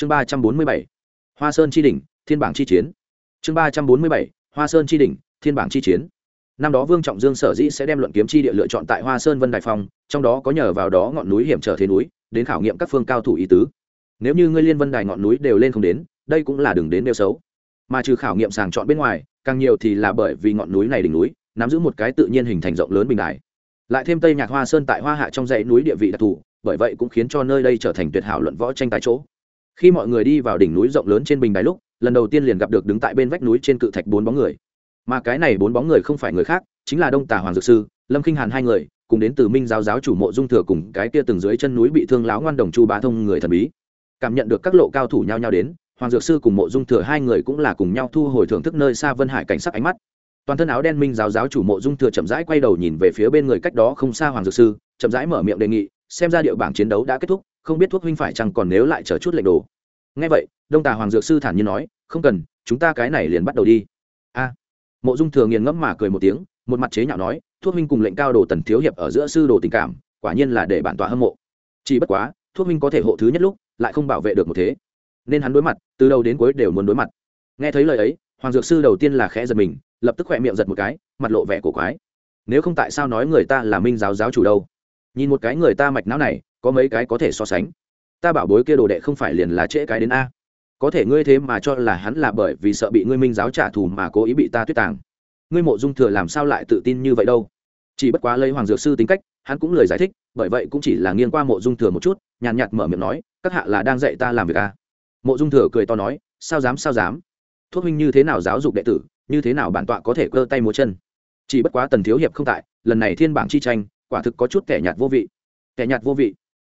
chương ba trăm bốn mươi bảy, hoa sơn chi đỉnh, thiên bảng chi chiến. Chương ba trăm bốn mươi bảy, hoa sơn chi đỉnh, thiên bảng chi chiến. Năm đó vương trọng dương sở dĩ sẽ đem luận kiếm chi địa lựa chọn tại hoa sơn vân đại phong, trong đó có nhờ vào đó ngọn núi hiểm trở thế núi, đến khảo nghiệm các phương cao thủ ý tứ. Nếu như ngươi liên vân đài ngọn núi đều lên không đến, đây cũng là đường đến đều xấu. Mà trừ khảo nghiệm sàng chọn bên ngoài, càng nhiều thì là bởi vì ngọn núi này đỉnh núi, nắm giữ một cái tự nhiên hình thành rộng lớn bình đài. Lại thêm tây nhạc hoa sơn tại hoa hạ trong dãy núi địa vị đặc thù, bởi vậy cũng khiến cho nơi đây trở thành tuyệt hảo luận võ tranh tại chỗ khi mọi người đi vào đỉnh núi rộng lớn trên bình đài lúc, lần đầu tiên liền gặp được đứng tại bên vách núi trên cự thạch bốn bóng người. Mà cái này bốn bóng người không phải người khác, chính là đông tà hoàng dược sư, lâm k i n h hàn hai người, cùng đến từ minh giáo giáo chủ mộ dung thừa cùng cái kia từng dưới chân núi bị thương láo ngoan đồng chu bá thông người thần bí. Cảm nhận được các lộ cao thủ nhau nhau đến, hoàng dược sư cùng mộ dung thừa hai người cũng là cùng nhau thu hồi thưởng thức nơi xa vân hải cảnh sắc ánh mắt. Toàn thân áo đen minh giáo giáo chủ mộ dung thừa chậm rãi quay đầu nhìn về phía bên người cách đó không xa hoàng dược sư, chậm rãi mở miệng đề nghị, xem ra điệu bảng chiến đấu đã kết thúc không biết thuốc huynh phải chăng còn nếu lại chờ chút lệnh đồ. Ngay vậy, đông tà hoàng dược sư thản nhiên nói, không cần, chúng ta cái này liền bắt đầu đi. A. Mộ dung thừa nghiền ngẫm mà cười một tiếng, một mặt chế nhạo nói, thuốc huynh cùng lệnh cao đồ tần thiếu hiệp ở giữa sư đồ tình cảm, quả nhiên là để bản tọa hâm mộ. Chỉ bất quá, thuốc huynh có thể hộ thứ nhất lúc, lại không bảo vệ được một thế. Nên hắn đối mặt, từ đầu đến cuối đều muốn đối mặt. Nghe thấy lời ấy, hoàng dược sư đầu tiên là khẽ giật mình, lập tức khỏe miệng giật một cái, mặt lộ vẻ cổ quái. Nếu không tại sao nói người ta là minh giáo giáo chủ đâu? Nhìn một cái người ta mạch não này có mấy cái có thể so sánh. Ta bảo bối kia đồ đệ không phải liền là trễ cái đến a. Có thể ngươi thế mà cho là hắn là bởi vì sợ bị ngươi minh giáo trả thù mà cố ý bị ta tuyết tàng. Ngươi mộ dung thừa làm sao lại tự tin như vậy đâu? Chỉ bất quá lấy hoàng dược sư tính cách, hắn cũng lời giải thích, bởi vậy cũng chỉ là nghiêng qua mộ dung thừa một chút, nhàn nhạt mở miệng nói, các hạ là đang dạy ta làm việc à. mộ dung thừa cười to nói, sao dám sao dám? Thuốc minh như thế nào giáo dục đệ tử, như thế nào bản tọa có thể cơ tay múa chân? Chỉ bất quá tần thiếu hiệp không tại, lần này thiên bảng chi tranh, quả thực có chút kẻ nhạt vô vị. Kẻ nhạt vô vị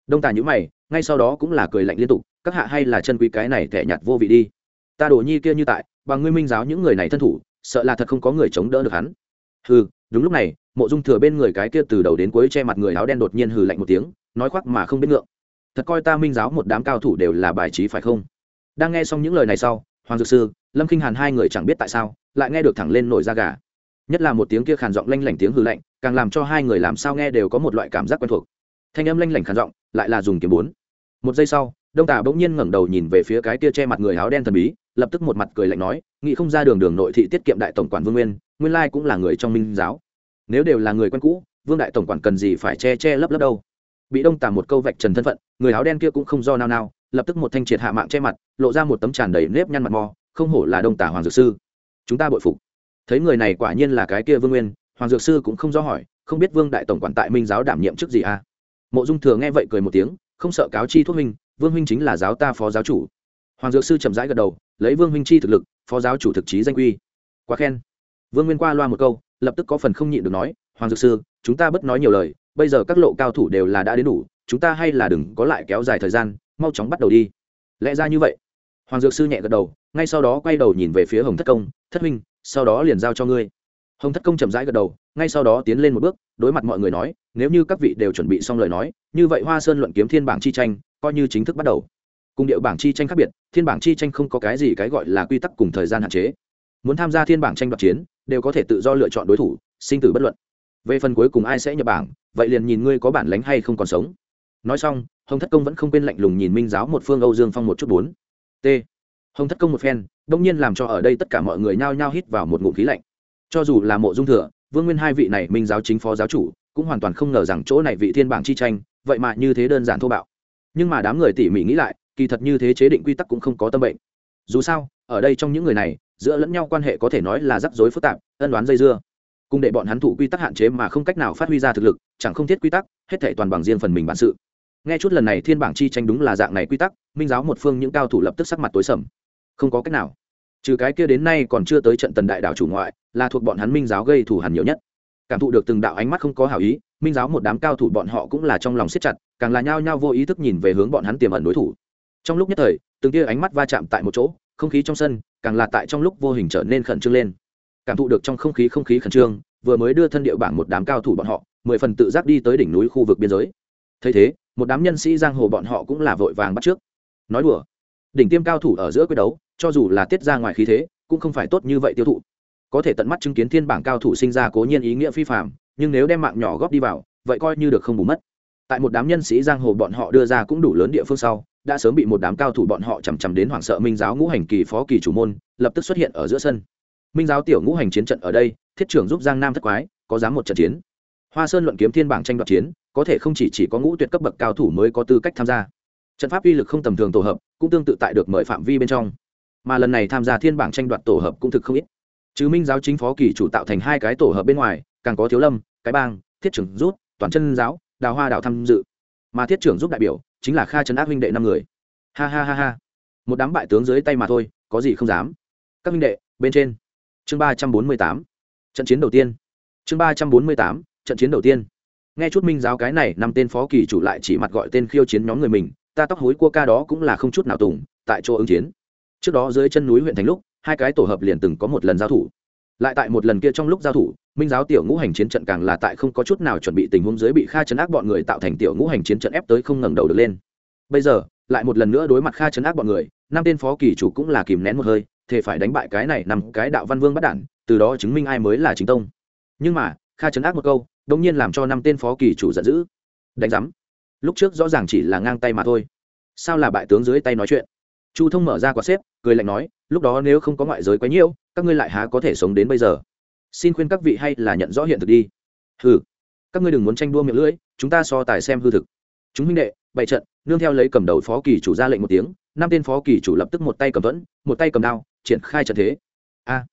đông tà nhữ mày, ngay sau đó cũng là cười lạnh liên tục, các hạ hay là chân quý cái này thẻ nhạt vô vị đi. Ta đổ nhi kia như tại bằng ngươi minh giáo những người này thân thủ, sợ là thật không có người chống đỡ được hắn. Hừ, đúng lúc này, mộ dung thừa bên người cái kia từ đầu đến cuối che mặt người áo đen đột nhiên hừ lạnh một tiếng, nói khoác mà không biết ngượng. Thật coi ta minh giáo một đám cao thủ đều là bài trí phải không? Đang nghe xong những lời này sau, hoàng dược sư, lâm k i n h hàn hai người chẳng biết tại sao, lại nghe được thẳng lên nổi da gà. Nhất là một tiếng kia khàn giọng lanh lảnh tiếng hư lạnh, càng làm cho hai người làm sao nghe đều có một loại cảm giác quen thuộc thanh âm lanh lảnh khàn giọng, lại là dùng kiếm bốn. Một giây sau, đông tà bỗng nhiên ngẩng đầu nhìn về phía cái kia che mặt người áo đen thần bí, lập tức một mặt cười lạnh nói, nghị không ra đường đường nội thị tiết kiệm đại tổng quản vương nguyên nguyên lai cũng là người trong minh giáo. Nếu đều là người quen cũ, vương đại tổng quản cần gì phải che che lấp lấp đâu? Bị đông tà một câu vạch trần thân phận, người áo đen kia cũng không do nao nao, lập tức một thanh triệt hạ mạng che mặt, lộ ra một tấm tràn đầy nếp nhăn mặt mò, không hổ là đông tà hoàng dược sư. Chúng ta bội phục. Thấy người này quả nhiên là cái kia vương nguyên, hoàng dược sư cũng không do hỏi, không biết vương đại tổng quản tại minh giáo đảm nhiệm chức gì à? Mộ dung thừa nghe vậy cười một tiếng, không sợ cáo chi thuốc minh vương huynh chính là giáo ta phó giáo chủ. Hoàng dược sư chậm rãi gật đầu, lấy vương huynh chi thực lực, phó giáo chủ thực chí danh quy. Quá khen. Vương nguyên qua loa một câu, lập tức có phần không nhịn được nói, hoàng dược sư, chúng ta bất nói nhiều lời, bây giờ các lộ cao thủ đều là đã đến đủ, chúng ta hay là đừng có lại kéo dài thời gian, mau chóng bắt đầu đi. Lẽ ra như vậy. Hoàng dược sư nhẹ gật đầu, ngay sau đó quay đầu nhìn về phía hồng thất công, thất huynh, sau đó liền giao cho ngươi. Hồng thất công chậm rãi gật đầu ngay sau đó tiến lên một bước, đối mặt mọi người nói, nếu như các vị đều chuẩn bị xong lời nói, như vậy hoa sơn luận kiếm thiên bảng chi tranh, coi như chính thức bắt đầu. Cùng điệu bảng chi tranh khác biệt, thiên bảng chi tranh không có cái gì cái gọi là quy tắc cùng thời gian hạn chế. Muốn tham gia thiên bảng tranh đoạt chiến, đều có thể tự do lựa chọn đối thủ, sinh tử bất luận. Về phần cuối cùng ai sẽ nhập bảng, vậy liền nhìn ngươi có bản lánh hay không còn sống. Nói xong, hồng thất công vẫn không quên lạnh lùng nhìn minh giáo một phương âu dương phong một chút bốn. T. Hồng thất công một phen, đông nhiên làm cho ở đây tất cả mọi người nhao nhao hít vào một ngụm khí lạnh. Cho dù là mộ dung thừa vương nguyên hai vị này minh giáo chính phó giáo chủ, cũng hoàn toàn không ngờ rằng chỗ này vị thiên bảng chi tranh, vậy mà như thế đơn giản thô bạo. Nhưng mà đám người tỉ mỉ nghĩ lại, kỳ thật như thế chế định quy tắc cũng không có tâm bệnh. Dù sao, ở đây trong những người này, giữa lẫn nhau quan hệ có thể nói là rắc rối phức tạp, ân đoán dây dưa. Cùng để bọn hắn thủ quy tắc hạn chế mà không cách nào phát huy ra thực lực, chẳng không thiết quy tắc, hết thể toàn bằng riêng phần mình bản sự. Nghe chút lần này thiên bảng chi tranh đúng là dạng này quy tắc, minh giáo một phương những cao thủ lập tức sắc mặt tối sầm. Không có cách nào trừ cái kia đến nay còn chưa tới trận tần đại đảo chủ ngoại, là thuộc bọn hắn minh giáo gây thủ hẳn nhiều nhất. Cảm thụ được từng đạo ánh mắt không có hảo ý, minh giáo một đám cao thủ bọn họ cũng là trong lòng siết chặt, càng là nhao nhao vô ý thức nhìn về hướng bọn hắn tiềm ẩn đối thủ. Trong lúc nhất thời, từng tia ánh mắt va chạm tại một chỗ, không khí trong sân, càng là tại trong lúc vô hình trở nên khẩn trương lên. Cảm thụ được trong không khí không khí khẩn trương, vừa mới đưa thân địa bảng một đám cao thủ bọn họ, mười phần tự giác đi tới đỉnh núi khu vực biên giới. Thấy thế, một đám nhân sĩ giang hồ bọn họ cũng là vội vàng bắt trước. Nói đùa đỉnh tiêm cao thủ ở giữa quyết đấu cho dù là tiết ra ngoài khí thế cũng không phải tốt như vậy tiêu thụ. Có thể tận mắt chứng kiến thiên bảng cao thủ sinh ra cố nhiên ý nghĩa phi phạm nhưng nếu đem mạng nhỏ góp đi vào vậy coi như được không bù mất. Tại một đám nhân sĩ giang hồ bọn họ đưa ra cũng đủ lớn địa phương sau đã sớm bị một đám cao thủ bọn họ chằm chằm đến hoảng sợ minh giáo ngũ hành kỳ phó kỳ chủ môn lập tức xuất hiện ở giữa sân. Minh giáo tiểu ngũ hành chiến trận ở đây thiết trưởng giúp giang nam thất quái có dám một trận chiến. Hoa sơn luận kiếm thiên bảng tranh đoạt chiến có thể không chỉ, chỉ có ngũ tuyệt cấp bậc cao thủ mới có tư cách tham gia trận pháp uy lực không tầm thường tổ hợp, cũng tương tự tại được mời phạm vi bên trong. Mà lần này tham gia thiên bảng tranh đoạt tổ hợp cũng thực không ít. Chứ minh giáo chính phó kỳ chủ tạo thành hai cái tổ hợp bên ngoài, càng có thiếu lâm, cái bang, thiết trưởng rút, toàn chân giáo, đào hoa đào tham dự. Mà thiết trưởng giúp đại biểu, chính là kha trấn ác huynh đệ năm người. Ha ha ha ha. Một đám bại tướng dưới tay mà thôi, có gì không dám. Các huynh đệ, bên trên. Chương ba trăm bốn mươi tám. Trận chiến đầu tiên. Chương ba trăm bốn mươi tám. Trận chiến đầu tiên. Nghe chút minh giáo cái này năm tên phó kỳ chủ lại chỉ mặt gọi tên khiêu chiến nhóm người mình ta tóc hối cua ca đó cũng là không chút nào tùng, tại chỗ ứng chiến. Trước đó dưới chân núi huyện thành lúc, hai cái tổ hợp liền từng có một lần giao thủ. Lại tại một lần kia trong lúc giao thủ, minh giáo tiểu ngũ hành chiến trận càng là tại không có chút nào chuẩn bị tình huống dưới bị kha chấn ác bọn người tạo thành tiểu ngũ hành chiến trận ép tới không ngẩng đầu được lên. Bây giờ, lại một lần nữa đối mặt kha chấn ác bọn người, năm tên phó kỳ chủ cũng là kìm nén một hơi, thề phải đánh bại cái này nằm cái đạo văn vương bắt đản, từ đó chứng minh ai mới là chính tông. Nhưng mà, kha chấn ác một câu đông nhiên làm cho năm tên phó kỳ chủ giận dữ. Đánh giám lúc trước rõ ràng chỉ là ngang tay mà thôi. Sao là bại tướng dưới tay nói chuyện? Chu thông mở ra quả xếp, cười lạnh nói, lúc đó nếu không có ngoại giới quấy nhiễu, các ngươi lại há có thể sống đến bây giờ? Xin khuyên các vị hay là nhận rõ hiện thực đi. Hừ, các ngươi đừng muốn tranh đua miệng lưỡi, chúng ta so tài xem hư thực. Chúng huynh đệ, bày trận, nương theo lấy cầm đầu phó kỳ chủ ra lệnh một tiếng, năm tên phó kỳ chủ lập tức một tay cầm vẫn một tay cầm đao, triển khai trận thế. A,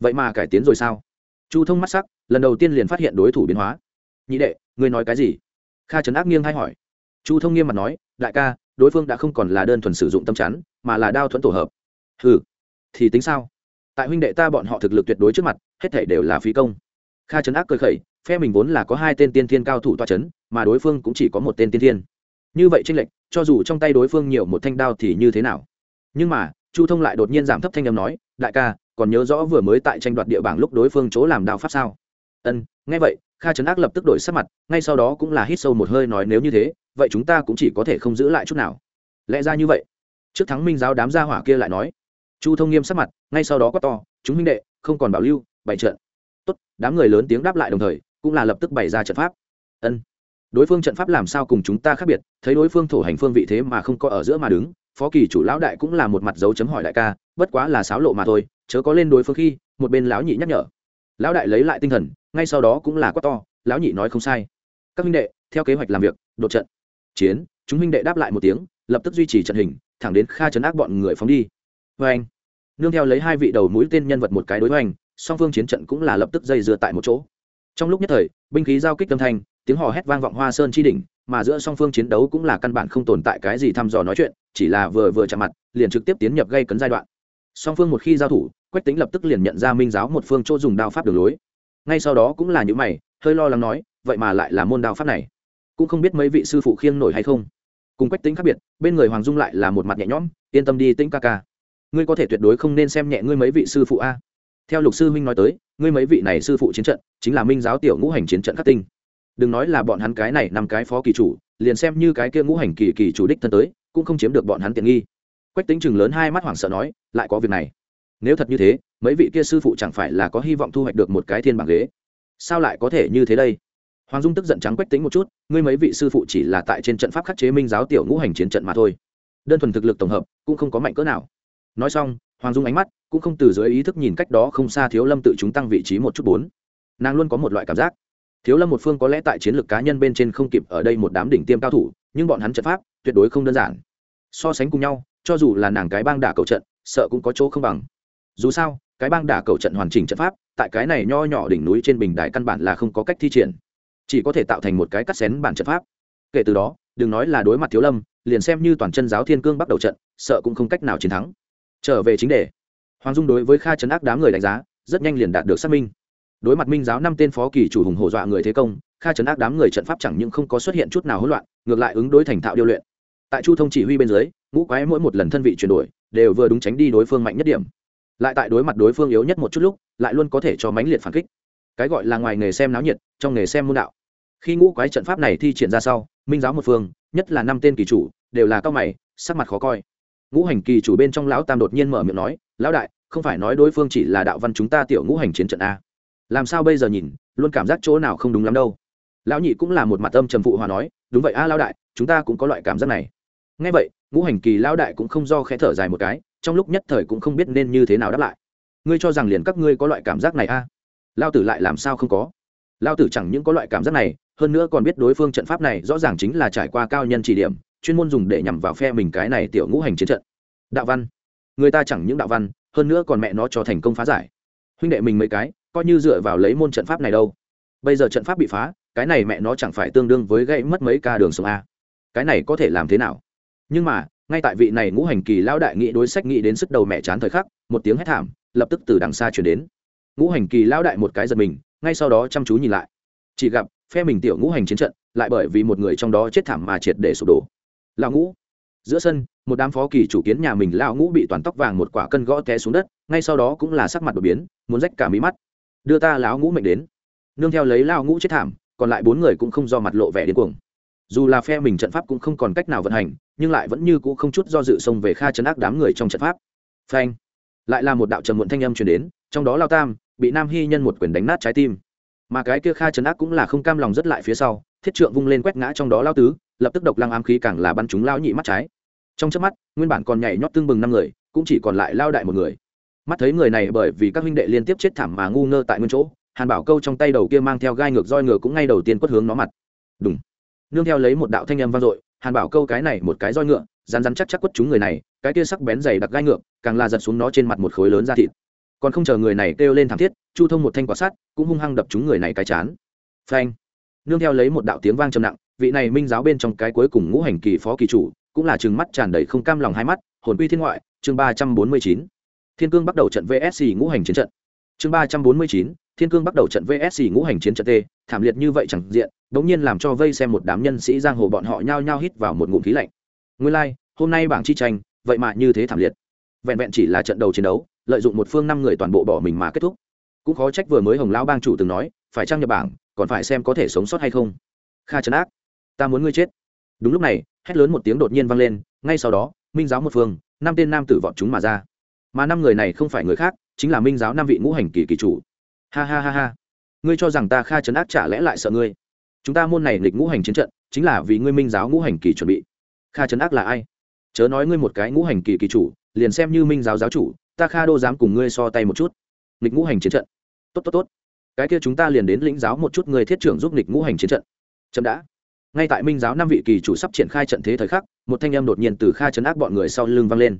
vậy mà cải tiến rồi sao? Chu thông mắt sắc, lần đầu tiên liền phát hiện đối thủ biến hóa. Nhị đệ, ngươi nói cái gì? Kha trấn ác nghiêng hay hỏi chu thông nghiêm mặt nói, đại ca, đối phương đã không còn là đơn thuần sử dụng tâm chắn, mà là đao thuẫn tổ hợp. Ừ thì tính sao? Tại huynh đệ ta bọn họ thực lực tuyệt đối trước mặt, hết thể đều là phí công. Kha trấn ác cười khẩy, phe mình vốn là có hai tên tiên thiên cao thủ toa c h ấ n mà đối phương cũng chỉ có một tên tiên thiên. Như vậy tranh lệch, cho dù trong tay đối phương nhiều một thanh đao thì như thế nào? Nhưng mà, chu thông lại đột nhiên giảm thấp thanh â m nói, đại ca, còn nhớ rõ vừa mới tại tranh đoạt địa bảng lúc đối phương chỗ làm đao pháp sao? Ân, nghe vậy. Kha trấn ác lập tức đổi sắc mặt, ngay sau đó cũng là hít sâu một hơi nói, nếu như thế vậy chúng ta cũng chỉ có thể không giữ lại chút nào. Lẽ ra như vậy. Trước thắng minh giáo đám gia hỏa kia lại nói. Chu thông nghiêm sắc mặt, ngay sau đó quát to, chúng minh đệ, không còn bảo lưu, bày trận. Tốt, đám người lớn tiếng đáp lại đồng thời, cũng là lập tức bày ra trận pháp. Ân. Đối phương trận pháp làm sao cùng chúng ta khác biệt, thấy đối phương thổ hành phương vị thế mà không có ở giữa mà đứng, phó kỳ chủ lão đại cũng là một mặt dấu chấm hỏi đại ca, bất quá là sáo lộ mà thôi, chớ có lên đối phương khi, một bên lão nhị nhắc nhở. Lão đại lấy lại tinh thần, ngay sau đó cũng là quát to, lão nhị nói không sai. Các minh đệ, theo kế hoạch làm việc, đột trận chiến, chúng minh đệ đáp lại một tiếng, lập tức duy trì trận hình, thẳng đến kha chấn ác bọn người phóng đi. Vê anh nương theo lấy hai vị đầu mũi tên nhân vật một cái đối hoành song phương chiến trận cũng là lập tức dây dưa tại một chỗ. Trong lúc nhất thời, binh khí giao kích âm thanh, tiếng hò hét vang vọng hoa sơn chi đỉnh, mà giữa song phương chiến đấu cũng là căn bản không tồn tại cái gì thăm dò nói chuyện, chỉ là vừa vừa chạm mặt, liền trực tiếp tiến nhập gây cấn giai đoạn. Song phương một khi giao thủ, quách tính lập tức liền nhận ra minh giáo một phương chỗ dùng đao pháp đường lối. Ngay sau đó cũng là những mày, hơi lo lắng nói, vậy mà lại là môn đao pháp này cũng không biết mấy vị sư phụ khiêng nổi hay không. Cùng quách tính khác biệt, bên người hoàng dung lại là một mặt nhẹ nhõm, yên tâm đi tĩnh ca ca. Ngươi có thể tuyệt đối không nên xem nhẹ ngươi mấy vị sư phụ a. Theo lục sư minh nói tới, ngươi mấy vị này sư phụ chiến trận, chính là minh giáo tiểu ngũ hành chiến trận khắc tinh. Đừng nói là bọn hắn cái này năm cái phó kỳ chủ, liền xem như cái kia ngũ hành kỳ kỳ chủ đích thân tới, cũng không chiếm được bọn hắn tiện nghi. Quách tính chừng lớn hai mắt hoảng sợ nói, lại có việc này. Nếu thật như thế, mấy vị kia sư phụ chẳng phải là có hy vọng thu hoạch được một cái thiên bảng ghế? Sao lại có thể như thế đây? Hoàng dung tức giận trắng quách tính một chút, ngươi mấy vị sư phụ chỉ là tại trên trận pháp khắc chế minh giáo tiểu ngũ hành chiến trận mà thôi. Đơn thuần thực lực tổng hợp, cũng không có mạnh cỡ nào. Nói xong, hoàng dung ánh mắt cũng không từ dưới ý thức nhìn cách đó không xa thiếu lâm tự chúng tăng vị trí một chút bốn. Nàng luôn có một loại cảm giác. Thiếu lâm một phương có lẽ tại chiến lược cá nhân bên trên không kịp ở đây một đám đỉnh tiêm cao thủ, nhưng bọn hắn trận pháp tuyệt đối không đơn giản. So sánh cùng nhau, cho dù là nàng cái bang đả cầu trận, sợ cũng có chỗ không bằng. Dù sao, cái bang đả cầu trận hoàn chỉnh trận pháp, tại cái này nho nhỏ đỉnh núi trên bình đại căn bản là không có cách thi triển chỉ có thể tạo thành một cái cắt xén bản trận pháp. Kể từ đó, đừng nói là đối mặt thiếu lâm, liền xem như toàn chân giáo thiên cương bắt đầu trận, sợ cũng không cách nào chiến thắng. Trở về chính đề. Hoàng dung đối với kha chấn ác đám người đánh giá, rất nhanh liền đạt được xác minh. Đối mặt minh giáo năm tên phó kỳ chủ hùng hổ dọa người thế công, kha chấn ác đám người trận pháp chẳng những không có xuất hiện chút nào hỗn loạn, ngược lại ứng đối thành thạo điêu luyện. Tại chu thông chỉ huy bên dưới, ngũ quái mỗi một lần thân vị chuyển đổi, đều vừa đúng tránh đi đối phương mạnh nhất điểm. Lại tại đối mặt đối phương yếu nhất một chút lúc, lại luôn có thể cho mãnh liệt phản kích cái gọi là ngoài nghề xem náo nhiệt, trong nghề xem môn đạo. Khi ngũ quái trận pháp này thi triển ra sau, minh giáo một phương, nhất là năm tên kỳ chủ, đều là cao mày, sắc mặt khó coi. Ngũ hành kỳ chủ bên trong lão tam đột nhiên mở miệng nói, lão đại, không phải nói đối phương chỉ là đạo văn chúng ta tiểu ngũ hành chiến trận a? Làm sao bây giờ nhìn, luôn cảm giác chỗ nào không đúng lắm đâu. Lão nhị cũng là một mặt âm trầm phụ hòa nói, đúng vậy a, lão đại, chúng ta cũng có loại cảm giác này. Ngay vậy, ngũ hành kỳ lão đại cũng không do khẽ thở dài một cái, trong lúc nhất thời cũng không biết nên như thế nào đáp lại. Ngươi cho rằng liền các ngươi có loại cảm giác này a? à? Lao tử lại làm sao không có? Lao tử chẳng những có loại cảm giác này, hơn nữa còn biết đối phương trận pháp này rõ ràng chính là trải qua cao nhân chỉ điểm, chuyên môn dùng để nhằm vào phe mình cái này tiểu ngũ hành chiến trận. Đạo văn. Người ta chẳng những đạo văn, hơn nữa còn mẹ nó cho thành công phá giải. Huynh đệ mình mấy cái, coi như dựa vào lấy môn trận pháp này đâu. Bây giờ trận pháp bị phá, cái này mẹ nó chẳng phải tương đương với gây mất mấy ca đường sông a. Cái này có thể làm thế nào? Nhưng mà, ngay tại vị này ngũ hành kỳ lão đại nghị đối sách nghĩ đến sức đầu mẹ chán thời khắc, một tiếng hét thảm, lập tức từ đằng xa chuyển đến ngũ hành kỳ lão đại một cái giật mình, ngay sau đó chăm chú nhìn lại. Chỉ gặp, phe mình tiểu ngũ hành chiến trận, lại bởi vì một người trong đó chết thảm mà triệt để sụp đổ. Lão ngũ. Giữa sân, một đám phó kỳ chủ kiến nhà mình lão ngũ bị toàn tóc vàng một quả cân gõ té xuống đất, ngay sau đó cũng là sắc mặt đột biến, muốn rách cả mí mắt. Đưa ta lão ngũ mệnh đến. Nương theo lấy lão ngũ chết thảm, còn lại bốn người cũng không do mặt lộ vẻ điên cuồng. Dù là phe mình trận pháp cũng không còn cách nào vận hành, nhưng lại vẫn như cũ không chút do dự xông về kha chấn ác đám người trong trận pháp. Phanh. Lại là một đạo trầm muộn thanh âm truyền đến, trong đó lao tam bị nam hy nhân một quyền đánh nát trái tim. Mà cái kia kha chấn ác cũng là không cam lòng rất lại phía sau, thiết trượng vung lên quét ngã trong đó lao tứ, lập tức độc lăng ám khí càng là bắn chúng lao nhị mắt trái. Trong trước mắt, nguyên bản còn nhảy nhót tương bừng năm người, cũng chỉ còn lại lao đại một người. Mắt thấy người này bởi vì các huynh đệ liên tiếp chết thảm mà ngu ngơ tại nguyên chỗ, hàn bảo câu trong tay đầu kia mang theo gai ngược roi ngựa cũng ngay đầu tiên quất hướng nó mặt. Đúng nương theo lấy một đạo thanh âm vang dội, hàn bảo câu cái này một cái roi ngựa rán rán chắc chắc quất chúng người này, cái kia sắc bén dày đặc gai ngựa càng là giật xuống nó trên mặt một khối lớn da thịt còn không chờ người này kêu lên thảm thiết chu thông một thanh quả sát cũng hung hăng đập chúng người này cái chán. Phanh! Nương theo lấy một đạo tiếng vang trầm nặng vị này minh giáo bên trong cái cuối cùng ngũ hành kỳ phó kỳ chủ cũng là chừng mắt tràn đầy không cam lòng hai mắt hồn quy thiên ngoại chương ba trăm bốn mươi chín. Thiên cương bắt đầu trận vsc ngũ hành chiến trận. Chương ba trăm bốn mươi chín thiên cương bắt đầu trận vsc ngũ hành chiến trận t thảm liệt như vậy chẳng diện đ ỗ n g nhiên làm cho vây xem một đám nhân sĩ giang hồ bọn họ nhao nhao hít vào một ngụm khí lạnh. Nguyên lai、like, hôm nay bảng chi tranh vậy mà như thế thảm liệt. Vẹn vẹn chỉ là trận đầu chiến đấu lợi dụng một phương năm người toàn bộ bỏ mình mà kết thúc. Cũng khó trách vừa mới hồng lão bang chủ từng nói, phải trang nhập bảng, còn phải xem có thể sống sót hay không. Kha trấn ác, ta muốn ngươi chết. Đúng lúc này, hét lớn một tiếng đột nhiên vang lên, ngay sau đó, minh giáo một phương, năm tên nam tử vọt chúng mà ra. Mà năm người này không phải người khác, chính là minh giáo năm vị ngũ hành kỳ kỳ chủ. Ha ha ha ha. Ngươi cho rằng ta kha trấn ác chả lẽ lại sợ ngươi? Chúng ta môn này nghịch ngũ hành chiến trận, chính là vì ngươi minh giáo ngũ hành kỳ chuẩn bị. Kha trấn ác là ai? Chớ nói ngươi một cái ngũ hành kỳ kỳ chủ, liền xem như minh giáo giáo chủ ta kha đô dám cùng ngươi so tay một chút. Nghịch ngũ hành chiến trận. Tốt tốt tốt. Cái kia chúng ta liền đến lĩnh giáo một chút người thiết trưởng giúp nghịch ngũ hành chiến trận. Chậm đã. Ngay tại minh giáo năm vị kỳ chủ sắp triển khai trận thế thời khắc, một thanh âm đột nhiên từ kha chấn ác bọn người sau lưng vang lên.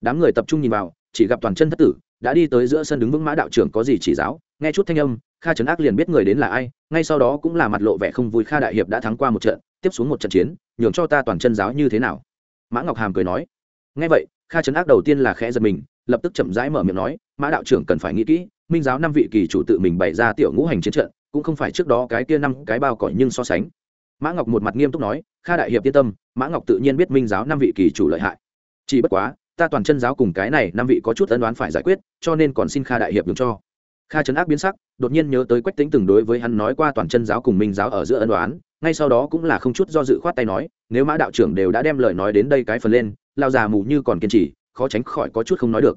Đám người tập trung nhìn vào, chỉ gặp toàn chân thất tử, đã đi tới giữa sân đứng vững mã đạo trưởng có gì chỉ giáo, nghe chút thanh âm, kha Trấn ác liền biết người đến là ai, ngay sau đó cũng là mặt lộ vẻ không vui, kha đại hiệp đã thắng qua một trận, tiếp xuống một trận chiến, nhường cho ta toàn chân giáo như thế nào. Mã ngọc hàm cười nói nghe vậy, kha Trấn ác đầu tiên là khẽ giật mình, lập tức chậm rãi mở miệng nói, mã đạo trưởng cần phải nghĩ kỹ, minh giáo năm vị kỳ chủ tự mình bày ra tiểu ngũ hành chiến trận, cũng không phải trước đó cái kia năm cái bao cỏ nhưng so sánh. Mã ngọc một mặt nghiêm túc nói, kha đại hiệp yên tâm, mã ngọc tự nhiên biết minh giáo năm vị kỳ chủ lợi hại. Chỉ bất quá, ta toàn chân giáo cùng cái này năm vị có chút ân đoán phải giải quyết, cho nên còn xin kha đại hiệp đừng cho kha trấn ác biến sắc, đột nhiên nhớ tới quách tính từng đối với hắn nói qua toàn chân giáo cùng minh giáo ở giữa ân đoán ngay sau đó cũng là không chút do dự khoát tay nói, nếu mã đạo trưởng đều đã đem lời nói đến đây cái phần lên lao già mù như còn kiên trì, khó tránh khỏi có chút không nói được.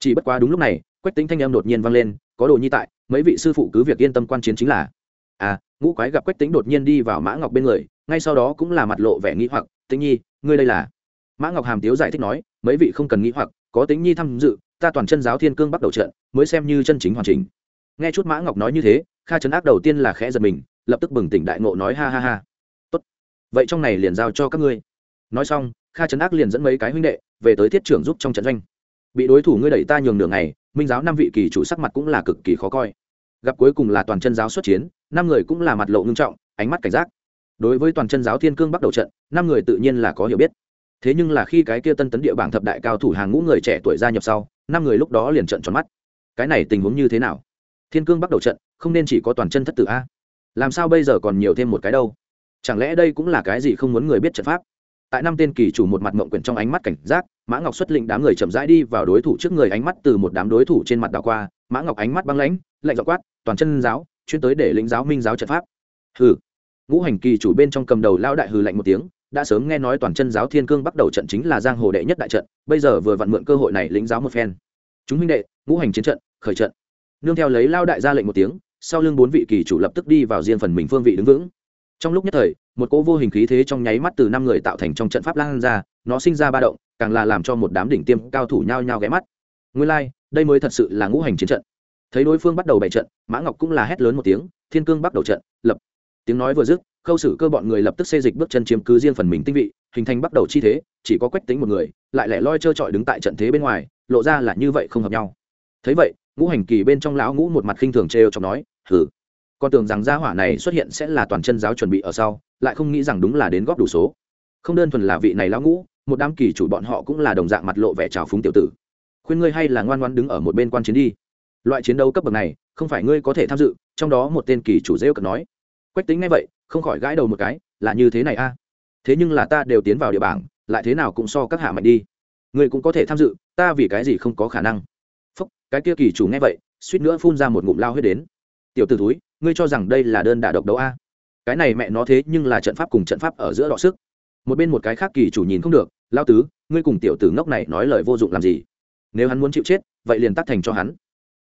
Chỉ bất quá đúng lúc này, quách tính thanh em đột nhiên vang lên, có đồ nhi tại, mấy vị sư phụ cứ việc yên tâm quan chiến chính là. À ngũ quái gặp quách tính đột nhiên đi vào mã ngọc bên người, ngay sau đó cũng là mặt lộ vẻ nghĩ hoặc, tĩnh nhi, ngươi đây là? Mã ngọc hàm tiếu giải thích nói, mấy vị không cần nghĩ hoặc, có tính nhi tham dự ta toàn chân giáo thiên cương bắt đầu trận, mới xem như chân chính hoàn chỉnh. Nghe chút mã ngọc nói như thế, kha trấn ác đầu tiên là khẽ giật mình, lập tức bừng tỉnh đại ngộ nói ha ha ha. Tốt, vậy trong này liền giao cho các ngươi. Nói xong, kha trấn ác liền dẫn mấy cái huynh đệ về tới thiết trưởng giúp trong trận doanh. Bị đối thủ ngươi đẩy ta nhường đường này minh giáo năm vị kỳ chủ sắc mặt cũng là cực kỳ khó coi. Gặp cuối cùng là toàn chân giáo xuất chiến, năm người cũng là mặt lộ ngưng trọng, ánh mắt cảnh giác. Đối với toàn chân giáo thiên cương bắt đầu trận, năm người tự nhiên là có hiểu biết thế nhưng là khi cái kia tân tấn địa bảng thập đại cao thủ hàng ngũ người trẻ tuổi gia nhập sau, năm người lúc đó liền trận tròn mắt. Cái này tình huống như thế nào? Thiên cương bắt đầu trận, không nên chỉ có toàn chân thất tử a. Làm sao bây giờ còn nhiều thêm một cái đâu? Chẳng lẽ đây cũng là cái gì không muốn người biết trận pháp? Tại năm tên kỳ chủ một mặt mộng quyển trong ánh mắt cảnh giác, mã ngọc xuất lĩnh đám người chậm rãi đi vào đối thủ trước người ánh mắt từ một đám đối thủ trên mặt đảo qua, mã ngọc ánh mắt băng lãnh, lạnh dọ quát, toàn chân giáo, chuyên tới để lĩnh giáo minh giáo trận pháp. Hừ. Ngũ hành kỳ chủ bên trong cầm đầu lao đại hừ lạnh một tiếng đã sớm nghe nói toàn chân giáo thiên cương bắt đầu trận chính là giang hồ đệ nhất đại trận bây giờ vừa vặn mượn cơ hội này lĩnh giáo một phen. Chúng minh đệ ngũ hành chiến trận khởi trận. Nương theo lấy lao đại ra lệnh một tiếng sau lưng bốn vị kỳ chủ lập tức đi vào riêng phần mình phương vị đứng vững. Trong lúc nhất thời một cỗ vô hình khí thế trong nháy mắt từ năm người tạo thành trong trận pháp lan ra nó sinh ra ba động càng là làm cho một đám đỉnh tiêm cao thủ nhao nhao ghé mắt. Nguyên lai、like, đây mới thật sự là ngũ hành chiến trận. Thấy đối phương bắt đầu bày trận mã ngọc cũng là hét lớn một tiếng thiên cương bắt đầu trận lập. Tiếng nói vừa dứt khâu xử cơ bọn người lập tức xê dịch bước chân chiếm cứ riêng phần mình tinh vị hình thành bắt đầu chi thế chỉ có quách tính một người lại lẻ loi trơ trọi đứng tại trận thế bên ngoài lộ ra là như vậy không hợp nhau. Thấy vậy ngũ hành kỳ bên trong lão ngũ một mặt khinh thường trêu chọc nói hừ, con tưởng rằng gia hỏa này xuất hiện sẽ là toàn chân giáo chuẩn bị ở sau lại không nghĩ rằng đúng là đến góp đủ số. Không đơn thuần là vị này lão ngũ một đám kỳ chủ bọn họ cũng là đồng dạng mặt lộ vẻ trào phúng tiểu tử. Khuyên ngươi hay là ngoan ngoan đứng ở một bên quan chiến đi. Loại chiến đấu cấp bậc này không phải ngươi có thể tham dự. Trong đó một tên kỳ chủ rêu cận nói quách tính ngay vậy, không khỏi gãi đầu một cái, là như thế này a. Thế nhưng là ta đều tiến vào địa bảng, lại thế nào cũng so các hạ mạnh đi. Ngươi cũng có thể tham dự, ta vì cái gì không có khả năng. Phúc, cái kia kỳ chủ nghe vậy, suýt nữa phun ra một ngụm lao huyết đến. Tiểu t ử túi ngươi cho rằng đây là đơn đả độc đấu a? Cái này mẹ nó thế nhưng là trận pháp cùng trận pháp ở giữa đọ sức. Một bên một cái khác kỳ chủ nhìn không được, lao tứ, ngươi cùng tiểu tử ngốc này nói lời vô dụng làm gì? Nếu hắn muốn chịu chết, vậy liền tắt thành cho hắn.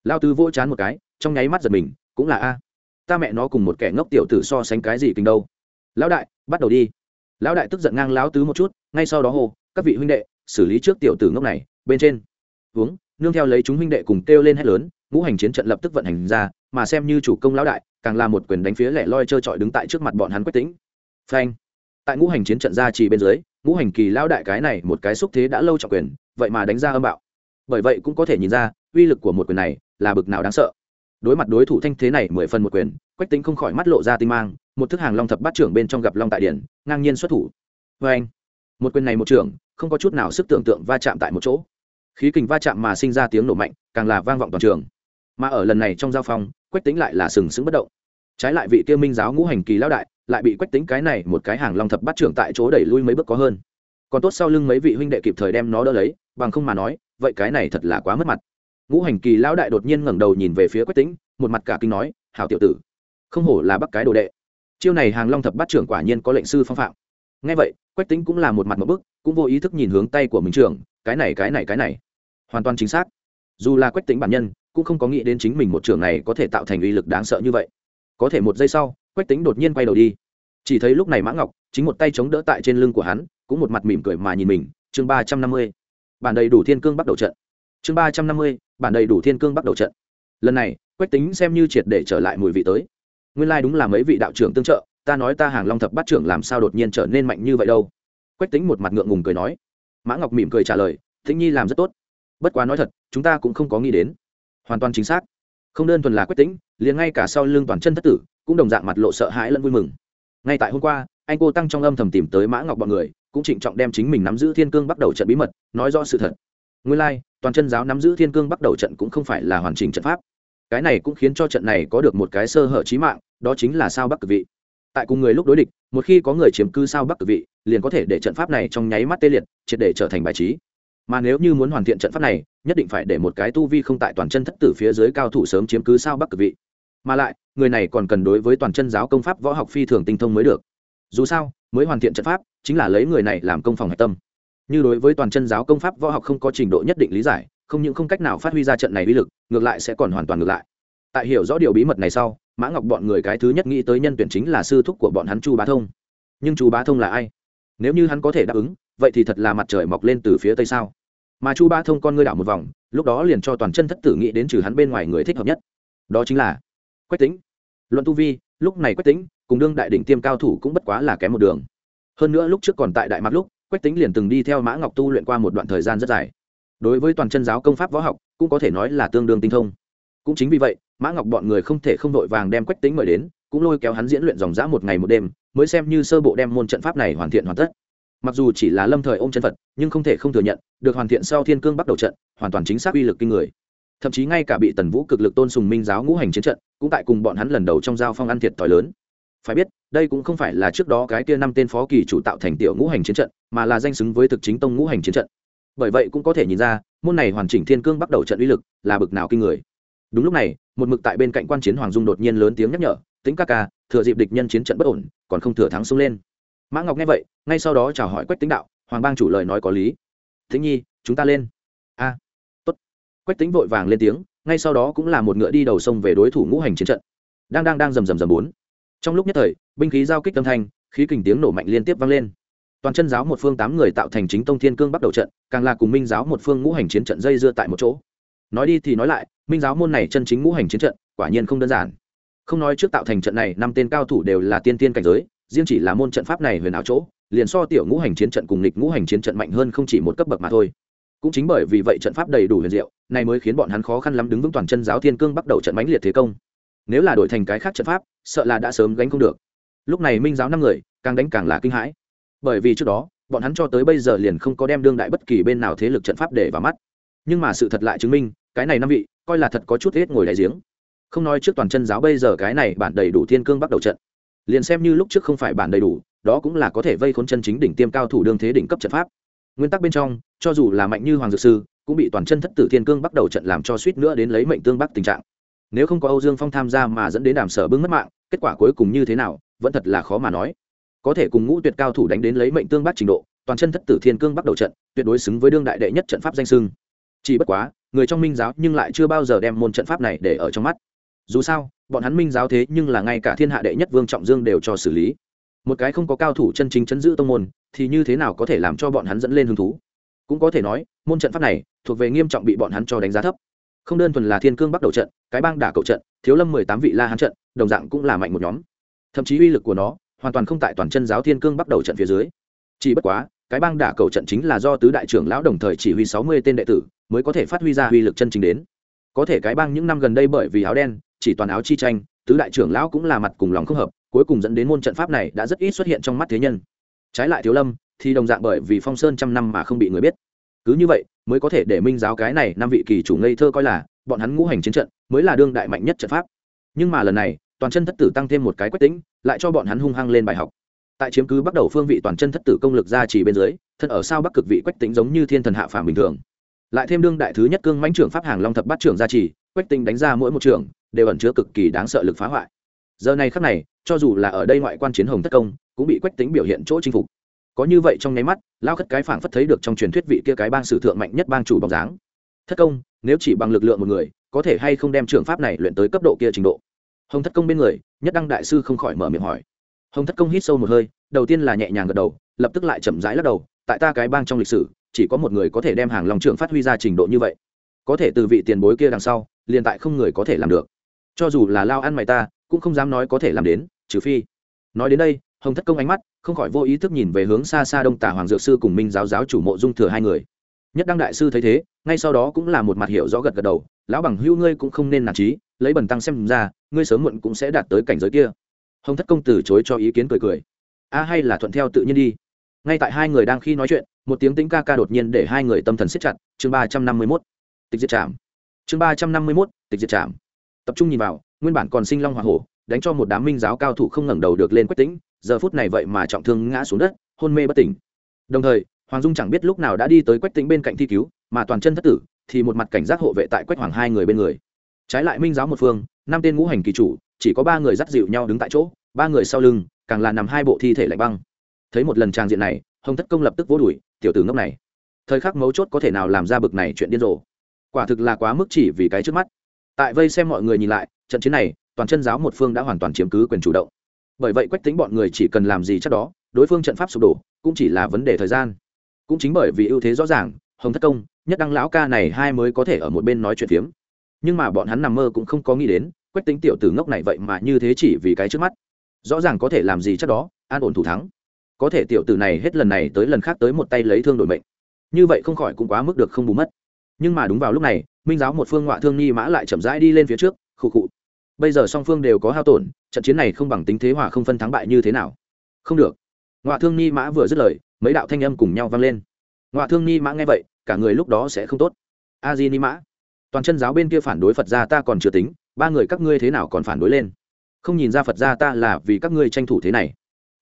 Lao tứ vỗ chán một cái, trong nháy mắt giật mình, cũng là a ta mẹ nó cùng một kẻ ngốc tiểu tử so sánh cái gì kinh đâu. Lão đại, bắt đầu đi. Lão đại tức giận ngang lão tứ một chút, ngay sau đó hô, các vị huynh đệ, xử lý trước tiểu tử ngốc này, bên trên. Uống, nương theo lấy chúng huynh đệ cùng kêu lên hét lớn, ngũ hành chiến trận lập tức vận hành ra, mà xem như chủ công lão đại, càng là một quyền đánh phía lẻ loi trơ trọi đứng tại trước mặt bọn hắn quách tính phanh. Tại ngũ hành chiến trận ra chỉ bên dưới, ngũ hành kỳ lão đại cái này một cái xúc thế đã lâu trọng quyền, vậy mà đánh ra âm bạo. Bởi vậy cũng có thể nhìn ra, uy lực của một quyền này là bực nào đáng sợ đối mặt đối thủ thanh thế này mười phần một quyền, quách tính không khỏi mắt lộ ra tinh mang, một thức hàng long thập bát trưởng bên trong gặp long tại điển ngang nhiên xuất thủ. Vê anh, một quyền này một trưởng, không có chút nào sức tưởng tượng va chạm tại một chỗ. Khí kình va chạm mà sinh ra tiếng nổ mạnh, càng là vang vọng toàn trường. Mà ở lần này trong giao phong, quách tính lại là sừng sững bất động. Trái lại vị tiêu minh giáo ngũ hành kỳ lão đại, lại bị quách tính cái này một cái hàng long thập bát trưởng tại chỗ đẩy lui mấy bước có hơn. Còn tốt sau lưng mấy vị huynh đệ kịp thời đem nó đỡ lấy, bằng không mà nói, vậy cái này thật là quá mất mặt ngũ hành kỳ lão đại đột nhiên ngẩng đầu nhìn về phía quách tính một mặt cả kinh nói, hảo tiểu tử, không hổ là bắc cái đồ đệ. Chiêu này hàng long thập bát trưởng quả nhiên có lệnh sư phong phạm. Ngay vậy, quách tính cũng là một mặt một bức, cũng vô ý thức nhìn hướng tay của mình trưởng, cái này cái này cái này. Hoàn toàn chính xác. Dù là quách tính bản nhân, cũng không có nghĩ đến chính mình một trường này có thể tạo thành uy lực đáng sợ như vậy. Có thể một giây sau, quách tính đột nhiên quay đầu đi. Chỉ thấy lúc này mã ngọc, chính một tay chống đỡ tại trên lưng của hắn, cũng một mặt mỉm cười mà nhìn mình. Chương ba trăm năm mươi. Bản đầy đủ thiên cương bắt đầu trận chương ba trăm năm mươi, bản đầy đủ thiên cương bắt đầu trận. Lần này, quách tính xem như triệt để trở lại mùi vị tới. Nguyên lai、like、đúng là mấy vị đạo trưởng tương trợ, ta nói ta hàng long thập bắt trưởng làm sao đột nhiên trở nên mạnh như vậy đâu. Quách tính một mặt ngượng ngùng cười nói. Mã ngọc mỉm cười trả lời thính nhi làm rất tốt. Bất quá nói thật, chúng ta cũng không có nghĩ đến. Hoàn toàn chính xác. Không đơn thuần là quách tính, liền ngay cả sau lưng toàn chân thất tử, cũng đồng dạng mặt lộ sợ hãi lẫn vui mừng. Ngay tại hôm qua, anh cô tăng trong âm thầm tìm tới mã ngọc bọn người, cũng trịnh trọng đem chính mình nắm giữ thiên cương bắt đầu trận bí mật, nói rõ sự thật nguyên Lai, toàn chân giáo nắm giữ thiên cương bắt đầu trận cũng không phải là hoàn chỉnh trận pháp. Cái này cũng khiến cho trận này có được một cái sơ hở trí mạng đó chính là sao bắc cực vị. Tại cùng người lúc đối địch một khi có người chiếm cư sao bắc cực vị liền có thể để trận pháp này trong nháy mắt tê liệt triệt để trở thành bài trí. Mà nếu như muốn hoàn thiện trận pháp này nhất định phải để một cái tu vi không tại toàn chân thất tử phía dưới cao thủ sớm chiếm cứ sao bắc cực vị. Mà lại người này còn cần đối với toàn chân giáo công pháp võ học phi thường tinh thông mới được. Dù sao mới hoàn thiện trận pháp chính là lấy người này làm công phòng hạch tâm như đối với toàn chân giáo công pháp võ học không có trình độ nhất định lý giải, không những không cách nào phát huy ra trận này uy lực, ngược lại sẽ còn hoàn toàn ngược lại. Tại hiểu rõ điều bí mật này sau, mã ngọc bọn người cái thứ nhất nghĩ tới nhân tuyển chính là sư thúc của bọn hắn chu bá thông. Nhưng chu bá thông là ai? Nếu như hắn có thể đáp ứng, vậy thì thật là mặt trời mọc lên từ phía tây sao? Mà chu bá thông con ngươi đảo một vòng, lúc đó liền cho toàn chân thất tử nghĩ đến trừ hắn bên ngoài người thích hợp nhất. Đó chính là quách tính luận tu vi, lúc này quách tính cùng đương đại đỉnh tiêm cao thủ cũng bất quá là kém một đường. Hơn nữa lúc trước còn tại đại mạc lúc quách tính liền từng đi theo mã ngọc tu luyện qua một đoạn thời gian rất dài. Đối với toàn chân giáo công pháp võ học, cũng có thể nói là tương đương tinh thông. Cũng chính vì vậy, mã ngọc bọn người không thể không đội vàng đem quách tính mời đến, cũng lôi kéo hắn diễn luyện dòng dã một ngày một đêm, mới xem như sơ bộ đem môn trận pháp này hoàn thiện hoàn tất. Mặc dù chỉ là lâm thời ôm chân phật, nhưng không thể không thừa nhận, được hoàn thiện sau thiên cương bắt đầu trận, hoàn toàn chính xác uy lực kinh người. Thậm chí ngay cả bị tần vũ cực lực tôn sùng minh giáo ngũ hành chiến trận, cũng tại cùng bọn hắn lần đầu trong giao phong ăn thiệt t h i lớn phải biết, đây cũng không phải là trước đó cái kia năm tên phó kỳ chủ tạo thành tiểu ngũ hành chiến trận, mà là danh xứng với thực chính tông ngũ hành chiến trận. Bởi vậy cũng có thể nhìn ra, môn này hoàn chỉnh thiên cương bắt đầu trận uy lực là bực nào kinh người. Đúng lúc này, một mực tại bên cạnh quan chiến hoàng dung đột nhiên lớn tiếng nhắc nhở tính ca ca, thừa dịp địch nhân chiến trận bất ổn, còn không thừa thắng xông lên. Mã ngọc nghe vậy, ngay sau đó chào hỏi quách tính đạo, hoàng bang chủ lời nói có lý. Thính nhi, chúng ta lên. A, tốt. Quách tính vội vàng lên tiếng, ngay sau đó cũng là một ngựa đi đầu sông về đối thủ ngũ hành chiến trận. Đang đang đang rầm rầm rầm bốn trong lúc nhất thời, binh khí giao kích tâm thanh, khí kình tiếng nổ mạnh liên tiếp vang lên. Toàn chân giáo một phương tám người tạo thành chính tông thiên cương bắt đầu trận, càng là cùng minh giáo một phương ngũ hành chiến trận dây dưa tại một chỗ. Nói đi thì nói lại, minh giáo môn này chân chính ngũ hành chiến trận, quả nhiên không đơn giản. Không nói trước tạo thành trận này, năm tên cao thủ đều là tiên tiên cảnh giới, riêng chỉ là môn trận pháp này huyền ảo chỗ, liền so tiểu ngũ hành chiến trận cùng lịch ngũ hành chiến trận mạnh hơn không chỉ một cấp bậc mà thôi. Cũng chính bởi vì vậy trận pháp đầy đủ huyền diệu, này mới khiến bọn hắn khó khăn lắm đứng vững toàn chân giáo thiên cương bắt đầu trận mãnh liệt thế công nếu là đổi thành cái khác trận pháp, sợ là đã sớm gánh không được. Lúc này minh giáo năm người, càng đánh càng là kinh hãi. Bởi vì trước đó, bọn hắn cho tới bây giờ liền không có đem đương đại bất kỳ bên nào thế lực trận pháp để vào mắt. Nhưng mà sự thật lại chứng minh, cái này năm vị, coi là thật có chút hết ngồi đại giếng. Không nói trước toàn chân giáo bây giờ cái này bản đầy đủ thiên cương bắt đầu trận. Liền xem như lúc trước không phải bản đầy đủ, đó cũng là có thể vây khốn chân chính đỉnh tiêm cao thủ đương thế đỉnh cấp trận pháp. Nguyên tắc bên trong, cho dù là mạnh như hoàng dược sư, cũng bị toàn chân thất tử thiên cương bắt đầu trận làm cho suýt nữa đến lấy mệnh tương bắc tình trạng nếu không có âu dương phong tham gia mà dẫn đến đàm sở bưng mất mạng, kết quả cuối cùng như thế nào, vẫn thật là khó mà nói. Có thể cùng ngũ tuyệt cao thủ đánh đến lấy mệnh tương bắc trình độ, toàn chân thất tử thiên cương bắt đầu trận, tuyệt đối xứng với đương đại đệ nhất trận pháp danh sưng. Chỉ bất quá, người trong minh giáo nhưng lại chưa bao giờ đem môn trận pháp này để ở trong mắt. Dù sao, bọn hắn minh giáo thế nhưng là ngay cả thiên hạ đệ nhất vương trọng dương đều cho xử lý. Một cái không có cao thủ chân chính chấn giữ tông môn, thì như thế nào có thể làm cho bọn hắn dẫn lên hứng thú? Cũng có thể nói, môn trận pháp này thuộc về nghiêm trọng bị bọn hắn cho đánh giá thấp không đơn thuần là thiên cương bắt đầu trận, cái bang đả cầu trận, thiếu lâm mười tám vị la hán trận, đồng dạng cũng là mạnh một nhóm. Thậm chí uy lực của nó hoàn toàn không tại toàn chân giáo thiên cương bắt đầu trận phía dưới. Chỉ bất quá, cái bang đả cầu trận chính là do tứ đại trưởng lão đồng thời chỉ huy sáu mươi tên đệ tử mới có thể phát huy ra uy lực chân chính đến. Có thể cái bang những năm gần đây bởi vì áo đen, chỉ toàn áo chi tranh, tứ đại trưởng lão cũng là mặt cùng lòng không hợp, cuối cùng dẫn đến môn trận pháp này đã rất ít xuất hiện trong mắt thế nhân. Trái lại thiếu lâm thì đồng dạng bởi vì phong sơn trăm năm mà không bị người biết cứ như vậy, mới có thể để minh giáo cái này năm vị kỳ chủ ngây thơ coi là, bọn hắn ngũ hành chiến trận, mới là đương đại mạnh nhất trận pháp. Nhưng mà lần này, toàn chân thất tử tăng thêm một cái quách tính, lại cho bọn hắn hung hăng lên bài học. Tại chiếm cứ bắt đầu phương vị toàn chân thất tử công lực ra chỉ bên dưới, thân ở sao bắc cực vị quách tính giống như thiên thần hạ phàm bình thường. Lại thêm đương đại thứ nhất cương mãnh trưởng pháp hàng long thập bát trưởng gia trì, quách tính đánh ra mỗi một trưởng, đều ẩn chứa cực kỳ đáng sợ lực phá hoại. Giờ này khắc này, cho dù là ở đây ngoại quan chiến hồng thất công, cũng bị quách tính biểu hiện chỗ chinh phục có như vậy trong nháy mắt, lao khất cái phảng phất thấy được trong truyền thuyết vị kia cái bang sử thượng mạnh nhất bang chủ bóng dáng. Thất công, nếu chỉ bằng lực lượng một người, có thể hay không đem trường pháp này luyện tới cấp độ kia trình độ? Hồng thất công bên người, nhất đăng đại sư không khỏi mở miệng hỏi. Hồng thất công hít sâu một hơi, đầu tiên là nhẹ nhàng gật đầu, lập tức lại chậm rãi lắc đầu, tại ta cái bang trong lịch sử, chỉ có một người có thể đem hàng lòng trường phát huy ra trình độ như vậy. Có thể từ vị tiền bối kia đằng sau, liền tại không người có thể làm được. Cho dù là lao ăn mày ta, cũng không dám nói có thể làm đến, trừ phi. Nói đến đây hồng thất công ánh mắt, không khỏi vô ý thức nhìn về hướng xa xa đông tả hoàng dược sư cùng minh giáo giáo chủ mộ dung thừa hai người. Nhất đăng đại sư thấy thế, ngay sau đó cũng là một mặt hiểu rõ gật gật đầu, lão bằng hữu ngươi cũng không nên nản trí lấy bần tăng xem ra, ngươi sớm muộn cũng sẽ đạt tới cảnh giới kia. Hồng thất công từ chối cho ý kiến cười cười. A hay là thuận theo tự nhiên đi. Ngay tại hai người đang khi nói chuyện, một tiếng tính ca ca đột nhiên để hai người tâm thần siết chặt, chương ba trăm năm mươi mốt. Tịch diệt trảm. Chương ba trăm năm mươi mốt, tịch diệt trảm. Tập trung nhìn vào, nguyên bản còn sinh long hoa hổ đánh cho một đám minh giáo cao thủ không ngẩng đầu được lên quách tĩnh, giờ phút này vậy mà trọng thương ngã xuống đất, hôn mê bất tỉnh. Đồng thời, hoàng dung chẳng biết lúc nào đã đi tới quách tĩnh bên cạnh thi cứu, mà toàn chân thất tử thì một mặt cảnh giác hộ vệ tại quách hoàng hai người bên người. Trái lại minh giáo một phương, năm tên ngũ hành kỳ chủ, chỉ có ba người dắt dịu nhau đứng tại chỗ, ba người sau lưng, càng là nằm hai bộ thi thể lạnh băng. Thấy một lần trang diện này, hồng thất công lập tức vỗ đuổi, tiểu tử ngốc này, thời khắc mấu chốt có thể nào làm ra bực này chuyện điên rồ? Quả thực là quá mức chỉ vì cái trước mắt. Tại vây xem mọi người nhìn lại, trận chiến này toàn chân giáo một phương đã hoàn toàn chiếm cứ quyền chủ động. Bởi vậy quách tính bọn người chỉ cần làm gì chắc đó, đối phương trận pháp sụp đổ, cũng chỉ là vấn đề thời gian. Cũng chính bởi vì ưu thế rõ ràng, hồng thất công, nhất đăng lão ca này hai mới có thể ở một bên nói chuyện phiếm. Nhưng mà bọn hắn nằm mơ cũng không có nghĩ đến, quách tính tiểu tử ngốc này vậy mà như thế chỉ vì cái trước mắt. Rõ ràng có thể làm gì chắc đó, an ổn thủ thắng. Có thể tiểu tử này hết lần này tới lần khác tới một tay lấy thương đổi mệnh. Như vậy không khỏi cũng quá mức được không bù mất. Nhưng mà đúng vào lúc này, minh giáo một phương ngoại thương nghi mã lại chậm rãi đi lên phía trước, khụ khụ bây giờ song phương đều có hao tổn, trận chiến này không bằng tính thế hòa không phân thắng bại như thế nào? Không được. Ngoại thương nhi mã vừa dứt lời, mấy đạo thanh âm cùng nhau vang lên. Ngoại thương nhi mã nghe vậy, cả người lúc đó sẽ không tốt. A di ni mã. Toàn chân giáo bên kia phản đối phật gia ta còn chưa tính, ba người các ngươi thế nào còn phản đối lên? Không nhìn ra phật gia ta là vì các ngươi tranh thủ thế này.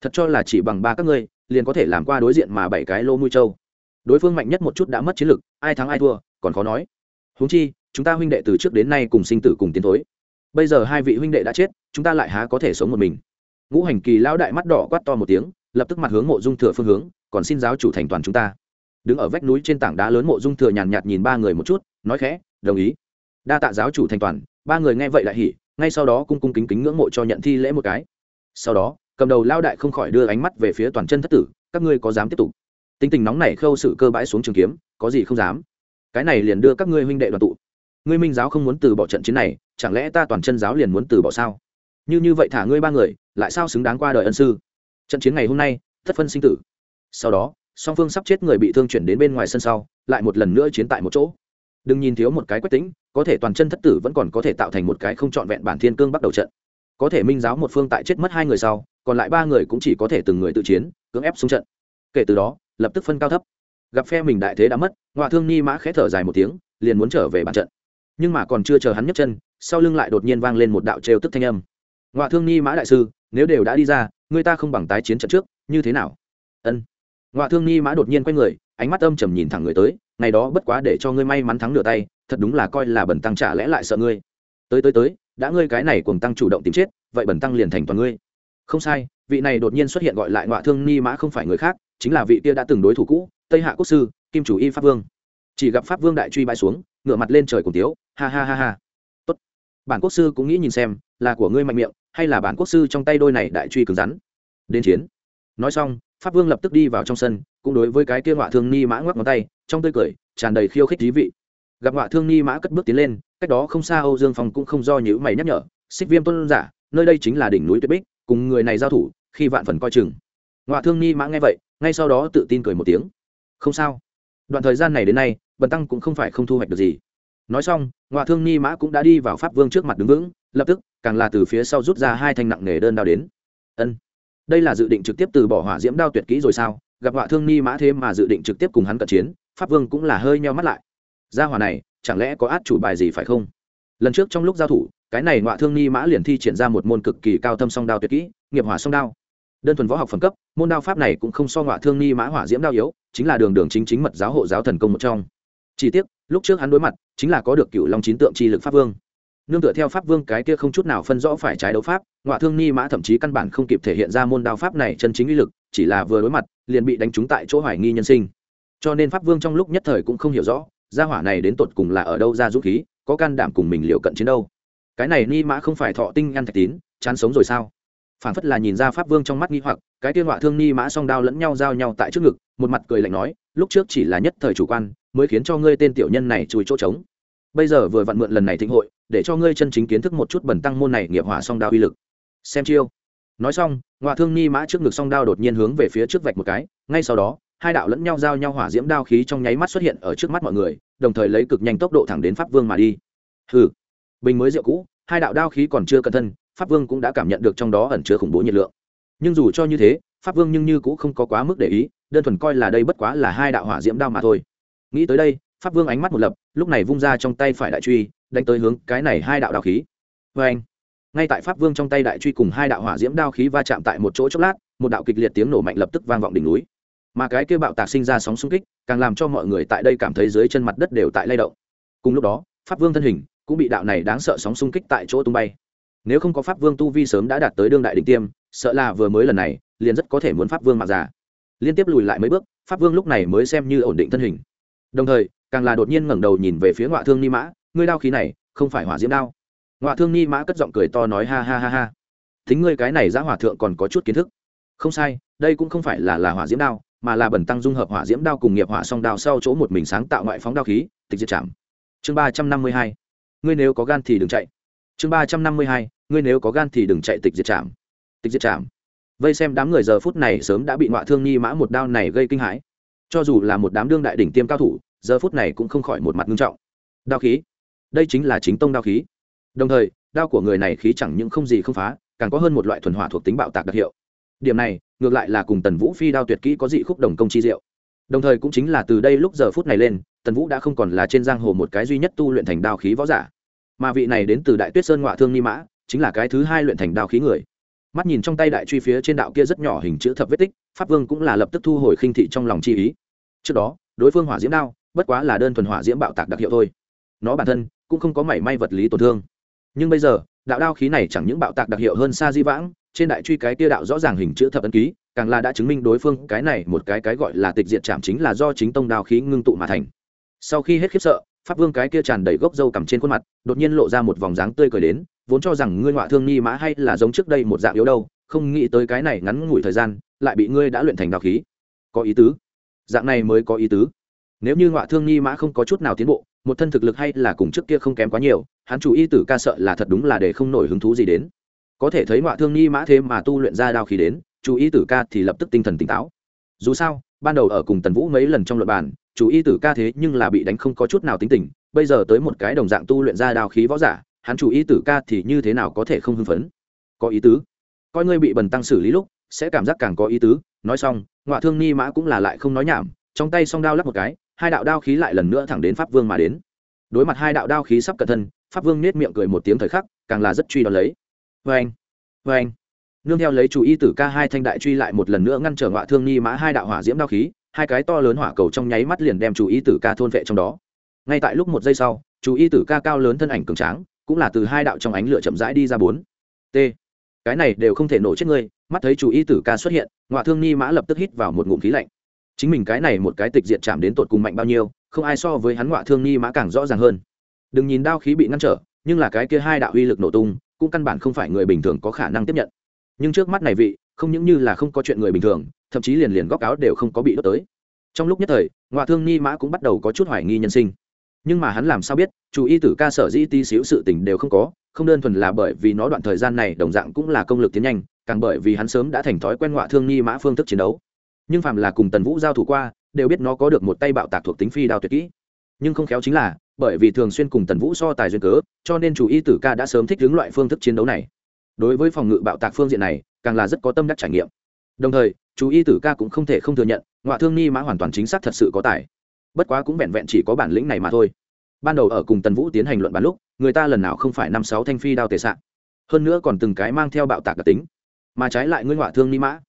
Thật cho là chỉ bằng ba các ngươi, liền có thể làm qua đối diện mà bảy cái lô mui châu. Đối phương mạnh nhất một chút đã mất chiến lực, ai thắng ai thua, còn khó nói. Huống chi, chúng ta huynh đệ từ trước đến nay cùng sinh tử cùng tiến thối bây giờ hai vị huynh đệ đã chết, chúng ta lại há có thể sống một mình. Ngũ hành kỳ lão đại mắt đỏ quát to một tiếng, lập tức mặt hướng mộ dung thừa phương hướng, còn xin giáo chủ thành toàn chúng ta. Đứng ở vách núi trên tảng đá lớn mộ dung thừa nhàn nhạt nhìn ba người một chút, nói khẽ, đồng ý. Đa tạ giáo chủ thành toàn, ba người nghe vậy lại hỉ, ngay sau đó cung cung kính kính ngưỡng mộ cho nhận thi lễ một cái. Sau đó, cầm đầu lao đại không khỏi đưa ánh mắt về phía toàn chân thất tử, các ngươi có dám tiếp tục? Tính tình nóng này khâu sự cơ bãi xuống trường kiếm, có gì không dám? Cái này liền đưa các ngươi huynh đệ đoàn tụ ngươi minh giáo không muốn từ bỏ trận chiến này, chẳng lẽ ta toàn chân giáo liền muốn từ bỏ sao? Như như vậy thả ngươi ba người, lại sao xứng đáng qua đời ân sư? Trận chiến ngày hôm nay, thất phân sinh tử. Sau đó, song phương sắp chết người bị thương chuyển đến bên ngoài sân sau, lại một lần nữa chiến tại một chỗ. Đừng nhìn thiếu một cái quách tính có thể toàn chân thất tử vẫn còn có thể tạo thành một cái không trọn vẹn bản thiên cương bắt đầu trận. Có thể minh giáo một phương tại chết mất hai người sau, còn lại ba người cũng chỉ có thể từng người tự chiến, cưỡng ép xuống trận. Kể từ đó, lập tức phân cao thấp. Gặp phe mình đại thế đã mất ngoại thương ni mã khẽ thở dài một tiếng, liền muốn trở về bàn trận nhưng mà còn chưa chờ hắn nhấc chân, sau lưng lại đột nhiên vang lên một đạo trêu tức thanh âm. Ngoại thương ni mã đại sư, nếu đều đã đi ra, người ta không bằng tái chiến trận trước, như thế nào? Ân. Ngoại thương ni mã đột nhiên quay người, ánh mắt âm trầm nhìn thẳng người tới, ngày đó bất quá để cho ngươi may mắn thắng nửa tay, thật đúng là coi là bẩn tăng trả lẽ lại sợ ngươi. Tới tới tới, đã ngươi cái này cùng tăng chủ động tìm chết, vậy bẩn tăng liền thành toàn ngươi. Không sai, vị này đột nhiên xuất hiện gọi lại ngoại thương ni mã không phải người khác, chính là vị kia đã từng đối thủ cũ, tây hạ quốc sư, kim chủ y pháp vương. Chỉ gặp pháp vương đại truy bãi xuống ngựa mặt lên trời cùng tiếu, ha ha ha ha. Tốt. Bản quốc sư cũng nghĩ nhìn xem, là của ngươi mạnh miệng, hay là bản quốc sư trong tay đôi này đại truy cứng rắn. Đến chiến. Nói xong, pháp vương lập tức đi vào trong sân, cũng đối với cái kia ngọa thương ni mã ngoắc ngón tay, trong tươi cười, tràn đầy khiêu khích thí vị. Gặp ngọa thương ni mã cất bước tiến lên, cách đó không xa âu dương phong cũng không do nhữ mày nhắc nhở, xích viêm tôn giả, nơi đây chính là đỉnh núi tuyệt bích, cùng người này giao thủ, khi vạn phần coi chừng. Ngọa thương ni mã nghe vậy, ngay sau đó tự tin cười một tiếng. Không sao đoạn thời gian này đến nay, bần tăng cũng không phải không thu hoạch được gì. Nói xong ngoại thương ni mã cũng đã đi vào pháp vương trước mặt đứng vững, lập tức, càng là từ phía sau rút ra hai thanh nặng nề đơn đao đến. Ân, đây là dự định trực tiếp từ bỏ hỏa diễm đao tuyệt kỹ rồi sao? Gặp ngoại thương ni mã thế mà dự định trực tiếp cùng hắn cận chiến, pháp vương cũng là hơi nheo mắt lại. Gia hỏa này, chẳng lẽ có át chủ bài gì phải không? Lần trước trong lúc giao thủ, cái này ngoại thương ni mã liền thi triển ra một môn cực kỳ cao thâm song đao tuyệt kỹ, nghiệp hỏa song đao đơn thuần võ học phẩm cấp, môn đao pháp này cũng không so ngoại thương ni mã hỏa diễm đao yếu, chính là đường đường chính chính mật giáo hộ giáo thần công một trong. Chỉ tiếc, lúc trước hắn đối mặt, chính là có được cựu long chín tượng chi lực pháp vương. Nương tựa theo pháp vương cái kia không chút nào phân rõ phải trái đấu pháp ngoại thương ni mã thậm chí căn bản không kịp thể hiện ra môn đao pháp này chân chính uy lực, chỉ là vừa đối mặt, liền bị đánh trúng tại chỗ hoài nghi nhân sinh. Cho nên pháp vương trong lúc nhất thời cũng không hiểu rõ, gia hỏa này đến tột cùng là ở đâu ra dũng khí, có can đảm cùng mình liệu cận chiến đâu. Cái này ni mã không phải thọ tinh ăn thạch tín, chán sống rồi sao? Phản phất là nhìn ra pháp vương trong mắt nghi hoặc, cái tiên họa thương ni mã song đao lẫn nhau giao nhau tại trước ngực, một mặt cười lạnh nói, lúc trước chỉ là nhất thời chủ quan, mới khiến cho ngươi tên tiểu nhân này chui chỗ trống. Bây giờ vừa vặn mượn lần này thịnh hội, để cho ngươi chân chính kiến thức một chút bẩn tăng môn này nghiệp hỏa song đao uy lực. Xem chiêu. Nói xong ngoại thương ni mã trước ngực song đao đột nhiên hướng về phía trước vạch một cái, ngay sau đó, hai đạo lẫn nhau giao nhau hỏa diễm đao khí trong nháy mắt xuất hiện ở trước mắt mọi người, đồng thời lấy cực nhanh tốc độ thẳng đến pháp vương mà đi. Hừ. Bình mới rượu cũ, hai đạo đao khí còn chưa cẩn thân pháp vương cũng đã cảm nhận được trong đó ẩn chứa khủng bố nhiệt lượng. Nhưng dù cho như thế, pháp vương nhưng như cũng không có quá mức để ý, đơn thuần coi là đây bất quá là hai đạo hỏa diễm đao mà thôi. Nghĩ tới đây, pháp vương ánh mắt một lập, lúc này vung ra trong tay phải đại truy, đánh tới hướng cái này hai đạo đao khí. Vê anh, ngay tại pháp vương trong tay đại truy cùng hai đạo hỏa diễm đao khí va chạm tại một chỗ chốc lát, một đạo kịch liệt tiếng nổ mạnh lập tức vang vọng đỉnh núi. Mà cái kia bạo tạc sinh ra sóng xung kích, càng làm cho mọi người tại đây cảm thấy dưới chân mặt đất đều tại lay động. Cùng lúc đó, pháp vương thân hình cũng bị đạo này đáng sợ sóng xung kích tại chỗ tung bay nếu không có pháp vương tu vi sớm đã đạt tới đương đại đỉnh tiêm, sợ là vừa mới lần này, liền rất có thể muốn pháp vương mặc giả liên tiếp lùi lại mấy bước, pháp vương lúc này mới xem như ổn định thân hình. Đồng thời, càng là đột nhiên ngẩng đầu nhìn về phía ngoại thương ni mã, ngươi đao khí này, không phải hỏa diễm đao. Ngoại thương ni mã cất giọng cười to nói, ha ha ha ha. Thính ngươi cái này giá hỏa thượng còn có chút kiến thức. Không sai, đây cũng không phải là là hỏa diễm đao, mà là bẩn tăng dung hợp hỏa diễm đao cùng nghiệp hỏa song đao sau chỗ một mình sáng tạo ngoại phóng đao khí, tịch diệt chạm. Chương ba trăm năm mươi hai. Ngươi nếu có gan thì đừng chạy chương ba trăm năm mươi hai, ngươi nếu có gan thì đừng chạy tịch diệt chạm tịch diệt chạm vây xem đám người giờ phút này sớm đã bị ngoạ thương nghi mã một đao này gây kinh hãi. Cho dù là một đám đương đại đỉnh tiêm cao thủ, giờ phút này cũng không khỏi một mặt nghiêm trọng. Đao khí. Đây chính là chính tông đao khí. Đồng thời, đao của người này khí chẳng những không gì không phá, càng có hơn một loại thuần hỏa thuộc tính bạo tạc đặc hiệu. Điểm này, ngược lại là cùng tần vũ phi đao tuyệt kỹ có dị khúc đồng công chi diệu. Đồng thời cũng chính là từ đây lúc giờ phút này lên, tần vũ đã không còn là trên giang hồ một cái duy nhất tu luyện thành đao khí võ giả mà vị này đến từ đại tuyết sơn ngoại thương ni mã, chính là cái thứ hai luyện thành đao khí người. Mắt nhìn trong tay đại truy phía trên đạo kia rất nhỏ hình chữ thập vết tích, pháp vương cũng là lập tức thu hồi khinh thị trong lòng chi ý. Trước đó, đối phương hỏa diễm đao, bất quá là đơn thuần hỏa diễm bạo tạc đặc hiệu thôi. Nó bản thân cũng không có mảy may vật lý tổn thương. Nhưng bây giờ, đạo đao khí này chẳng những bạo tạc đặc hiệu hơn xa di vãng, trên đại truy cái kia đạo rõ ràng hình chữ thập ấn ký, càng là đã chứng minh đối phương cái này một cái cái gọi là tịch diệt chạm chính là do chính tông đao khí ngưng tụ mà thành. Sau khi hết khiếp sợ pháp vương cái kia tràn đầy gốc râu cằm trên khuôn mặt, đột nhiên lộ ra một vòng dáng tươi cười đến, vốn cho rằng ngươi ngoại thương nghi mã hay là giống trước đây một dạng yếu đâu, không nghĩ tới cái này ngắn ngủi thời gian, lại bị ngươi đã luyện thành đạo khí. Có ý tứ. Dạng này mới có ý tứ. Nếu như ngọa thương nhi mã không có chút nào tiến bộ, một thân thực lực hay là cùng trước kia không kém quá nhiều, hắn chủ y tử ca sợ là thật đúng là để không nổi hứng thú gì đến. Có thể thấy ngọa thương nhi mã thế mà tu luyện ra đao khí đến, chủ y tử ca thì lập tức tinh thần tỉnh táo. Dù sao, ban đầu ở cùng tần vũ mấy lần trong luật bàn chủ y tử ca thế nhưng là bị đánh không có chút nào tính tình, bây giờ tới một cái đồng dạng tu luyện ra đào khí võ giả, hắn chủ y tử ca thì như thế nào có thể không hưng phấn? Có ý tứ. Coi ngươi bị bần tăng xử lý lúc, sẽ cảm giác càng có ý tứ. Nói xong Ngoại thương ni mã cũng là lại không nói nhảm, trong tay song đao lắp một cái, hai đạo đao khí lại lần nữa thẳng đến pháp vương mà đến. Đối mặt hai đạo đao khí sắp cận thân, pháp vương nết miệng cười một tiếng thời khắc, càng là rất truy đón lấy. Vê anh vê anh nương theo lấy chủ y tử ca hai thanh đại truy lại một lần nữa ngăn trở Ngoại thương ni mã hai đạo hỏa diễm đao khí hai cái to lớn hỏa cầu trong nháy mắt liền đem chú ý tử ca thôn vệ trong đó. Ngay tại lúc một giây sau, chú ý tử ca cao lớn thân ảnh cường tráng, cũng là từ hai đạo trong ánh lửa chậm rãi đi ra bốn. T. Cái này đều không thể nổ chết ngươi, mắt thấy chú ý tử ca xuất hiện ngoại thương ni mã lập tức hít vào một ngụm khí lạnh. Chính mình cái này một cái tịch diệt chạm đến tột cùng mạnh bao nhiêu, không ai so với hắn ngoại thương ni mã càng rõ ràng hơn. Đừng nhìn đao khí bị ngăn trở, nhưng là cái kia hai đạo uy lực nổ tung, cũng căn bản không phải người bình thường có khả năng tiếp nhận. Nhưng trước mắt này vị không những như là không có chuyện người bình thường, thậm chí liền liền góc áo đều không có bị đốt tới. Trong lúc nhất thời ngoại thương ni mã cũng bắt đầu có chút hoài nghi nhân sinh. Nhưng mà hắn làm sao biết, chủ y tử ca sở dĩ tí xíu sự tình đều không có, không đơn thuần là bởi vì nó đoạn thời gian này đồng dạng cũng là công lực tiến nhanh, càng bởi vì hắn sớm đã thành thói quen ngoại thương ni mã phương thức chiến đấu. Nhưng phàm là cùng tần vũ giao thủ qua, đều biết nó có được một tay bạo tạc thuộc tính phi đao tuyệt kỹ. Nhưng không khéo chính là, bởi vì thường xuyên cùng tần vũ so tài duyên cớ, cho nên chủ y tử ca đã sớm thích ứng loại phương thức chiến đấu này. Đối với phòng ngự bạo tạc phương diện này càng là rất có tâm đắc trải nghiệm. Đồng thời, chú y tử ca cũng không thể không thừa nhận ngoại thương ni mã hoàn toàn chính xác thật sự có tài. Bất quá cũng vẹn vẹn chỉ có bản lĩnh này mà thôi. Ban đầu ở cùng tần vũ tiến hành luận bàn lúc, người ta lần nào không phải năm sáu thanh phi đao tề sạn hơn nữa còn từng cái mang theo bạo tạc đặc tính. Mà trái lại ngươi ngoại thương ni mã.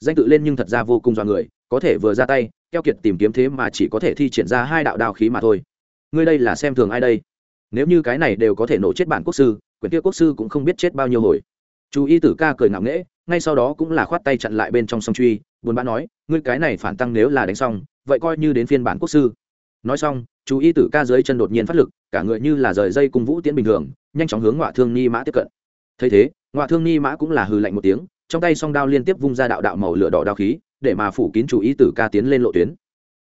Danh tự lên nhưng thật ra vô cùng do người, có thể vừa ra tay, keo kiệt tìm kiếm thế mà chỉ có thể thi triển ra hai đạo đao khí mà thôi. Ngươi đây là xem thường ai đây? Nếu như cái này đều có thể nổ chết bản quốc sư quyền kia quốc sư cũng không biết chết bao nhiêu hồi. Chú y tử ca cười ngạo nghễ ngay sau đó cũng là khoát tay chặn lại bên trong sông truy, buồn bã nói, ngươi cái này phản tăng nếu là đánh xong, vậy coi như đến phiên bản quốc sư. Nói xong, chú y tử ca dưới chân đột nhiên phát lực, cả người như là rời dây cung vũ tiễn bình thường, nhanh chóng hướng ngoại thương ni mã tiếp cận. Thấy thế ngoại thương ni mã cũng là hừ lạnh một tiếng, trong tay song đao liên tiếp vung ra đạo đạo màu lửa đỏ đao khí, để mà phủ kín chú y tử ca tiến lên lộ tuyến.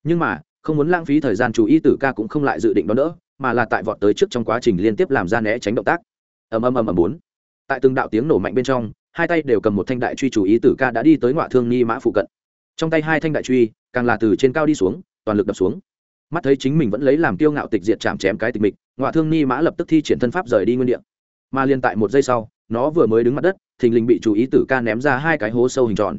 Nhưng mà, không muốn lãng phí thời gian, chú y tử ca cũng không lại dự định đón đỡ, mà là tại vọt tới trước trong quá trình liên tiếp làm ra né tránh động tác. Ầm ầm ầm ầm bốn. Tại từng đạo tiếng nổ mạnh bên trong hai tay đều cầm một thanh đại truy chủ ý tử ca đã đi tới ngoại thương nghi mã phụ cận. Trong tay hai thanh đại truy, càng là từ trên cao đi xuống, toàn lực đập xuống. Mắt thấy chính mình vẫn lấy làm tiêu ngạo tịch diệt chạm chém cái tịch mịch ngoại thương nghi mã lập tức thi triển thân pháp rời đi nguyên đ ị mà liên tại một giây sau, nó vừa mới đứng mặt đất, thình lình bị chủ ý tử ca ném ra hai cái hố sâu hình tròn.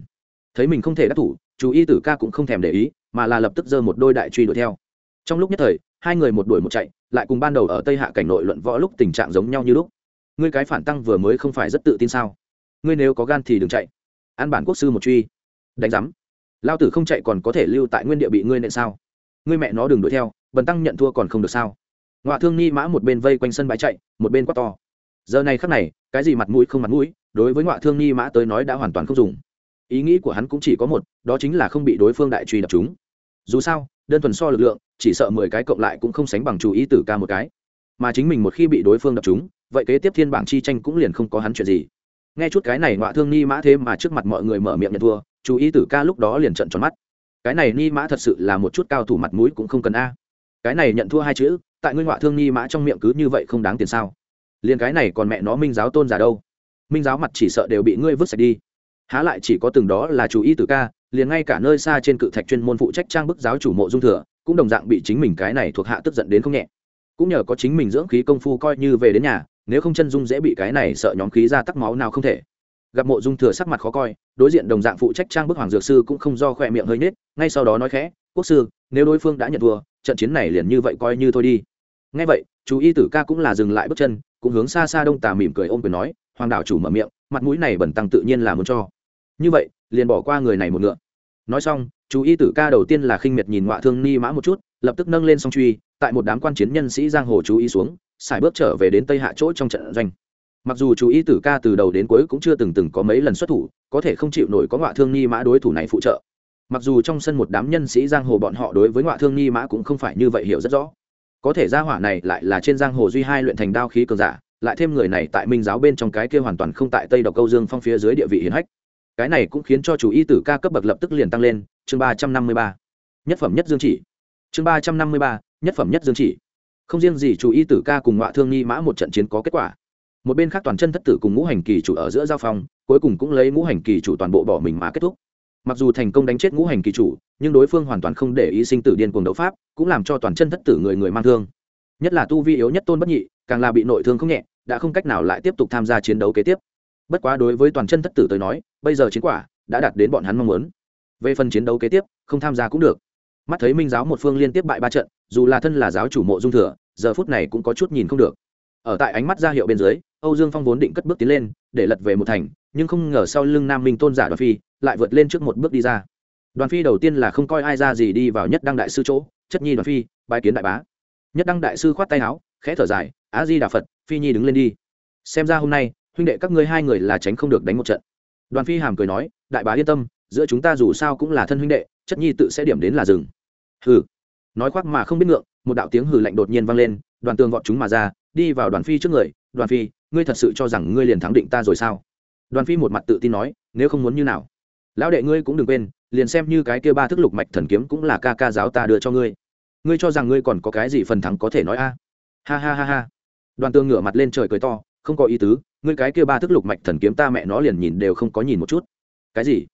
Thấy mình không thể đắc thủ, chủ ý tử ca cũng không thèm để ý, mà là lập tức giơ một đôi đại truy đuổi theo. Trong lúc nhất thời, hai người một đuổi một chạy, lại cùng ban đầu ở tây hạ cảnh nội luận võ lúc tình trạng giống nhau như lúc. Ngươi cái phản tăng vừa mới không phải rất tự tin sao? Ngươi nếu có gan thì đừng chạy. An bản quốc sư một truy. Đánh giám. Lao tử không chạy còn có thể lưu tại nguyên địa bị ngươi nện sao? Ngươi mẹ nó đừng đuổi theo, bần tăng nhận thua còn không được sao? Ngoại thương ni mã một bên vây quanh sân bãi chạy, một bên quát to. Giờ này khắc này, cái gì mặt mũi không mặt mũi, đối với ngoại thương ni mã tới nói đã hoàn toàn không dùng. Ý nghĩ của hắn cũng chỉ có một, đó chính là không bị đối phương đại truy đập chúng. Dù sao, đơn thuần so lực lượng, chỉ sợ mười cái cộng lại cũng không sánh bằng chủ ý tử ca một cái. Mà chính mình một khi bị đối phương đập chúng, vậy kế tiếp thiên bảng chi tranh cũng liền không có hắn chuyện gì nghe chút cái này ngọa thương ni mã thế mà trước mặt mọi người mở miệng nhận thua, chú ý tử ca lúc đó liền trận tròn mắt. Cái này ni mã thật sự là một chút cao thủ mặt mũi cũng không cần a. Cái này nhận thua hai chữ, tại ngươi ngọa thương ni mã trong miệng cứ như vậy không đáng tiền sao? Liền cái này còn mẹ nó minh giáo tôn giả đâu? Minh giáo mặt chỉ sợ đều bị ngươi vứt sạch đi. Há lại chỉ có từng đó là chú ý tử ca, liền ngay cả nơi xa trên cự thạch chuyên môn phụ trách trang bức giáo chủ mộ dung thừa, cũng đồng dạng bị chính mình cái này thuộc hạ tức giận đến không nhẹ. Cũng nhờ có chính mình dưỡng khí công phu coi như về đến nhà nếu không chân dung dễ bị cái này sợ nhóm khí ra tắc máu nào không thể. Gặp mộ dung thừa sắc mặt khó coi, đối diện đồng dạng phụ trách trang bức hoàng dược sư cũng không do khỏe miệng hơi nết ngay sau đó nói khẽ, quốc sư, nếu đối phương đã nhận thua, trận chiến này liền như vậy coi như thôi đi. Ngay vậy, chú y tử ca cũng là dừng lại bước chân, cũng hướng xa xa đông tà mỉm cười ôm quyền nói, hoàng đảo chủ mở miệng, mặt mũi này bẩn tăng tự nhiên là muốn cho. Như vậy, liền bỏ qua người này một ngựa. Nói xong, chú y tử ca đầu tiên là khinh miệt nhìn ngoại thương ni mã một chút, lập tức nâng lên song truy, tại một đám quan chiến nhân sĩ giang hồ chú ý xuống xài bước trở về đến tây hạ chỗ trong trận doanh. Mặc dù chú ý tử ca từ đầu đến cuối cũng chưa từng từng có mấy lần xuất thủ, có thể không chịu nổi có ngọa thương nghi mã đối thủ này phụ trợ. Mặc dù trong sân một đám nhân sĩ giang hồ bọn họ đối với ngọa thương nghi mã cũng không phải như vậy hiểu rất rõ. Có thể gia hỏa này lại là trên giang hồ duy hai luyện thành đao khí cường giả, lại thêm người này tại minh giáo bên trong cái kia hoàn toàn không tại tây độc câu dương phong phía dưới địa vị hiến hách. Cái này cũng khiến cho chủ y tử ca cấp bậc lập tức liền tăng lên. Chương ba trăm năm mươi ba. Nhất phẩm nhất dương chỉ. Chương ba trăm năm mươi ba. Nhất phẩm nhất dương chỉ không riêng gì chủ y tử ca cùng ngọa thương nghi mã một trận chiến có kết quả. Một bên khác toàn chân thất tử cùng ngũ hành kỳ chủ ở giữa giao phong, cuối cùng cũng lấy ngũ hành kỳ chủ toàn bộ bỏ mình mà kết thúc. Mặc dù thành công đánh chết ngũ hành kỳ chủ, nhưng đối phương hoàn toàn không để ý sinh tử điên cuồng đấu pháp, cũng làm cho toàn chân thất tử người người mang thương. Nhất là tu vi yếu nhất tôn bất nhị, càng là bị nội thương không nhẹ, đã không cách nào lại tiếp tục tham gia chiến đấu kế tiếp. Bất quá đối với toàn chân thất tử tới nói, bây giờ chiến quả đã đạt đến bọn hắn mong muốn. Về phần chiến đấu kế tiếp, không tham gia cũng được. Mắt thấy minh giáo một phương liên tiếp bại ba trận, dù là thân là giáo chủ mộ dung thừa giờ phút này cũng có chút nhìn không được. Ở tại ánh mắt ra hiệu bên dưới, âu dương phong vốn định cất bước tiến lên, để lật về một thành, nhưng không ngờ sau lưng nam minh tôn giả đoàn phi lại vượt lên trước một bước đi ra. Đoàn phi đầu tiên là không coi ai ra gì đi vào nhất đăng đại sư chỗ, chất nhi đoàn phi bài kiến đại bá. Nhất đăng đại sư khoát tay áo, khẽ thở dài á di đà phật, phi nhi đứng lên đi. Xem ra hôm nay, huynh đệ các ngươi hai người là tránh không được đánh một trận. Đoàn phi hàm cười nói, đại bá yên tâm, giữa chúng ta dù sao cũng là thân huynh đệ, chất nhi tự sẽ điểm đến là rừng hừ nói khoác mà không biết ngượng, một đạo tiếng hừ lạnh đột nhiên vang lên, đoàn tường vọt chúng mà ra, đi vào đoàn phi trước người, đoàn phi, ngươi thật sự cho rằng ngươi liền thắng định ta rồi sao? Đoàn phi một mặt tự tin nói, nếu không muốn như nào? Lão đệ ngươi cũng đừng quên, liền xem như cái kia ba thức lục mạch thần kiếm cũng là ca ca giáo ta đưa cho ngươi. Ngươi cho rằng ngươi còn có cái gì phần thắng có thể nói a? Ha ha ha ha. Đoàn tương ngửa mặt lên trời cười to, không có ý tứ, ngươi cái kia ba thức lục mạch thần kiếm ta mẹ nó liền nhìn đều không có nhìn một chút. Cái gì?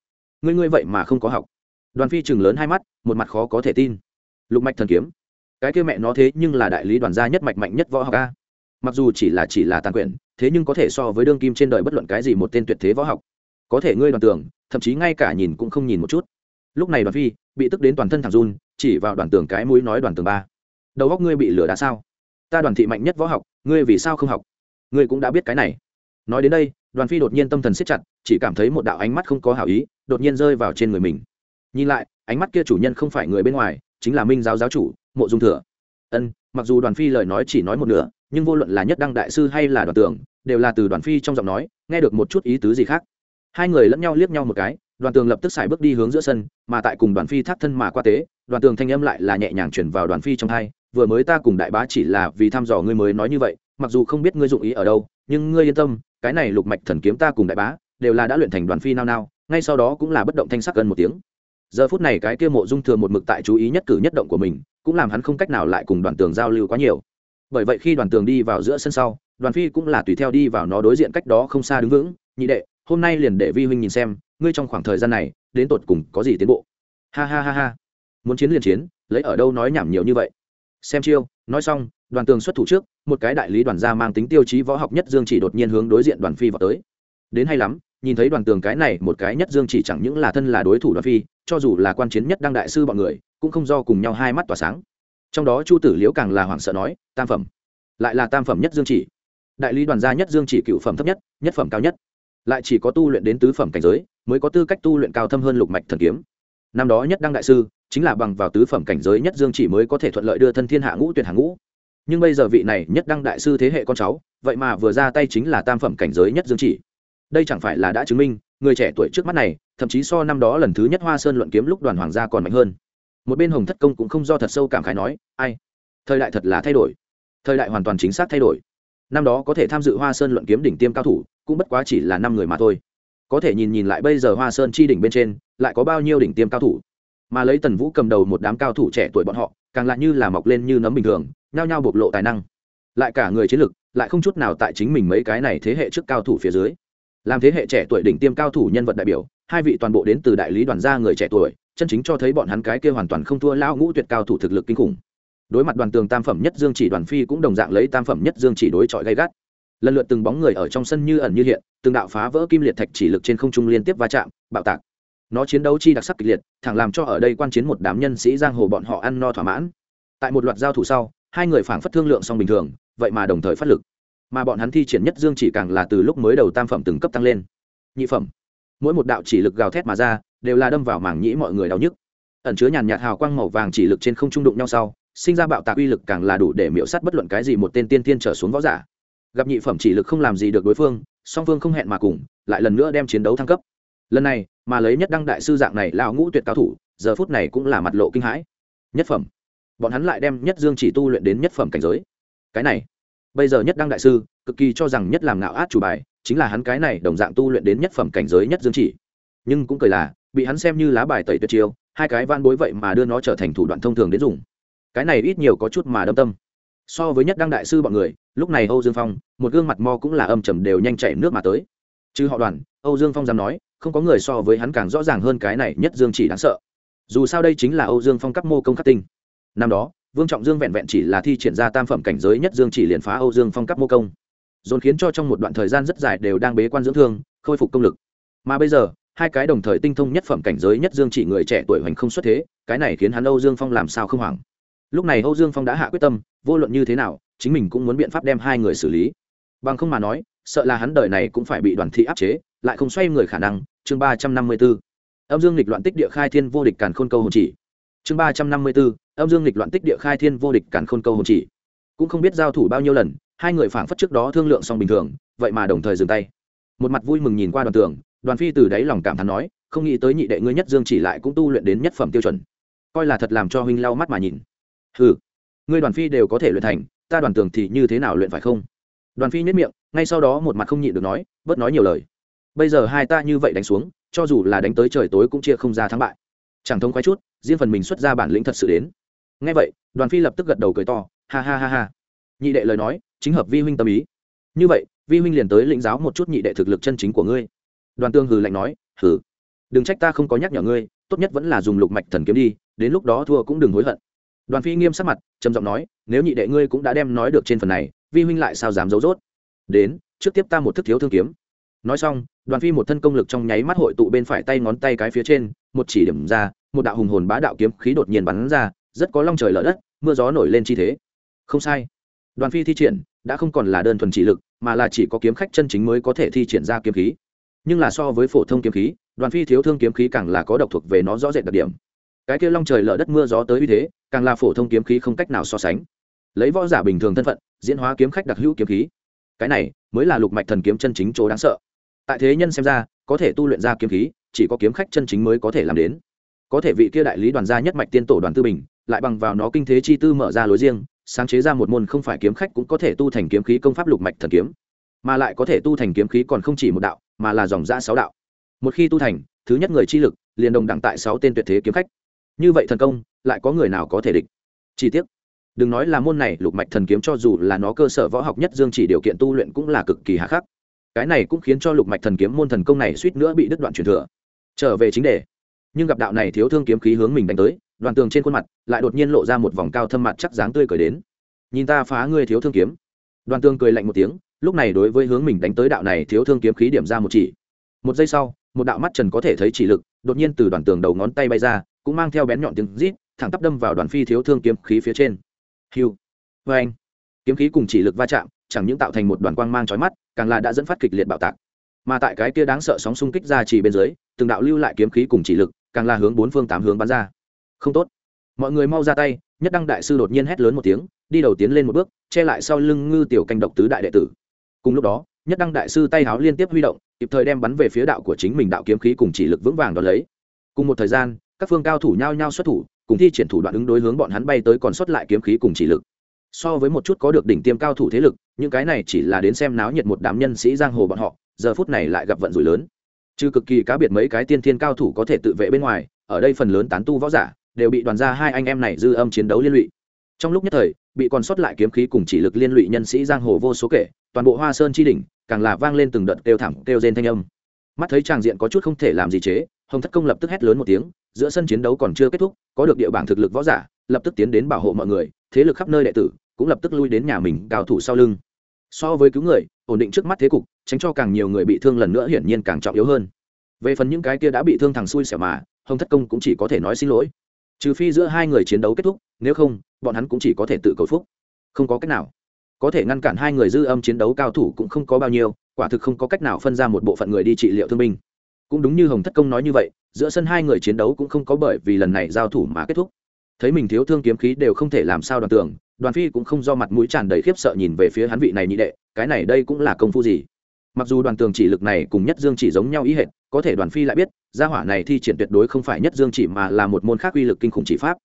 Ngươi ngươi vậy mà không có học? Đoàn phi chừng lớn hai mắt, một mặt khó có thể tin lục mạch thần kiếm. Cái kia mẹ nó thế nhưng là đại lý đoàn gia nhất mạch mạnh nhất võ học a. Mặc dù chỉ là chỉ là tàn quyển thế nhưng có thể so với đương kim trên đời bất luận cái gì một tên tuyệt thế võ học. Có thể ngươi đoàn tưởng, thậm chí ngay cả nhìn cũng không nhìn một chút. Lúc này đoàn phi bị tức đến toàn thân thằng run chỉ vào đoàn tưởng cái mũi nói đoàn tường ba. Đầu góc ngươi bị lửa đá sao? Ta đoàn thị mạnh nhất võ học ngươi vì sao không học? Ngươi cũng đã biết cái này. Nói đến đây đoàn phi đột nhiên tâm thần siết chặt chỉ cảm thấy một đạo ánh mắt không có hảo ý đột nhiên rơi vào trên người mình. Nhìn lại ánh mắt kia chủ nhân không phải người bên ngoài chính là minh giáo giáo chủ, mộ dung thừa. Ân, mặc dù đoàn phi lời nói chỉ nói một nửa, nhưng vô luận là nhất đăng đại sư hay là đoàn tường đều là từ đoàn phi trong giọng nói, nghe được một chút ý tứ gì khác. Hai người lẫn nhau liếc nhau một cái, đoàn tường lập tức xài bước đi hướng giữa sân, mà tại cùng đoàn phi thác thân mà qua tế, đoàn tường thanh âm lại là nhẹ nhàng chuyển vào đoàn phi trong hai, vừa mới ta cùng đại bá chỉ là vì thăm dò ngươi mới nói như vậy, mặc dù không biết ngươi dụng ý ở đâu, nhưng ngươi yên tâm, cái này lục mạch thần kiếm ta cùng đại bá, đều là đã luyện thành đoàn phi nao nao, ngay sau đó cũng là bất động thanh sắc gần một tiếng giờ phút này cái kia mộ dung thừa một mực tại chú ý nhất cử nhất động của mình, cũng làm hắn không cách nào lại cùng đoàn tường giao lưu quá nhiều. Bởi vậy khi đoàn tường đi vào giữa sân sau, đoàn phi cũng là tùy theo đi vào nó đối diện cách đó không xa đứng vững, nhị đệ, hôm nay liền để vi huynh nhìn xem, ngươi trong khoảng thời gian này, đến tột cùng có gì tiến bộ? Ha ha ha ha. Muốn chiến liền chiến, lấy ở đâu nói nhảm nhiều như vậy? Xem chiêu, nói xong, đoàn tường xuất thủ trước, một cái đại lý đoàn gia mang tính tiêu chí võ học nhất dương chỉ đột nhiên hướng đối diện đoàn phi vào tới. Đến hay lắm nhìn thấy đoàn tường cái này, một cái nhất dương chỉ chẳng những là thân là đối thủ đoàn phi, cho dù là quan chiến nhất đăng đại sư bọn người, cũng không do cùng nhau hai mắt tỏa sáng. Trong đó chu tử liễu càng là hoảng sợ nói, tam phẩm. Lại là tam phẩm nhất dương chỉ. Đại lý đoàn gia nhất dương chỉ cựu phẩm thấp nhất nhất phẩm cao nhất. Lại chỉ có tu luyện đến tứ phẩm cảnh giới, mới có tư cách tu luyện cao thâm hơn lục mạch thần kiếm. Năm đó nhất đăng đại sư, chính là bằng vào tứ phẩm cảnh giới nhất dương chỉ mới có thể thuận lợi đưa thân thiên hạ ngũ, tuyệt hàng ngũ. Nhưng bây giờ vị này nhất đăng đại sư thế hệ con cháu, vậy mà vừa ra tay chính là tam phẩm cảnh giới nhất dương chỉ đây chẳng phải là đã chứng minh, người trẻ tuổi trước mắt này, thậm chí so năm đó lần thứ nhất hoa sơn luận kiếm lúc đoàn hoàng gia còn mạnh hơn. Một bên hồng thất công cũng không do thật sâu cảm khái nói, ai, thời đại thật là thay đổi. Thời đại hoàn toàn chính xác thay đổi. Năm đó có thể tham dự hoa sơn luận kiếm đỉnh tiêm cao thủ, cũng bất quá chỉ là năm người mà thôi. Có thể nhìn nhìn lại bây giờ hoa sơn chi đỉnh bên trên, lại có bao nhiêu đỉnh tiêm cao thủ. Mà lấy tần vũ cầm đầu một đám cao thủ trẻ tuổi bọn họ, càng lại như là mọc lên như nấm bình thường, nhao nhao bộc lộ tài năng. Lại cả người chiến lực, lại không chút nào tại chính mình mấy cái này thế hệ trước cao thủ phía dưới làm thế hệ trẻ tuổi đỉnh tiêm cao thủ nhân vật đại biểu, hai vị toàn bộ đến từ đại lý đoàn gia người trẻ tuổi, chân chính cho thấy bọn hắn cái kia hoàn toàn không thua lão ngũ tuyệt cao thủ thực lực kinh khủng. Đối mặt đoàn tường tam phẩm nhất dương chỉ, đoàn phi cũng đồng dạng lấy tam phẩm nhất dương chỉ đối chọi gay gắt. Lần lượt từng bóng người ở trong sân như ẩn như hiện, từng đạo phá vỡ kim liệt thạch chỉ lực trên không trung liên tiếp va chạm, bạo tạc. Nó chiến đấu chi đặc sắc kịch liệt, thẳng làm cho ở đây quan chiến một đám nhân sĩ giang hồ bọn họ ăn no thỏa mãn. Tại một loạt giao thủ sau, hai người phảng phất thương lượng song bình thường, vậy mà đồng thời phát lực mà bọn hắn thi triển nhất dương chỉ càng là từ lúc mới đầu tam phẩm từng cấp tăng lên. Nhị phẩm. Mỗi một đạo chỉ lực gào thét mà ra, đều là đâm vào mảng nhĩ mọi người đau nhức. Ẩn chứa nhàn nhạt hào quang màu vàng chỉ lực trên không trung đụng nhau sau, sinh ra bạo tạc uy lực càng là đủ để miễu sát bất luận cái gì một tên tiên tiên trở xuống võ giả. Gặp nhị phẩm chỉ lực không làm gì được đối phương, song phương không hẹn mà cùng, lại lần nữa đem chiến đấu thăng cấp. Lần này, mà lấy nhất đăng đại sư dạng này lão ngũ tuyệt cao thủ, giờ phút này cũng là mặt lộ kinh hãi. Nhất phẩm. Bọn hắn lại đem nhất dương chỉ tu luyện đến nhất phẩm cảnh giới. Cái này bây giờ nhất đăng đại sư, cực kỳ cho rằng nhất làm ngạo át chủ bài, chính là hắn cái này đồng dạng tu luyện đến nhất phẩm cảnh giới nhất dương chỉ. Nhưng cũng cười là, bị hắn xem như lá bài tẩy tuyệt chiêu, hai cái van bối vậy mà đưa nó trở thành thủ đoạn thông thường đến dùng. Cái này ít nhiều có chút mà đâm tâm. So với nhất đăng đại sư bọn người, lúc này âu dương phong, một gương mặt mo cũng là âm trầm đều nhanh chảy nước mà tới. Chứ họ đoàn, âu dương phong dám nói, không có người so với hắn càng rõ ràng hơn cái này nhất dương chỉ đáng sợ. Dù sao đây chính là âu dương phong cấp mô công khắc tinh. Năm đó vương trọng dương vẹn vẹn chỉ là thi triển ra tam phẩm cảnh giới nhất dương chỉ liền phá âu dương phong cấp mô công. Dồn khiến cho trong một đoạn thời gian rất dài đều đang bế quan dưỡng thương, khôi phục công lực. Mà bây giờ, hai cái đồng thời tinh thông nhất phẩm cảnh giới nhất dương chỉ người trẻ tuổi hoành không xuất thế, cái này khiến hắn âu dương phong làm sao không hoảng. Lúc này âu dương phong đã hạ quyết tâm, vô luận như thế nào, chính mình cũng muốn biện pháp đem hai người xử lý. Bằng không mà nói, sợ là hắn đời này cũng phải bị đoàn thị áp chế, lại không xoay người khả năng. Chương ba trăm năm mươi b ố âm dương lịch loạn tích địa khai thiên vô địch càn khôn câu hồn chỉ chương ba trăm năm mươi bốn âm dương lịch loạn tích địa khai thiên vô địch cản khôn câu hồn chỉ. Cũng không biết giao thủ bao nhiêu lần, hai người phảng phất trước đó thương lượng xong bình thường, vậy mà đồng thời dừng tay. Một mặt vui mừng nhìn qua đoàn tường, đoàn phi từ đáy lòng cảm thán nói, không nghĩ tới nhị đệ ngươi nhất dương chỉ lại cũng tu luyện đến nhất phẩm tiêu chuẩn. Coi là thật làm cho huynh lau mắt mà nhìn. Ừ ngươi đoàn phi đều có thể luyện thành, ta đoàn tường thì như thế nào luyện phải không? Đoàn phi nhất miệng, ngay sau đó một mặt không nhịn được nói, bớt nói nhiều lời. Bây giờ hai ta như vậy đánh xuống, cho dù là đánh tới trời tối cũng chia không ra thắng bại chẳng thông khoái chút, riêng phần mình xuất ra bản lĩnh thật sự đến. Ngay vậy, đoàn phi lập tức gật đầu cười to, ha ha ha ha. Nhị đệ lời nói, chính hợp vi huynh tâm ý. Như vậy, vi huynh liền tới lĩnh giáo một chút nhị đệ thực lực chân chính của ngươi. Đoàn tương hừ lạnh nói, hừ. Đừng trách ta không có nhắc nhở ngươi, tốt nhất vẫn là dùng lục mạch thần kiếm đi, đến lúc đó thua cũng đừng hối hận. Đoàn phi nghiêm sắc mặt, trầm giọng nói, nếu nhị đệ ngươi cũng đã đem nói được trên phần này, vi huynh lại sao dám giấu dốt đến, trước tiếp ta một thức thiếu thương kiếm. Nói xong, đoàn phi một thân công lực trong nháy mắt hội tụ bên phải tay ngón tay cái phía trên, một chỉ điểm ra một đạo hùng hồn bá đạo kiếm khí đột nhiên bắn ra, rất có long trời lở đất, mưa gió nổi lên chi thế. Không sai. Đoàn phi thi triển, đã không còn là đơn thuần chỉ lực, mà là chỉ có kiếm khách chân chính mới có thể thi triển ra kiếm khí. Nhưng là so với phổ thông kiếm khí, đoàn phi thiếu thương kiếm khí càng là có độc thuộc về nó rõ rệt đặc điểm. Cái kia long trời lở đất mưa gió tới uy thế, càng là phổ thông kiếm khí không cách nào so sánh. Lấy võ giả bình thường thân phận, diễn hóa kiếm khách đặc hữu kiếm khí. Cái này, mới là lục mạch thần kiếm chân chính chỗ đáng sợ. Tại thế nhân xem ra, có thể tu luyện ra kiếm khí, chỉ có kiếm khách chân chính mới có thể làm đến có thể vị kia đại lý đoàn gia nhất mạch tiên tổ đoàn tư bình, lại bằng vào nó kinh thế chi tư mở ra lối riêng, sáng chế ra một môn không phải kiếm khách cũng có thể tu thành kiếm khí công pháp lục mạch thần kiếm. Mà lại có thể tu thành kiếm khí còn không chỉ một đạo, mà là dòng ra sáu đạo. Một khi tu thành, thứ nhất người chi lực, liền đồng đẳng tại sáu tên tuyệt thế kiếm khách. Như vậy thần công, lại có người nào có thể địch? Chi tiết đừng nói là môn này, lục mạch thần kiếm cho dù là nó cơ sở võ học nhất dương chỉ điều kiện tu luyện cũng là cực kỳ hà khắc. Cái này cũng khiến cho lục mạch thần kiếm môn thần công này suýt nữa bị đứt đoạn truyền thừa. Trở về chính đề nhưng gặp đạo này thiếu thương kiếm khí hướng mình đánh tới, đoàn tường trên khuôn mặt lại đột nhiên lộ ra một vòng cao thâm mặt chắc dáng tươi cười đến. Nhìn ta phá ngươi thiếu thương kiếm. Đoàn tường cười lạnh một tiếng, lúc này đối với hướng mình đánh tới đạo này thiếu thương kiếm khí điểm ra một chỉ. Một giây sau, một đạo mắt trần có thể thấy chỉ lực, đột nhiên từ đoàn tường đầu ngón tay bay ra, cũng mang theo bén nhọn tiếng rít, thẳng tắp đâm vào đoàn phi thiếu thương kiếm khí phía trên. Hiu. Vê anh kiếm khí cùng chỉ lực va chạm, chẳng những tạo thành một đoàn quang mang chói mắt, càng là đã dẫn phát kịch liệt bạo tạc. Mà tại cái kia đáng sợ sóng xung kích ra chỉ bên dưới, từng đạo lưu lại kiếm khí cùng chỉ lực càng là hướng bốn phương tám hướng bắn ra. Không tốt. Mọi người mau ra tay, nhất đăng đại sư đột nhiên hét lớn một tiếng, đi đầu tiến lên một bước, che lại sau lưng ngư tiểu canh độc tứ đại đệ tử. Cùng lúc đó, nhất đăng đại sư tay háo liên tiếp huy động, kịp thời đem bắn về phía đạo của chính mình đạo kiếm khí cùng chỉ lực vững vàng đón lấy. Cùng một thời gian, các phương cao thủ nhao nhao xuất thủ, cùng thi triển thủ đoạn ứng đối hướng bọn hắn bay tới còn xuất lại kiếm khí cùng chỉ lực. So với một chút có được đỉnh tiêm cao thủ thế lực, những cái này chỉ là đến xem náo nhiệt một đám nhân sĩ giang hồ bọn họ, giờ phút này lại gặp vận rủi lớn trừ cực kỳ cá biệt mấy cái tiên thiên cao thủ có thể tự vệ bên ngoài, ở đây phần lớn tán tu võ giả đều bị đoàn ra hai anh em này dư âm chiến đấu liên lụy. Trong lúc nhất thời, bị còn sót lại kiếm khí cùng chỉ lực liên lụy nhân sĩ giang hồ vô số kể, toàn bộ hoa sơn chi đỉnh, càng là vang lên từng đợt kêu thảm, kêu rên thanh âm. Mắt thấy tràng diện có chút không thể làm gì chế, hồng thất công lập tức hét lớn một tiếng, giữa sân chiến đấu còn chưa kết thúc, có được địa bảng thực lực võ giả, lập tức tiến đến bảo hộ mọi người, thế lực khắp nơi đệ tử cũng lập tức lui đến nhà mình, cao thủ sau lưng so với cứu người, ổn định trước mắt thế cục, tránh cho càng nhiều người bị thương lần nữa hiển nhiên càng trọng yếu hơn. Về phần những cái kia đã bị thương thằng xui xẻo mà, hồng thất công cũng chỉ có thể nói xin lỗi. Trừ phi giữa hai người chiến đấu kết thúc, nếu không, bọn hắn cũng chỉ có thể tự cầu phúc. Không có cách nào. Có thể ngăn cản hai người dư âm chiến đấu cao thủ cũng không có bao nhiêu, quả thực không có cách nào phân ra một bộ phận người đi trị liệu thương binh. Cũng đúng như hồng thất công nói như vậy, giữa sân hai người chiến đấu cũng không có bởi vì lần này giao thủ mà kết thúc. Thấy mình thiếu thương kiếm khí đều không thể làm sao đoàn tưởng đoàn phi cũng không do mặt mũi tràn đầy khiếp sợ nhìn về phía hắn vị này nhị đệ, cái này đây cũng là công phu gì? Mặc dù đoàn tường chỉ lực này cùng nhất dương chỉ giống nhau ý hệt, có thể đoàn phi lại biết, gia hỏa này thi triển tuyệt đối không phải nhất dương chỉ mà là một môn khác uy lực kinh khủng chỉ pháp.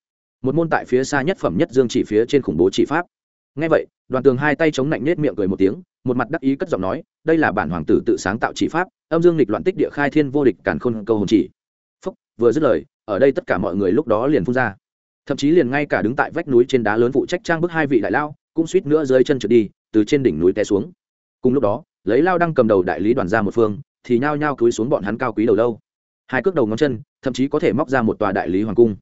Một môn tại phía xa nhất phẩm nhất dương chỉ phía trên khủng bố chỉ pháp. Ngay vậy, đoàn tường hai tay chống lạnh nết miệng cười một tiếng, một mặt đắc ý cất giọng nói, đây là bản hoàng tử tự sáng tạo chỉ pháp, âm dương lịch loạn tích địa khai thiên vô địch cản khôn câu hồn chỉ. Phúc, vừa dứt lời, ở đây tất cả mọi người lúc đó liền phun ra thậm chí liền ngay cả đứng tại vách núi trên đá lớn phụ trách trang bức hai vị đại lao, cũng suýt nữa dưới chân trượt đi, từ trên đỉnh núi té xuống. Cùng lúc đó, lấy lao đang cầm đầu đại lý đoàn ra một phương, thì nhao nhao cúi xuống bọn hắn cao quý đầu lâu. Hai cước đầu ngón chân, thậm chí có thể móc ra một tòa đại lý hoàng cung.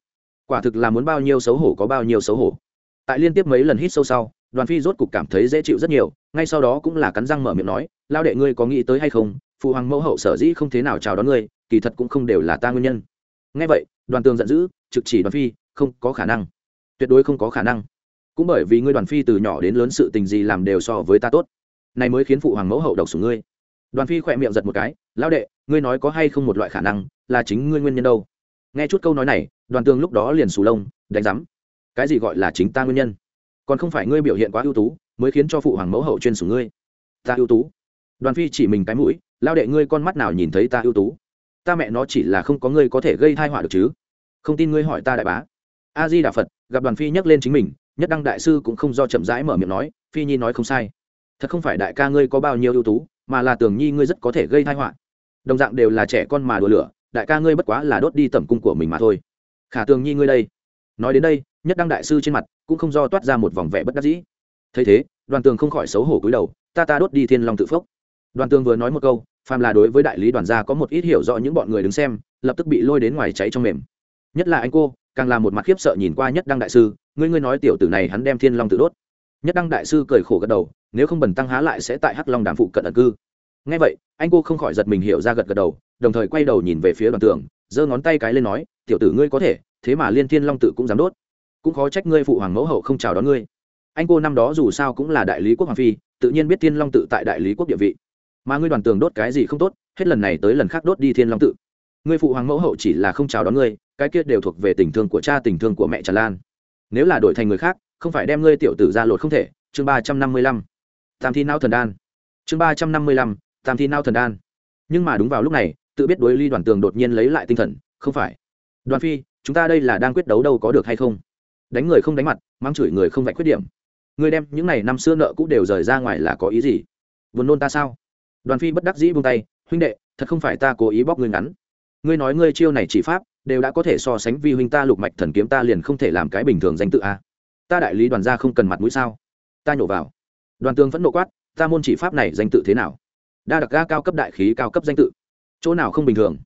Quả thực là muốn bao nhiêu xấu hổ có bao nhiêu xấu hổ. Tại liên tiếp mấy lần hít sâu sau, đoàn phi rốt cục cảm thấy dễ chịu rất nhiều, ngay sau đó cũng là cắn răng mở miệng nói, lao đệ ngươi có nghĩ tới hay không? Phụ hoàng mẫu hậu sở dĩ không thế nào chào đón ngươi, kỳ thật cũng không đều là ta nguyên nhân. Ngay vậy, đoàn tường giận dữ, trực chỉ đoàn phi không có khả năng. Tuyệt đối không có khả năng. Cũng bởi vì ngươi đoàn phi từ nhỏ đến lớn sự tình gì làm đều so với ta tốt. Này mới khiến phụ hoàng mẫu hậu độc sủng ngươi. Đoàn phi khỏe miệng giật một cái lao đệ, ngươi nói có hay không một loại khả năng, là chính ngươi nguyên nhân đâu? Nghe chút câu nói này, đoàn tường lúc đó liền sù lông, đánh giám cái gì gọi là chính ta nguyên nhân? Còn không phải ngươi biểu hiện quá ưu tú, mới khiến cho phụ hoàng mẫu hậu chuyên sủng ngươi. Ta ưu tú. Đoàn phi chỉ mình cái mũi lao đệ, ngươi con mắt nào nhìn thấy ta ưu tú? Ta mẹ nó chỉ là không có ngươi có thể gây thai họa được chứ? Không tin ngươi hỏi ta đại bá a di đà phật, gặp đoàn phi nhắc lên chính mình, nhất đăng đại sư cũng không do chậm rãi mở miệng nói, phi nhi nói không sai. Thật không phải đại ca ngươi có bao nhiêu ưu tú, mà là tường nhi ngươi rất có thể gây thai họa. Đồng dạng đều là trẻ con mà đùa lửa, đại ca ngươi bất quá là đốt đi tẩm cung của mình mà thôi. Khả tường nhi ngươi đây. Nói đến đây, nhất đăng đại sư trên mặt cũng không do toát ra một vòng vẻ bất đắc dĩ. Thấy thế, đoàn tường không khỏi xấu hổ cúi đầu, ta ta đốt đi thiên long tự phốc đoàn tường vừa nói một câu, phàm là đối với đại lý đoàn gia có một ít hiểu rõ những bọn người đứng xem, lập tức bị lôi đến ngoài cháy trong mềm nhất là anh cô, càng là một mặt khiếp sợ nhìn qua nhất đăng đại sư, ngươi ngươi nói tiểu tử này hắn đem thiên long tự đốt. Nhất đăng đại sư cười khổ gật đầu, nếu không bần tăng há lại sẽ tại hắc long đàm phụ cận ẩn cư. Ngay vậy, anh cô không khỏi giật mình hiểu ra gật gật đầu, đồng thời quay đầu nhìn về phía đoàn tường, giơ ngón tay cái lên nói, tiểu tử ngươi có thể, thế mà liên thiên long tự cũng dám đốt. Cũng khó trách ngươi phụ hoàng mẫu hậu không chào đón ngươi. Anh cô năm đó dù sao cũng là đại lý quốc hoàng phi, tự nhiên biết thiên long tự tại đại lý quốc địa vị. Mà ngươi đoàn tường đốt cái gì không tốt, hết lần này tới lần khác đốt đi thiên long tự ngươi phụ hoàng mẫu hậu chỉ là không chào đón ngươi, cái kia đều thuộc về tình thương của cha, tình thương của mẹ tràn lan. Nếu là đổi thành người khác, không phải đem ngươi tiểu tử ra lột không thể. Chương ba trăm năm mươi lăm. Tam thi nao thần đan. Chương ba trăm năm mươi lăm. Tam thi nao thần đan. Nhưng mà đúng vào lúc này, tự biết đối ly đoàn tường đột nhiên lấy lại tinh thần, không phải. Đoàn phi, chúng ta đây là đang quyết đấu đâu có được hay không? Đánh người không đánh mặt, mang chửi người không vạch khuyết điểm. Người đem những n à y năm xưa nợ cũng đều rời ra ngoài là có ý gì? Buồn nôn ta sao? Đoàn phi bất đắc dĩ buông tay, huynh đệ, thật không phải ta cố ý bóc ngươi ngắn ngươi nói ngươi chiêu này chỉ pháp, đều đã có thể so sánh vi huynh ta lục mạch thần kiếm ta liền không thể làm cái bình thường danh tự a. Ta đại lý đoàn gia không cần mặt mũi sao? Ta nhổ vào. Đoàn tương vẫn nộ quát, ta môn chỉ pháp này danh tự thế nào? Đa đặc ga cao cấp đại khí cao cấp danh tự. Chỗ nào không bình thường?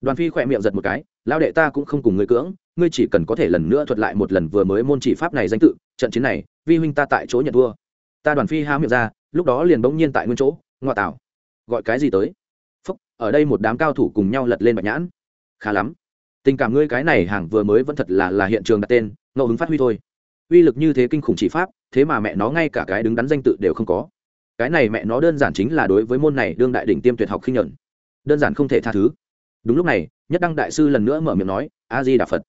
Đoàn phi khỏe miệng giật một cái lao đệ ta cũng không cùng ngươi cưỡng, ngươi chỉ cần có thể lần nữa thuật lại một lần vừa mới môn chỉ pháp này danh tự, trận chiến này, vi huynh ta tại chỗ nhận thua. Ta đoàn phi há miệng ra, lúc đó liền bỗng nhiên tại nguyên chỗ, ngoại tảo. Gọi cái gì tới? Ở đây một đám cao thủ cùng nhau lật lên bạch nhãn. Khá lắm. Tình cảm ngươi cái này hàng vừa mới vẫn thật là là hiện trường đặt tên, ngẫu hứng phát huy thôi. Uy lực như thế kinh khủng chỉ pháp, thế mà mẹ nó ngay cả cái đứng đắn danh tự đều không có. Cái này mẹ nó đơn giản chính là đối với môn này đương đại đỉnh tiêm tuyệt học khinh nhuận. Đơn giản không thể tha thứ. Đúng lúc này, nhất đăng đại sư lần nữa mở miệng nói a di đà phật.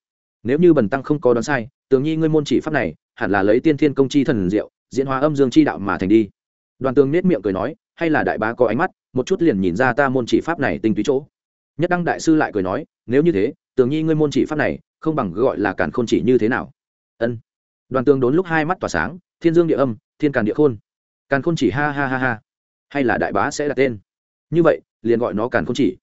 Nếu như bần tăng không có đoán sai tường nhi ngươi môn chỉ pháp này, hẳn là lấy tiên thiên công chi thần diệu, diễn hóa âm dương chi đạo mà thành đi. Đoàn tường nết miệng cười nói, hay là đại bá có ánh mắt một chút liền nhìn ra ta môn chỉ pháp này tinh túy chỗ. Nhất đăng đại sư lại cười nói, nếu như thế tường nhi ngươi môn chỉ pháp này, không bằng gọi là cản khôn chỉ như thế nào? Ân. Đoàn tương đốn lúc hai mắt tỏa sáng, thiên dương địa âm, thiên càn địa khôn. Càn khôn chỉ, ha ha ha ha. Hay là đại bá sẽ đặt tên? Như vậy, liền gọi nó càn khôn chỉ.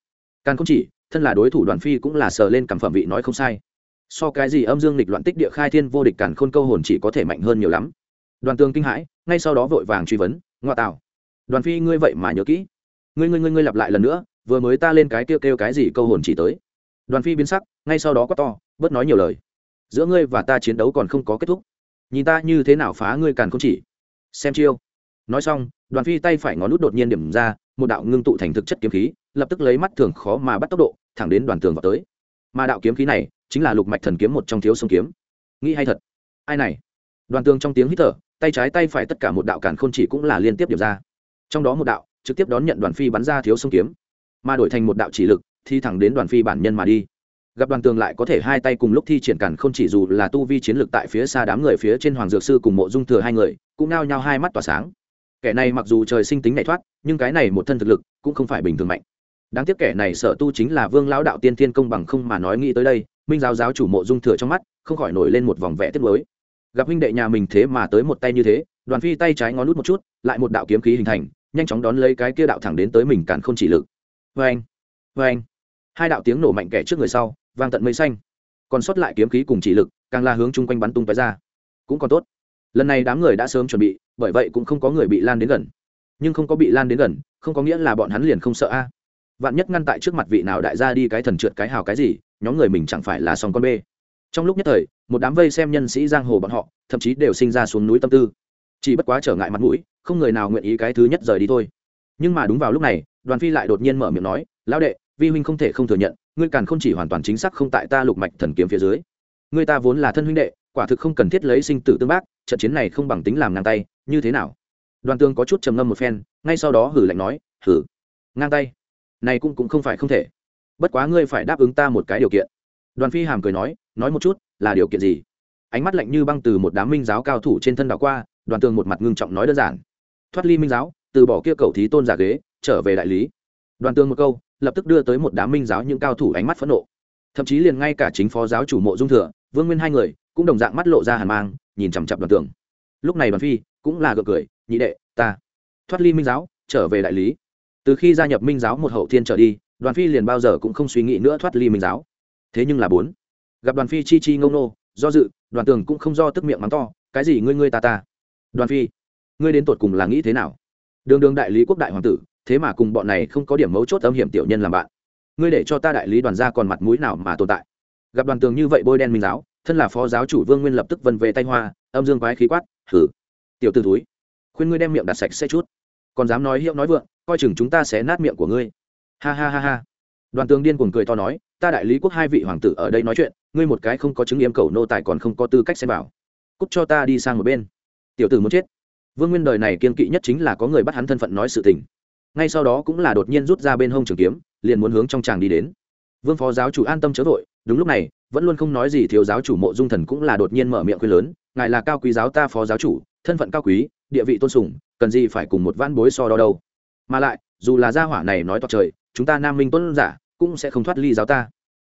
Càn khôn chỉ, thân là đối thủ đoàn phi cũng là sờ lên cảm phẩm vị nói không sai. So cái gì âm dương lịch loạn tích địa khai thiên vô địch càn khôn câu hồn chỉ có thể mạnh hơn nhiều lắm. Đoàn tương kinh hãi, ngay sau đó vội vàng truy vấn, ngoa tạo, đoàn phi ngươi vậy mà nhớ kỹ ngươi ngươi ngươi ngươi lặp lại lần nữa, vừa mới ta lên cái kêu kêu cái gì câu hồn chỉ tới. Đoàn phi biến sắc, ngay sau đó quát to, bớt nói nhiều lời. Giữa ngươi và ta chiến đấu còn không có kết thúc. Nhìn ta như thế nào phá ngươi càn không chỉ. Xem chiêu. Nói xong, đoàn phi tay phải ngón nút đột nhiên điểm ra, một đạo ngưng tụ thành thực chất kiếm khí, lập tức lấy mắt thường khó mà bắt tốc độ, thẳng đến đoàn tường vào tới. Mà đạo kiếm khí này, chính là lục mạch thần kiếm một trong thiếu sông kiếm. Nghĩ hay thật. Ai này? Đoàn tường trong tiếng hít thở, tay trái tay phải tất cả một đạo càn khôn chỉ cũng là liên tiếp điểm ra. Trong đó một đạo trực tiếp đón nhận đoàn phi bắn ra thiếu sông kiếm, mà đổi thành một đạo chỉ lực thì thẳng đến đoàn phi bản nhân mà đi. Gặp đoàn tường lại có thể hai tay cùng lúc thi triển cản không chỉ dù là tu vi chiến lược tại phía xa đám người phía trên hoàng dược sư cùng mộ dung thừa hai người cũng nao nhao hai mắt tỏa sáng. Kẻ này mặc dù trời sinh tính nhảy thoát, nhưng cái này một thân thực lực cũng không phải bình thường mạnh. Đáng tiếc kẻ này sở tu chính là vương lão đạo tiên thiên công bằng không mà nói nghĩ tới đây, minh giáo giáo chủ mộ dung thừa trong mắt không khỏi nổi lên một vòng vẽ tiếp mới gặp huynh đệ nhà mình thế mà tới một tay như thế, đoàn phi tay trái ngón nút một chút, lại một đạo kiếm khí hình thành nhanh chóng đón lấy cái kia đạo thẳng đến tới mình càn không chỉ lực. Vê anh vê anh hai đạo tiếng nổ mạnh kẻ trước người sau, vang tận mây xanh. Còn sót lại kiếm khí cùng chỉ lực, càng là hướng chung quanh bắn tung tóe ra. Cũng còn tốt. Lần này đám người đã sớm chuẩn bị, bởi vậy cũng không có người bị lan đến gần. Nhưng không có bị lan đến gần, không có nghĩa là bọn hắn liền không sợ a. Vạn nhất ngăn tại trước mặt vị nào đại gia đi cái thần trượt cái hào cái gì, nhóm người mình chẳng phải là sòng con bê. Trong lúc nhất thời, một đám vây xem nhân sĩ giang hồ bọn họ, thậm chí đều sinh ra xuống núi tâm tư chỉ bất quá trở ngại mặt mũi, không người nào nguyện ý cái thứ nhất rời đi thôi. Nhưng mà đúng vào lúc này, đoàn phi lại đột nhiên mở miệng nói, lão đệ, vi huynh không thể không thừa nhận, ngươi càn không chỉ hoàn toàn chính xác không tại ta lục mạch thần kiếm phía dưới. Ngươi ta vốn là thân huynh đệ, quả thực không cần thiết lấy sinh tử tương bác, trận chiến này không bằng tính làm ngang tay, như thế nào? Đoàn tương có chút trầm ngâm một phen, ngay sau đó hử lạnh nói, hử, ngang tay? Này cũng cũng không phải không thể. Bất quá ngươi phải đáp ứng ta một cái điều kiện. Đoàn phi hàm cười nói nói một chút, là điều kiện gì? Ánh mắt lạnh như băng từ một đám minh giáo cao thủ trên thân đảo qua đoàn tường một mặt ngưng trọng nói đơn giản. Thoát ly minh giáo, từ bỏ kia cầu thí tôn giả ghế, trở về đại lý. Đoàn tường một câu, lập tức đưa tới một đám minh giáo những cao thủ ánh mắt phẫn nộ. Thậm chí liền ngay cả chính phó giáo chủ mộ dung thừa, vương nguyên hai người, cũng đồng dạng mắt lộ ra hàn mang, nhìn chằm chặp đoàn tường. Lúc này đoàn phi cũng là gượng cười, nhị đệ, ta thoát ly minh giáo, trở về đại lý. Từ khi gia nhập minh giáo một hậu thiên trở đi, đoàn phi liền bao giờ cũng không suy nghĩ nữa thoát ly minh giáo. Thế nhưng là bốn, gặp đoàn phi chi chi ngông nô, do dự, đoàn tường cũng không do tức miệng mắng to, cái gì ngươi ngươi ta ta? Đoàn phi ngươi đến tột cùng là nghĩ thế nào? Đường đường đại lý quốc đại hoàng tử thế mà cùng bọn này không có điểm mấu chốt âm hiểm tiểu nhân làm bạn. Ngươi để cho ta đại lý đoàn gia còn mặt mũi nào mà tồn tại? Gặp đoàn tường như vậy bôi đen minh giáo thân là phó giáo chủ vương nguyên lập tức vân về tay hoa âm dương quái khí quát thử tiểu t ử túi khuyên ngươi đem miệng đặt sạch sẽ chút. Còn dám nói hiệu nói vượng coi chừng chúng ta sẽ nát miệng của ngươi. Ha ha ha ha. Đoàn tường điên cuồng cười to nói ta đại lý quốc hai vị hoàng tử ở đây nói chuyện ngươi một cái không có chứng yếm cầu nô tài còn không có tư cách xem bảo, cúc cho ta đi sang một bên tiểu tử muốn chết. Vương nguyên đời này kiên kỵ nhất chính là có người bắt hắn thân phận nói sự tình. Ngay sau đó cũng là đột nhiên rút ra bên hông trường kiếm, liền muốn hướng trong tràng đi đến. Vương phó giáo chủ an tâm chớ vội, đúng lúc này, vẫn luôn không nói gì thiếu giáo chủ mộ dung thần cũng là đột nhiên mở miệng khuyên lớn, ngài là cao quý giáo ta phó giáo chủ, thân phận cao quý, địa vị tôn sùng, cần gì phải cùng một van bối so đo đâu. Mà lại, dù là gia hỏa này nói toạc trời, chúng ta nam minh tuân giả cũng sẽ không thoát ly giáo ta.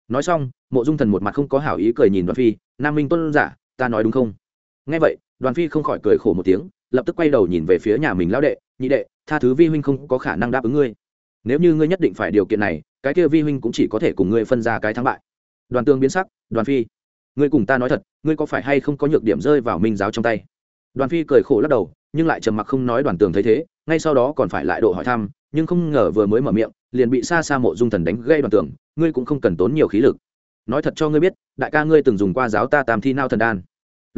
Nói xong, mộ dung thần một mặt không có hảo ý cười nhìn đoàn phi, nam minh tuân giả, ta nói đúng không? Nghe vậy đoàn phi không khỏi cười khổ một tiếng, lập tức quay đầu nhìn về phía nhà mình lão đệ, nhị đệ, tha thứ vi huynh không có khả năng đáp ứng ngươi. Nếu như ngươi nhất định phải điều kiện này, cái kia vi huynh cũng chỉ có thể cùng ngươi phân ra cái thắng bại. Đoàn tương biến sắc, đoàn phi, ngươi cùng ta nói thật, ngươi có phải hay không có nhược điểm rơi vào minh giáo trong tay? Đoàn phi cười khổ lắc đầu, nhưng lại trầm mặc không nói đoàn tường thấy thế, ngay sau đó còn phải lại độ hỏi thăm, nhưng không ngờ vừa mới mở miệng, liền bị xa xa mộ dung thần đánh gây đoàn tường, ngươi cũng không cần tốn nhiều khí lực. Nói thật cho ngươi biết, đại ca ngươi từng dùng qua giáo ta tam thi nao thần đan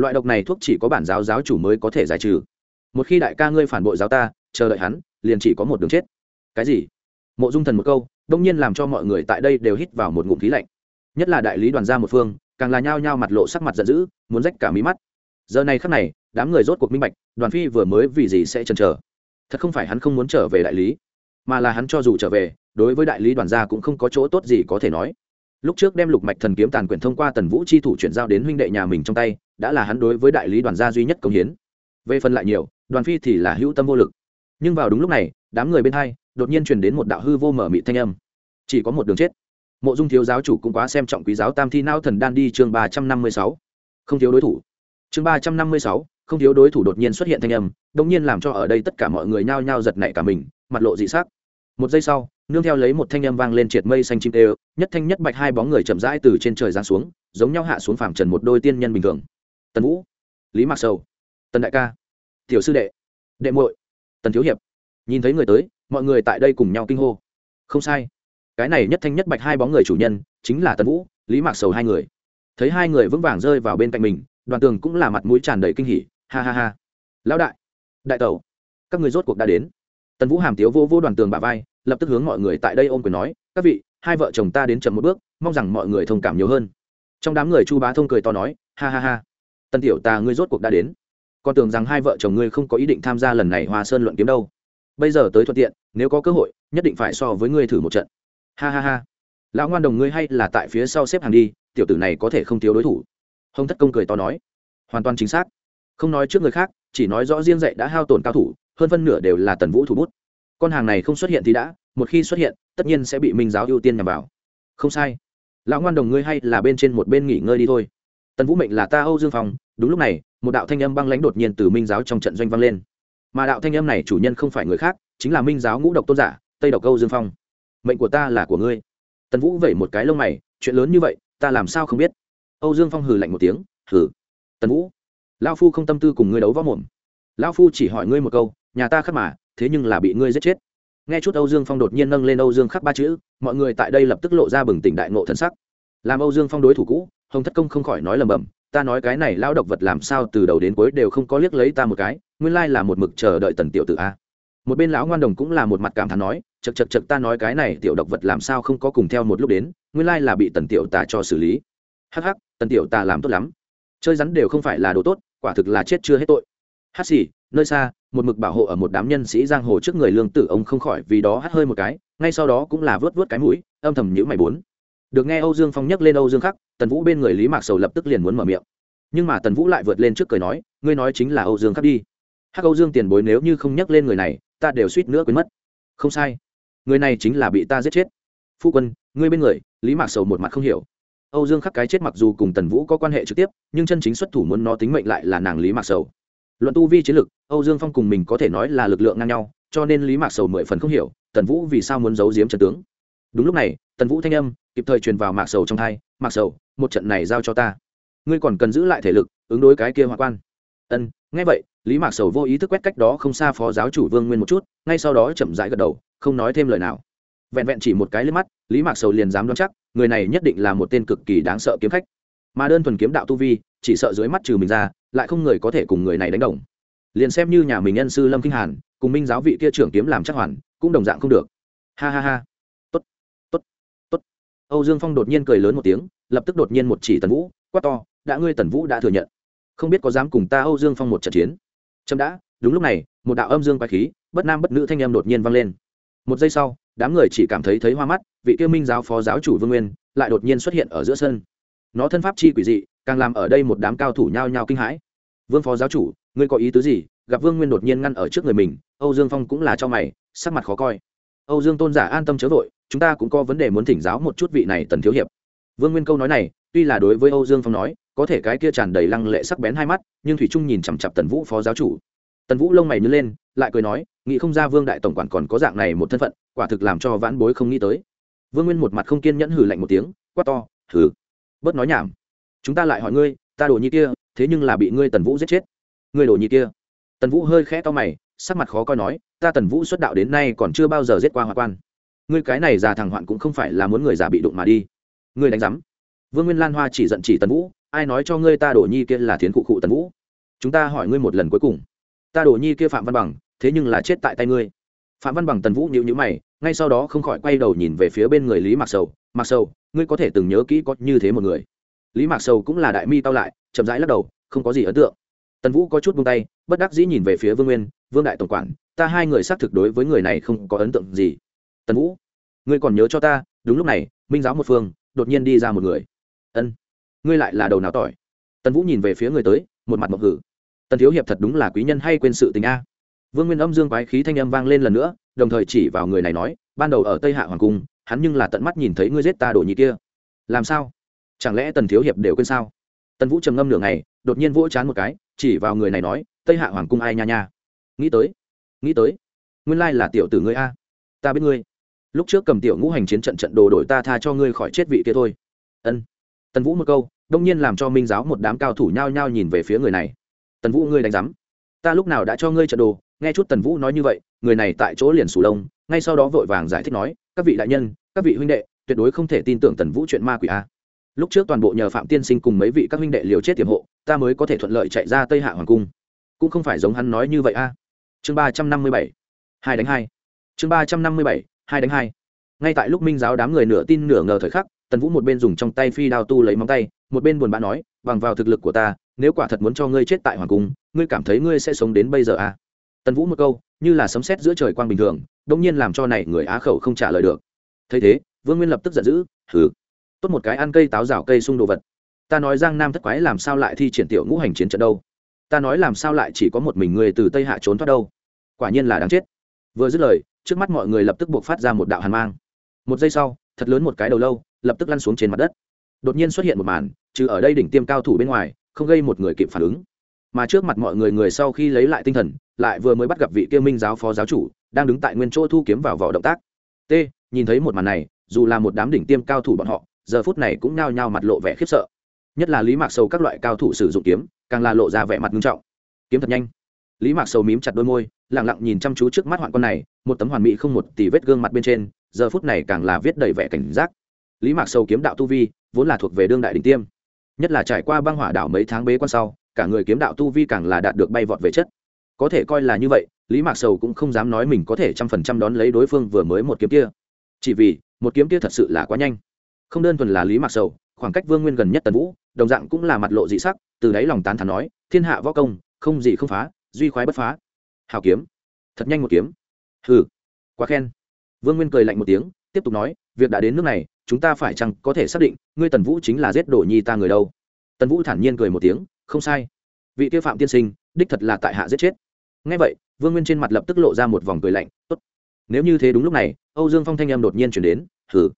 loại độc này thuốc chỉ có bản giáo giáo chủ mới có thể giải trừ. Một khi đại ca ngươi phản bội giáo ta, chờ đợi hắn, liền chỉ có một đường chết. Cái gì? Mộ dung thần một câu, đông nhiên làm cho mọi người tại đây đều hít vào một ngụm khí lạnh. Nhất là đại lý đoàn gia một phương, càng là nhao nhao mặt lộ sắc mặt giận dữ, muốn rách cả mí mắt. Giờ này khắc này, đám người rốt cuộc minh bạch, đoàn phi vừa mới vì gì sẽ chần chờ. Thật không phải hắn không muốn trở về đại lý, mà là hắn cho dù trở về, đối với đại lý đoàn gia cũng không có chỗ tốt gì có thể nói. Lúc trước đem lục mạch thần kiếm tàn quyền thông qua tần vũ chi thủ chuyển giao đến huynh đệ nhà mình trong tay đã là hắn đối với đại lý đoàn gia duy nhất công hiến. Về phần lại nhiều, đoàn phi thì là hữu tâm vô lực. Nhưng vào đúng lúc này, đám người bên hai, đột nhiên truyền đến một đạo hư vô mở mị thanh âm. Chỉ có một đường chết. Mộ dung thiếu giáo chủ cũng quá xem trọng quý giáo tam thi nao thần đan đi chương ba trăm năm mươi sáu. Không thiếu đối thủ. Chương ba trăm năm mươi sáu, không thiếu đối thủ đột nhiên xuất hiện thanh âm đông nhiên làm cho ở đây tất cả mọi người nhao nhao giật nảy cả mình, mặt lộ dị sắc. Một giây sau, nương theo lấy một thanh âm vang lên triệt mây xanh chim tê nhất thanh nhất bạch hai bóng người chậm rãi từ trên trời giáng xuống, giống nhau hạ xuống phàm trần một đôi tiên nhân bình thường tần vũ lý mạc sầu tần đại ca tiểu sư đệ đệ muội tần thiếu hiệp nhìn thấy người tới mọi người tại đây cùng nhau kinh hô không sai cái này nhất thanh nhất bạch hai bóng người chủ nhân chính là tần vũ lý mạc sầu hai người thấy hai người vững vàng rơi vào bên cạnh mình đoàn tường cũng là mặt mũi tràn đầy kinh hỉ ha ha ha lão đại đại tẩu các người rốt cuộc đã đến tần vũ hàm tiếu vô vô đoàn tường bà vai lập tức hướng mọi người tại đây ôm quyền nói các vị hai vợ chồng ta đến chậm một bước mong rằng mọi người thông cảm nhiều hơn trong đám người chu bá thông cười to nói ha ha ha tân tiểu ta ngươi rốt cuộc đã đến. Con tưởng rằng hai vợ chồng ngươi không có ý định tham gia lần này hoa sơn luận kiếm đâu. Bây giờ tới thuận tiện, nếu có cơ hội, nhất định phải so với ngươi thử một trận. Ha ha ha. Lão ngoan đồng ngươi hay là tại phía sau xếp hàng đi, tiểu tử này có thể không thiếu đối thủ. Hồng thất công cười to nói. Hoàn toàn chính xác. Không nói trước người khác, chỉ nói rõ riêng dạy đã hao tổn cao thủ, hơn phân nửa đều là tần vũ thủ bút. Con hàng này không xuất hiện thì đã, một khi xuất hiện, tất nhiên sẽ bị minh giáo ưu tiên nhằm vào. Không sai. Lão ngoan đồng ngươi hay là bên trên một bên nghỉ ngơi đi thôi tần vũ mệnh là ta âu dương phong đúng lúc này một đạo thanh âm băng lãnh đột nhiên từ minh giáo trong trận doanh vang lên mà đạo thanh âm này chủ nhân không phải người khác chính là minh giáo ngũ độc tôn giả tây độc Âu dương phong mệnh của ta là của ngươi tần vũ vẩy một cái lông mày chuyện lớn như vậy ta làm sao không biết âu dương phong hừ lạnh một tiếng hừ tần vũ lao phu không tâm tư cùng ngươi đấu võ mồm lao phu chỉ hỏi ngươi một câu nhà ta khắc mà thế nhưng là bị ngươi giết chết nghe chút âu dương phong đột nhiên nâng lên âu dương khắc ba chữ mọi người tại đây lập tức lộ ra bừng tỉnh đại ngộ thân sắc làm âu dương phong đối thủ cũ hồng thất công không khỏi nói lầm bầm, ta nói cái này lao độc vật làm sao từ đầu đến cuối đều không có liếc lấy ta một cái, nguyên lai là một mực chờ đợi tần tiểu tử a. Một bên lão ngoan đồng cũng là một mặt cảm thán nói chật chật chật ta nói cái này tiểu độc vật làm sao không có cùng theo một lúc đến, nguyên lai là bị tần tiểu tà cho xử lý. Hắc hắc, tần tiểu tà làm tốt lắm. Chơi rắn đều không phải là đồ tốt, quả thực là chết chưa hết tội. Hát xì, nơi xa, một mực bảo hộ ở một đám nhân sĩ giang hồ trước người lương tử ông không khỏi vì đó hắt hơi một cái, ngay sau đó cũng là vớt vớt cái mũi, âm thầm nhữ mày bốn được nghe âu dương phong nhắc lên âu dương khắc, tần vũ bên người lý mạc sầu lập tức liền muốn mở miệng. Nhưng mà tần vũ lại vượt lên trước cười nói, ngươi nói chính là âu dương khắc đi. Hắc âu dương tiền bối nếu như không nhắc lên người này, ta đều suýt nữa quên mất. Không sai. Người này chính là bị ta giết chết. Phu quân, ngươi bên người. Lý mạc sầu một mặt không hiểu. Âu dương khắc cái chết mặc dù cùng tần vũ có quan hệ trực tiếp, nhưng chân chính xuất thủ muốn nó tính mệnh lại là nàng lý mạc sầu. Luận tu vi chiến lực, âu dương phong cùng mình có thể nói là lực lượng ngang nhau, cho nên lý mạc sầu mười phần không hiểu, tần vũ vì sao muốn giấu giếm trần tướng. Đúng lúc này tần vũ thanh âm kịp thời truyền vào mạc sầu trong thai, mạc sầu, một trận này giao cho ta. Ngươi còn cần giữ lại thể lực, ứng đối cái kia hoa quan. Ân, nghe vậy, lý mạc sầu vô ý thức quét cách đó không xa phó giáo chủ vương nguyên một chút, ngay sau đó chậm rãi gật đầu, không nói thêm lời nào. Vẹn vẹn chỉ một cái lên mắt, lý mạc sầu liền dám đoán chắc, người này nhất định là một tên cực kỳ đáng sợ kiếm khách. Mà đơn thuần kiếm đạo tu vi, chỉ sợ dưới mắt trừ mình ra, lại không người có thể cùng người này đánh đồng. Liền xem như nhà mình nhân sư lâm kinh hàn, cùng minh giáo vị kia trưởng kiếm làm chắc hoàn, cũng đồng dạng không được. Ha ha ha âu dương phong đột nhiên cười lớn một tiếng, lập tức đột nhiên một chỉ tần vũ, quát to, đã ngươi tần vũ đã thừa nhận, không biết có dám cùng ta âu dương phong một trận chiến. Chậm đã, đúng lúc này, một đạo âm dương quái khí, bất nam bất nữ thanh em đột nhiên vang lên. Một giây sau, đám người chỉ cảm thấy thấy hoa mắt, vị kia minh giáo phó giáo chủ vương nguyên lại đột nhiên xuất hiện ở giữa sân. Nó thân pháp chi quỷ dị, càng làm ở đây một đám cao thủ nhao nhao kinh hãi. Vương phó giáo chủ, ngươi có ý tứ gì? Gặp vương nguyên đột nhiên ngăn ở trước người mình, âu dương phong cũng là cho mày, sắc mặt khó coi. Âu dương tôn giả an tâm chớ vội chúng ta cũng có vấn đề muốn thỉnh giáo một chút vị này tần thiếu hiệp. Vương nguyên câu nói này, tuy là đối với âu dương phong nói, có thể cái kia tràn đầy lăng lệ sắc bén hai mắt, nhưng thủy trung nhìn chằm chặp tần vũ phó giáo chủ. Tần vũ lông mày nhớ lên, lại cười nói, nghĩ không ra vương đại tổng quản còn có dạng này một thân phận, quả thực làm cho vãn bối không nghĩ tới. Vương nguyên một mặt không kiên nhẫn hử lạnh một tiếng, quát to thử bớt nói nhảm. Chúng ta lại hỏi ngươi, ta đồ nhi kia, thế nhưng là bị ngươi tần vũ giết chết. Ngươi đồ nhi kia? Tần vũ hơi khẽ to mày, sắc mặt khó coi nói, ta tần vũ xuất đạo đến nay còn chưa bao giờ giết qua hoa quan ngươi cái này già thằng hoạn cũng không phải là muốn người già bị đụng mà đi. Ngươi đánh giám. Vương nguyên lan hoa chỉ giận chỉ tần vũ, ai nói cho ngươi ta đổ nhi kia là thiến cụ cụ tần vũ? Chúng ta hỏi ngươi một lần cuối cùng. Ta đổ nhi kia phạm văn bằng, thế nhưng là chết tại tay ngươi. Phạm văn bằng tần vũ nhịu nhữ mày, ngay sau đó không khỏi quay đầu nhìn về phía bên người lý mạc sầu. Mạc sầu, ngươi có thể từng nhớ kỹ có như thế một người. Lý mạc sầu cũng là đại mi tao lại, chậm rãi lắc đầu, không có gì ấn tượng. Tần vũ có chút buông tay, bất đắc dĩ nhìn về phía vương nguyên, vương đại tổng quản, ta hai người xác thực đối với người này không có ấn tượng gì tần vũ ngươi còn nhớ cho ta đúng lúc này minh giáo một phương đột nhiên đi ra một người ân ngươi lại là đầu nào tỏi tần vũ nhìn về phía người tới một mặt mộc hử tần thiếu hiệp thật đúng là quý nhân hay quên sự tình a vương nguyên âm dương quái khí thanh âm vang lên lần nữa đồng thời chỉ vào người này nói ban đầu ở tây hạ hoàng cung hắn nhưng là tận mắt nhìn thấy ngươi giết ta đổ nhị kia làm sao chẳng lẽ tần thiếu hiệp đều quên sao tần vũ trầm ngâm nửa ngày đột nhiên vỗ chán một cái chỉ vào người này nói tây hạ hoàng cung ai nha nha nghĩ tới nghĩ tới nguyên lai là tiểu tử ngươi a ta biết ngươi lúc trước cầm tiểu ngũ hành chiến trận trận đồ đổi ta tha cho ngươi khỏi chết vị kia thôi. Ân. Tần vũ một câu, đông nhiên làm cho minh giáo một đám cao thủ nhao nhao nhìn về phía người này. Tần vũ ngươi đánh giám ta lúc nào đã cho ngươi trận đồ, nghe chút tần vũ nói như vậy, người này tại chỗ liền sủ đông ngay sau đó vội vàng giải thích nói, các vị đại nhân, các vị huynh đệ, tuyệt đối không thể tin tưởng tần vũ chuyện ma quỷ a. Lúc trước toàn bộ nhờ phạm tiên sinh cùng mấy vị các huynh đệ liều chết tiềm hộ, ta mới có thể thuận lợi chạy ra tây hạ hoàng cung. Cũng không phải giống hắn nói như vậy a. Chương ba trăm năm mươi bảy. Hai đánh hai. Chương ba trăm năm mươi bảy hai đánh hai. Ngay tại lúc minh giáo đám người nửa tin nửa ngờ thời khắc, tần vũ một bên dùng trong tay phi đao tu lấy móng tay, một bên buồn bã nói, bằng vào thực lực của ta, nếu quả thật muốn cho ngươi chết tại hoàng cung, ngươi cảm thấy ngươi sẽ sống đến bây giờ à? Tần vũ một câu, như là sấm sét giữa trời quang bình thường đông nhiên làm cho này người á khẩu không trả lời được. Thấy thế, vương nguyên lập tức giận dữ thử tốt một cái ăn cây táo rào cây xung đồ vật. Ta nói giang nam thất quái làm sao lại thi triển tiểu ngũ hành chiến trận đâu? Ta nói làm sao lại chỉ có một mình người từ tây hạ trốn thoát đâu? Quả nhiên là đáng chết. Vừa dứt lời trước mắt mọi người lập tức buộc phát ra một đạo hàn mang. Một giây sau, thật lớn một cái đầu lâu lập tức lăn xuống trên mặt đất. Đột nhiên xuất hiện một màn, trừ ở đây đỉnh tiêm cao thủ bên ngoài, không gây một người kịp phản ứng. Mà trước mặt mọi người người sau khi lấy lại tinh thần, lại vừa mới bắt gặp vị kia minh giáo phó giáo chủ, đang đứng tại nguyên chỗ thu kiếm vào vỏ động tác. T, nhìn thấy một màn này, dù là một đám đỉnh tiêm cao thủ bọn họ, giờ phút này cũng nao nhao mặt lộ vẻ khiếp sợ. Nhất là lý mạc sầu các loại cao thủ sử dụng kiếm, càng là lộ ra vẻ mặt nghiêm trọng. Kiếm thật nhanh lý mạc sầu mím chặt đôi môi lẳng lặng nhìn chăm chú trước mắt hoạn con này, một tấm hoàn mỹ không một tỷ vết gương mặt bên trên, giờ phút này càng là viết đầy vẻ cảnh giác. Lý mạc sầu kiếm đạo tu vi, vốn là thuộc về đương đại đình tiêm. Nhất là trải qua băng hỏa đảo mấy tháng bế quan sau, cả người kiếm đạo tu vi càng là đạt được bay vọt về chất. Có thể coi là như vậy, lý mạc sầu cũng không dám nói mình có thể trăm phần trăm đón lấy đối phương vừa mới một kiếm kia. Chỉ vì, một kiếm kia thật sự là quá nhanh. Không đơn thuần là lý mạc sầu, khoảng cách vương nguyên gần nhất tần vũ, đồng dạng cũng là mặt lộ dị sắc, từ đáy lòng tán thắn nói, thiên hạ võ công, không gì không phá duy khoái bất phá. Hào kiếm. Thật nhanh một kiếm. Hừ. Quá khen. Vương nguyên cười lạnh một tiếng, tiếp tục nói, việc đã đến nước này, chúng ta phải chăng có thể xác định, ngươi tần vũ chính là giết đổ nhi ta người đâu? Tần vũ thản nhiên cười một tiếng, không sai. Vị kia phạm tiên sinh, đích thật là tại hạ giết chết. Ngay vậy, vương nguyên trên mặt lập tức lộ ra một vòng cười lạnh, tốt. Nếu như thế đúng lúc này, âu dương phong thanh em đột nhiên chuyển đến, hừ.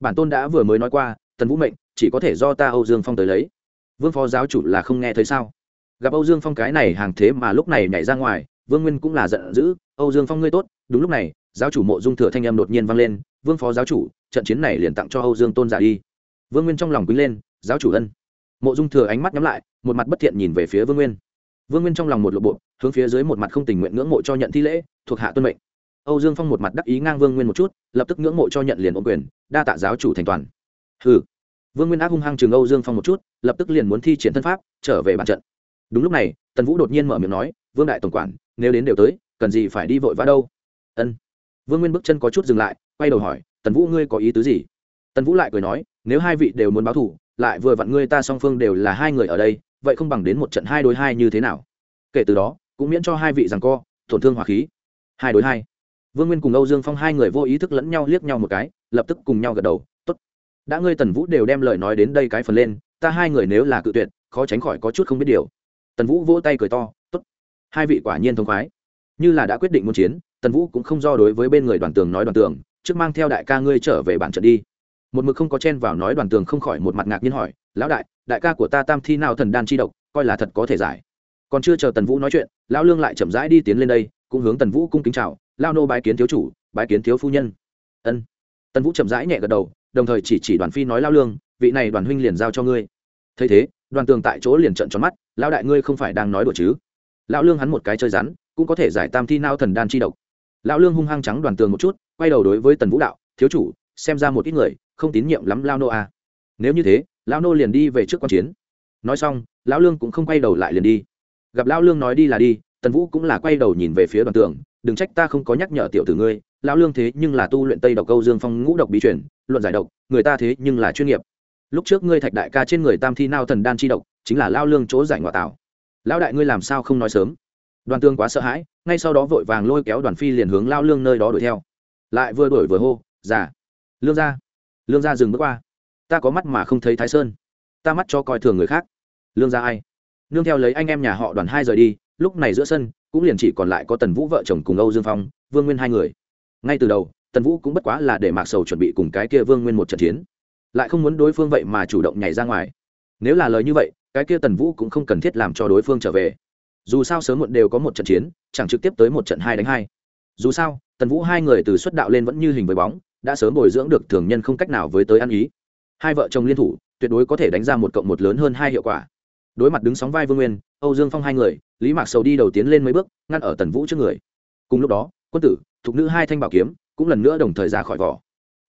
Bản tôn đã vừa mới nói qua, tần vũ mệnh, chỉ có thể do ta âu dương phong tới lấy. Vương phó giáo chủ là không nghe thấy sao? Gặp âu dương phong cái này hàng thế mà lúc này nhảy ra ngoài, vương nguyên cũng là giận dữ, âu dương phong ngươi tốt. Đúng lúc này, giáo chủ mộ dung thừa thanh âm đột nhiên vang lên, vương phó giáo chủ, trận chiến này liền tặng cho âu dương tôn giả đi. Vương nguyên trong lòng quý lên, giáo chủ ân. Mộ dung thừa ánh mắt nhắm lại, một mặt bất thiện nhìn về phía vương nguyên. Vương nguyên trong lòng một lộ bộ, hướng phía dưới một mặt không tình nguyện ngưỡng mộ cho nhận thi lễ, thuộc hạ tuân mệnh. Âu dương phong một mặt đắc ý ngang vương nguyên một chút, lập tức ngưỡng mộ cho nhận liền ôm quyền, đa tạ giáo chủ thành toàn. Hừ. Vương nguyên ác hung hăng chừng âu dương phong một chút, lập tức liền muốn thi triển thân pháp, trở về bàn trận đúng lúc này, tần vũ đột nhiên mở miệng nói, vương đại tổng quản, nếu đến đều tới, cần gì phải đi vội vã đâu? Ân. Vương nguyên bước chân có chút dừng lại, quay đầu hỏi, tần vũ ngươi có ý tứ gì? Tần vũ lại cười nói, nếu hai vị đều muốn báo thủ lại vừa vặn ngươi ta song phương đều là hai người ở đây, vậy không bằng đến một trận hai đối hai như thế nào? Kể từ đó, cũng miễn cho hai vị rằng co, tổn thương hòa khí. Hai đối hai. Vương nguyên cùng âu dương phong hai người vô ý thức lẫn nhau liếc nhau một cái, lập tức cùng nhau gật đầu t ố t đã ngươi tần vũ đều đem lời nói đến đây cái phần lên, ta hai người nếu là cự tuyệt, khó tránh khỏi có chút không biết điều tần vũ vỗ tay cười to, t ố t, hai vị quả nhiên thông khoái. Như là đã quyết định muốn chiến, tần vũ cũng không do đối với bên người đoàn tường nói đoàn tường, trước mang theo đại ca ngươi trở về bản trận đi. Một mực không có chen vào nói đoàn tường không khỏi một mặt ngạc nhiên hỏi, lão đại đại ca của ta tam thi nào thần đan chi độc, coi là thật có thể giải? Còn chưa chờ tần vũ nói chuyện, lão lương lại chậm rãi đi tiến lên đây, cũng hướng tần vũ cung kính chào lao nô bái kiến thiếu chủ, bái kiến thiếu phu nhân. Ân. Tần vũ chậm rãi nhẹ gật đầu, đồng thời chỉ chỉ đoàn phi nói lao lương, vị này đoàn huynh liền giao cho ngươi. Thấy thế đoàn tường tại chỗ liền trận tròn mắt, lão đại ngươi không phải đang nói đùa chứ? Lão lương hắn một cái chơi rắn, cũng có thể giải tam thi nao thần đan chi độc. Lão lương hung hăng trắng đoàn tường một chút, quay đầu đối với tần vũ đạo, thiếu chủ, xem ra một ít người không tín nhiệm lắm lao nô à. nếu như thế, lão nô liền đi về trước q chiến. Nói xong, lão lương cũng không quay đầu lại liền đi. Gặp lão lương nói đi là đi, tần vũ cũng là quay đầu nhìn về phía đoàn tường, đừng trách ta không có nhắc nhở tiểu tử ngươi, lão lương thế nhưng là tu luyện tây độc câu dương phong ngũ độc bí truyền, luận giải độc, người ta thế nhưng là chuyên nghiệp lúc trước ngươi thạch đại ca trên người tam thi nao thần đan chi độc, chính là lao lương chỗ giải ngoại tảo lão đại ngươi làm sao không nói sớm? Đoàn tương quá sợ hãi, ngay sau đó vội vàng lôi kéo đoàn phi liền hướng lao lương nơi đó đuổi theo. Lại vừa đuổi vừa hô, già, lương ra lương ra dừng bước qua. Ta có mắt mà không thấy thái sơn. Ta mắt cho coi thường người khác. Lương ra ai? Nương theo lấy anh em nhà họ đoàn hai rời đi, lúc này giữa sân, cũng liền chỉ còn lại có tần vũ vợ chồng cùng âu dương phong, vương nguyên hai người. Ngay từ đầu, tần vũ cũng bất quá là để mạc sầu chuẩn bị cùng cái kia vương nguyên một trận chiến lại không muốn đối phương vậy mà chủ động nhảy ra ngoài. Nếu là lời như vậy, cái kia tần vũ cũng không cần thiết làm cho đối phương trở về. Dù sao sớm muộn đều có một trận chiến, chẳng trực tiếp tới một trận hai đánh hai. Dù sao, tần vũ hai người từ xuất đạo lên vẫn như hình với bóng, đã sớm bồi dưỡng được thường nhân không cách nào với tới ăn ý. Hai vợ chồng liên thủ, tuyệt đối có thể đánh ra một cộng một lớn hơn hai hiệu quả. Đối mặt đứng sóng vai vương nguyên, âu dương phong hai người, lý mạc sầu đi đầu tiến lên mấy bước, ngăn ở tần vũ trước người. Cùng lúc đó, quân tử, thục nữ hai thanh bảo kiếm, cũng lần nữa đồng thời ra khỏi vỏ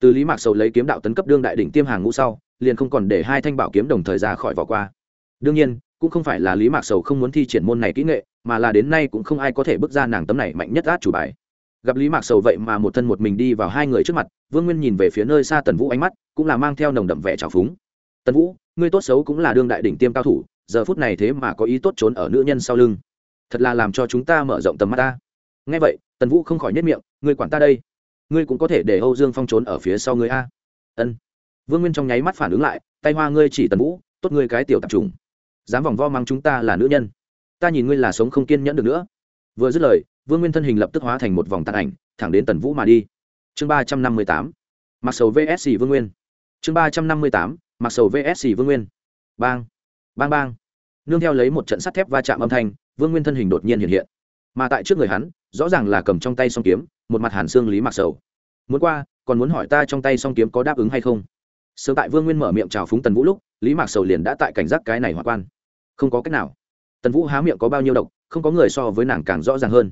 từ lý mạc sầu lấy kiếm đạo tấn cấp đương đại đỉnh tiêm hàng ngũ sau, liền không còn để hai thanh bảo kiếm đồng thời ra khỏi vỏ qua. Đương nhiên, cũng không phải là lý mạc sầu không muốn thi triển môn này kỹ nghệ, mà là đến nay cũng không ai có thể bước ra nàng tấm này mạnh nhất át chủ bài. Gặp lý mạc sầu vậy mà một thân một mình đi vào hai người trước mặt, vương nguyên nhìn về phía nơi xa tần vũ ánh mắt, cũng là mang theo nồng đậm vẻ trào phúng. Tần vũ, ngươi tốt xấu cũng là đương đại đỉnh tiêm cao thủ, giờ phút này thế mà có ý tốt trốn ở nữ nhân sau lưng. Thật là làm cho chúng ta mở rộng tầm mắt ta. Ngay vậy, tần vũ không khỏi nhất miệng, ngươi quản ta đây ngươi cũng có thể để âu dương phong trốn ở phía sau ngươi a. Ân. Vương nguyên trong nháy mắt phản ứng lại, tay hoa ngươi chỉ tần vũ, tốt ngươi cái tiểu tạp trùng dám vòng vo mang chúng ta là nữ nhân. Ta nhìn ngươi là sống không kiên nhẫn được nữa. Vừa dứt lời, vương nguyên thân hình lập tức hóa thành một vòng tàn ảnh, thẳng đến tần vũ mà đi. Chương ba trăm năm mươi tám, mặc sầu vsc vương nguyên. Chương ba trăm năm mươi tám, mặc sầu vsc vương nguyên. Bang bang bang. Nương theo lấy một trận sắt thép va chạm âm thanh, vương nguyên thân hình đột nhiên hiện hiện. Mà tại trước người hắn, rõ ràng là cầm trong tay song kiếm một mặt hàn xương lý mạc sầu. Muốn qua, còn muốn hỏi ta trong tay song kiếm có đáp ứng hay không? Sớm tại vương nguyên mở miệng chào phúng tần vũ lúc, lý mạc sầu liền đã tại cảnh giác cái này hoạn quan. Không có cách nào. Tần vũ há miệng có bao nhiêu độc, không có người so với nàng càng rõ ràng hơn.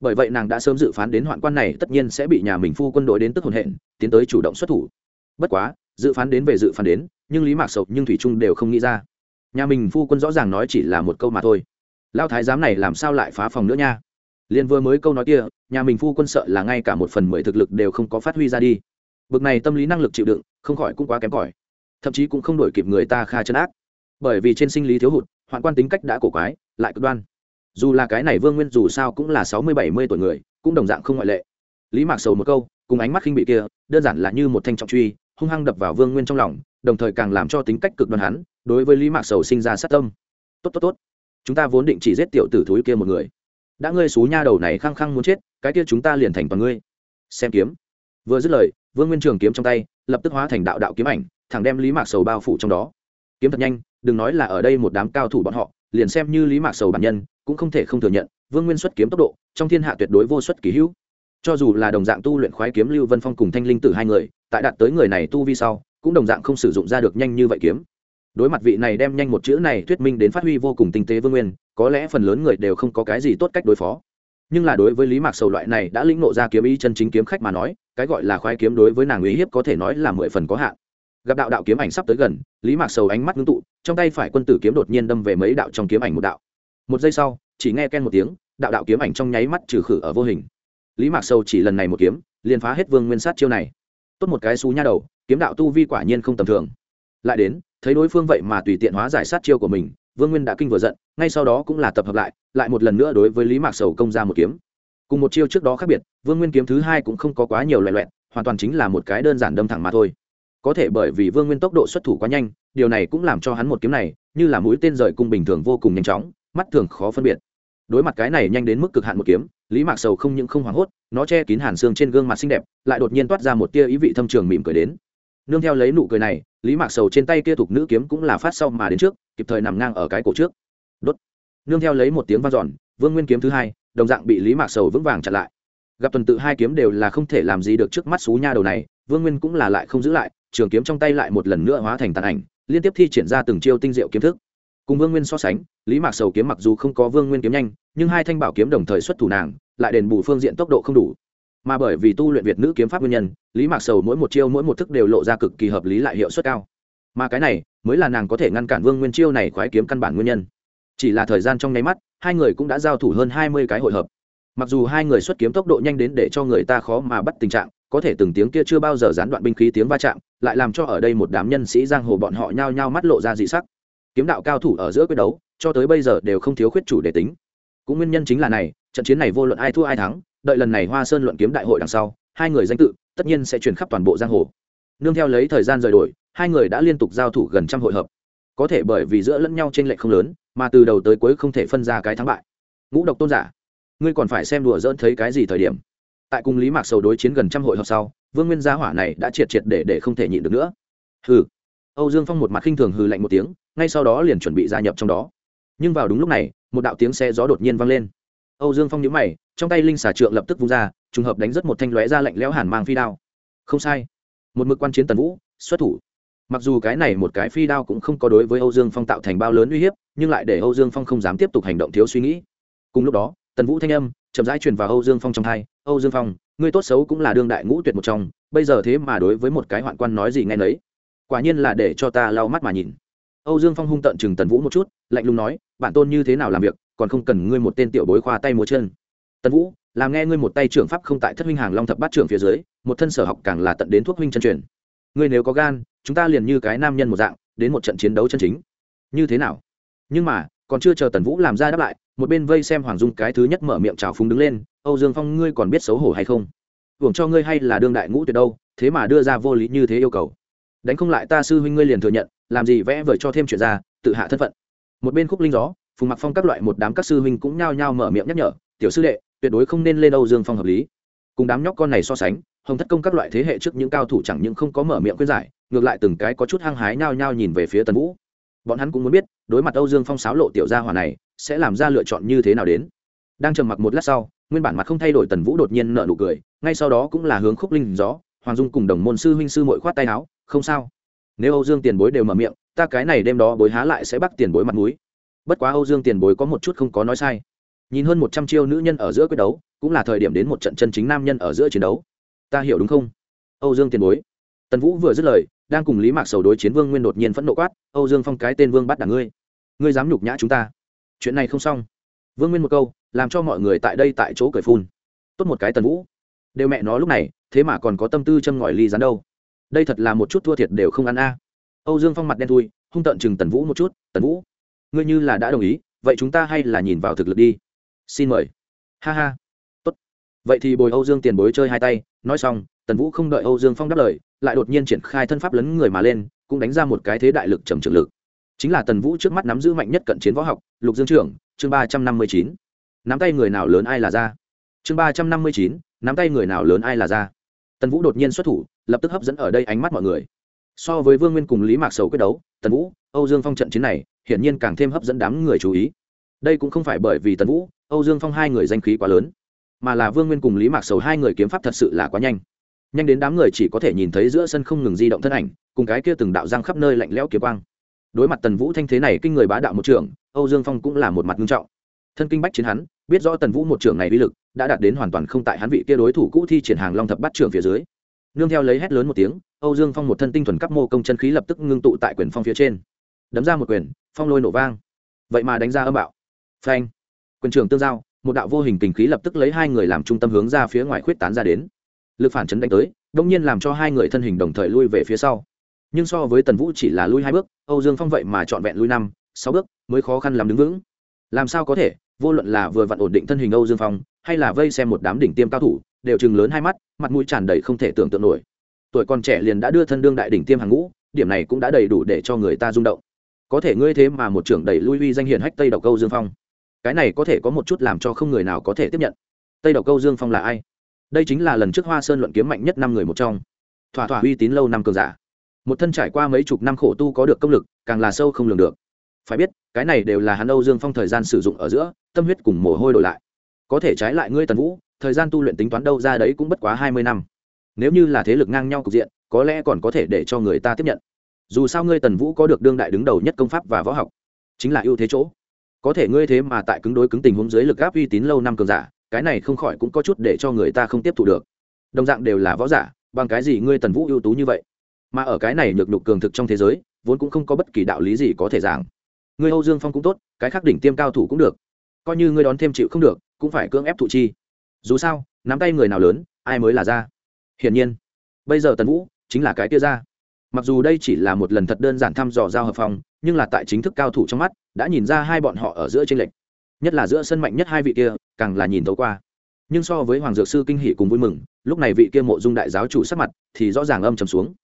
Bởi vậy nàng đã sớm dự phán đến hoạn quan này tất nhiên sẽ bị nhà mình phu quân đội đến tức hồn hện, tiến tới chủ động xuất thủ. Bất quá, dự phán đến về dự phán đến, nhưng lý mạc sầu, nhưng thủy trung đều không nghĩ ra. Nhà mình phu quân rõ ràng nói chỉ là một câu mà thôi. Lao thái giám này làm sao lại phá phòng nữa nha? Liền vừa mới câu nói kia, nhà mình phu quân sợ là ngay cả một phần mười thực lực đều không có phát huy ra đi. Bực này tâm lý năng lực chịu đựng, không khỏi cũng quá kém cỏi. Thậm chí cũng không đổi kịp người ta kha chân ác. Bởi vì trên sinh lý thiếu hụt, hoạn quan tính cách đã cổ quái, lại cực đoan. Dù là cái này vương nguyên dù sao cũng là sáu mươi bảy mươi tuổi người, cũng đồng dạng không ngoại lệ. Lý mạc sầu một câu, cùng ánh mắt khinh bị kia, đơn giản là như một thanh trọng truy, hung hăng đập vào vương nguyên trong lòng, đồng thời càng làm cho tính cách cực đoan hắn, đối với lý mạc sầu sinh ra sát tâm. Tốt tốt tốt. Chúng ta vốn định chỉ giết tiểu tử thúi kia một người đã ngươi xú nha đầu này khăng khăng muốn chết, cái kia chúng ta liền thành toàn ngươi. Xem kiếm. Vừa dứt lời, vương nguyên trường kiếm trong tay, lập tức hóa thành đạo đạo kiếm ảnh, thẳng đem lý mạc sầu bao phủ trong đó. Kiếm thật nhanh, đừng nói là ở đây một đám cao thủ bọn họ, liền xem như lý mạc sầu bản nhân, cũng không thể không thừa nhận, vương nguyên xuất kiếm tốc độ, trong thiên hạ tuyệt đối vô xuất kỳ hữu. Cho dù là đồng dạng tu luyện khoái kiếm lưu vân phong cùng thanh linh tử hai người, tại đạt tới người này tu vi sau, cũng đồng dạng không sử dụng ra được nhanh như vậy kiếm đối mặt vị này đem nhanh một chữ này thuyết minh đến phát huy vô cùng tinh tế vương nguyên, có lẽ phần lớn người đều không có cái gì tốt cách đối phó. Nhưng là đối với lý mạc sầu loại này đã lĩnh nộ ra kiếm ý chân chính kiếm khách mà nói, cái gọi là khoái kiếm đối với nàng uy hiếp có thể nói là mười phần có hạn. Gặp đạo đạo kiếm ảnh sắp tới gần, lý mạc sầu ánh mắt ngưng tụ, trong tay phải quân tử kiếm đột nhiên đâm về mấy đạo trong kiếm ảnh một đạo. Một giây sau, chỉ nghe ken một tiếng, đạo đạo kiếm ảnh trong nháy mắt trừ khử ở vô hình. Lý mạc sầu chỉ lần này một kiếm, liền phá hết vương nguyên sát chiêu này. Tốt một cái xú nha đầu, kiếm đạo tu vi quả nhiên không tầm thường. Lại đến thấy đối phương vậy mà tùy tiện hóa giải sát chiêu của mình, vương nguyên đã kinh vừa giận, ngay sau đó cũng là tập hợp lại lại một lần nữa đối với lý mạc sầu công ra một kiếm. Cùng một chiêu trước đó khác biệt, vương nguyên kiếm thứ hai cũng không có quá nhiều loại loẹn hoàn toàn chính là một cái đơn giản đâm thẳng mà thôi. Có thể bởi vì vương nguyên tốc độ xuất thủ quá nhanh, điều này cũng làm cho hắn một kiếm này, như là mũi tên rời cung bình thường vô cùng nhanh chóng, mắt thường khó phân biệt. Đối mặt cái này nhanh đến mức cực hạn một kiếm, lý mạc sầu không những không hoảng hốt, nó che kín hàn xương trên gương mặt xinh đẹp, lại đột nhiên toát ra một tia ý vị thâm trường mỉm cười đến nương theo lấy nụ cười này, lý mạc sầu trên tay kia thục nữ kiếm cũng là phát sau mà đến trước, kịp thời nằm ngang ở cái cổ trước. Đốt. Nương theo lấy một tiếng vang dọn, vương nguyên kiếm thứ hai, đồng dạng bị lý mạc sầu vững vàng chặn lại. Gặp tuần tự hai kiếm đều là không thể làm gì được trước mắt xú nha đầu này, vương nguyên cũng là lại không giữ lại, trường kiếm trong tay lại một lần nữa hóa thành tàn ảnh, liên tiếp thi triển ra từng chiêu tinh diệu kiếm thức. Cùng vương nguyên so sánh, lý mạc sầu kiếm mặc dù không có vương nguyên kiếm nhanh, nhưng hai thanh bảo kiếm đồng thời xuất thủ nàng, lại đền bù phương diện tốc độ không đủ mà bởi vì tu luyện việt nữ kiếm pháp nguyên nhân, lý mạc sầu mỗi một chiêu, mỗi một thức đều lộ ra cực kỳ hợp lý lại hiệu suất cao. Mà cái này mới là nàng có thể ngăn cản vương nguyên chiêu này khoái kiếm căn bản nguyên nhân. Chỉ là thời gian trong nháy mắt, hai người cũng đã giao thủ hơn hai mươi cái hội hợp. Mặc dù hai người xuất kiếm tốc độ nhanh đến để cho người ta khó mà bắt tình trạng, có thể từng tiếng kia chưa bao giờ gián đoạn binh khí tiếng va chạm, lại làm cho ở đây một đám nhân sĩ giang hồ bọn họ nhao nhao mắt lộ ra dị sắc. Kiếm đạo cao thủ ở giữa quyết đấu, cho tới bây giờ đều không thiếu khuyết chủ để tính. Cũng nguyên nhân chính là này, trận chiến này vô luận ai thua ai thắng đợi lần này hoa sơn luận kiếm đại hội đằng sau, hai người danh tự tất nhiên sẽ truyền khắp toàn bộ giang hồ. Nương theo lấy thời gian rời đổi, hai người đã liên tục giao thủ gần trăm hội hợp. Có thể bởi vì giữa lẫn nhau t r ê n lệch không lớn, mà từ đầu tới cuối không thể phân ra cái thắng bại. Ngũ độc tôn giả, ngươi còn phải xem đùa dỡn thấy cái gì thời điểm. Tại cùng lý mạc sầu đối chiến gần trăm hội hợp sau, vương nguyên gia hỏa này đã triệt triệt để để không thể nhịn được nữa. Hừ. Âu dương phong một mặt khinh thường hừ lạnh một tiếng, ngay sau đó liền chuẩn bị gia nhập trong đó. Nhưng vào đúng lúc này, một đạo tiếng xe gió đột nhiên vang lên âu dương phong nhíu mày, trong tay linh xà trượng lập tức vung ra, trùng hợp đánh rất một thanh lóe ra lạnh lẽo hàn mang phi đao. Không sai. Một mực quan chiến tần vũ, xuất thủ. Mặc dù cái này một cái phi đao cũng không có đối với âu dương phong tạo thành bao lớn uy hiếp, nhưng lại để âu dương phong không dám tiếp tục hành động thiếu suy nghĩ. Cùng lúc đó, tần vũ thanh âm chậm rãi truyền vào âu dương phong trong tai. âu dương phong, ngươi tốt xấu cũng là đương đại ngũ tuyệt một trong, bây giờ thế mà đối với một cái hoạn quan nói gì nghe nấy. Quả nhiên là để cho ta lau mắt mà nhìn. Âu dương phong hung tận chừng tần vũ một chút, lạnh lùng nói, bản tôn như thế nào làm việc còn không cần ngươi một tên tiểu bối khoa tay múa chân. Tần vũ, làm nghe ngươi một tay trưởng pháp không tại thất huynh hàng long thập bát trưởng phía dưới, một thân sở học càng là tận đến thuốc huynh chân truyền. Ngươi nếu có gan, chúng ta liền như cái nam nhân một dạng, đến một trận chiến đấu chân chính. Như thế nào? Nhưng mà, còn chưa chờ tần vũ làm ra đáp lại, một bên vây xem hoàng dung cái thứ nhất mở miệng trào phúng đứng lên, âu dương phong, ngươi còn biết xấu hổ hay không? Hưởng cho ngươi hay là đương đại ngũ tuyệt đâu, thế mà đưa ra vô lý như thế yêu cầu. Đánh không lại ta sư huynh ngươi liền thừa nhận, làm gì vẽ vời cho thêm chuyện ra, tự hạ thân phận. Một bên khúc linh gió phùng mặc phong các loại một đám các sư huynh cũng nhao nhao mở miệng nhắc nhở, tiểu sư đệ, tuyệt đối không nên lên âu dương phong hợp lý. Cùng đám nhóc con này so sánh, hồng thất công các loại thế hệ trước những cao thủ chẳng những không có mở miệng khuyên giải, ngược lại từng cái có chút hăng hái nhao nhao nhìn về phía tần vũ. Bọn hắn cũng muốn biết, đối mặt âu dương phong sáo lộ tiểu gia hỏa này, sẽ làm ra lựa chọn như thế nào đến. Đang trầm mặc một lát sau, nguyên bản mặt không thay đổi tần vũ đột nhiên nợ nụ cười, ngay sau đó cũng là hướng khúc linh gió, hoàng dung cùng đồng môn sư huynh sư mội khoát tay áo, không sao. Nếu âu dương tiền bối đều mở miệng, ta cái này đêm đó bối há lại sẽ bắt tiền bối mặt mũi bất quá âu dương tiền bối có một chút không có nói sai. Nhìn hơn một trăm chiêu nữ nhân ở giữa quyết đấu, cũng là thời điểm đến một trận chân chính nam nhân ở giữa chiến đấu. Ta hiểu đúng không? Âu dương tiền bối. Tần vũ vừa dứt lời, đang cùng lý mạc sầu đối chiến vương nguyên đột nhiên phẫn nộ quát, âu dương phong cái tên vương bắt đảng ngươi. Ngươi dám nhục nhã chúng ta. Chuyện này không xong. Vương nguyên một câu, làm cho mọi người tại đây tại chỗ cười phun. Tốt một cái tần vũ. Đều mẹ nó lúc này, thế mà còn có tâm tư châm ngòi ly gián đâu. Đây thật là một chút thua thiệt đều không ăn a. Âu dương phong mặt đen thui, hung tợn chừng tần vũ một chút, tần vũ ngươi như là đã đồng ý, vậy chúng ta hay là nhìn vào thực lực đi. Xin mời. Ha ha. Tốt. Vậy thì bồi âu dương tiền bối chơi hai tay. Nói xong, tần vũ không đợi âu dương phong đáp lời, lại đột nhiên triển khai thân pháp lấn người mà lên, cũng đánh ra một cái thế đại lực trầm trực lực. Chính là tần vũ trước mắt nắm giữ mạnh nhất cận chiến võ học, lục dương trưởng, chương ba trăm năm mươi chín. Nắm tay người nào lớn ai là ra? Chương ba trăm năm mươi chín, nắm tay người nào lớn ai là ra? Tần vũ đột nhiên xuất thủ, lập tức hấp dẫn ở đây ánh mắt mọi người. So với vương nguyên cùng lý mạc sầu quyết đấu, tần vũ, âu dương phong trận chiến này hiển nhiên càng thêm hấp dẫn đám người chú ý. Đây cũng không phải bởi vì tần vũ, âu dương phong hai người danh khí quá lớn, mà là vương nguyên cùng lý mạc sầu hai người kiếm pháp thật sự là quá nhanh. Nhanh đến đám người chỉ có thể nhìn thấy giữa sân không ngừng di động thân ảnh, cùng cái kia từng đạo răng khắp nơi lạnh lẽo kiếm quang. Đối mặt tần vũ thanh thế này kinh người bá đạo một trưởng, âu dương phong cũng là một mặt nghiêm trọng. Thân kinh bách chiến hắn, biết rõ tần vũ một trưởng này uy lực, đã đạt đến hoàn toàn không tại hắn vị kia đối thủ cũ thi triển hàng long thập bắt trưởng phía dưới. Nương theo lấy hét lớn một tiếng, âu dương phong một thân tinh thuần cấp mô công chân khí lập tức ngưng tụ tại quyền phong phía trên đấm ra một quyền, phong lôi nổ vang. Vậy mà đánh ra âm bạo. Phanh. Quyền trưởng tương giao, một đạo vô hình tình khí lập tức lấy hai người làm trung tâm hướng ra phía ngoài khuyết tán ra đến. Lực phản chấn đánh tới, đông nhiên làm cho hai người thân hình đồng thời lui về phía sau. Nhưng so với tần vũ chỉ là lui hai bước, âu dương phong vậy mà trọn vẹn lui năm, sáu bước, mới khó khăn làm đứng vững. Làm sao có thể, vô luận là vừa vặn ổn định thân hình âu dương phong, hay là vây xem một đám đỉnh tiêm cao thủ, đều chừng lớn hai mắt, mặt mũi tràn đầy không thể tưởng tượng nổi. Tuổi còn trẻ liền đã đưa thân đương đại đỉnh tiêm hàng ngũ, điểm này cũng đã đầy đủ để cho người ta rung động có thể ngươi thế mà một trưởng đẩy lui uy danh hiển hách tây độc câu dương phong. Cái này có thể có một chút làm cho không người nào có thể tiếp nhận. Tây độc câu dương phong là ai? Đây chính là lần trước hoa sơn luận kiếm mạnh nhất năm người một trong. Thỏa thỏa uy tín lâu năm cường giả. Một thân trải qua mấy chục năm khổ tu có được công lực, càng là sâu không lường được. Phải biết, cái này đều là hắn âu dương phong thời gian sử dụng ở giữa, tâm huyết cùng mồ hôi đổi lại. Có thể trái lại ngươi tần vũ, thời gian tu luyện tính toán đâu ra đấy cũng bất quá hai mươi năm. Nếu như là thế lực ngang nhau cục diện, có lẽ còn có thể để cho người ta tiếp nhận dù sao ngươi tần vũ có được đương đại đứng đầu nhất công pháp và võ học, chính là ưu thế chỗ. Có thể ngươi thế mà tại cứng đối cứng tình huống dưới lực gáp uy tín lâu năm cường giả, cái này không khỏi cũng có chút để cho người ta không tiếp thu được. Đồng dạng đều là võ giả, bằng cái gì ngươi tần vũ ưu tú như vậy? Mà ở cái này nhược nhục cường thực trong thế giới, vốn cũng không có bất kỳ đạo lý gì có thể giảng. Ngươi âu dương phong cũng tốt, cái khác đỉnh tiêm cao thủ cũng được. Coi như ngươi đón thêm chịu không được, cũng phải cưỡng ép thụ chi. Dù sao, nắm tay người nào lớn, ai mới là ra? Hiển nhiên, bây giờ tần vũ chính là cái kia ra mặc dù đây chỉ là một lần thật đơn giản thăm dò giao hợp phòng, nhưng là tại chính thức cao thủ trong mắt, đã nhìn ra hai bọn họ ở giữa tranh lệch. Nhất là giữa sân mạnh nhất hai vị kia, càng là nhìn thấu qua. Nhưng so với hoàng dược sư kinh hỷ cùng vui mừng, lúc này vị kia mộ dung đại giáo chủ sắc mặt thì rõ ràng âm trầm xuống.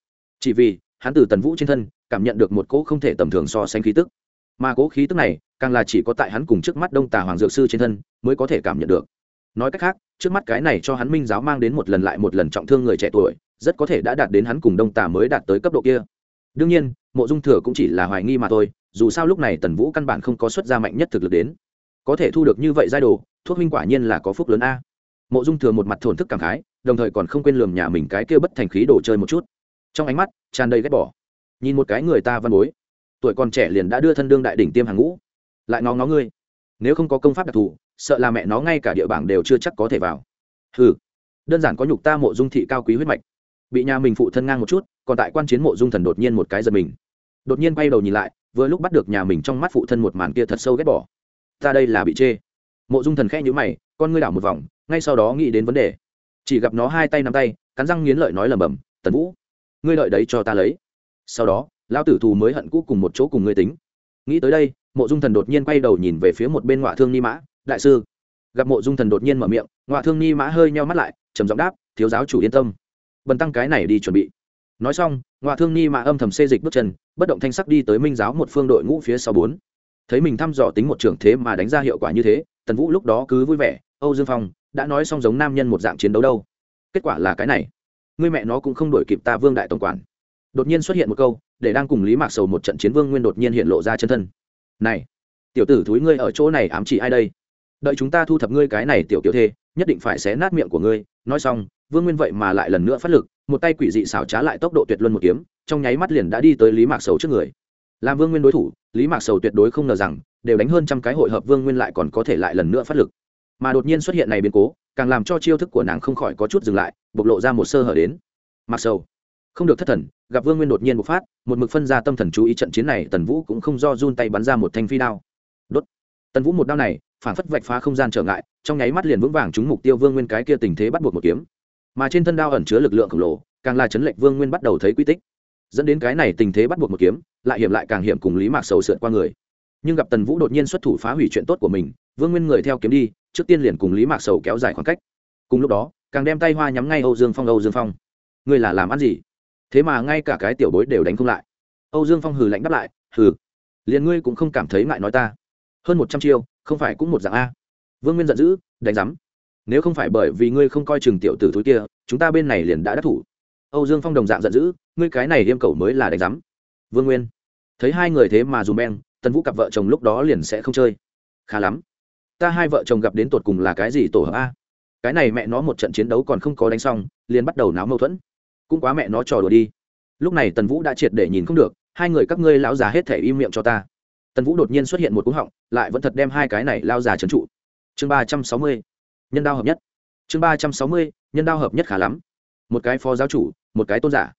Chỉ vì, hắn từ tần vũ trên thân, cảm nhận được một cỗ không thể tầm thường so sánh khí tức. Mà cỗ khí tức này, càng là chỉ có tại hắn cùng trước mắt đông tà hoàng dược sư trên thân, mới có thể cảm nhận được. Nói cách khác, trước mắt cái này cho hắn minh giáo mang đến một lần lại một lần trọng thương người trẻ tuổi rất có thể đã đạt đến hắn cùng đông Tả mới đạt tới cấp độ kia. Đương nhiên, mộ dung thừa cũng chỉ là hoài nghi mà thôi, dù sao lúc này tần vũ căn bản không có xuất gia mạnh nhất thực lực đến. Có thể thu được như vậy giai đồ, thuốc minh quả nhiên là có phúc lớn a. Mộ dung thừa một mặt thổn thức cảm khái, đồng thời còn không quên lườm nhà mình cái kia bất thành khí đồ chơi một chút. Trong ánh mắt, tràn đầy ghét bỏ. Nhìn một cái người ta văn bối, tuổi còn trẻ liền đã đưa thân đương đại đỉnh tiêm hàng ngũ. Lại ngó ngó ngươi. Nếu không có công pháp đặc thù, sợ là mẹ nó ngay cả địa bảng đều chưa chắc có thể vào. Ừ đơn giản có nhục ta mộ dung thị cao quý huyết mạch bị nhà mình phụ thân ngang một chút, còn tại quan chiến mộ dung thần đột nhiên một cái giật mình. Đột nhiên quay đầu nhìn lại, vừa lúc bắt được nhà mình trong mắt phụ thân một màn kia thật sâu ghét bỏ. Ta đây là bị chê. Mộ dung thần khẽ nhữ mày, con ngươi đảo một vòng, ngay sau đó nghĩ đến vấn đề. Chỉ gặp nó hai tay nắm tay, cắn răng nghiến lợi nói lầm bầm tần vũ, ngươi lợi đấy cho ta lấy. Sau đó, lão tử thù mới hận cũ cùng một chỗ cùng ngươi tính. Nghĩ tới đây, mộ dung thần đột nhiên quay đầu nhìn về phía một bên ngoại thương ni mã, đại sư. Gặp mộ dung thần đột nhiên mở miệng ngoại thương ni mã hơi nheo mắt lại, trầm giọng đáp, thiếu giáo chủ yên tâm bần tăng cái này đi chuẩn bị. Nói xong ngoại thương ni mà âm thầm xê dịch bước chân, bất động thanh sắc đi tới minh giáo một phương đội ngũ phía sau bốn. Thấy mình thăm dò tính một trưởng thế mà đánh ra hiệu quả như thế, tần vũ lúc đó cứ vui vẻ, âu dương phong, đã nói xong giống nam nhân một dạng chiến đấu đâu. Kết quả là cái này. Người mẹ nó cũng không đổi kịp ta vương đại tổng quản. Đột nhiên xuất hiện một câu, để đang cùng lý mạc sầu một trận chiến vương nguyên đột nhiên hiện lộ ra chân thân. Này, tiểu tử thúi ngươi ở chỗ này ám chỉ ai đây? Đợi chúng ta thu thập ngươi cái này tiểu kiểu thê, nhất định phải xé nát miệng của ngươi. Nói xong, vương nguyên vậy mà lại lần nữa phát lực, một tay quỷ dị xảo trá lại tốc độ tuyệt luân một kiếm, trong nháy mắt liền đã đi tới lý mạc sầu trước người. Làm vương nguyên đối thủ, lý mạc sầu tuyệt đối không ngờ rằng, đều đánh hơn trăm cái hội hợp vương nguyên lại còn có thể lại lần nữa phát lực. Mà đột nhiên xuất hiện này biến cố, càng làm cho chiêu thức của nàng không khỏi có chút dừng lại, bộc lộ ra một sơ hở đến. Mặc sầu, không được thất thần, gặp vương nguyên đột nhiên bộc phát, một mực phân ra tâm thần chú ý trận chiến này, tần vũ cũng không do run tay bắn ra một thanh phi đao. Đốt. Tần vũ một đao này phản phất vạch phá không gian trở ngại, trong nháy mắt liền vững vàng trúng mục tiêu vương nguyên cái kia tình thế bắt buộc một kiếm. Mà trên thân đao ẩn chứa lực lượng khổng lồ, càng là chấn lệnh vương nguyên bắt đầu thấy quy tích. Dẫn đến cái này tình thế bắt buộc một kiếm, lại hiểm lại càng hiểm cùng lý mạc sầu sượt qua người. Nhưng gặp tần vũ đột nhiên xuất thủ phá hủy chuyện tốt của mình, vương nguyên người theo kiếm đi, trước tiên liền cùng lý mạc sầu kéo dài khoảng cách. Cùng lúc đó, càng đem tay hoa nhắm ngay âu dương phong, âu dương phong, ngươi là làm ăn gì? Thế mà ngay cả cái tiểu bối đều đánh không lại. Âu dương phong hừ lạnh đáp lại, hừ, liền ngươi cũng không cảm thấy ngại nói ta. Hơn một trăm chiêu không phải cũng một dạng a. Vương nguyên giận dữ, đánh giám. Nếu không phải bởi vì ngươi không coi chừng tiểu tử thúi kia, chúng ta bên này liền đã đắc thủ. Âu dương phong đồng dạng giận dữ, ngươi cái này liêm cầu mới là đánh giám. Vương nguyên, thấy hai người thế mà dùm beng, tần vũ cặp vợ chồng lúc đó liền sẽ không chơi. Khá lắm. Ta hai vợ chồng gặp đến tột cùng là cái gì tổ hợp a? Cái này mẹ nó một trận chiến đấu còn không có đánh xong, liền bắt đầu náo mâu thuẫn. Cũng quá mẹ nó trò đùa đi. Lúc này tần vũ đã triệt để nhìn không được, hai người các ngươi lão già hết thể im miệng cho ta tần vũ đột nhiên xuất hiện một cú họng, lại vẫn thật đem hai cái này lao già trấn trụ. Chương ba trăm sáu mươi, nhân đao hợp nhất. Chương ba trăm sáu mươi, nhân đao hợp nhất khá lắm. Một cái phó giáo chủ, một cái tôn giả.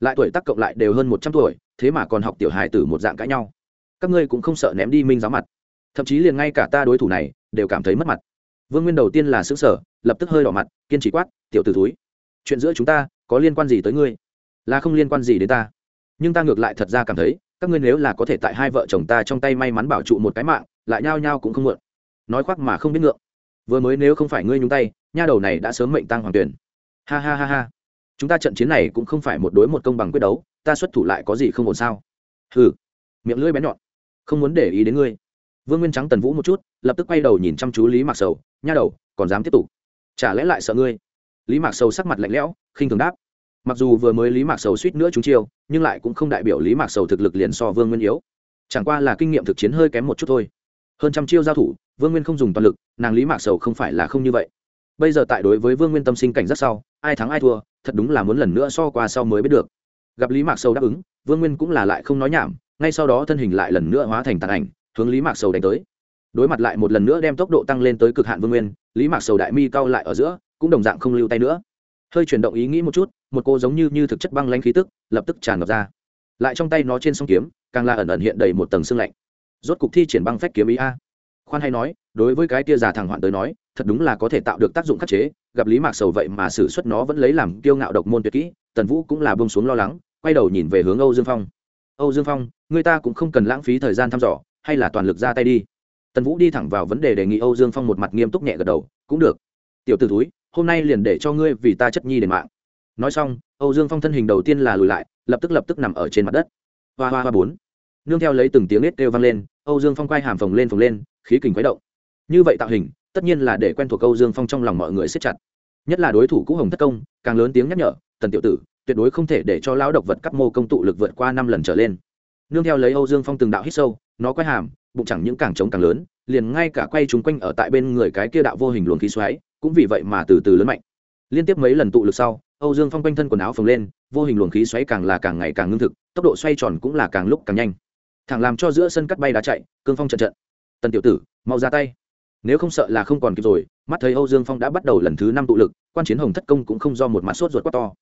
Lại tuổi tác cộng lại đều hơn một trăm tuổi, thế mà còn học tiểu hài tử một dạng cãi nhau. Các ngươi cũng không sợ ném đi minh giáo mặt. Thậm chí liền ngay cả ta đối thủ này, đều cảm thấy mất mặt. Vương nguyên đầu tiên là xứ sở lập tức hơi đỏ mặt, kiên trì quát, tiểu t ử túi chuyện giữa chúng ta có liên quan gì tới ngươi? Là không liên quan gì đến ta. Nhưng ta ngược lại thật ra cảm thấy các ngươi nếu là có thể tại hai vợ chồng ta trong tay may mắn bảo trụ một cái mạng, lại nhao nhao cũng không mượn. Nói khoác mà không biết ngượng. Vừa mới nếu không phải ngươi nhúng tay, nha đầu này đã sớm mệnh tăng hoàng tuyển. Ha ha ha ha. Chúng ta trận chiến này cũng không phải một đối một công bằng quyết đấu, ta xuất thủ lại có gì không ổn sao? Hừ. Miệng lưỡi bén nhọn. Không muốn để ý đến ngươi. Vương nguyên trắng tần vũ một chút, lập tức quay đầu nhìn chăm chú lý mạc sầu. Nha đầu, còn dám tiếp tục? Chả lẽ lại sợ ngươi? Lý mạc sầu sắc mặt lạnh lẽo, khinh thường đáp mặc dù vừa mới lý mạc sầu suýt nữa chúng chiêu, nhưng lại cũng không đại biểu lý mạc sầu thực lực liền so vương nguyên yếu. Chẳng qua là kinh nghiệm thực chiến hơi kém một chút thôi. Hơn trăm chiêu giao thủ, vương nguyên không dùng toàn lực, nàng lý mạc sầu không phải là không như vậy. Bây giờ tại đối với vương nguyên tâm sinh cảnh rất sau, ai thắng ai thua, thật đúng là muốn lần nữa so qua sau mới biết được. Gặp lý mạc sầu đáp ứng, vương nguyên cũng là lại không nói nhảm, ngay sau đó thân hình lại lần nữa hóa thành tàn ảnh, hướng lý mạc sầu đánh tới. Đối mặt lại một lần nữa đem tốc độ tăng lên tới cực hạn vương nguyên, lý mạc sầu đại mi cao lại ở giữa, cũng đồng dạng không lưu tay nữa hơi chuyển động ý nghĩ một chút, một cô giống như như thực chất băng lanh khí tức, lập tức tràn ngập ra. Lại trong tay nó trên song kiếm, càng là ẩn ẩn hiện đầy một tầng xương lạnh. Rốt cục thi triển băng phách kiếm ý a. Khoan hay nói, đối với cái tia già thằng hoạn tới nói, thật đúng là có thể tạo được tác dụng khắc chế, gặp lý mạc sầu vậy mà xử suất nó vẫn lấy làm kiêu ngạo độc môn tuyệt kỹ, tần vũ cũng là bông xuống lo lắng, quay đầu nhìn về hướng âu dương phong. Âu dương phong, người ta cũng không cần lãng phí thời gian thăm dò, hay là toàn lực ra tay đi. Tần vũ đi thẳng vào vấn đề đề nghị âu dương phong một mặt nghiêm túc nhẹ gật đầu, cũng được. Tiểu t ử túi hôm nay liền để cho ngươi vì ta chất nhi đền mạng. Nói xong, âu dương phong thân hình đầu tiên là lùi lại, lập tức lập tức nằm ở trên mặt đất. Hoa hoa hoa bốn. Nương theo lấy từng tiếng nết kêu vang lên, âu dương phong quay hàm phồng lên phồng lên, khí kình quấy động. Như vậy tạo hình, tất nhiên là để quen thuộc âu dương phong trong lòng mọi người siết chặt. Nhất là đối thủ cũ hồng thất công, càng lớn tiếng nhắc nhở, tần tiểu tử, tuyệt đối không thể để cho lão độc vật cấp mô công tụ lực vượt qua năm lần trở lên. Nương theo lấy âu dương phong từng đạo hít sâu, nó quay hàm, bụng chẳng những càng trống càng lớn, liền ngay cả quay chúng quanh ở tại bên người cái kia đạo vô hình luồng khí xoáy cũng vì vậy mà từ từ lớn mạnh. Liên tiếp mấy lần tụ lực sau, âu dương phong quanh thân quần áo phồng lên, vô hình luồng khí xoáy càng là càng ngày càng ngưng thực, tốc độ xoay tròn cũng là càng lúc càng nhanh. Thẳng làm cho giữa sân cắt bay đá chạy, cương phong trận trận. Tần tiểu tử, mau ra tay. Nếu không sợ là không còn kịp rồi, mắt thấy âu dương phong đã bắt đầu lần thứ năm tụ lực, quan chiến hồng thất công cũng không do một mặt sốt ruột quá to.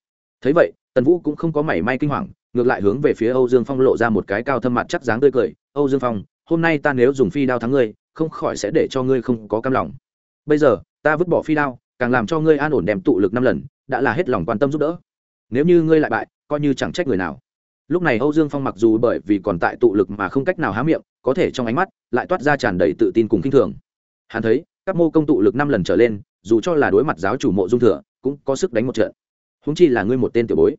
Thấy vậy, tần vũ cũng không có mảy may kinh hoàng, ngược lại hướng về phía âu dương phong lộ ra một cái cao thâm mặt chắc dáng tươi cười. Âu dương phong, hôm nay ta nếu dùng phi đao thắng ngươi, không khỏi sẽ để cho ngươi không có cam lòng. Bây giờ ta vứt bỏ phi đao, càng làm cho ngươi an ổn đem tụ lực năm lần, đã là hết lòng quan tâm giúp đỡ. Nếu như ngươi lại bại, coi như chẳng trách người nào. Lúc này âu dương phong mặc dù bởi vì còn tại tụ lực mà không cách nào há miệng, có thể trong ánh mắt lại toát ra tràn đầy tự tin cùng k i n h thường. Hắn thấy, các mô công tụ lực năm lần trở lên, dù cho là đối mặt giáo chủ mộ dung thừa, cũng có sức đánh một trận. Húng chi là ngươi một tên tiểu bối.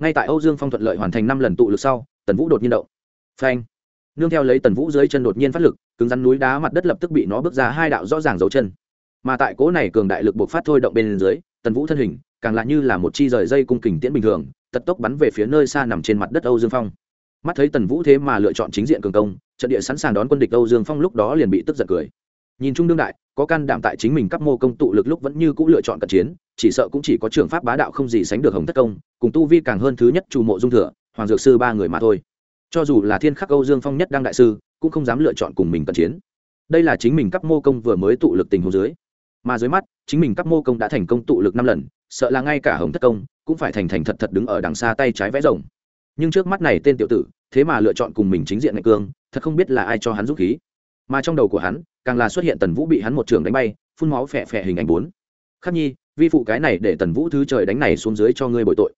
Ngay tại âu dương phong thuận lợi hoàn thành năm lần tụ lực sau, tần vũ đột nhiên động. Phanh. Nương theo lấy tần vũ dưới chân đột nhiên phát lực, cứng rắn núi đá mặt đất lập tức bị nó bước ra hai đạo rõ ràng dấu chân mà tại cố này cường đại lực buộc phát thôi động bên dưới, tần vũ thân hình, càng lạ như là một chi rời dây cung kình tiễn bình thường, tật tốc bắn về phía nơi xa nằm trên mặt đất âu dương phong. Mắt thấy tần vũ thế mà lựa chọn chính diện cường công, trận địa sẵn sàng đón quân địch âu dương phong lúc đó liền bị tức giận cười. Nhìn chung đương đại, có can đảm tại chính mình các mô công tụ lực lúc vẫn như c ũ lựa chọn cận chiến, chỉ sợ cũng chỉ có trường pháp bá đạo không gì sánh được hồng thất công, cùng tu vi càng hơn thứ nhất trù mộ dung thừa, hoàng dược sư ba người mà thôi. Cho dù là thiên khắc âu dương phong nhất đăng đại sư, cũng không dám lựa chọn cùng mình cận chiến. Đây là chính mình các mô công vừa mới tụ lực tình hồ dưới mà dưới mắt, chính mình các mô công đã thành công tụ lực năm lần, sợ là ngay cả hồng thất công cũng phải thành thành thật thật đứng ở đằng xa tay trái vẽ rồng. Nhưng trước mắt này tên tiểu tử, thế mà lựa chọn cùng mình chính diện ngạch cương, thật không biết là ai cho hắn dũng khí. Mà trong đầu của hắn, càng là xuất hiện tần vũ bị hắn một trường đánh bay, phun máu phẹ phẹ hình ảnh bốn. Khắc nhi, vi phụ cái này để tần vũ thứ trời đánh này xuống dưới cho ngươi bội tội.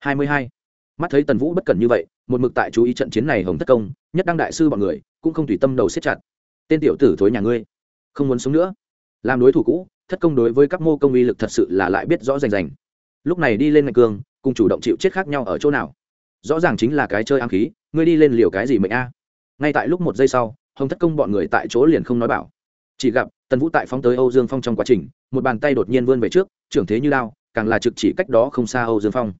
Hai mươi hai. Mắt thấy tần vũ bất cẩn như vậy, một mực tại chú ý trận chiến này hồng thất công, nhất đăng đại sư bọn người, cũng không tùy tâm đầu siết chặt. Tên tiểu tử thối nhà ngươi, không muốn sống nữa làm đối thủ cũ, thất công đối với các mô công uy lực thật sự là lại biết rõ rành rành. Lúc này đi lên ngạch cương cùng chủ động chịu chết khác nhau ở chỗ nào? Rõ ràng chính là cái chơi ám khí, ngươi đi lên liều cái gì mệnh a? Ngay tại lúc một giây sau, hồng thất công bọn người tại chỗ liền không nói bảo. Chỉ gặp, tần vũ tại phóng tới âu dương phong trong quá trình, một bàn tay đột nhiên vươn về trước, trưởng thế như lao càng là trực chỉ cách đó không xa âu dương phong.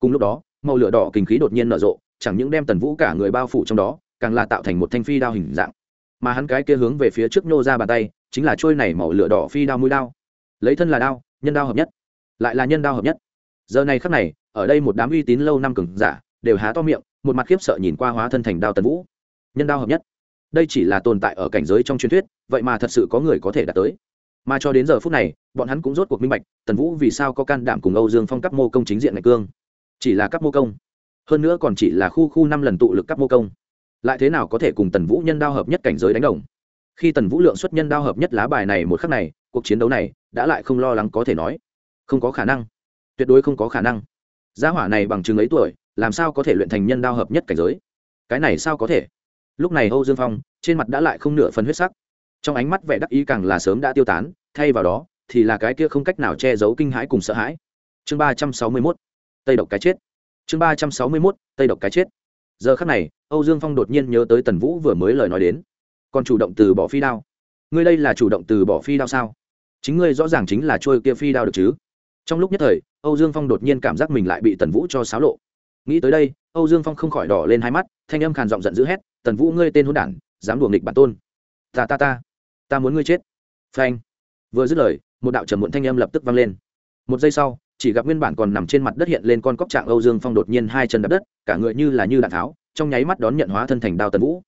Cùng lúc đó, màu lửa đỏ kinh khí đột nhiên nở rộ, chẳng những đem tần vũ cả người bao phủ trong đó, càng là tạo thành một thanh phi đao hình dạng. Mà hắn cái kia hướng về phía trước nhô ra bàn tay chính là trôi này màu lửa đỏ phi đao mũi đao. Lấy thân là đao, nhân đao hợp nhất. Lại là nhân đao hợp nhất. Giờ này khắc này, ở đây một đám uy tín lâu năm cường giả đều há to miệng, một mặt khiếp sợ nhìn qua hóa thân thành đao tần vũ. Nhân đao hợp nhất. Đây chỉ là tồn tại ở cảnh giới trong truyền thuyết, vậy mà thật sự có người có thể đạt tới. Mà cho đến giờ phút này, bọn hắn cũng rốt cuộc minh bạch, tần vũ vì sao có can đảm cùng âu dương phong cấp mô công chính diện ngày cương. Chỉ là cấp mô công. Hơn nữa còn chỉ là khu khu năm lần tụ lực cấp mô công. Lại thế nào có thể cùng tần vũ nhân đao hợp nhất cảnh giới đánh đồng? Khi tần vũ lượng xuất nhân đao hợp nhất lá bài này một khắc này, cuộc chiến đấu này đã lại không lo lắng có thể nói. Không có khả năng. Tuyệt đối không có khả năng. Gia hỏa này bằng chứng ấy tuổi, làm sao có thể luyện thành nhân đao hợp nhất cảnh giới? Cái này sao có thể? Lúc này âu dương phong, trên mặt đã lại không nửa phần huyết sắc. Trong ánh mắt vẻ đắc ý càng là sớm đã tiêu tán, thay vào đó, thì là cái kia không cách nào che giấu kinh hãi cùng sợ hãi. Chương ba trăm sáu mươi mốt, tây độc cái chết. Chương ba trăm sáu mươi mốt, tây độc cái chết. Giờ khắc này, âu dương phong đột nhiên nhớ tới tần vũ vừa mới lời nói đến còn chủ động từ bỏ phi đao. Ngươi đây là chủ động từ bỏ phi đao sao? Chính ngươi rõ ràng chính là trôi kia phi đao được chứ? Trong lúc nhất thời, âu dương phong đột nhiên cảm giác mình lại bị tần vũ cho xáo lộ. Nghĩ tới đây, âu dương phong không khỏi đỏ lên hai mắt, thanh âm khàn giọng giận dữ hét, tần vũ ngươi tên hôn đản, dám đùa nghịch bản tôn. Ta ta ta ta muốn ngươi chết. Phanh. Vừa dứt lời, một đạo trầm muộn thanh âm lập tức vang lên. Một giây sau, chỉ gặp nguyên bản còn nằm trên mặt đất hiện lên con cóc trạng âu dương phong đột nhiên hai chân đập đất, cả người như là như đạn tháo, trong nháy mắt đón nhận hóa thân thành đao tần vũ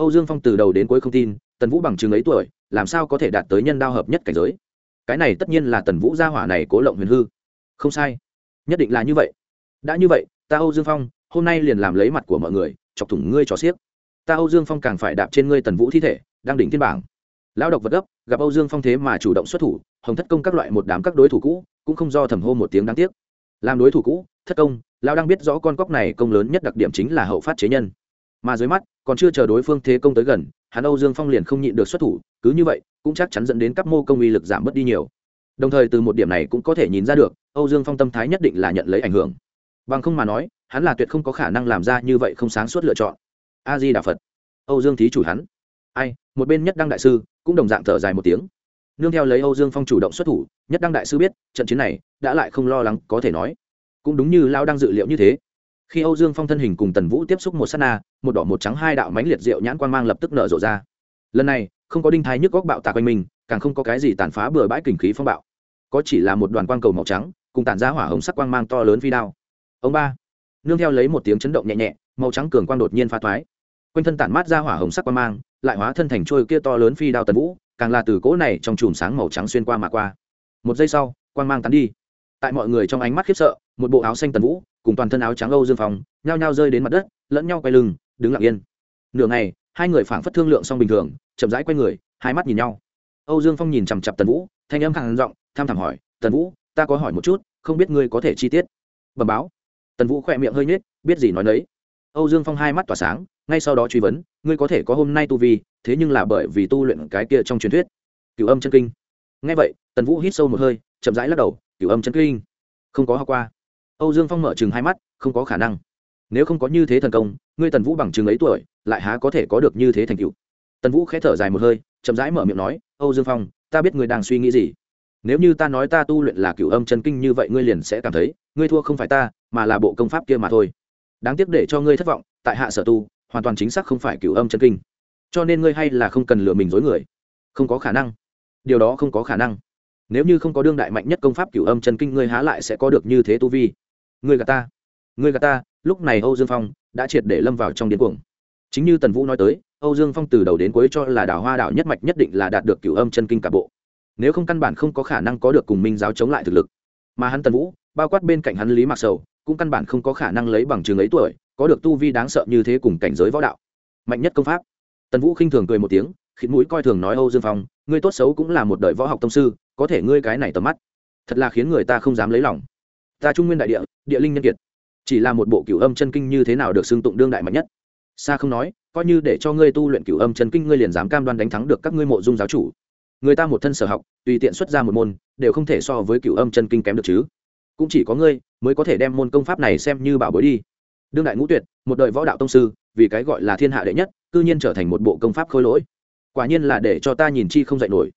âu dương phong từ đầu đến cuối không tin, tần vũ bằng chứng ấy tuổi, làm sao có thể đạt tới nhân đao hợp nhất cảnh giới? Cái này tất nhiên là tần vũ gia hỏa này cố lộng huyền hư. Không sai. Nhất định là như vậy. Đã như vậy, ta âu dương phong, hôm nay liền làm lấy mặt của mọi người, chọc thủng ngươi trò xiếc. Ta âu dương phong càng phải đạp trên ngươi tần vũ thi thể, đang đỉnh thiên bảng. Lão độc vật gấp, gặp âu dương phong thế mà chủ động xuất thủ, hồng thất công các loại một đám các đối thủ cũ, cũng không do thầm hô một tiếng đáng tiếc. Làm đối thủ cũ, thất công, lão đang biết rõ con cóc này công lớn nhất đặc điểm chính là hậu phát chế nhân mà dưới mắt, còn chưa chờ đối phương thế công tới gần, hắn âu dương phong liền không nhịn được xuất thủ, cứ như vậy, cũng chắc chắn dẫn đến các mô công uy lực giảm bớt đi nhiều. Đồng thời từ một điểm này cũng có thể nhìn ra được, âu dương phong tâm thái nhất định là nhận lấy ảnh hưởng. Bằng không mà nói, hắn là tuyệt không có khả năng làm ra như vậy không sáng suốt lựa chọn. A di đà phật. Âu dương thí chủ hắn. Ai, một bên nhất đăng đại sư, cũng đồng dạng thở dài một tiếng. Nương theo lấy âu dương phong chủ động xuất thủ, nhất đăng đại sư biết, trận chiến này, đã lại không lo lắng có thể nói. Cũng đúng như lao đang dự liệu như thế khi âu dương phong thân hình cùng tần vũ tiếp xúc một s á t na, một đỏ, một trắng, hai đạo mánh liệt rượu nhãn quan mang lập tức nở rộ ra. Lần này, không có đinh thái nhức góc bạo tạc quanh mình, càng không có cái gì tàn phá bừa bãi kình khí phong bạo. Có chỉ là một đoàn quang cầu màu trắng, cùng tản ra hỏa hồng sắc quang mang to lớn phi đao. Ông ba, nương theo lấy một tiếng chấn động nhẹ nhẹ, màu trắng cường quang đột nhiên pha thoái. Quanh thân tản mát ra hỏa hồng sắc quang mang, lại hóa thân thành trôi kia to lớn phi đao tần vũ, càng là từ cỗ này trong chùm sáng màu trắng xuyên qua mà qua. Một giây sau, quang mang tắn đi. Tại mọi người trong ánh mắt khiếp sợ, một bộ áo xanh tần vũ cùng toàn thân áo trắng âu dương phong, nhao nhao rơi đến mặt đất, lẫn nhau quay lưng, đứng lặng yên. Nửa ngày, hai người phảng phất thương lượng xong bình thường, chậm rãi quay người, hai mắt nhìn nhau. Âu dương phong nhìn chằm chặp tần vũ, thanh âm khàn giọng, tham thẳm hỏi, tần vũ, ta có hỏi một chút, không biết ngươi có thể chi tiết? Bẩm báo. Tần vũ khỏe miệng hơi nhếch, biết gì nói đấy âu dương phong hai mắt tỏa sáng, ngay sau đó truy vấn, ngươi có thể có hôm nay tu vi, thế nhưng là bởi vì tu luyện cái kia trong truyền thuyết. Cửu âm chân kinh. Ngay vậy, tần vũ hít sâu một hơi, chậm rãi lắc đầu, cửu âm chân kinh? Không có học qua âu dương phong mở chừng hai mắt, không có khả năng. Nếu không có như thế thần công, ngươi tần vũ bằng chừng ấy tuổi, lại há có thể có được như thế thành tựu? tần vũ khẽ thở dài một hơi, chậm rãi mở miệng nói, âu dương phong, ta biết ngươi đang suy nghĩ gì. Nếu như ta nói ta tu luyện là cửu âm chân kinh như vậy ngươi liền sẽ cảm thấy, ngươi thua không phải ta, mà là bộ công pháp kia mà thôi. Đáng tiếc để cho ngươi thất vọng, tại hạ sở tu, hoàn toàn chính xác không phải cửu âm chân kinh. Cho nên ngươi hay là không cần lừa mình dối người. Không có khả năng. Điều đó không có khả năng. Nếu như không có đương đại mạnh nhất công pháp cửu âm chân kinh ngươi há lại sẽ có được như thế tu vi ngươi gà ta. Ngươi gà ta, lúc này âu dương phong đã triệt để lâm vào trong điên cuồng. Chính như tần vũ nói tới, âu dương phong từ đầu đến cuối cho là đào hoa đảo nhất mạch nhất định là đạt được cửu âm chân kinh cả bộ. Nếu không căn bản không có khả năng có được cùng minh giáo chống lại thực lực. Mà hắn tần vũ, bao quát bên cạnh hắn lý mạc sầu, cũng căn bản không có khả năng lấy bằng chứng ấy tuổi, có được tu vi đáng sợ như thế cùng cảnh giới võ đạo. Mạnh nhất công pháp. Tần vũ khinh thường cười một tiếng khiến mũi coi thường nói âu dương phong, ngươi tốt xấu cũng là một đời võ học tâm sư, có thể ngươi cái này tầm mắt, thật là khiến người ta không dám lấy lòng ta trung nguyên đại địa địa linh nhân kiệt. Chỉ là một bộ cửu âm chân kinh như thế nào được xưng tụng đương đại mạnh nhất? Xa không nói, coi như để cho ngươi tu luyện cửu âm chân kinh ngươi liền dám cam đoan đánh thắng được các ngươi mộ dung giáo chủ. Người ta một thân sở học, tùy tiện xuất ra một môn, đều không thể so với cửu âm chân kinh kém được chứ. Cũng chỉ có ngươi mới có thể đem môn công pháp này xem như bảo bối đi. Đương đại ngũ tuyệt, một đời võ đạo tông sư, vì cái gọi là thiên hạ đệ nhất, cư nhiên trở thành một bộ công pháp khôi lỗi. Quả nhiên là để cho ta nhìn chi không dạy nổi.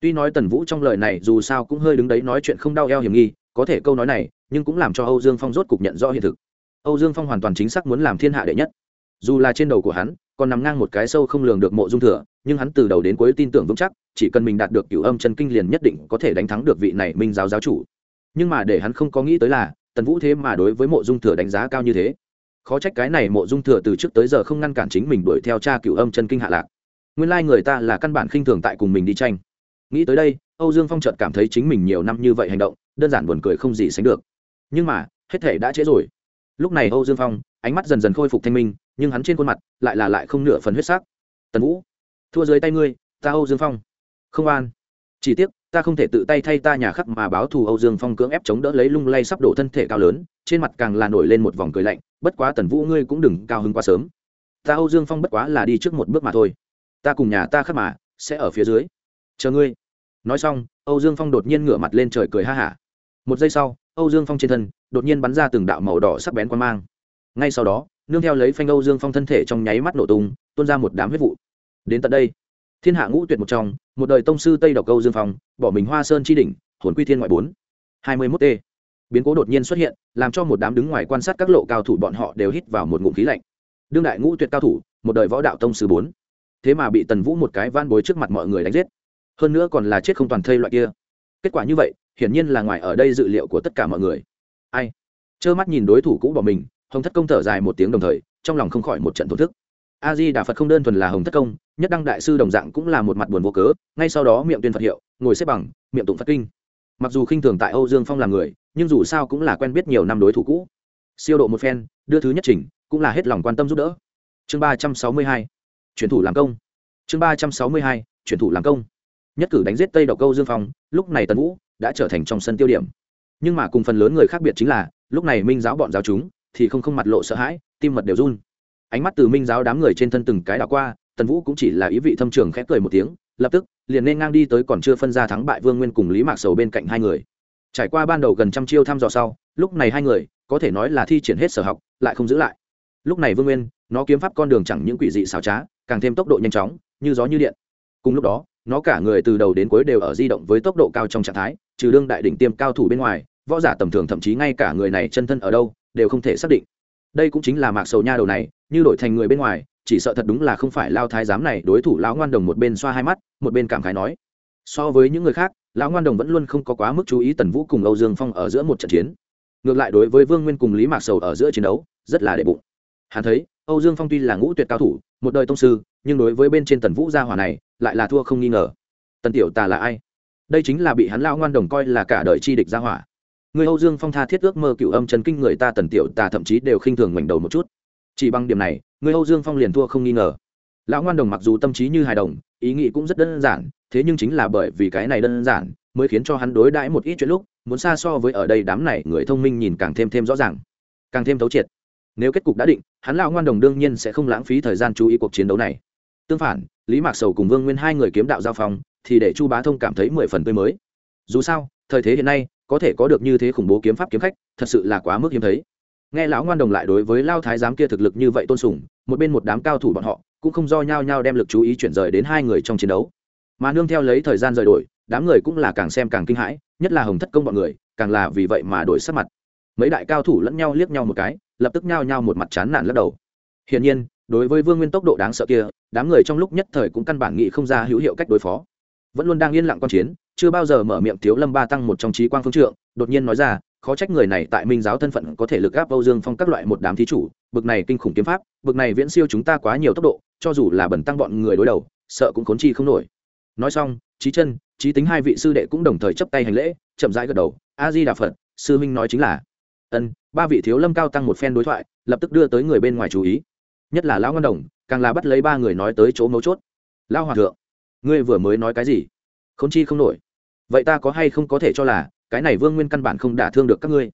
Tuy nói tần vũ trong lời này dù sao cũng hơi đứng đấy nói chuyện không đau eo hiểm nghi, có thể câu nói này nhưng cũng làm cho âu dương phong rốt cục nhận rõ hiện thực. Âu dương phong hoàn toàn chính xác muốn làm thiên hạ đệ nhất. Dù là trên đầu của hắn, còn nằm ngang một cái sâu không lường được mộ dung thừa, nhưng hắn từ đầu đến cuối tin tưởng vững chắc, chỉ cần mình đạt được cửu âm chân kinh liền nhất định có thể đánh thắng được vị này minh giáo giáo chủ. Nhưng mà để hắn không có nghĩ tới là, tần vũ thế mà đối với mộ dung thừa đánh giá cao như thế. Khó trách cái này mộ dung thừa từ trước tới giờ không ngăn cản chính mình đuổi theo cha cửu âm chân kinh hạ lạc. Nguyên lai người ta là căn bản khinh thường tại cùng mình đi tranh. Nghĩ tới đây, âu dương phong trợt cảm thấy chính mình nhiều năm như vậy hành động, đơn giản buồn cười không gì sánh được nhưng mà, hết thể đã trễ rồi. Lúc này âu dương phong, ánh mắt dần dần khôi phục thanh minh, nhưng hắn trên khuôn mặt lại là lại không nửa phần huyết sắc. Tần vũ, thua dưới tay ngươi, ta âu dương phong. Không an chỉ tiếc, ta không thể tự tay thay ta nhà khắc mà báo thù âu dương phong cưỡng ép chống đỡ lấy lung lay sắp đổ thân thể cao lớn, trên mặt càng là nổi lên một vòng cười lạnh, bất quá tần vũ ngươi cũng đừng cao hứng quá sớm. Ta âu dương phong bất quá là đi trước một bước mà thôi. Ta cùng nhà ta khắc mà sẽ ở phía dưới. Chờ ngươi. Nói xong, âu dương phong đột nhiên ngửa mặt lên trời cười ha hả. Một giây sau âu dương phong trên thân, đột nhiên bắn ra từng đạo màu đỏ sắc bén quan mang. Ngay sau đó, nương theo lấy phanh âu dương phong thân thể trong nháy mắt nổ tung, tuôn ra một đám huyết vụ. Đến tận đây, thiên hạ ngũ tuyệt một trong, một đời tông sư tây độc âu dương phong, bỏ mình hoa sơn chi đỉnh, hồn quy thiên ngoại bốn. Hai mươi mốt t biến cố đột nhiên xuất hiện, làm cho một đám đứng ngoài quan sát các lộ cao thủ bọn họ đều hít vào một ngụm khí lạnh. Đương đại ngũ tuyệt cao thủ, một đời võ đạo tông sư bốn. Thế mà bị tần vũ một cái van bối trước mặt mọi người đánh giết. Hơn nữa còn là chết không toàn thây loại kia. Kết quả như vậy hiển nhiên là ngoài ở đây dự liệu của tất cả mọi người. Ai? Trơ mắt nhìn đối thủ cũ bỏ mình, hồng thất công thở dài một tiếng đồng thời, trong lòng không khỏi một trận thổn thức. A di đà phật không đơn thuần là hồng thất công, nhất đăng đại sư đồng dạng cũng là một mặt buồn vô cớ, ngay sau đó miệng tuyên phật hiệu, ngồi xếp bằng, miệng tụng phật kinh. Mặc dù khinh thường tại âu dương phong là người, nhưng dù sao cũng là quen biết nhiều năm đối thủ cũ. Siêu độ một phen, đưa thứ nhất trình cũng là hết lòng quan tâm giúp đỡ. Chương ba trăm sáu mươi hai, chuyển thủ làm công. Chương ba trăm sáu mươi hai, chuyển thủ làm công. Nhất cử đánh giết tây độc câu dương phong, lúc này tần vũ đã trở thành trong sân tiêu điểm. Nhưng mà cùng phần lớn người khác biệt chính là, lúc này minh giáo bọn giáo chúng thì không không mặt lộ sợ hãi, tim mật đều run. Ánh mắt từ minh giáo đám người trên thân từng cái đảo qua, tần vũ cũng chỉ là ý vị thâm trường khẽ cười một tiếng, lập tức liền nên ngang đi tới còn chưa phân ra thắng bại vương nguyên cùng lý mạc sầu bên cạnh hai người. Trải qua ban đầu gần trăm chiêu thăm dò sau, lúc này hai người, có thể nói là thi triển hết sở học, lại không giữ lại. Lúc này vương nguyên, nó kiếm pháp con đường chẳng những quỷ dị xảo trá, càng thêm tốc độ nhanh chóng, như gió như điện. Cùng lúc đó, nó cả người từ đầu đến cuối đều ở di động với tốc độ cao trong trạng thái trừ đương đại đỉnh tiêm cao thủ bên ngoài, võ giả tầm thường thậm chí ngay cả người này chân thân ở đâu, đều không thể xác định. Đây cũng chính là mạc sầu nha đầu này, như đổi thành người bên ngoài, chỉ sợ thật đúng là không phải lao thái giám này, đối thủ lão ngoan đồng một bên xoa hai mắt, một bên cảm khái nói. So với những người khác, lão ngoan đồng vẫn luôn không có quá mức chú ý tần vũ cùng âu dương phong ở giữa một trận chiến. Ngược lại đối với vương nguyên cùng lý mạc sầu ở giữa chiến đấu, rất là đệ bụng. Hắn thấy, âu dương phong tuy là ngũ tuyệt cao thủ, một đời tông sư, nhưng đối với bên trên tần vũ gia hỏa này, lại là thua không nghi ngờ. Tần tiểu tà là ai? Đây chính là bị hắn lao ngoan đồng coi là cả đời chi địch ra hỏa. Người âu dương phong tha thiết ước mơ cựu âm trần kinh người ta tần tiểu tà thậm chí đều khinh thường mảnh đầu một chút. Chỉ bằng điểm này, người âu dương phong liền thua không nghi ngờ. Lão ngoan đồng mặc dù tâm trí như hài đồng, ý nghĩ cũng rất đơn giản, thế nhưng chính là bởi vì cái này đơn giản, mới khiến cho hắn đối đãi một ít chuyện lúc, muốn xa so với ở đây đám này người thông minh nhìn càng thêm thêm rõ ràng, càng thêm thấu triệt. Nếu kết cục đã định, hắn lão ngoan đồng đương nhiên sẽ không lãng phí thời gian chú ý cuộc chiến đấu này. Tương phản, lý mạc sầu cùng vương nguyên hai người kiếm đạo giao phong thì để chu bá thông cảm thấy mười phần tươi mới. Dù sao, thời thế hiện nay, có thể có được như thế khủng bố kiếm pháp kiếm khách, thật sự là quá mức hiếm thấy. Nghe lão ngoan đồng lại đối với lao thái giám kia thực lực như vậy tôn sùng, một bên một đám cao thủ bọn họ cũng không do nhau nhau đem lực chú ý chuyển rời đến hai người trong chiến đấu. Mà nương theo lấy thời gian rời đổi, đám người cũng là càng xem càng kinh hãi, nhất là hồng thất công bọn người, càng là vì vậy mà đổi sắc mặt. Mấy đại cao thủ lẫn nhau liếc nhau một cái, lập tức nhao nhao một mặt chán nản lắc đầu. Hiển nhiên, đối với vương nguyên tốc độ đáng sợ kia, đám người trong lúc nhất thời cũng căn bản nghĩ không ra hữu hiệu cách đối phó vẫn luôn đang yên lặng quan chiến, chưa bao giờ mở miệng thiếu lâm ba tăng một trong trí quang phương trượng, đột nhiên nói ra, khó trách người này tại minh giáo thân phận có thể lực gáp âu dương phong các loại một đám thí chủ, bực này kinh khủng kiếm pháp, bực này viễn siêu chúng ta quá nhiều tốc độ, cho dù là bẩn tăng bọn người đối đầu, sợ cũng khốn chi không nổi. Nói xong trí chân trí tính hai vị sư đệ cũng đồng thời chấp tay hành lễ, chậm rãi gật đầu, a di đà phật, sư minh nói chính là. Ân, ba vị thiếu lâm cao tăng một phen đối thoại, lập tức đưa tới người bên ngoài chú ý. Nhất là lão ngân đồng, càng là bắt lấy ba người nói tới chỗ mấu chốt. Lao hòa thượng ngươi vừa mới nói cái gì? K chi không nổi. Vậy ta có hay không có thể cho là, cái này vương nguyên căn bản không đả thương được các ngươi?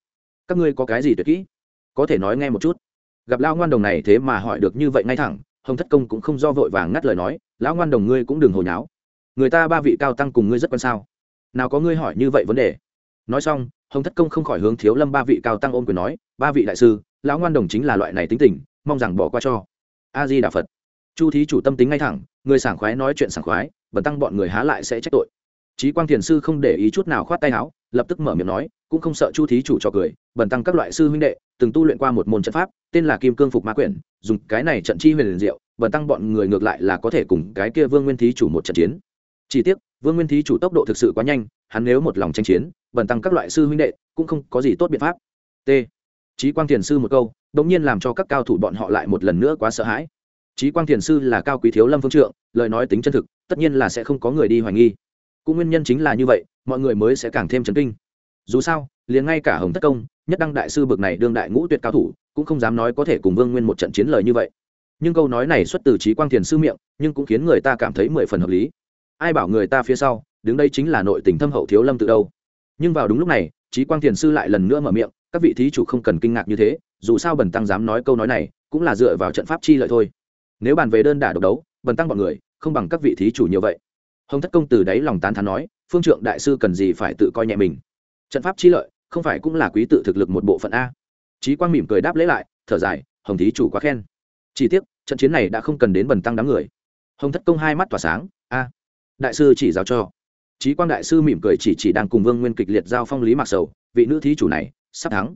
Các ngươi có cái gì tuyệt kỹ? Có thể nói nghe một chút. Gặp lão ngoan đồng này thế mà hỏi được như vậy ngay thẳng, hồng thất công cũng không do vội vàng ngắt lời nói, lão ngoan đồng ngươi cũng đừng hồi nháo. Người ta ba vị cao tăng cùng ngươi rất quan sao? Nào có ngươi hỏi như vậy vấn đề? Nói xong, hồng thất công không khỏi hướng thiếu lâm ba vị cao tăng ôm quyền nói, ba vị đại sư, lão ngoan đồng chính là loại này tính tình, mong rằng bỏ qua cho. A di đà phật. Chu thí chủ tâm tính ngay thẳng, người sảng khoái nói chuyện sảng khoái bần tăng bọn người há lại sẽ trách tội. Trí quang thiền sư không để ý chút nào khoát tay áo, lập tức mở miệng nói, cũng không sợ chu thí chủ cho cười, bần tăng các loại sư huynh đệ, từng tu luyện qua một môn trận pháp, tên là kim cương phục ma quyển, dùng cái này trận chi huyền liền diệu, bần tăng bọn người ngược lại là có thể cùng cái kia vương nguyên thí chủ một trận chiến. Chỉ tiếc, vương nguyên thí chủ tốc độ thực sự quá nhanh, hắn nếu một lòng tranh chiến, bần tăng các loại sư huynh đệ cũng không có gì tốt biện pháp. T. Trí quang thiền sư một câu đ ỗ n g nhiên làm cho các cao thủ bọn họ lại một lần nữa quá sợ hãi trí quang thiền sư là cao quý thiếu lâm phương trượng, lời nói tính chân thực, tất nhiên là sẽ không có người đi hoài nghi. Cũng nguyên nhân chính là như vậy, mọi người mới sẽ càng thêm chấn kinh. Dù sao, liền ngay cả hồng tất công, nhất đăng đại sư bực này đương đại ngũ tuyệt cao thủ, cũng không dám nói có thể cùng vương nguyên một trận chiến lời như vậy. Nhưng câu nói này xuất từ trí quang thiền sư miệng, nhưng cũng khiến người ta cảm thấy mười phần hợp lý. Ai bảo người ta phía sau, đứng đây chính là nội tình thâm hậu thiếu lâm tự đâu. Nhưng vào đúng lúc này trí quang thiền sư lại lần nữa mở miệng, các vị thí chủ không cần kinh ngạc như thế, dù sao bần tăng dám nói câu nói này, cũng là dựa vào trận pháp chi lợi thôi nếu bàn về đơn đả độc đấu, bần tăng bọn người, không bằng các vị thí chủ nhiều vậy. Hồng thất công từ đáy lòng tán thán nói, phương trượng đại sư cần gì phải tự coi nhẹ mình. Trận pháp chi lợi, không phải cũng là quý tự thực lực một bộ phận a. Trí quang mỉm cười đáp lễ lại, thở dài, hồng thí chủ quá khen. Chỉ tiếc, trận chiến này đã không cần đến bần tăng đám người. Hồng thất công hai mắt tỏa sáng, a, đại sư chỉ giáo cho. Trí quang đại sư mỉm cười chỉ chỉ đang cùng vương nguyên kịch liệt giao phong lý mạc sầu, vị nữ thí chủ này, sắp thắng.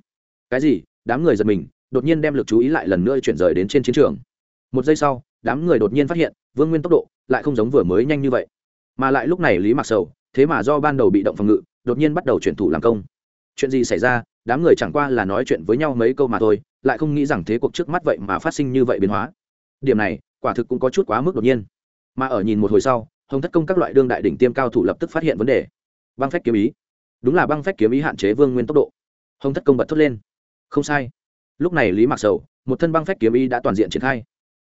Cái gì? Đám người giật mình, đột nhiên đem lực chú ý lại lần nữa chuyển rời đến trên chiến trường một giây sau, đám người đột nhiên phát hiện, vương nguyên tốc độ lại không giống vừa mới nhanh như vậy. Mà lại lúc này lý mặc sầu, thế mà do ban đầu bị động phòng ngự, đột nhiên bắt đầu chuyển thủ làm công. Chuyện gì xảy ra, đám người chẳng qua là nói chuyện với nhau mấy câu mà thôi, lại không nghĩ rằng thế cuộc trước mắt vậy mà phát sinh như vậy biến hóa. Điểm này, quả thực cũng có chút quá mức đột nhiên. Mà ở nhìn một hồi sau, hồng thất công các loại đương đại đỉnh tiêm cao thủ lập tức phát hiện vấn đề. Băng phách kiếm ý. Đúng là băng phách kiếm ý hạn chế vương nguyên tốc độ. Hồng thất công bật thốt lên. Không sai. Lúc này lý mặc sầu, một thân băng phách kiếm ý đã toàn diện triển khai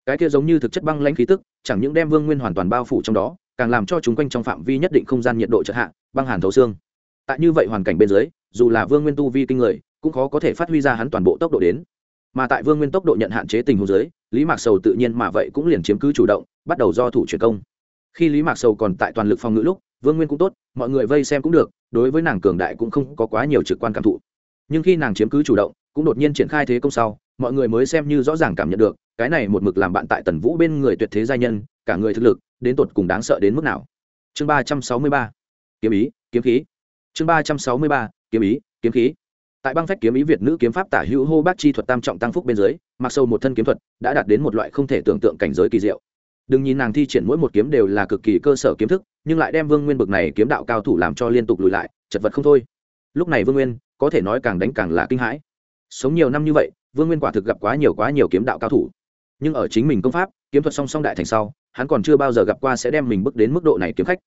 cái kia giống như thực chất băng lãnh khí tức, chẳng những đem vương nguyên hoàn toàn bao phủ trong đó, càng làm cho chúng quanh trong phạm vi nhất định không gian nhiệt độ chợt hạ, băng hàn thấu xương. Tại như vậy hoàn cảnh bên dưới, dù là vương nguyên tu vi kinh người, cũng khó có thể phát huy ra hắn toàn bộ tốc độ đến. Mà tại vương nguyên tốc độ nhận hạn chế tình huống dưới, lý mạc sầu tự nhiên mà vậy cũng liền chiếm cứ chủ động, bắt đầu do thủ chuyển công. Khi lý mạc sầu còn tại toàn lực phòng ngự lúc, vương nguyên cũng tốt, mọi người vây xem cũng được, đối với nàng cường đại cũng không có quá nhiều trực quan cảm thụ. Nhưng khi nàng chiếm cứ chủ động, cũng đột nhiên triển khai thế công sau, mọi người mới xem như rõ ràng cảm nhận được cái này một mực làm bạn tại tần vũ bên người tuyệt thế gia nhân, cả người thực lực, đến tột cùng đáng sợ đến mức nào? Chương ba trăm sáu mươi ba, kiếm ý, kiếm khí. Chương ba trăm sáu mươi ba, kiếm ý, kiếm khí. Tại băng phách kiếm ý việt nữ kiếm pháp tả hữu hô bác chi thuật tam trọng tăng phúc bên dưới, mặc sâu một thân kiếm thuật, đã đạt đến một loại không thể tưởng tượng cảnh giới kỳ diệu. Đừng nhìn nàng thi triển mỗi một kiếm đều là cực kỳ cơ sở kiếm thức, nhưng lại đem vương nguyên bực này kiếm đạo cao thủ làm cho liên tục lùi lại, chật vật không thôi. Lúc này vương nguyên, có thể nói càng đánh càng là kinh hãi. Sống nhiều năm như vậy, vương nguyên quả thực gặp quá nhiều quá nhiều kiếm đạo cao thủ nhưng ở chính mình công pháp, kiếm thuật song song đại thành sau, hắn còn chưa bao giờ gặp qua sẽ đem mình bước đến mức độ này kiếm khách.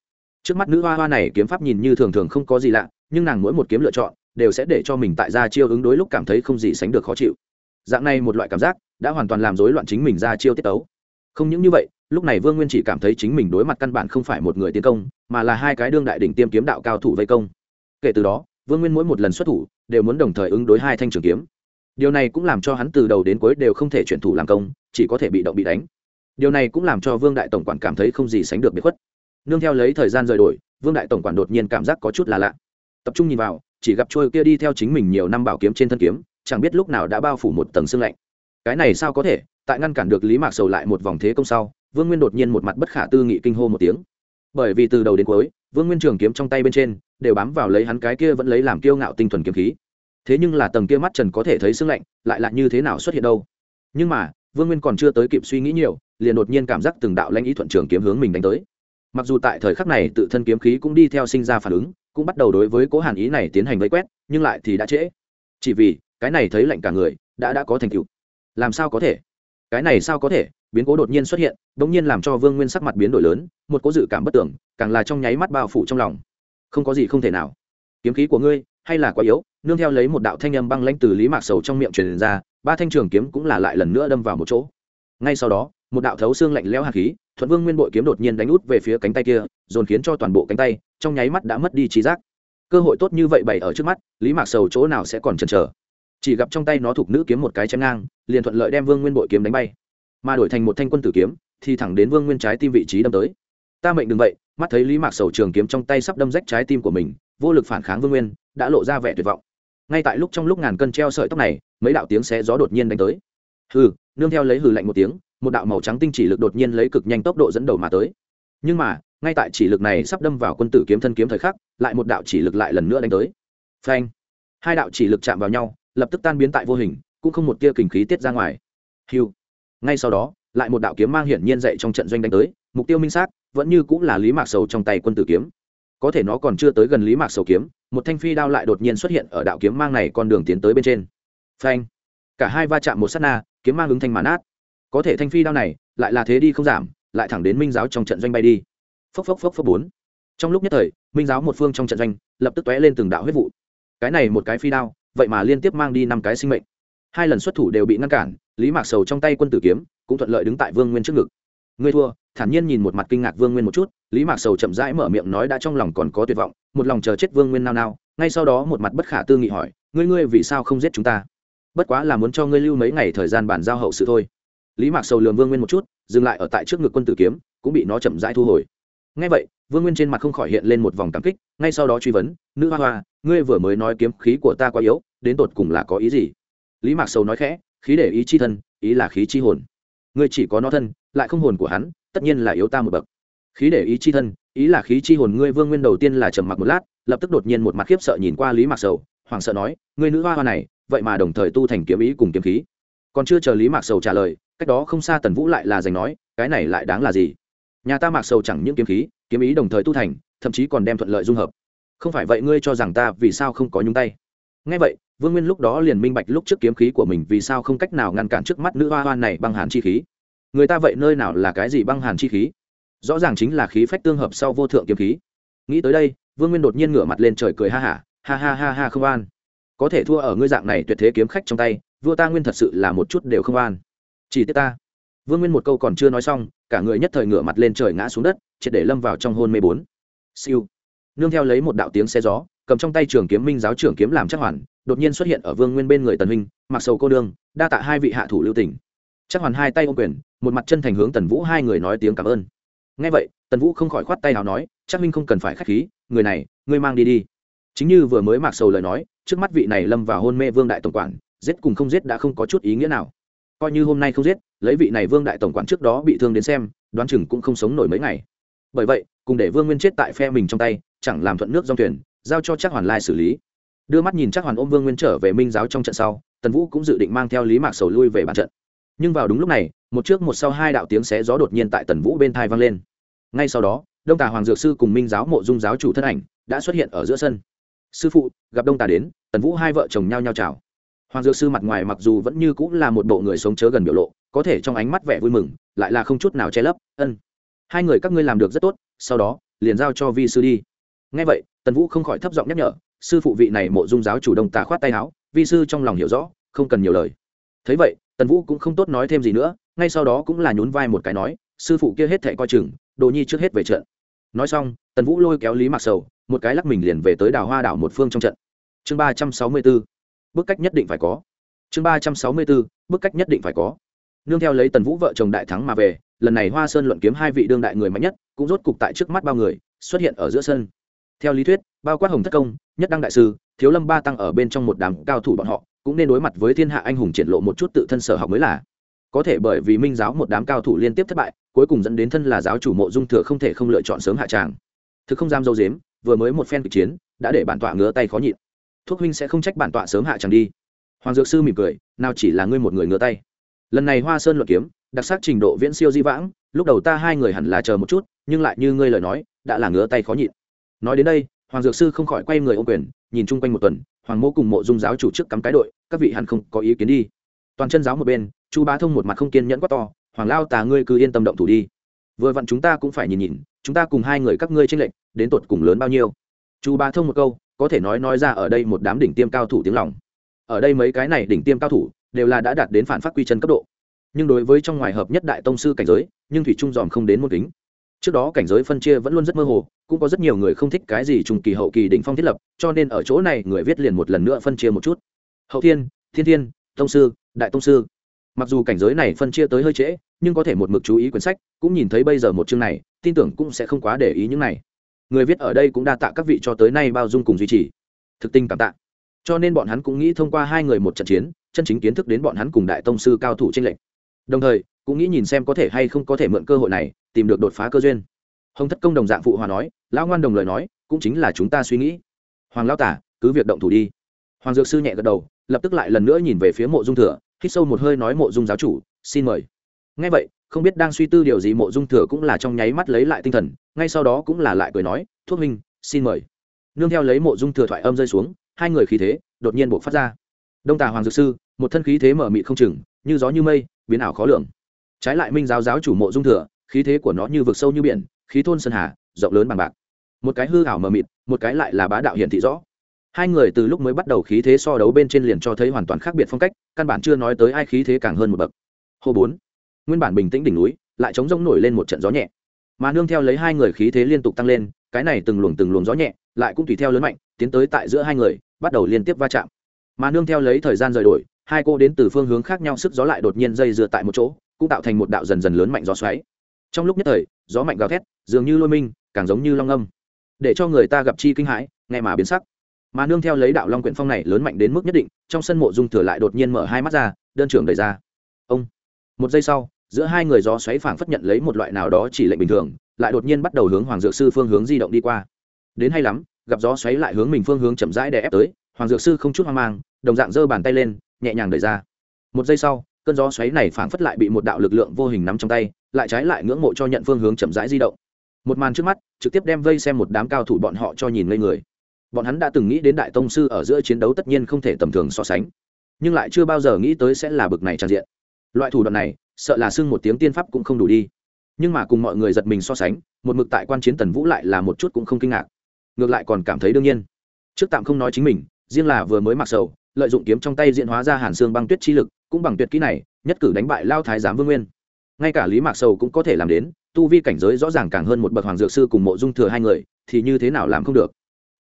Trước mắt nữ hoa hoa này kiếm pháp nhìn như thường thường không có gì lạ, nhưng nàng mỗi một kiếm lựa chọn, đều sẽ để cho mình tại ra chiêu ứng đối lúc cảm thấy không gì sánh được khó chịu. Dạng này một loại cảm giác, đã hoàn toàn làm rối loạn chính mình ra chiêu tiết tấu. Không những như vậy, lúc này vương nguyên chỉ cảm thấy chính mình đối mặt căn bản không phải một người tiến công, mà là hai cái đương đại đỉnh tiêm kiếm đạo cao thủ vây công. Kể từ đó, vương nguyên mỗi một lần xuất thủ, đều muốn đồng thời ứng đối hai thanh trường kiếm điều này cũng làm cho hắn từ đầu đến cuối đều không thể chuyển thủ làm công, chỉ có thể bị động bị đánh. Điều này cũng làm cho vương đại tổng quản cảm thấy không gì sánh được biệt khuất. Nương theo lấy thời gian rời đổi, vương đại tổng quản đột nhiên cảm giác có chút là lạ. Tập trung nhìn vào, chỉ gặp trôi kia đi theo chính mình nhiều năm bảo kiếm trên thân kiếm, chẳng biết lúc nào đã bao phủ một tầng xương lạnh. Cái này sao có thể? Tại ngăn cản được lý mạc sầu lại một vòng thế công sau, vương nguyên đột nhiên một mặt bất khả tư nghị kinh hô một tiếng. Bởi vì từ đầu đến cuối, vương nguyên trường kiếm trong tay bên trên, đều bám vào lấy hắn cái kia vẫn lấy làm kiêu ngạo tinh thuần kiếm khí thế nhưng là tầng kia mắt trần có thể thấy sưng lạnh, lại là như thế nào xuất hiện đâu? Nhưng mà, vương nguyên còn chưa tới kịp suy nghĩ nhiều, liền đột nhiên cảm giác từng đạo lãnh ý thuận trường kiếm hướng mình đánh tới. Mặc dù tại thời khắc này tự thân kiếm khí cũng đi theo sinh ra phản ứng, cũng bắt đầu đối với cố hàn ý này tiến hành vây quét, nhưng lại thì đã trễ. Chỉ vì, cái này thấy lạnh cả người, đã đã có thành tựu. Làm sao có thể? Cái này sao có thể? Biến cố đột nhiên xuất hiện đ ỗ n g nhiên làm cho vương nguyên sắc mặt biến đổi lớn, một cố dự cảm bất tưởng càng là trong nháy mắt bao phủ trong lòng. Không có gì không thể nào. Kiếm khí của ngươi hay là quá yếu, nương theo lấy một đạo thanh âm băng lanh từ lý mạc sầu trong miệng truyền ra, ba thanh trường kiếm cũng là lại lần nữa đâm vào một chỗ. Ngay sau đó, một đạo thấu xương lạnh lẽo hạt khí, thuận vương nguyên bội kiếm đột nhiên đánh út về phía cánh tay kia, dồn khiến cho toàn bộ cánh tay, trong nháy mắt đã mất đi trí giác. Cơ hội tốt như vậy bày ở trước mắt, lý mạc sầu chỗ nào sẽ còn chần chờ? Chỉ gặp trong tay nó thuộc nữ kiếm một cái chém ngang, liền thuận lợi đem vương nguyên bội kiếm đánh bay. Mà đổi thành một thanh quân tử kiếm, thì thẳng đến vương nguyên trái tim vị trí đâm tới. Ta mệnh đừng vậy, mắt thấy lý mạc sầu trường kiếm trong tay sắp đâm rách trái tim của mình, vô lực phản kháng vương nguyên đã lộ ra vẻ tuyệt vọng. Ngay tại lúc trong lúc ngàn cân treo sợi tóc này, mấy đạo tiếng xé gió đột nhiên đánh tới. Hừ, nương theo lấy hừ lạnh một tiếng, một đạo màu trắng tinh chỉ lực đột nhiên lấy cực nhanh tốc độ dẫn đầu mà tới. Nhưng mà, ngay tại chỉ lực này sắp đâm vào quân tử kiếm thân kiếm thời khắc, lại một đạo chỉ lực lại lần nữa đánh tới. Phanh! Hai đạo chỉ lực chạm vào nhau, lập tức tan biến tại vô hình, cũng không một tia kình khí tiết ra ngoài. Hiu ngay sau đó, lại một đạo kiếm mang hiển nhiên dậy trong trận doanh đánh tới, mục tiêu minh xác, vẫn như cũng là lý mạc sầu trong tay quân tử kiếm có thể nó còn chưa tới gần lý mạc sầu kiếm, một thanh phi đao lại đột nhiên xuất hiện ở đạo kiếm mang này con đường tiến tới bên trên. Phanh! Cả hai va chạm một sát na, kiếm mang ứng thanh màn át có thể thanh phi đao này, lại là thế đi không giảm, lại thẳng đến minh giáo trong trận doanh bay đi. Phốc phốc phốc phốc bốn. Trong lúc nhất thời, minh giáo một phương trong trận doanh, lập tức tóe lên từng đạo huyết vụ. Cái này một cái phi đao, vậy mà liên tiếp mang đi năm cái sinh mệnh. Hai lần xuất thủ đều bị ngăn cản, lý mạc sầu trong tay quân tử kiếm, cũng thuận lợi đứng tại vương nguyên trước ngực ngươi thua. Thản nhiên nhìn một mặt kinh ngạc vương nguyên một chút, lý mạc sầu chậm rãi mở miệng nói đã trong lòng còn có tuyệt vọng, một lòng chờ chết vương nguyên nao nao, ngay sau đó một mặt bất khả tư nghị hỏi, ngươi ngươi vì sao không giết chúng ta? Bất quá là muốn cho ngươi lưu mấy ngày thời gian bàn giao hậu sự thôi. Lý mạc sầu lường vương nguyên một chút, dừng lại ở tại trước ngực quân tử kiếm, cũng bị nó chậm rãi thu hồi. Ngay vậy, vương nguyên trên mặt không khỏi hiện lên một vòng cảm kích, ngay sau đó truy vấn, nữ hoa hoa, ngươi vừa mới nói kiếm khí của ta quá yếu, đến tột cùng là có ý gì? Lý mạc sầu nói khẽ, khí để ý chi thân, ý là khí chi hồn. Ngươi chỉ có nó thân lại không hồn của hắn, tất nhiên là yếu ta một bậc. Khí để ý chi thân, ý là khí chi hồn ngươi vương nguyên đầu tiên là trầm mặc một lát, lập tức đột nhiên một mặt khiếp sợ nhìn qua lý mạc sầu, hoảng sợ nói, ngươi nữ hoa hoa này, vậy mà đồng thời tu thành kiếm ý cùng kiếm khí. Còn chưa chờ lý mạc sầu trả lời, cách đó không xa tần vũ lại là giành nói, cái này lại đáng là gì? Nhà ta mạc sầu chẳng những kiếm khí, kiếm ý đồng thời tu thành, thậm chí còn đem thuận lợi dung hợp. Không phải vậy ngươi cho rằng ta vì sao không có nhúng tay? Ngay vậy, vương nguyên lúc đó liền minh bạch lúc trước kiếm khí của mình vì sao không cách nào ngăn cản trước mắt nữ hoa hoan này bằng hàn chi khí người ta vậy nơi nào là cái gì băng hàn chi khí? Rõ ràng chính là khí phách tương hợp sau vô thượng kiếm khí. Nghĩ tới đây, vương nguyên đột nhiên ngửa mặt lên trời cười ha hả, ha ha ha ha không an. Có thể thua ở ngươi dạng này tuyệt thế kiếm khách trong tay, vua ta nguyên thật sự là một chút đều không an. Chỉ tiếc ta. Vương nguyên một câu còn chưa nói xong, cả người nhất thời ngửa mặt lên trời ngã xuống đất, triệt để lâm vào trong hôn mê bốn. Siêu. Nương theo lấy một đạo tiếng xe gió, cầm trong tay trường kiếm minh giáo trưởng kiếm làm chắc hoàn, đột nhiên xuất hiện ở vương nguyên bên người tần huynh, mặc sầu cô đương đa tạ hai vị hạ thủ lưu tỉnh chắc hoàn hai tay ô quyền, một mặt chân thành hướng tần vũ hai người nói tiếng cảm ơn. Ngay vậy, tần vũ không khỏi khoát tay nào nói, chắc minh không cần phải k h á c h khí, người này, ngươi mang đi đi. Chính như vừa mới mạc sầu lời nói, trước mắt vị này lâm vào hôn mê vương đại tổng quản, giết cùng không giết đã không có chút ý nghĩa nào. Coi như hôm nay không giết, lấy vị này vương đại tổng quản trước đó bị thương đến xem, đoán chừng cũng không sống nổi mấy ngày. Bởi vậy, cùng để vương nguyên chết tại phe mình trong tay, chẳng làm thuận nước dòng thuyền, giao cho chắc hoàn lai xử lý. Đưa mắt nhìn chắc hoàn ôm vương nguyên trở về minh giáo trong trận sau, tần vũ cũng dự định mang theo lý mạc sầu lui về bàn trận nhưng vào đúng lúc này, một trước một sau hai đạo tiếng xé gió đột nhiên tại tần vũ bên thai vang lên. Ngay sau đó, đông tà hoàng dược sư cùng minh giáo mộ dung giáo chủ thân ảnh đã xuất hiện ở giữa sân. Sư phụ, gặp đông tà đến. Tần vũ hai vợ chồng nhau nhau chào. Hoàng dược sư mặt ngoài mặc dù vẫn như cũng là một bộ người sống chớ gần biểu lộ, có thể trong ánh mắt vẻ vui mừng, lại là không chút nào che lấp. Ân, hai người các ngươi làm được rất tốt, sau đó, liền giao cho vi sư đi. Ngay vậy, tần vũ không khỏi thấp giọng nhắc nhở, sư phụ vị này mộ dung giáo chủ đông tà khoát tay áo. Vi sư trong lòng hiểu rõ, không cần nhiều lời. Thấy vậy tần vũ cũng không tốt nói thêm gì nữa, ngay sau đó cũng là nhún vai một cái nói, sư phụ kia hết thệ coi chừng, đồ nhi trước hết về trận. Nói xong, tần vũ lôi kéo lý mạc sầu, một cái lắc mình liền về tới đào hoa đảo một phương trong trận. Chương ba trăm sáu mươi b ố bức cách nhất định phải có. Chương ba trăm sáu mươi b ố bức cách nhất định phải có. Nương theo lấy tần vũ vợ chồng đại thắng mà về, lần này hoa sơn luận kiếm hai vị đương đại người mạnh nhất, cũng rốt cục tại trước mắt bao người, xuất hiện ở giữa sân. Theo lý thuyết, bao quát hồng thất công, nhất đăng đại sư, thiếu lâm ba tăng ở bên trong một đám cao thủ bọn họ cũng nên đối mặt với thiên hạ anh hùng triển lộ một chút tự thân sở học mới là. Có thể bởi vì minh giáo một đám cao thủ liên tiếp thất bại, cuối cùng dẫn đến thân là giáo chủ mộ dung thừa không thể không lựa chọn sớm hạ tràng. Thực không dám dâu dếm, vừa mới một phen kịch chiến, đã để bản tọa ngứa tay khó nhịn. Thuốc huynh sẽ không trách bản tọa sớm hạ tràng đi. Hoàng dược sư mỉm cười, nào chỉ là ngươi một người ngửa tay. Lần này hoa sơn luận kiếm, đặc sắc trình độ viễn siêu di vãng, lúc đầu ta hai người hẳn là chờ một chút, nhưng lại như ngươi lời nói, đã là ngứa tay khó nhịn. Nói đến đây hoàng dược sư không khỏi quay người ô quyền, nhìn chung quanh một tuần, hoàng mô cùng mộ dung giáo chủ trước cắm cái đội, các vị hẳn không có ý kiến đi. Toàn chân giáo một bên, chu bá thông một mặt không kiên nhẫn quá to, hoàng lao tà ngươi cứ yên tâm động thủ đi. Vừa vặn chúng ta cũng phải nhìn nhìn, chúng ta cùng hai người các ngươi tranh lệch, đến tột cùng lớn bao nhiêu? Chu bá thông một câu, có thể nói nói ra ở đây một đám đỉnh tiêm cao thủ tiếng lòng. Ở đây mấy cái này đỉnh tiêm cao thủ, đều là đã đạt đến phản phát quy chân cấp độ. Nhưng đối với trong ngoài hợp nhất đại tông sư cảnh giới, nhưng thủy trung dòm không đến môn kính. Trước đó cảnh giới phân chia vẫn luôn rất mơ hồ cũng có rất nhiều người không thích cái gì trùng kỳ hậu kỳ đỉnh phong thiết lập, cho nên ở chỗ này người viết liền một lần nữa phân chia một chút. Hậu thiên thiên thiên, tông sư, đại tông sư. Mặc dù cảnh giới này phân chia tới hơi trễ, nhưng có thể một mực chú ý quyển sách, cũng nhìn thấy bây giờ một chương này, tin tưởng cũng sẽ không quá để ý những này. Người viết ở đây cũng đa tạ các vị cho tới nay bao dung cùng duy trì. Thực tình cảm tạ. Cho nên bọn hắn cũng nghĩ thông qua hai người một trận chiến, chân chính kiến thức đến bọn hắn cùng đại tông sư cao thủ trên lệnh đồng thời, cũng nghĩ nhìn xem có thể hay không có thể mượn cơ hội này, tìm được đột phá cơ duyên hồng thất công đồng dạng phụ hòa nói, lão ngoan đồng lời nói, cũng chính là chúng ta suy nghĩ. Hoàng lão tả, cứ việc động thủ đi. Hoàng dược sư nhẹ gật đầu, lập tức lại lần nữa nhìn về phía mộ dung thừa, hít sâu một hơi nói mộ dung giáo chủ, xin mời. Ngay vậy, không biết đang suy tư điều gì, mộ dung thừa cũng là trong nháy mắt lấy lại tinh thần, ngay sau đó cũng là lại cười nói, thuốc minh xin mời. Nương theo lấy mộ dung thừa thoại âm rơi xuống, hai người khí thế, đột nhiên buộc phát ra. Đông tà hoàng dược sư, một thân khí thế mở mịt không chừng, như gió như mây, biến ảo khó lường. Trái lại minh giáo giáo chủ mộ dung thừa, khí thế của nó như vực sâu như biển khí thôn sơn hà, rộng lớn bằng bạc. Một cái hư hảo mờ mịt, một cái lại là bá đạo hiển thị rõ. Hai người từ lúc mới bắt đầu khí thế so đấu bên trên liền cho thấy hoàn toàn khác biệt phong cách, căn bản chưa nói tới ai khí thế càng hơn một bậc. Hô bốn, nguyên bản bình tĩnh đỉnh núi, lại chống rông nổi lên một trận gió nhẹ. Mà nương theo lấy hai người khí thế liên tục tăng lên, cái này từng luồng từng luồng gió nhẹ, lại cũng tùy theo lớn mạnh, tiến tới tại giữa hai người, bắt đầu liên tiếp va chạm. Mà nương theo lấy thời gian rời đổi, hai cô đến từ phương hướng khác nhau sức gió lại đột nhiên dây dưa tại một chỗ, cũng tạo thành một đạo dần dần lớn mạnh gió xoáy. Trong lúc nhất thời, gió mạnh gào thét dường như lôi minh, càng giống như long âm. Để cho người ta gặp chi kinh hãi, nghe mà biến sắc. Mà nương theo lấy đạo long quyển phong này lớn mạnh đến mức nhất định, trong sân mộ dung thừa lại đột nhiên mở hai mắt ra, đơn trưởng đẩy ra. Ông. Một giây sau, giữa hai người gió xoáy phảng phất nhận lấy một loại nào đó chỉ lệnh bình thường, lại đột nhiên bắt đầu hướng hoàng dược sư phương hướng di động đi qua. Đến hay lắm, gặp gió xoáy lại hướng mình phương hướng chậm rãi để ép tới, hoàng dược sư không chút hoang mang, đồng dạng giơ bàn tay lên, nhẹ nhàng đẩy ra. Một giây sau, cơn gió xoáy này phảng phất lại bị một đạo lực lượng vô hình nắm trong tay, lại trái lại ngưỡng mộ cho nhận phương hướng chậm rãi di động một màn trước mắt, trực tiếp đem vây xem một đám cao thủ bọn họ cho nhìn ngây người. Bọn hắn đã từng nghĩ đến đại tông sư ở giữa chiến đấu tất nhiên không thể tầm thường so sánh, nhưng lại chưa bao giờ nghĩ tới sẽ là bực này tràn diện. Loại thủ đoạn này, sợ là xưng một tiếng tiên pháp cũng không đủ đi. Nhưng mà cùng mọi người giật mình so sánh, một mực tại quan chiến tần vũ lại là một chút cũng không kinh ngạc. Ngược lại còn cảm thấy đương nhiên. Trước tạm không nói chính mình, riêng là vừa mới mặc sầu, lợi dụng kiếm trong tay diễn hóa ra hàn xương băng tuyết chi lực, cũng bằng tuyệt kỹ này, nhất cử đánh bại lao thái giám vương nguyên ngay cả lý mạc sầu cũng có thể làm đến, tu vi cảnh giới rõ ràng càng hơn một bậc hoàng dược sư cùng mộ dung thừa hai người, thì như thế nào làm không được?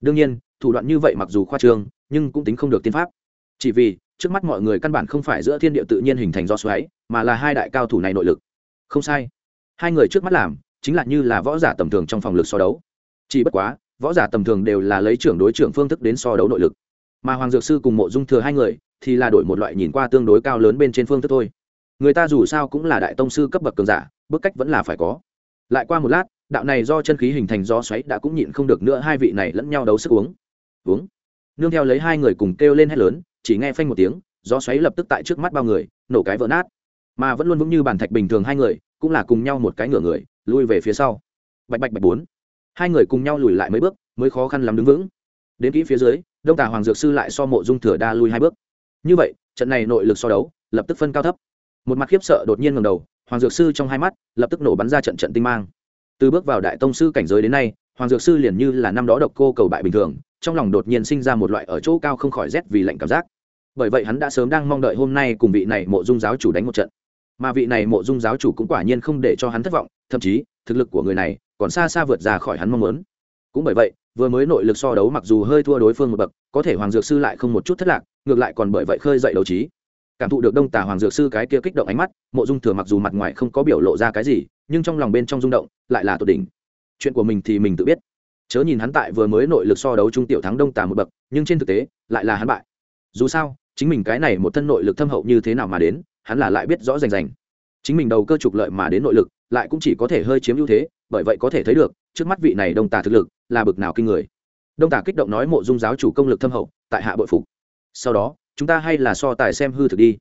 Đương nhiên, thủ đoạn như vậy mặc dù khoa trương, nhưng cũng tính không được tiên pháp. Chỉ vì, trước mắt mọi người căn bản không phải giữa thiên địa tự nhiên hình thành do xoáy, mà là hai đại cao thủ này nội lực. Không sai. Hai người trước mắt làm, chính là như là võ giả tầm thường trong phòng lực so đấu. Chỉ bất quá, võ giả tầm thường đều là lấy trưởng đối trưởng phương thức đến so đấu nội lực. Mà hoàng dược sư cùng mộ dung thừa hai người, thì là đổi một loại nhìn qua tương đối cao lớn bên trên phương thức thôi người ta dù sao cũng là đại tông sư cấp bậc cường giả, bức cách vẫn là phải có. Lại qua một lát, đạo này do chân khí hình thành do xoáy đã cũng nhịn không được nữa hai vị này lẫn nhau đấu sức uống. Uống. Nương theo lấy hai người cùng kêu lên hét lớn, chỉ nghe phanh một tiếng, gió xoáy lập tức tại trước mắt bao người, nổ cái vỡ nát. Mà vẫn luôn vững như bàn thạch bình thường hai người, cũng là cùng nhau một cái ngửa người, lui về phía sau. Bạch bạch bạch bốn. Hai người cùng nhau lùi lại mấy bước, mới khó khăn lắm đứng vững. Đến kỹ phía dưới, đông tà hoàng dược sư lại so mộ dung thừa đa lui hai bước. Như vậy, trận này nội lực so đấu, lập tức phân cao thấp một mặt khiếp sợ đột nhiên ngầm đầu, hoàng dược sư trong hai mắt lập tức nổ bắn ra trận trận tinh mang. Từ bước vào đại tông sư cảnh giới đến nay, hoàng dược sư liền như là năm đó độc cô cầu bại bình thường, trong lòng đột nhiên sinh ra một loại ở chỗ cao không khỏi rét vì lạnh cảm giác. Bởi vậy hắn đã sớm đang mong đợi hôm nay cùng vị này mộ dung giáo chủ đánh một trận. Mà vị này mộ dung giáo chủ cũng quả nhiên không để cho hắn thất vọng, thậm chí, thực lực của người này còn xa xa vượt ra khỏi hắn mong muốn. Cũng bởi vậy, vừa mới nội lực so đấu mặc dù hơi thua đối phương một bậc, có thể hoàng dược sư lại không một chút thất lạc, ngược lại còn bởi vậy khơi dậy đấu trí cảm thụ được đông tà hoàng dược sư cái kia kích động ánh mắt, mộ dung thừa mặc dù mặt ngoài không có biểu lộ ra cái gì, nhưng trong lòng bên trong rung động, lại là tột đỉnh. Chuyện của mình thì mình tự biết. Chớ nhìn hắn tại vừa mới nội lực so đấu trung tiểu thắng đông tà một bậc, nhưng trên thực tế, lại là hắn bại. Dù sao, chính mình cái này một thân nội lực thâm hậu như thế nào mà đến, hắn là lại biết rõ rành rành. Chính mình đầu cơ trục lợi mà đến nội lực, lại cũng chỉ có thể hơi chiếm ưu thế, bởi vậy có thể thấy được, trước mắt vị này đông tà thực lực, là bực nào kinh người. Đông tả kích động nói mộ dung giáo chủ công lực thâm hậu, tại hạ bội phục. Sau đó chúng ta hay là so tài xem hư thực đi.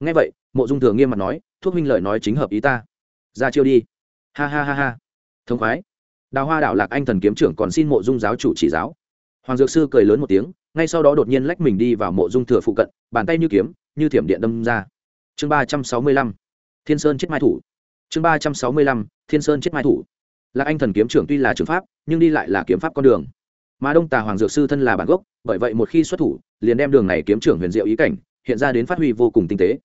Ngay vậy, mộ dung thừa nghiêm mặt nói, thuốc minh lời nói chính hợp ý ta. Ra chiêu đi. Ha ha ha ha. Thông khoái. Đào hoa đạo lạc anh thần kiếm trưởng còn xin mộ dung giáo chủ chỉ giáo. Hoàng dược sư cười lớn một tiếng, ngay sau đó đột nhiên lách mình đi vào mộ dung thừa phụ cận, bàn tay như kiếm, như thiểm điện đâm ra. Chương ba trăm sáu mươi lăm. Thiên sơn chết mai thủ. Chương ba trăm sáu mươi lăm. Thiên sơn chết mai thủ. Lạc anh thần kiếm trưởng tuy là trường pháp, nhưng đi lại là kiếm pháp con đường. Mà đông tà hoàng dược sư thân là bản gốc, bởi vậy một khi xuất thủ liền đem đường này kiếm trưởng huyền diệu ý cảnh, hiện ra đến phát huy vô cùng tinh tế.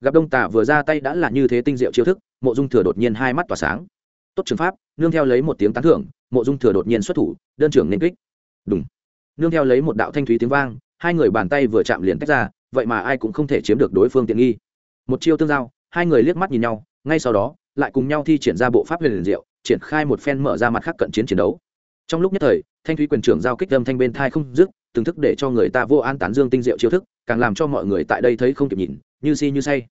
Gặp đông Tả vừa ra tay đã là như thế tinh diệu chiêu thức, mộ dung thừa đột nhiên hai mắt tỏa sáng. Tốt trường pháp, nương theo lấy một tiếng tán thưởng, mộ dung thừa đột nhiên xuất thủ, đơn trưởng nên kích. Đúng nương theo lấy một đạo thanh thúy tiếng vang, hai người bàn tay vừa chạm liền tách ra, vậy mà ai cũng không thể chiếm được đối phương tiện nghi. Một chiêu tương giao, hai người liếc mắt nhìn nhau, ngay sau đó, lại cùng nhau thi triển ra bộ pháp huyền diệu, triển khai một phen mở ra mặt khác cận chiến chiến đấu. Trong lúc nhất thời, thanh thúy quyền trưởng giao kích âm thanh bên thai không dứt từng thức để cho người ta vô an tán dương tinh diệu chiêu thức, càng làm cho mọi người tại đây thấy không kịp nhìn, như si như say.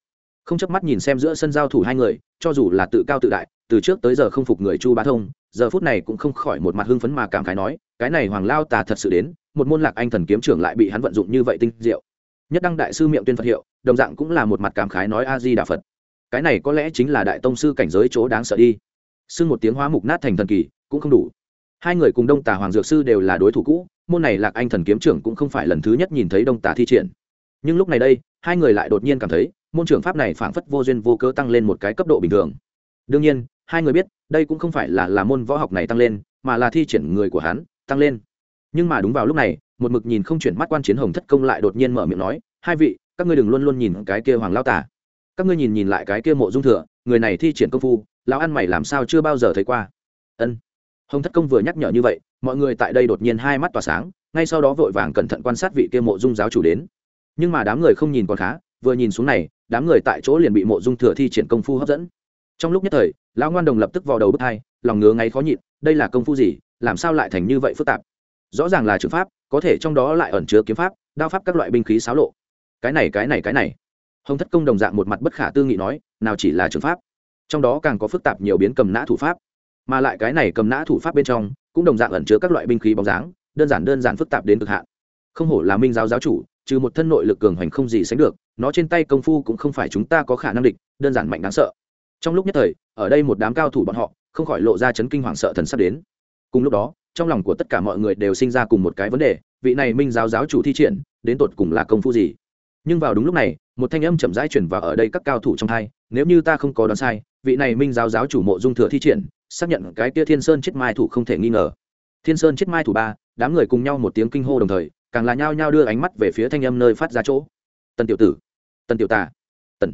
Không chớp mắt nhìn xem giữa sân giao thủ hai người, cho dù là tự cao tự đại, từ trước tới giờ không phục người chu bá thông, giờ phút này cũng không khỏi một mặt hưng phấn mà cảm khái nói, cái này hoàng lao tà thật sự đến, một môn lạc anh thần kiếm trưởng lại bị hắn vận dụng như vậy tinh diệu. Nhất đăng đại sư miệng tuyên phật hiệu, đồng dạng cũng là một mặt cảm khái nói a di đà phật. Cái này có lẽ chính là đại tông sư cảnh giới chỗ đáng sợ đi. Xưng một tiếng hóa mục nát thành thần kỳ, cũng không đủ. Hai người cùng đông tà hoàng dược sư đều là đối thủ cũ môn này lạc anh thần kiếm trưởng cũng không phải lần thứ nhất nhìn thấy đông tà thi triển. Nhưng lúc này đây, hai người lại đột nhiên cảm thấy, môn trưởng pháp này phảng phất vô duyên vô cớ tăng lên một cái cấp độ bình thường. Đương nhiên, hai người biết, đây cũng không phải là là môn võ học này tăng lên, mà là thi triển người của hắn, tăng lên. Nhưng mà đúng vào lúc này, một mực nhìn không chuyển mắt quan chiến hồng thất công lại đột nhiên mở miệng nói, hai vị, các ngươi đừng luôn luôn nhìn cái kia hoàng lao tả các ngươi nhìn nhìn lại cái kia mộ dung thừa, người này thi triển công phu, lão ăn mày làm sao chưa bao giờ thấy qua. Ân hồng thất công vừa nhắc nhở như vậy, mọi người tại đây đột nhiên hai mắt tỏa sáng, ngay sau đó vội vàng cẩn thận quan sát vị kia mộ dung giáo chủ đến. Nhưng mà đám người không nhìn còn khá, vừa nhìn xuống này, đám người tại chỗ liền bị mộ dung thừa thi triển công phu hấp dẫn. Trong lúc nhất thời, lão ngoan đồng lập tức vào đầu bước hai, lòng ngứa ngáy khó nhịn, đây là công phu gì, làm sao lại thành như vậy phức tạp? Rõ ràng là trường pháp, có thể trong đó lại ẩn chứa kiếm pháp, đao pháp các loại binh khí xáo lộ. Cái này cái này cái này. Hồng thất công đồng dạng một mặt bất khả tư nghị nói, nào chỉ là trường pháp. Trong đó càng có phức tạp nhiều biến cầm nã thủ pháp mà lại cái này cầm nã thủ pháp bên trong cũng đồng dạng ẩn chứa các loại binh khí bóng dáng, đơn giản đơn giản phức tạp đến cực hạn. Không hổ là minh giáo giáo chủ, trừ một thân nội lực cường hoành không gì sánh được, nó trên tay công phu cũng không phải chúng ta có khả năng địch, đơn giản mạnh đáng sợ. Trong lúc nhất thời, ở đây một đám cao thủ bọn họ, không khỏi lộ ra chấn kinh hoàng sợ thần sắp đến. Cùng lúc đó, trong lòng của tất cả mọi người đều sinh ra cùng một cái vấn đề, vị này minh giáo giáo chủ thi triển, đến tột cùng là công phu gì? Nhưng vào đúng lúc này, một thanh âm chậm rãi chuyển vào ở đây các cao thủ trong hai, nếu như ta không có đoán sai, vị này minh giáo giáo chủ mộ dung thừa thi triển xác nhận cái kia thiên sơn chết mai thủ không thể nghi ngờ. Thiên sơn chết mai thủ ba, đám người cùng nhau một tiếng kinh hô đồng thời, càng là nhao nhao đưa ánh mắt về phía thanh âm nơi phát ra chỗ. Tần tiểu tử, tần tiểu tà, tần.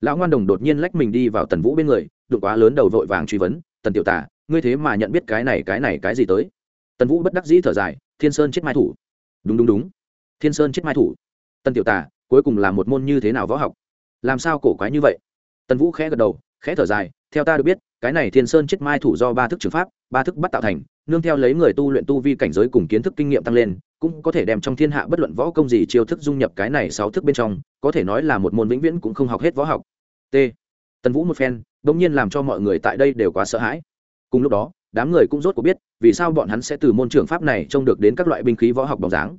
Lão ngoan đồng đột nhiên lách mình đi vào tần vũ bên người, đụng quá lớn đầu vội vàng truy vấn, tần tiểu tà, ngươi thế mà nhận biết cái này cái này, cái gì tới? Tần vũ bất đắc dĩ thở dài, thiên sơn chết mai thủ. Đúng đúng đúng. Thiên sơn chết mai thủ. Tần tiểu tà, cuối cùng là một môn như thế nào võ học? Làm sao cổ quái như vậy? Tần vũ khẽ gật đầu, khẽ thở dài theo ta được biết, cái này thiên sơn chết mai thủ do ba thức trường pháp, ba thức bắt tạo thành, nương theo lấy người tu luyện tu vi cảnh giới cùng kiến thức kinh nghiệm tăng lên, cũng có thể đem trong thiên hạ bất luận võ công gì chiêu thức dung nhập cái này sáu thức bên trong, có thể nói là một môn vĩnh viễn cũng không học hết võ học. T. Tần vũ một phen đ ỗ n g nhiên làm cho mọi người tại đây đều quá sợ hãi. Cùng lúc đó, đám người cũng rốt cuộc biết, vì sao bọn hắn sẽ từ môn trường pháp này trông được đến các loại binh khí võ học bóng dáng.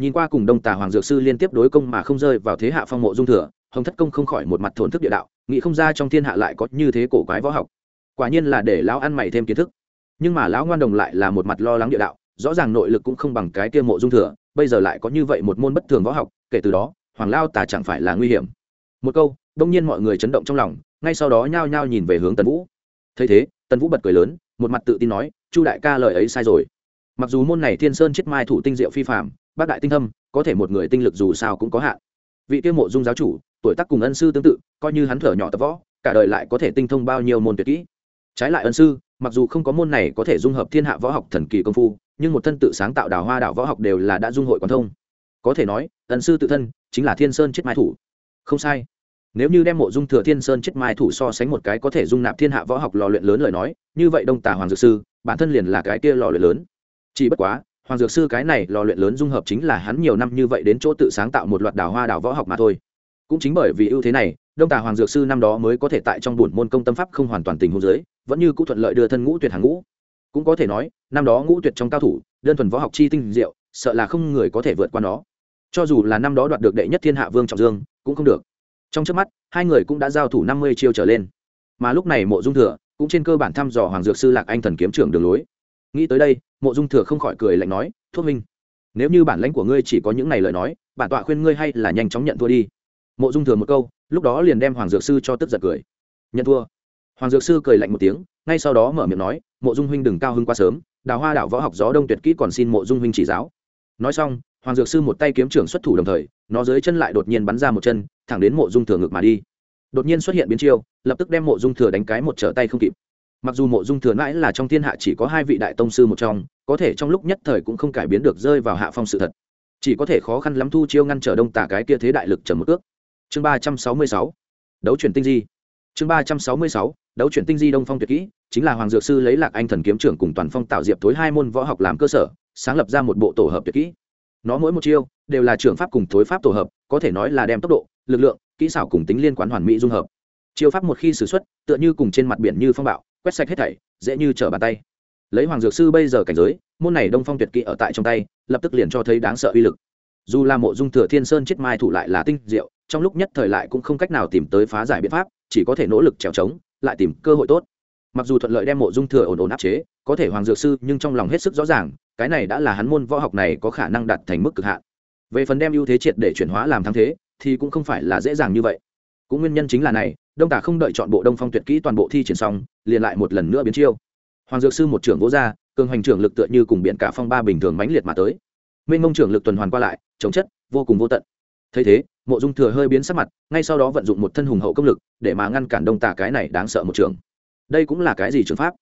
Nhìn qua cùng đông tà hoàng dược sư liên tiếp đối công mà không rơi vào thế hạ phong mộ dung thừa hồng thất công không khỏi một mặt thổn thức địa đạo, nghĩ không ra trong thiên hạ lại có như thế cổ quái võ học. Quả nhiên là để lão ăn mày thêm kiến thức. Nhưng mà lão ngoan đồng lại là một mặt lo lắng địa đạo, rõ ràng nội lực cũng không bằng cái kia mộ dung thừa, bây giờ lại có như vậy một môn bất thường võ học, kể từ đó, hoàng lao tà chẳng phải là nguy hiểm. Một câu, đông nhiên mọi người chấn động trong lòng, ngay sau đó nhao nhao nhìn về hướng tần vũ. Thấy thế, tần vũ bật cười lớn, một mặt tự tin nói, chu đại ca lời ấy sai rồi. Mặc dù môn này thiên sơn chết mai thủ tinh diệu phi phạm bác đại tinh thâm, có thể một người tinh lực dù sao cũng có hạn. Vị tiêu mộ dung giáo chủ tuổi tác cùng ân sư tương tự, coi như hắn thở nhỏ tập võ, cả đời lại có thể tinh thông bao nhiêu môn tuyệt kỹ. Trái lại ân sư, mặc dù không có môn này có thể dung hợp thiên hạ võ học thần kỳ công phu, nhưng một thân tự sáng tạo đào hoa đạo võ học đều là đã dung hội quán thông. Có thể nói, ân sư tự thân chính là thiên sơn chết mai thủ. Không sai. Nếu như đem mộ dung thừa thiên sơn chết mai thủ so sánh một cái có thể dung nạp thiên hạ võ học lò luyện lớn lời nói, như vậy đông tà hoàng dược sư, bản thân liền là cái kia lò luyện lớn. Chỉ bất quá, hoàng dược sư cái này lò luyện lớn dung hợp chính là hắn nhiều năm như vậy đến chỗ tự sáng tạo một loạt đào hoa đào võ học mà thôi cũng chính bởi vì ưu thế này, đông tà hoàng dược sư năm đó mới có thể tại trong Buồn môn công tâm pháp không hoàn toàn tình huống giới vẫn như cũng thuận lợi đưa thân ngũ tuyệt hàng ngũ. Cũng có thể nói, năm đó ngũ tuyệt trong cao thủ, đơn thuần võ học chi tinh diệu, sợ là không người có thể vượt qua nó. Cho dù là năm đó đoạt được đệ nhất thiên hạ vương trọng dương, cũng không được. Trong trước mắt, hai người cũng đã giao thủ năm mươi chiêu trở lên. Mà lúc này mộ dung thừa cũng trên cơ bản thăm dò hoàng dược sư lạc anh thần kiếm trưởng đường lối. Nghĩ tới đây, mộ dung thừa không khỏi cười lạnh nói, thuốc minh nếu như bản lãnh của ngươi chỉ có những này lời nói, bản tọa khuyên ngươi hay là nhanh chóng nhận thua đi mộ dung thừa một câu, lúc đó liền đem hoàng dược sư cho tức giật cười. Nhận thua. Hoàng dược sư cười lạnh một tiếng, ngay sau đó mở miệng nói, mộ dung huynh đừng cao hưng quá sớm, đào hoa đạo võ học gió đông tuyệt kỹ còn xin mộ dung huynh chỉ giáo. Nói xong, hoàng dược sư một tay kiếm trưởng xuất thủ đồng thời, nó dưới chân lại đột nhiên bắn ra một chân, thẳng đến mộ dung thừa ngực mà đi. Đột nhiên xuất hiện biến chiêu, lập tức đem mộ dung thừa đánh cái một trở tay không kịp. Mặc dù mộ dung thừa mãi là trong thiên hạ chỉ có hai vị đại tông sư một trong, có thể trong lúc nhất thời cũng không cải biến được rơi vào hạ phong sự thật. Chỉ có thể khó khăn lắm thu chiêu ngăn trở đông tả cái kia thế đại lực trầm một ước chương ba trăm sáu mươi sáu, đấu chuyển tinh di. Chương ba trăm sáu mươi sáu, đấu chuyển tinh di đông phong tuyệt kỹ, chính là hoàng dược sư lấy lạc anh thần kiếm trưởng cùng toàn phong tạo diệp tối hai môn võ học làm cơ sở, sáng lập ra một bộ tổ hợp tuyệt kỹ. Nó mỗi một chiêu đều là trường pháp cùng thối pháp tổ hợp, có thể nói là đem tốc độ, lực lượng, kỹ xảo cùng tính liên quan hoàn mỹ dung hợp. Chiêu pháp một khi xử x u ấ t tựa như cùng trên mặt biển như phong bạo, quét sạch hết thảy, dễ như trở bàn tay. Lấy hoàng dược sư bây giờ cảnh giới, môn này đông phong tuyệt kỹ ở tại trong tay, lập tức liền cho thấy đáng sợ uy lực. Dù là mộ dung thừa thiên sơn chết mai thủ lại là tinh diệu trong lúc nhất thời lại cũng không cách nào tìm tới phá giải biện pháp, chỉ có thể nỗ lực trèo trống, lại tìm cơ hội tốt. Mặc dù thuận lợi đem mộ dung thừa ổn ổn áp chế, có thể hoàng dược sư nhưng trong lòng hết sức rõ ràng, cái này đã là hắn môn võ học này có khả năng đạt thành mức cực hạn. Về phần đem ưu thế triệt để chuyển hóa làm thắng thế, thì cũng không phải là dễ dàng như vậy. Cũng nguyên nhân chính là này, đông tả không đợi chọn bộ đông phong tuyệt kỹ toàn bộ thi triển xong, liền lại một lần nữa biến chiêu. Hoàng dược sư một trưởng vỗ ra, cường hành trưởng lực tựa như cùng biển cả phong ba bình thường mãnh liệt mà tới. Minh mông trưởng lực tuần hoàn qua lại chống chất, vô cùng vô tận. Thấy thế mộ dung thừa hơi biến sắc mặt, ngay sau đó vận dụng một thân hùng hậu công lực, để mà ngăn cản đông tả cái này đáng sợ một trường. Đây cũng là cái gì trường pháp?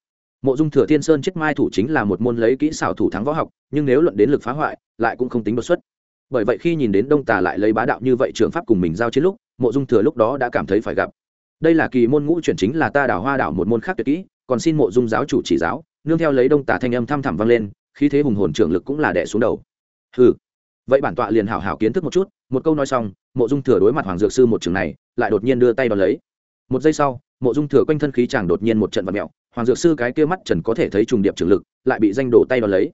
Mộ dung thừa thiên sơn chết mai thủ chính là một môn lấy kỹ xảo thủ thắng võ học, nhưng nếu luận đến lực phá hoại, lại cũng không tính đột xuất. Bởi vậy khi nhìn đến đông tà lại lấy bá đạo như vậy trường pháp cùng mình giao chiến lúc, mộ dung thừa lúc đó đã cảm thấy phải gặp. Đây là kỳ môn ngũ chuyển chính là ta đảo hoa đảo một môn khác tuyệt kỹ, còn xin mộ dung giáo chủ chỉ giáo, nương theo lấy đông tà thanh âm thăm thẳm vang lên, khí thế hùng hồn trưởng lực cũng là đẻ xuống đầu. Hừ. Vậy bản tọa liền hảo hảo kiến thức một chút, một câu nói xong mộ dung thừa đối mặt hoàng dược sư một trường này, lại đột nhiên đưa tay đón lấy. Một giây sau, mộ dung thừa quanh thân khí chàng đột nhiên một trận vật mẹo hoàng dược sư cái kia mắt trần có thể thấy trùng điệp trường lực, lại bị danh đổ tay đón lấy.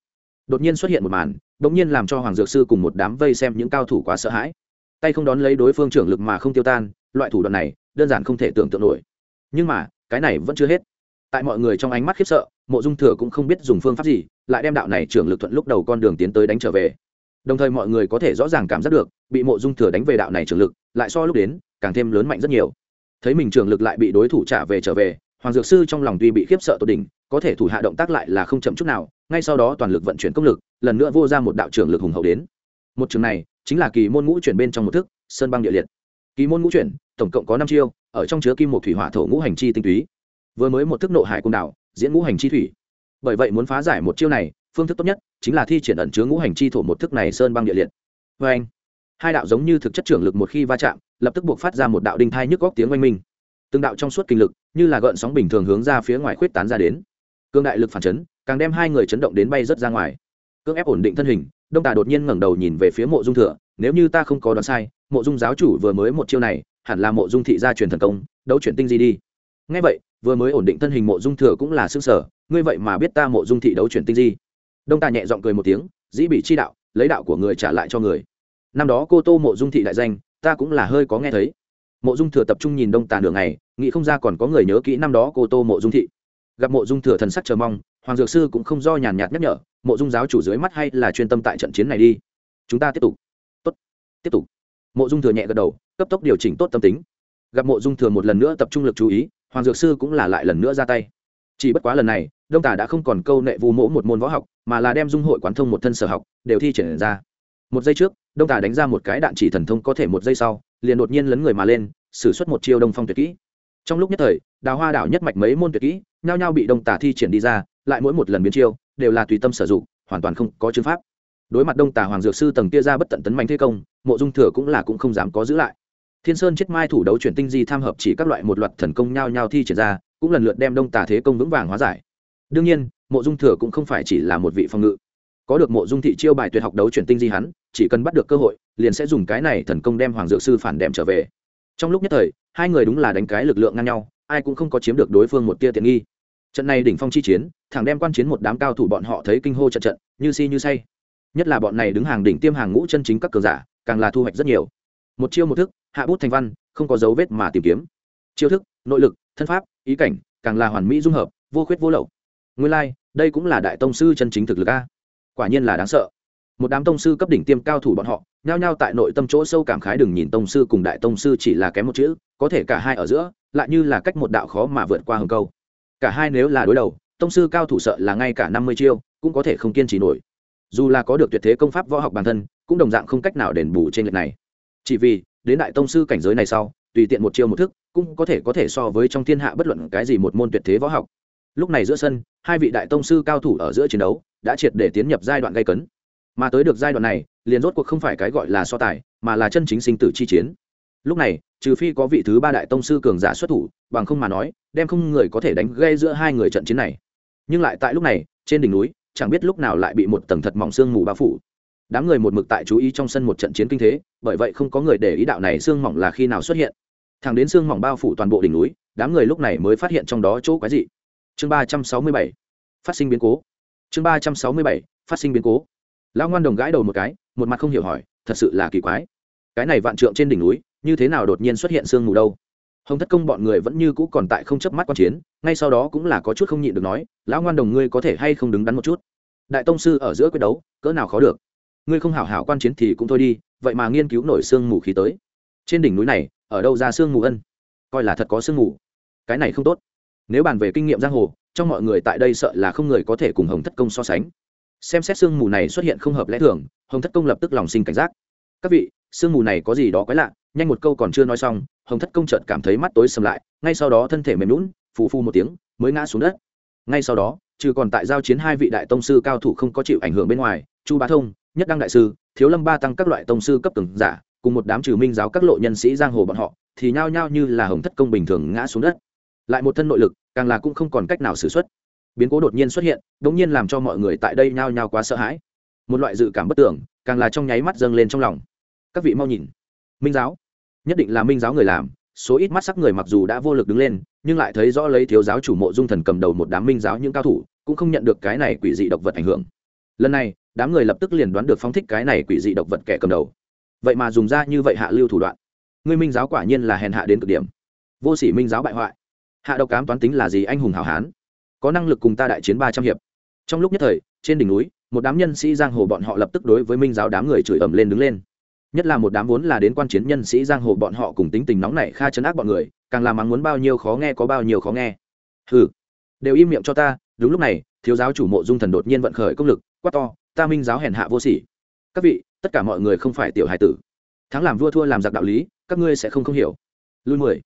Đột nhiên xuất hiện một màn, đột nhiên làm cho hoàng dược sư cùng một đám vây xem những cao thủ quá sợ hãi. Tay không đón lấy đối phương trưởng lực mà không tiêu tan, loại thủ đoạn này, đơn giản không thể tưởng tượng nổi. Nhưng mà, cái này vẫn chưa hết. Tại mọi người trong ánh mắt khiếp sợ, mộ dung thừa cũng không biết dùng phương pháp gì, lại đem đạo này trưởng lực thuận lúc đầu con đường tiến tới đánh trở về đồng thời mọi người có thể rõ ràng cảm giác được, bị mộ dung thừa đánh về đạo này trường lực, lại so lúc đến, càng thêm lớn mạnh rất nhiều. Thấy mình trường lực lại bị đối thủ trả về trở về, hoàng dược sư trong lòng tuy bị khiếp sợ tột đỉnh, có thể thủ hạ động tác lại là không chậm chút nào, ngay sau đó toàn lực vận chuyển công lực, lần nữa vô ra một đạo trường lực hùng hậu đến. Một trường này, chính là kỳ môn ngũ chuyển bên trong một thức, sơn băng địa liệt. Kỳ môn ngũ chuyển, tổng cộng có năm chiêu, ở trong chứa kim một thủy hỏa thổ ngũ hành chi tinh túy. Vừa mới một thức nộ hải cung đảo diễn ngũ hành chi thủy. Bởi vậy muốn phá giải một chiêu này phương thức tốt nhất chính là thi triển ẩn chứa ngũ hành chi thổ một thức này sơn băng địa liệt. Vê anh, hai đạo giống như thực chất trưởng lực một khi va chạm, lập tức buộc phát ra một đạo đinh thai nhức góc tiếng oanh minh. Từng đạo trong suốt kinh lực, như là gợn sóng bình thường hướng ra phía ngoài khuyết tán ra đến. Cương đại lực phản chấn, càng đem hai người chấn động đến bay rớt ra ngoài. Cương ép ổn định thân hình, đông tà đột nhiên ngẩng đầu nhìn về phía mộ dung thừa, nếu như ta không có đoán sai, mộ dung giáo chủ vừa mới một chiêu này, hẳn là mộ dung thị gia truyền thần công, đấu chuyển tinh gì đi. Ngay vậy, vừa mới ổn định thân hình mộ dung thừa cũng là xương sở ngươi vậy mà biết ta mộ dung thị đấu chuyển tinh di đông tà nhẹ giọng cười một tiếng dĩ bị chi đạo lấy đạo của người trả lại cho người. Năm đó cô tô mộ dung thị đại danh ta cũng là hơi có nghe thấy. Mộ dung thừa tập trung nhìn đông tà đường này, nghĩ không ra còn có người nhớ kỹ năm đó cô tô mộ dung thị. Gặp mộ dung thừa thần sắc chờ mong hoàng dược sư cũng không do nhàn nhạt nhắc nhở mộ dung giáo chủ dưới mắt hay là chuyên tâm tại trận chiến này đi. Chúng ta tiếp tục. Tốt tiếp tục. Mộ dung thừa nhẹ gật đầu cấp tốc điều chỉnh tốt tâm tính. Gặp mộ dung thừa một lần nữa tập trung lực chú ý hoàng dược sư cũng là lại lần nữa ra tay. Chỉ bất quá lần này đông tả đã không còn câu nệ vu mỗ một môn võ học, mà là đem dung hội quán thông một thân sở học, đều thi triển ra. Một giây trước, đông tả đánh ra một cái đạn chỉ thần thông có thể một giây sau, liền đột nhiên lấn người mà lên xử suất một chiêu đông phong tuyệt kỹ. Trong lúc nhất thời, đào hoa đảo nhất mạch mấy môn tuyệt kỹ, nhao nhao bị đông tả thi triển đi ra, lại mỗi một lần biến chiêu, đều là tùy tâm sử dụng, hoàn toàn không có chứng pháp. Đối mặt đông tả hoàng dược sư tầng kia ra bất tận tấn mạnh thế công, mộ dung thừa cũng là cũng không dám có giữ lại. Thiên sơn chết mai thủ đấu chuyển tinh di tham hợp chỉ các loại một loạt thần công nhao nhao thi triển ra, cũng lần lượt đem đông Tả thế công vững vàng hóa giải đương nhiên, mộ dung thừa cũng không phải chỉ là một vị phòng ngự. Có được mộ dung thị chiêu bài tuyệt học đấu chuyển tinh di hắn, chỉ cần bắt được cơ hội, liền sẽ dùng cái này thần công đem hoàng dược sư phản đem trở về. Trong lúc nhất thời, hai người đúng là đánh cái lực lượng ngang nhau, ai cũng không có chiếm được đối phương một tia tiện nghi. Trận này đỉnh phong chi chiến, thẳng đem quan chiến một đám cao thủ bọn họ thấy kinh hô trận trận, như si như say. Nhất là bọn này đứng hàng đỉnh tiêm hàng ngũ chân chính các cường giả, càng là thu hoạch rất nhiều. Một chiêu một thức, hạ bút thành văn, không có dấu vết mà tìm kiếm. Chiêu thức, nội lực, thân pháp, ý cảnh, càng là hoàn mỹ dung hợp, vô khuyết vô lậu nguyên lai、like, đây cũng là đại tông sư chân chính thực lực a. Quả nhiên là đáng sợ. Một đám tông sư cấp đỉnh tiêm cao thủ bọn họ nhao nhao tại nội tâm chỗ sâu cảm khái đừng nhìn tông sư cùng đại tông sư chỉ là kém một chữ có thể cả hai ở giữa lại như là cách một đạo khó mà vượt qua hầm câu. Cả hai nếu là đối đầu tông sư cao thủ sợ là ngay cả năm mươi chiêu cũng có thể không kiên trì nổi. Dù là có được tuyệt thế công pháp võ học bản thân cũng đồng dạng không cách nào đền bù trên lệch này. Chỉ vì đến đại tông sư cảnh giới này sau tùy tiện một chiêu một thức cũng có thể có thể so với trong thiên hạ bất luận cái gì một môn tuyệt thế võ học. Lúc này giữa sân hai vị đại tông sư cao thủ ở giữa chiến đấu đã triệt để tiến nhập giai đoạn gây cấn. Mà tới được giai đoạn này, liền rốt cuộc không phải cái gọi là so tài, mà là chân chính sinh tử chi chiến. Lúc này, trừ phi có vị thứ ba đại tông sư cường giả xuất thủ, bằng không mà nói, đem không người có thể đánh gây giữa hai người trận chiến này. Nhưng lại tại lúc này, trên đỉnh núi, chẳng biết lúc nào lại bị một tầng thật mỏng sương mù bao phủ. Đám người một mực tại chú ý trong sân một trận chiến kinh thế, bởi vậy không có người để ý đạo này sương mỏng là khi nào xuất hiện. Thẳng đến sương mỏng bao phủ toàn bộ đỉnh núi, đám người lúc này mới phát hiện trong đó chỗ quái dị chương ba trăm sáu mươi bảy, phát sinh biến cố. Chương ba trăm sáu mươi bảy, phát sinh biến cố. Lão ngoan đồng gãi đầu một cái, một mặt không hiểu hỏi, thật sự là kỳ quái. Cái này vạn trượng trên đỉnh núi, như thế nào đột nhiên xuất hiện sương mù đâu? Hồng thất công bọn người vẫn như cũ còn tại không chấp mắt quan chiến, ngay sau đó cũng là có chút không nhịn được nói, lão ngoan đồng ngươi có thể hay không đứng đắn một chút? Đại tông sư ở giữa quyết đấu, cỡ nào khó được. Ngươi không hảo hảo quan chiến thì cũng thôi đi, vậy mà nghiên cứu nổi sương mù khí tới. Trên đỉnh núi này, ở đâu ra sương mù ân? Coi là thật có sương mù. Cái này không tốt nếu bàn về kinh nghiệm giang hồ, trong mọi người tại đây sợ là không người có thể cùng hồng thất công so sánh. Xem xét sương mù này xuất hiện không hợp lẽ thường, hồng thất công lập tức lòng sinh cảnh giác. Các vị, sương mù này có gì đó quái lạ, nhanh một câu còn chưa nói xong, hồng thất công chợt cảm thấy mắt tối sầm lại, ngay sau đó thân thể mềm lún phù phu một tiếng, mới ngã xuống đất. Ngay sau đó, trừ còn tại giao chiến hai vị đại tông sư cao thủ không có chịu ảnh hưởng bên ngoài, chu bá thông, nhất đăng đại sư, thiếu lâm ba tăng các loại tông sư cấp từng giả, cùng một đám trừ minh giáo các lộ nhân sĩ giang hồ bọn họ, thì nhao nhao như là hồng thất công bình thường ngã xuống đất lại một thân nội lực, càng là cũng không còn cách nào xử xuất biến cố đột nhiên xuất hiện đ ỗ n g nhiên làm cho mọi người tại đây nhao nhao quá sợ hãi. Một loại dự cảm bất tưởng, càng là trong nháy mắt dâng lên trong lòng. Các vị mau nhìn. Minh giáo. Nhất định là minh giáo người làm, số ít mắt sắc người mặc dù đã vô lực đứng lên, nhưng lại thấy rõ lấy thiếu giáo chủ mộ dung thần cầm đầu một đám minh giáo những cao thủ, cũng không nhận được cái này quỷ dị độc vật ảnh hưởng. Lần này, đám người lập tức liền đoán được phóng thích cái này quỷ dị độc vật kẻ cầm đầu. Vậy mà dùng ra như vậy hạ lưu thủ đoạn. Ngươi minh giáo quả nhiên là hèn hạ đến cực điểm. Vô sỉ minh giáo bại hoại hạ độc cám toán tính là gì anh hùng hảo hán? Có năng lực cùng ta đại chiến ba trăm hiệp. Trong lúc nhất thời, trên đỉnh núi, một đám nhân sĩ giang hồ bọn họ lập tức đối với minh giáo đám người chửi ẩm lên đứng lên. Nhất là một đám vốn là đến quan chiến nhân sĩ giang hồ bọn họ cùng tính tình nóng nảy kha chấn ác bọn người, càng làm mắng muốn bao nhiêu khó nghe có bao nhiêu khó nghe. Hừ, đều im miệng cho ta, đúng lúc này, thiếu giáo chủ mộ dung thần đột nhiên vận khởi công lực, quát to, ta minh giáo hèn hạ vô sỉ. Các vị, tất cả mọi người không phải tiểu hài tử. Thắng làm vua thua làm giặc đạo lý, các ngươi sẽ không không hiểu. Lui mười.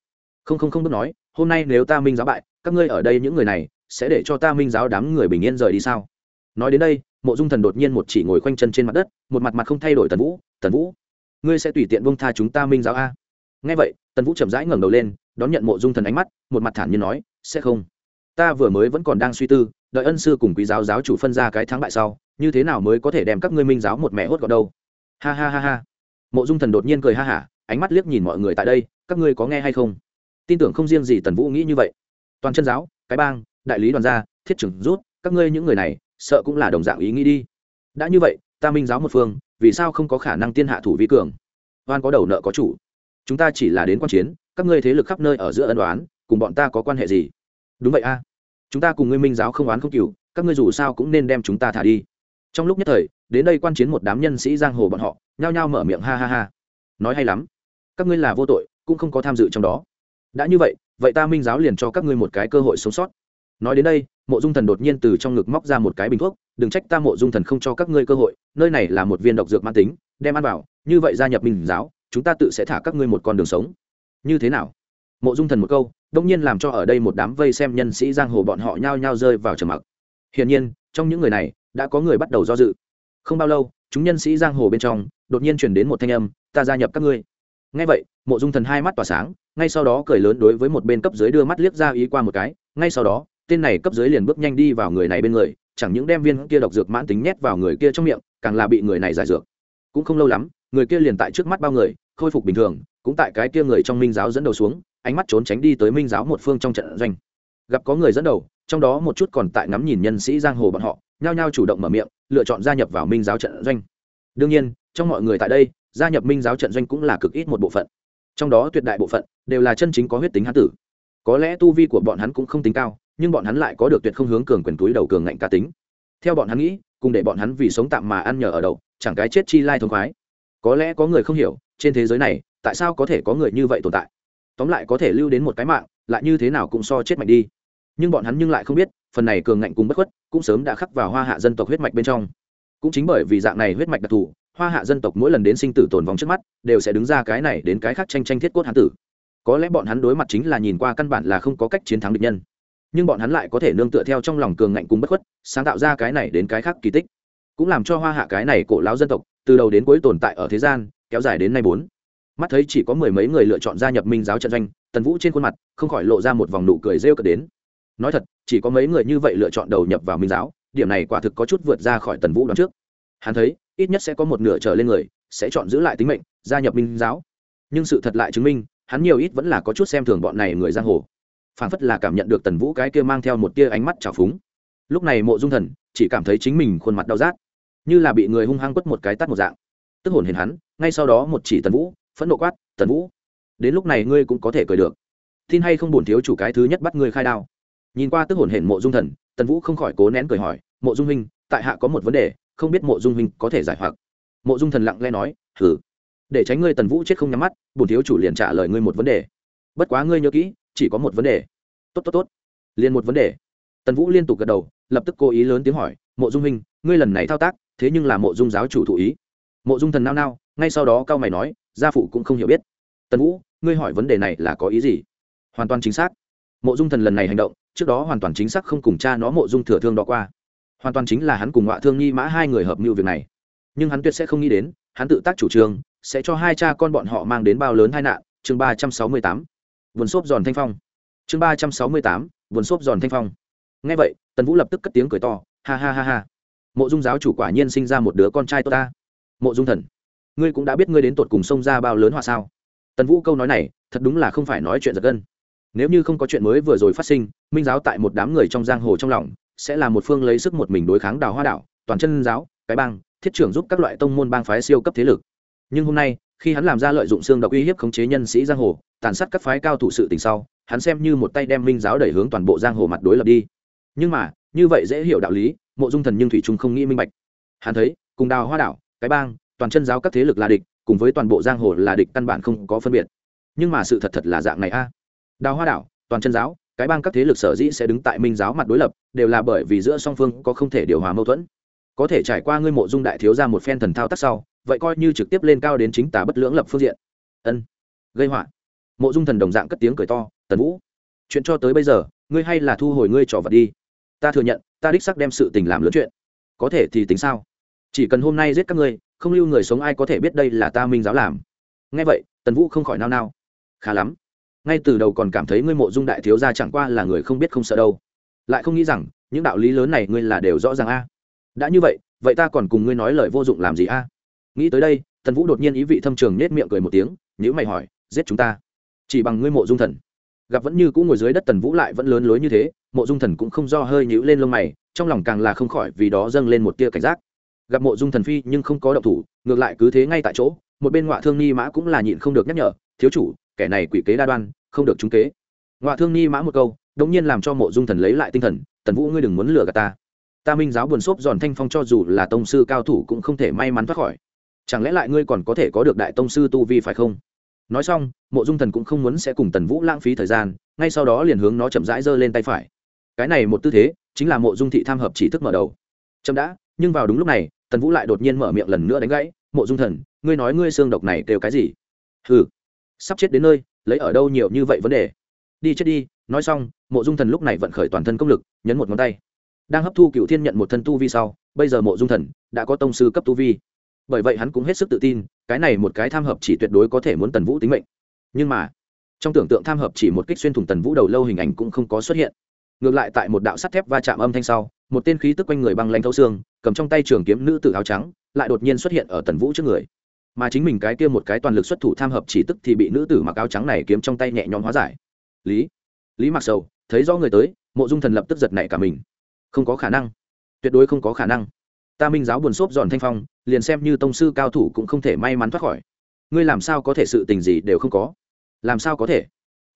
Không không không bước nói hôm nay nếu ta minh giáo bại, các ngươi ở đây những người này, sẽ để cho ta minh giáo đám người bình yên rời đi sao? Nói đến đây, mộ dung thần đột nhiên một chỉ ngồi khoanh chân trên mặt đất, một mặt mặt không thay đổi tần vũ tần vũ, ngươi sẽ tùy tiện bông tha chúng ta minh giáo a? Ngay vậy, tần vũ chậm rãi ngẩng đầu lên, đón nhận mộ dung thần ánh mắt, một mặt thản nhiên nói, sẽ không. Ta vừa mới vẫn còn đang suy tư, đợi ân sư cùng quý giáo giáo chủ phân ra cái thắng bại sau, như thế nào mới có thể đem các ngươi minh giáo một mẹ hốt gọn đâu? Ha ha ha ha. Mộ dung thần đột nhiên cười ha hả, ánh mắt liếc nhìn mọi người tại đây, các ngươi có nghe hay không? Tin tưởng không riêng gì tần vũ nghĩ như vậy. Toàn chân giáo, cái bang, đại lý đoàn gia, thiết trưởng rút, các ngươi những người này, sợ cũng là đồng dạng ý nghĩ đi. Đã như vậy, ta minh giáo một phương, vì sao không có khả năng tiên hạ thủ vi cường? Oan có đầu nợ có chủ. Chúng ta chỉ là đến quan chiến, các ngươi thế lực khắp nơi ở giữa ân đoán cùng bọn ta có quan hệ gì? Đúng vậy a. Chúng ta cùng ngươi minh giáo không oán không cừu, các ngươi dù sao cũng nên đem chúng ta thả đi. Trong lúc nhất thời, đến đây quan chiến một đám nhân sĩ giang hồ bọn họ, nhao nhao mở miệng ha ha ha. Nói hay lắm. Các ngươi là vô tội, cũng không có tham dự trong đó đã như vậy vậy ta minh giáo liền cho các ngươi một cái cơ hội sống sót. Nói đến đây, mộ dung thần đột nhiên từ trong ngực móc ra một cái bình thuốc, đừng trách ta, mộ dung thần không cho các ngươi cơ hội, nơi này là một viên độc dược mãn tính, đem ăn vào, như vậy gia nhập minh giáo, chúng ta tự sẽ thả các ngươi một con đường sống. Như thế nào? Mộ dung thần một câu, đông nhiên làm cho ở đây một đám vây xem nhân sĩ giang hồ bọn họ nhao nhao rơi vào trầm mặc. Hiển nhiên, trong những người này, đã có người bắt đầu do dự. Không bao lâu, chúng nhân sĩ giang hồ bên trong, đột nhiên chuyển đến một thanh âm, ta gia nhập các ngươi ngay vậy, mộ dung thần hai mắt tỏa sáng, ngay sau đó cười lớn đối với một bên cấp dưới đưa mắt liếc ra ý qua một cái, ngay sau đó, tên này cấp dưới liền bước nhanh đi vào người này bên người, chẳng những đem viên kia độc dược mãn tính nhét vào người kia trong miệng, càng là bị người này giải dược. Cũng không lâu lắm, người kia liền tại trước mắt bao người, khôi phục bình thường, cũng tại cái kia người trong minh giáo dẫn đầu xuống, ánh mắt trốn tránh đi tới minh giáo một phương trong trận doanh. Gặp có người dẫn đầu, trong đó một chút còn tại ngắm nhìn nhân sĩ giang hồ bọn họ, nhao nhao chủ động mở miệng, lựa chọn gia nhập vào minh giáo trận doanh. Đương nhiên trong mọi người tại đây, gia nhập minh giáo trận doanh cũng là cực ít một bộ phận. Trong đó tuyệt đại bộ phận đều là chân chính có huyết tính hán tử. Có lẽ tu vi của bọn hắn cũng không tính cao, nhưng bọn hắn lại có được tuyệt không hướng cường quyền túi đầu cường ngạnh cá tính. Theo bọn hắn nghĩ, cùng để bọn hắn vì sống tạm mà ăn nhờ ở đậu, chẳng cái chết chi lai thông khoái. Có lẽ có người không hiểu, trên thế giới này, tại sao có thể có người như vậy tồn tại? Tóm lại có thể lưu đến một cái mạng, lại như thế nào cũng so chết mạnh đi. Nhưng bọn hắn nhưng lại không biết, phần này cường ngạnh cùng bất khuất, cũng sớm đã khắc vào hoa hạ dân tộc huyết mạch bên trong. Cũng chính bởi vì dạng này huyết mạch đặc thù hoa hạ dân tộc mỗi lần đến sinh tử tồn vong trước mắt, đều sẽ đứng ra cái này đến cái khác tranh tranh thiết cốt hán tử. Có lẽ bọn hắn đối mặt chính là nhìn qua căn bản là không có cách chiến thắng địch nhân. Nhưng bọn hắn lại có thể nương tựa theo trong lòng cường ngạnh cùng bất khuất, sáng tạo ra cái này đến cái khác kỳ tích. Cũng làm cho hoa hạ cái này cổ lão dân tộc, từ đầu đến cuối tồn tại ở thế gian, kéo dài đến nay bốn. Mắt thấy chỉ có mười mấy người lựa chọn gia nhập minh giáo trận doanh, tần vũ trên khuôn mặt, không khỏi lộ ra một vòng nụ cười rêu cợt đến. Nói thật, chỉ có mấy người như vậy lựa chọn đầu nhập vào minh giáo, điểm này quả thực có chút vượt ra khỏi tần vũ đón trước. Hắn thấy ít nhất sẽ có một nửa trở lên người sẽ chọn giữ lại tính mệnh, gia nhập minh giáo. Nhưng sự thật lại chứng minh, hắn nhiều ít vẫn là có chút xem thường bọn này người giang hồ. Phảng phất là cảm nhận được tần vũ cái kia mang theo một tia ánh mắt trào phúng. Lúc này mộ dung thần chỉ cảm thấy chính mình khuôn mặt đau rát, như là bị người hung hăng quất một cái tắt một dạng. Tức hồn hển hắn, ngay sau đó một chỉ tần vũ, phẫn nộ quát, tần vũ, đến lúc này ngươi cũng có thể cười được. Tin hay không buồn thiếu chủ cái thứ nhất bắt ngươi khai đao. Nhìn qua tức hồn hển mộ dung thần, tần vũ không khỏi cố nén cười hỏi, mộ dung huynh, tại hạ có một vấn đề không biết mộ dung huynh có thể giải hoặc. Mộ dung thần lặng lẽ nói thử để tránh ngươi tần vũ chết không nhắm mắt bùn thiếu chủ liền trả lời ngươi một vấn đề. Bất quá ngươi nhớ kỹ, chỉ có một vấn đề. Tốt tốt tốt. Liền một vấn đề. Tần vũ liên tục gật đầu, lập tức cố ý lớn tiếng hỏi, mộ dung huynh, ngươi lần này thao tác, thế nhưng là mộ dung giáo chủ thụ ý. Mộ dung thần nao nao, ngay sau đó cao mày nói, gia phụ cũng không hiểu biết. Tần vũ, ngươi hỏi vấn đề này là có ý gì? Hoàn toàn chính xác. Mộ dung thần lần này hành động, trước đó hoàn toàn chính xác không cùng cha nó mộ dung thừa thương đó qua hoàn toàn chính là hắn cùng họa thương nghi mã hai người hợp mưu việc này. Nhưng hắn tuyệt sẽ không nghĩ đến, hắn tự tác chủ trương, sẽ cho hai cha con bọn họ mang đến bao lớn tai nạn. Chương ba trăm sáu mươi tám, vườn xốp giòn thanh phong. Chương ba trăm sáu mươi tám, vườn xốp giòn thanh phong. Ngay vậy, tần vũ lập tức cất tiếng cười to, ha ha ha ha. Mộ dung giáo chủ quả nhiên sinh ra một đứa con trai tốt ta. Mộ dung thần, ngươi cũng đã biết ngươi đến tột cùng sông ra bao lớn họa sao? Tần vũ câu nói này, thật đúng là không phải nói chuyện giật gân. Nếu như không có chuyện mới vừa rồi phát sinh, minh giáo tại một đám người trong giang hồ trong lòng sẽ là một phương lấy sức một mình đối kháng đào hoa đảo, toàn chân giáo, cái bang, thiết trưởng giúp các loại tông môn bang phái siêu cấp thế lực. Nhưng hôm nay, khi hắn làm ra lợi dụng xương độc uy hiếp khống chế nhân sĩ giang hồ, tàn sát các phái cao thủ sự tình sau, hắn xem như một tay đem minh giáo đẩy hướng toàn bộ giang hồ mặt đối lập đi. Nhưng mà, như vậy dễ hiểu đạo lý, mộ dung thần nhưng thủy trung không nghĩ minh bạch. Hắn thấy, cùng đào hoa đảo, cái bang, toàn chân giáo các thế lực là địch, cùng với toàn bộ giang hồ là địch căn bản không có phân biệt. Nhưng mà sự thật thật là dạng này a. Đào hoa đảo, toàn chân giáo cái bang các thế lực sở dĩ sẽ đứng tại minh giáo mặt đối lập, đều là bởi vì giữa song phương có không thể điều hòa mâu thuẫn. Có thể trải qua ngươi mộ dung đại thiếu ra một phen thần thao tác sau, vậy coi như trực tiếp lên cao đến chính tả bất lưỡng lập phương diện. Ân. Gây họa. Mộ dung thần đồng dạng cất tiếng cười to, tần vũ, chuyện cho tới bây giờ, ngươi hay là thu hồi ngươi trò vật đi. Ta thừa nhận, ta đích sắc đem sự tình làm lớn chuyện. Có thể thì tính sao? Chỉ cần hôm nay giết các ngươi, không lưu người sống ai có thể biết đây là ta minh giáo làm. Ngay vậy, tần vũ không khỏi nao nao. Khá lắm ngay từ đầu còn cảm thấy ngươi mộ dung đại thiếu gia chẳng qua là người không biết không sợ đâu. Lại không nghĩ rằng, những đạo lý lớn này ngươi là đều rõ ràng a. Đã như vậy vậy ta còn cùng ngươi nói lời vô dụng làm gì a? Nghĩ tới đây, tần vũ đột nhiên ý vị thâm trường nết miệng cười một tiếng nhữ mày hỏi, giết chúng ta. Chỉ bằng ngươi mộ dung thần. Gặp vẫn như cũng ngồi dưới đất tần vũ lại vẫn lớn lối như thế, mộ dung thần cũng không do hơi nhữ lên lông mày, trong lòng càng là không khỏi vì đó dâng lên một tia cảnh giác. Gặp mộ dung thần phi nhưng không có động thủ, ngược lại cứ thế ngay tại chỗ, một bên ngoại thương ni mã cũng là nhịn không được nhắc nhở, thiếu chủ kẻ này quỷ kế đa đoan, không được trúng kế. Ngoại thương ni mã một câu, đống nhiên làm cho mộ dung thần lấy lại tinh thần, tần vũ ngươi đừng muốn lừa gạt ta. Ta minh giáo buồn xốp giòn thanh phong cho dù là tông sư cao thủ cũng không thể may mắn thoát khỏi. Chẳng lẽ lại ngươi còn có thể có được đại tông sư tu vi phải không? Nói xong, mộ dung thần cũng không muốn sẽ cùng tần vũ lãng phí thời gian, ngay sau đó liền hướng nó chậm rãi giơ lên tay phải. Cái này một tư thế, chính là mộ dung thị tham hợp chỉ thức mở đầu. Chậm đã, nhưng vào đúng lúc này, tần vũ lại đột nhiên mở miệng lần nữa đánh gãy, mộ dung thần, ngươi nói ngươi xương độc này kêu cái gì? Hừ sắp chết đến nơi, lấy ở đâu nhiều như vậy vấn đề. Đi chết đi, nói xong, mộ dung thần lúc này vận khởi toàn thân công lực, nhấn một ngón tay. Đang hấp thu cựu thiên nhận một thân tu vi sau, bây giờ mộ dung thần đã có tông sư cấp tu vi. Bởi vậy hắn cũng hết sức tự tin, cái này một cái tham hợp chỉ tuyệt đối có thể muốn tần vũ tính mệnh. Nhưng mà, trong tưởng tượng tham hợp chỉ một kích xuyên thủng tần vũ đầu lâu hình ảnh cũng không có xuất hiện. Ngược lại tại một đạo sắt thép va chạm âm thanh sau, một tên khí tức quanh người băng lanh thấu xương, cầm trong tay trường kiếm nữ tử áo trắng, lại đột nhiên xuất hiện ở tần vũ trước người mà chính mình cái kia một cái toàn lực xuất thủ tham hợp chỉ tức thì bị nữ tử mặc áo trắng này kiếm trong tay nhẹ nhõm hóa giải. Lý lý mặc sầu, thấy do người tới, mộ dung thần lập tức giật nảy cả mình. Không có khả năng. Tuyệt đối không có khả năng. Ta minh giáo buồn xốp giòn thanh phong, liền xem như tông sư cao thủ cũng không thể may mắn thoát khỏi. Ngươi làm sao có thể sự tình gì đều không có? Làm sao có thể?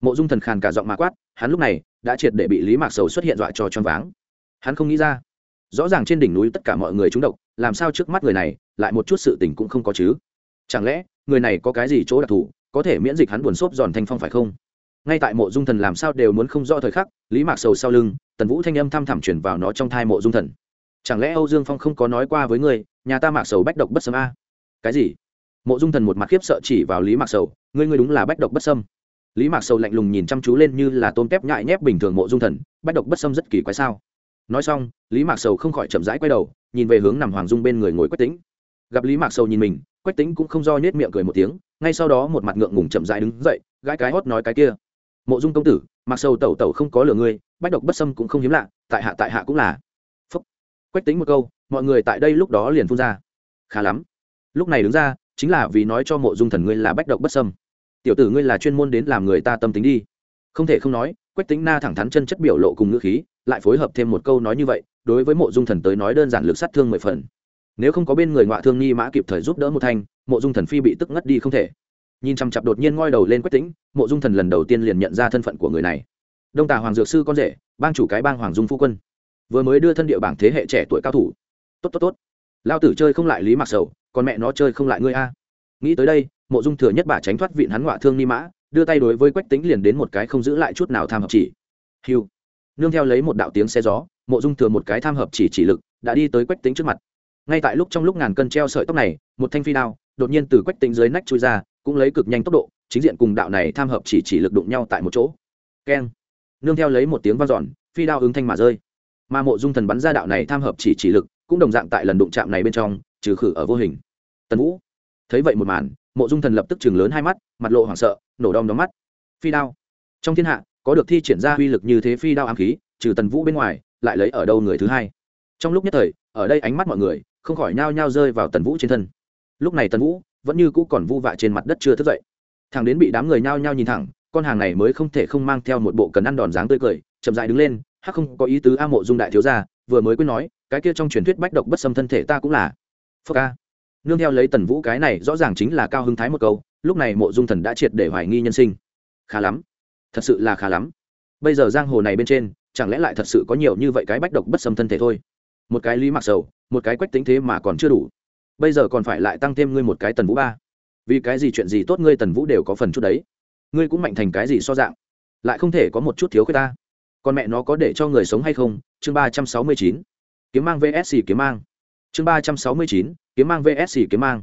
Mộ dung thần khàn cả giọng mà quát, hắn lúc này đã triệt để bị lý mạc sầu xuất hiện dọa cho choáng váng. Hắn không nghĩ ra. Rõ ràng trên đỉnh núi tất cả mọi người trúng độc, làm sao trước mắt người này lại một chút sự tình cũng không có chứ? Chẳng lẽ, người này có cái gì chỗ đặc thù, có thể miễn dịch hắn buồn xốp giòn thanh phong phải không? Ngay tại mộ dung thần làm sao đều muốn không rõ thời khắc, lý mạc sầu sau lưng, tần vũ thanh âm thăm thẳm chuyển vào nó trong thai mộ dung thần. Chẳng lẽ âu dương phong không có nói qua với người nhà ta mạc sầu bách độc bất sâm a? Cái gì? Mộ dung thần một mặt khiếp sợ chỉ vào lý mạc sầu, ngươi ngươi đúng là bách độc bất sâm lý mạc sầu lạnh lùng nhìn chăm chú lên như là tôm tép nhại nhép bình thường mộ dung thần, bách độc bất sâm rất kỳ quái sao? Nói xong, lý mạc sầu không khỏi chậm rãi quay đầu, nhìn về hướng nằm hoàng dung bên người ngồi quách tính gặp lý mạc sầu nhìn mình quách tính cũng không do nhét miệng cười một tiếng ngay sau đó một mặt ngượng ngùng chậm rãi đứng dậy gãi cái hót nói cái kia mộ dung công tử mặc sầu tẩu tẩu không có lừa ngươi bách độc bất sâm cũng không hiếm lạ tại hạ tại hạ cũng là phúc. quách tính một câu mọi người tại đây lúc đó liền phun ra khá lắm lúc này đứng ra chính là vì nói cho mộ dung thần ngươi là bách độc bất sâm tiểu tử ngươi là chuyên môn đến làm người ta tâm tính đi không thể không nói quách tính na thẳng thắn chân chất biểu lộ cùng ngữ khí lại phối hợp thêm một câu nói như vậy đối với mộ dung thần tới nói đơn giản lực sát thương mười phần nếu không có bên người ngoại thương nghi mã kịp thời giúp đỡ một thanh, mộ dung thần phi bị tức ngất đi không thể. Nhìn chằm chặp đột nhiên ngoi đầu lên quách tĩnh, mộ dung thần lần đầu tiên liền nhận ra thân phận của người này. Đông tà hoàng dược sư con rể, bang chủ cái bang hoàng dung phu quân. Vừa mới đưa thân địa bảng thế hệ trẻ tuổi cao thủ. Tốt tốt tốt. Lao tử chơi không lại lý mặc sầu, còn mẹ nó chơi không lại ngươi a. Nghĩ tới đây, mộ dung thừa nhất bà tránh thoát viện hắn ngoại thương ni mã, đưa tay đối với quách tính liền đến một cái không giữ lại chút nào tham hợp chỉ. Hiu. Nương theo lấy một đạo tiếng xe gió, mộ dung thừa một cái tham hợp chỉ chỉ lực, đã đi tới quách tính trước mặt ngay tại lúc trong lúc ngàn cân treo sợi tóc này, một thanh phi đao đột nhiên từ quách tính dưới nách chui ra, cũng lấy cực nhanh tốc độ, chính diện cùng đạo này tham hợp chỉ chỉ lực đụng nhau tại một chỗ. Keng. Nương theo lấy một tiếng vang dọn, phi đao ứng thanh mà rơi. Mà mộ dung thần bắn ra đạo này tham hợp chỉ chỉ lực, cũng đồng dạng tại lần đụng chạm này bên trong, trừ khử ở vô hình. Tần vũ. Thấy vậy một màn, mộ dung thần lập tức chừng lớn hai mắt, mặt lộ hoảng sợ, nổ đom đóm mắt. Phi đao. Trong thiên hạ, có được thi triển ra uy lực như thế phi đao ám khí, trừ tần vũ bên ngoài, lại lấy ở đâu người thứ hai? Trong lúc nhất thời, ở đây ánh mắt mọi người không khỏi nhao nhao rơi vào tần vũ trên thân. Lúc này tần vũ vẫn như cũ còn vu vạ trên mặt đất chưa thức dậy. Thằng đến bị đám người nhao nhao nhìn thẳng, con hàng này mới không thể không mang theo một bộ cần ăn đòn dáng tươi cười, chậm dại đứng lên, hắc không, có ý tứ a mộ dung đại thiếu gia, vừa mới quyết nói, cái kia trong truyền thuyết bách độc bất xâm thân thể ta cũng là. Phúc a. Nương theo lấy tần vũ cái này rõ ràng chính là cao hưng thái một câu, lúc này mộ dung thần đã triệt để hoài nghi nhân sinh. Khá lắm. Thật sự là khá lắm. Bây giờ giang hồ này bên trên, chẳng lẽ lại thật sự có nhiều như vậy cái bách độc bất xâm thân thể thôi? Một cái lý mặc sầu một cái quách tính thế mà còn chưa đủ. Bây giờ còn phải lại tăng thêm ngươi một cái tần vũ ba. Vì cái gì chuyện gì tốt ngươi tần vũ đều có phần chút đấy. Ngươi cũng mạnh thành cái gì so dạng. Lại không thể có một chút thiếu khuyết ta. Con mẹ nó có để cho người sống hay không? Chương ba trăm sáu mươi chín. Kiếm mang vsc kiếm mang. Chương ba trăm sáu mươi chín. Kiếm mang vsc kiếm mang.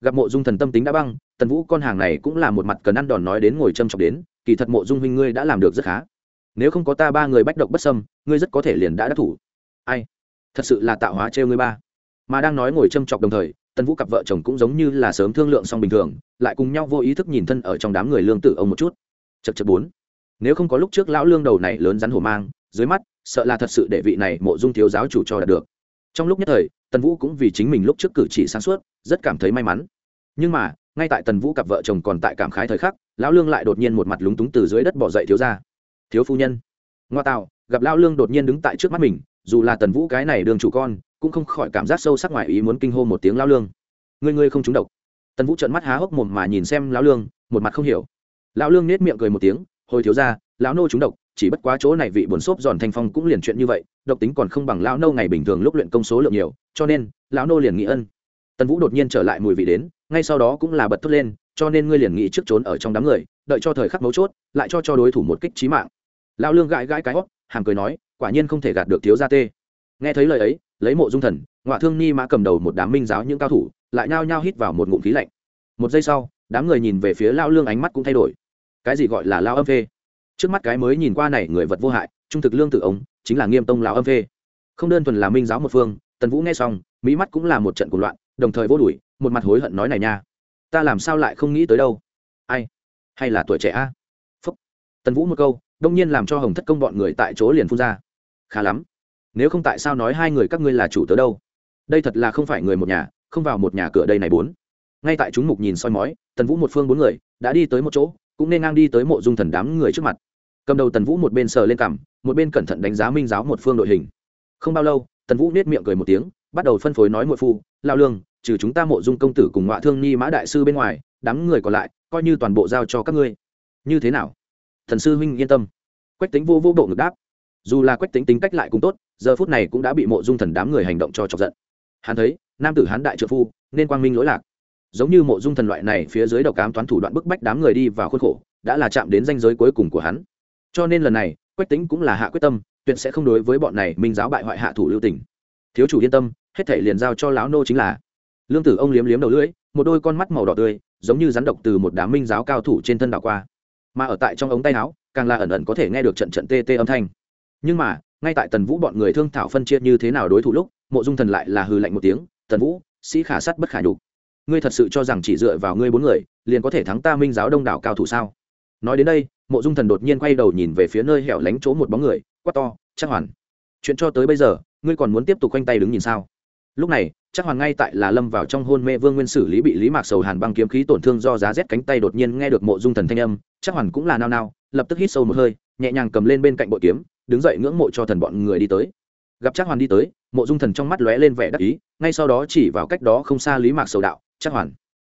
Gặp mộ dung thần tâm tính đã băng, tần vũ con hàng này cũng là một mặt cần ăn đòn nói đến ngồi châm chọc đến, kỳ thật mộ dung huynh ngươi đã làm được rất khá. Nếu không có ta ba người bách độc bất sâm ngươi rất có thể liền đã đắc thủ. Ai? Thật sự là tạo hóa trêu ngươi ba. Mà đang nói ngồi châm chọc đồng thời Tân vũ cặp vợ chồng cũng giống như là sớm thương lượng xong bình thường, lại cùng nhau vô ý thức nhìn thân ở trong đám người lương tử ông một chút. Chật chật bốn. Nếu không có lúc trước lão lương đầu này lớn rắn hổ mang, dưới mắt, sợ là thật sự để vị này mộ dung thiếu giáo chủ cho đạt được. Trong lúc nhất thời, tần vũ cũng vì chính mình lúc trước cử chỉ sáng suốt, rất cảm thấy may mắn. Nhưng mà, ngay tại tần vũ cặp vợ chồng còn tại cảm khái thời khắc, lão lương lại đột nhiên một mặt lúng túng từ dưới đất bỏ dậy thiếu ra thiếu phu nhân. Ngoa tạo gặp lão lương đột nhiên đứng tại trước mắt mình dù là tần vũ cái này đường chủ con, cũng không khỏi cảm giác sâu sắc ngoài ý muốn kinh hô một tiếng lão lương. Ngươi ngươi không trúng độc. Tần vũ trợn mắt há hốc mồm mà nhìn xem lão lương, một mặt không hiểu. Lão lương nết miệng cười một tiếng, hồi thiếu ra lão nô trúng độc, chỉ bất quá chỗ này vị buồn xốp giòn thanh phong cũng liền chuyện như vậy, độc tính còn không bằng lão nô ngày bình thường lúc luyện công số lượng nhiều, cho nên, lão nô liền nghĩ ân. Tần vũ đột nhiên trở lại mùi vị đến, ngay sau đó cũng là bật thốt lên, cho nên ngươi liền nghĩ trước trốn ở trong đám người, đợi cho thời khắc mấu chốt, lại cho cho đối thủ một kích trí mạng. Lão lương gãi gãi cái hót, hàm cười nói quả nhiên không thể gạt được thiếu gia tê. Nghe thấy lời ấy, lấy mộ dung thần ngoại thương ni mã cầm đầu một đám minh giáo những cao thủ, lại nhao nhao hít vào một ngụm khí lạnh. Một giây sau, đám người nhìn về phía lao lương ánh mắt cũng thay đổi. Cái gì gọi là lao âm phê? Trước mắt cái mới nhìn qua này người vật vô hại, trung thực lương tự ống chính là nghiêm tông lao âm phê. Không đơn thuần là minh giáo một phương, tần vũ nghe xong mỹ mắt cũng là một trận cuộc loạn, đồng thời vô đuổi, một mặt hối hận nói này nha. Ta làm sao lại không nghĩ tới đâu? Ai? Hay là tuổi trẻ a? Phúc. Tần vũ một câu, đông nhiên làm cho hồng thất công bọn người tại chỗ liền phun ra khá lắm. Nếu không tại sao nói hai người các ngươi là chủ tớ đâu? Đây thật là không phải người một nhà, không vào một nhà cửa đây này bốn. Ngay tại chúng mục nhìn soi mói, tần vũ một phương bốn người đã đi tới một chỗ, cũng nên ngang đi tới mộ dung thần đám người trước mặt. Cầm đầu tần vũ một bên sờ lên cằm, một bên cẩn thận đánh giá minh giáo một phương đội hình. Không bao lâu, tần vũ nết miệng cười một tiếng, bắt đầu phân phối nói muội phu lao lương, trừ chúng ta mộ dung công tử cùng ngoại thương nhi mã đại sư bên ngoài, đám người còn lại, coi như toàn bộ giao cho các ngươi. Như thế nào? Thần sư huynh yên tâm. Quách tính vô vô bộ ngực đáp dù là quách tính tính cách lại cũng tốt, giờ phút này cũng đã bị mộ dung thần đám người hành động cho chọc giận. Hắn thấy, nam tử hán đại trợ phu, nên quang minh lỗi lạc. Giống như mộ dung thần loại này phía dưới độc cám toán thủ đoạn bức bách đám người đi vào khuôn khổ, đã là chạm đến danh giới cuối cùng của hắn. Cho nên lần này, quách tính cũng là hạ quyết tâm, tuyệt sẽ không đối với bọn này minh giáo bại hoại hạ thủ lưu tình. Thiếu chủ yên tâm, hết thể liền giao cho lão nô chính là. Lương tử ông liếm liếm đầu lưỡi, một đôi con mắt màu đỏ tươi, giống như rắn độc từ một đám minh giáo cao thủ trên thân đảo qua. Mà ở tại trong ống tay áo, càng là ẩn ẩn có thể nghe được trận trận tê tê âm thanh nhưng mà, ngay tại tần vũ bọn người thương thảo phân chia như thế nào đối thủ lúc, mộ dung thần lại là hừ lạnh một tiếng, tần vũ, sĩ khả sắt bất khả nhục. Ngươi thật sự cho rằng chỉ dựa vào ngươi bốn người, liền có thể thắng ta minh giáo đông đảo cao thủ sao? Nói đến đây, mộ dung thần đột nhiên quay đầu nhìn về phía nơi hẻo lánh chỗ một bóng người, quát to, chắc hoàn, chuyện cho tới bây giờ, ngươi còn muốn tiếp tục quanh tay đứng nhìn sao? Lúc này, chắc hoàn ngay tại là lâm vào trong hôn mê vương nguyên xử lý bị lý mạc sầu hàn băng kiếm khí tổn thương do giá rét cánh tay đột nhiên nghe được mộ dung thần thanh âm, chắc hoàn cũng là nao nao, lập tức hít sâu một hơi, nhẹ nhàng cầm lên bên cạnh bội kiếm đứng dậy ngưỡng mộ cho thần bọn người đi tới. Gặp chắc hoàn đi tới, mộ dung thần trong mắt lóe lên vẻ đắc ý, ngay sau đó chỉ vào cách đó không xa lý mạc sầu đạo chắc hoàn,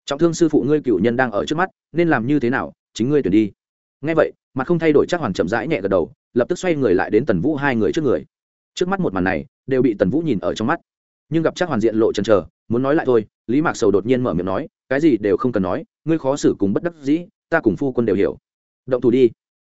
trọng thương sư phụ ngươi cựu nhân đang ở trước mắt, nên làm như thế nào? Chính ngươi tuyển đi. Ngay vậy, mặt không thay đổi chắc hoàn chậm rãi nhẹ gật đầu, lập tức xoay người lại đến tần vũ hai người trước người. Trước mắt một màn này, đều bị tần vũ nhìn ở trong mắt. Nhưng gặp chắc hoàn diện lộ chần chờ, muốn nói lại thôi, lý mạc sầu đột nhiên mở miệng nói, cái gì đều không cần nói, ngươi khó xử cùng bất đắc dĩ, ta cùng phu quân đều hiểu. Động thủ đi.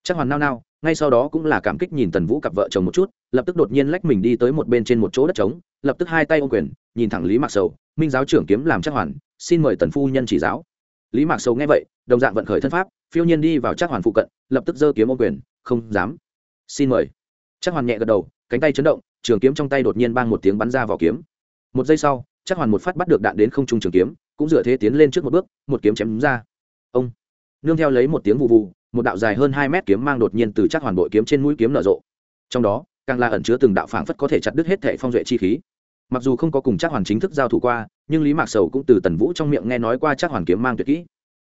Chắc hoàn nao nao ngay sau đó cũng là cảm kích nhìn tần vũ cặp vợ chồng một chút, lập tức đột nhiên lách mình đi tới một bên trên một chỗ đất trống, lập tức hai tay ô quyền, nhìn thẳng lý mạc sầu, minh giáo trưởng kiếm làm chắc hoàn, xin mời tần phu nhân chỉ giáo. Lý mạc sầu nghe vậy, đồng dạng vận khởi thân pháp, phiêu nhiên đi vào chắc hoàn phụ cận, lập tức giơ kiếm ô quyền, không dám. Xin mời. Chắc hoàn nhẹ gật đầu, cánh tay chấn động, trường kiếm trong tay đột nhiên bang một tiếng bắn ra vào kiếm. Một giây sau, chắc hoàn một phát bắt được đạn đến không trung trường kiếm, cũng dựa thế tiến lên trước một bước, một kiếm chém đúng ra. Ông! Nương theo lấy một tiếng vụ vụ một đạo dài hơn hai mét kiếm mang đột nhiên từ chắc hoàn bội kiếm trên mũi kiếm nở rộ. Trong đó, càng là ẩn chứa từng đạo phảng phất có thể chặt đứt hết thể phong duệ chi khí. Mặc dù không có cùng chắc hoàn chính thức giao thủ qua, nhưng lý mạc sầu cũng từ tần vũ trong miệng nghe nói qua chắc hoàn kiếm mang tuyệt kỹ.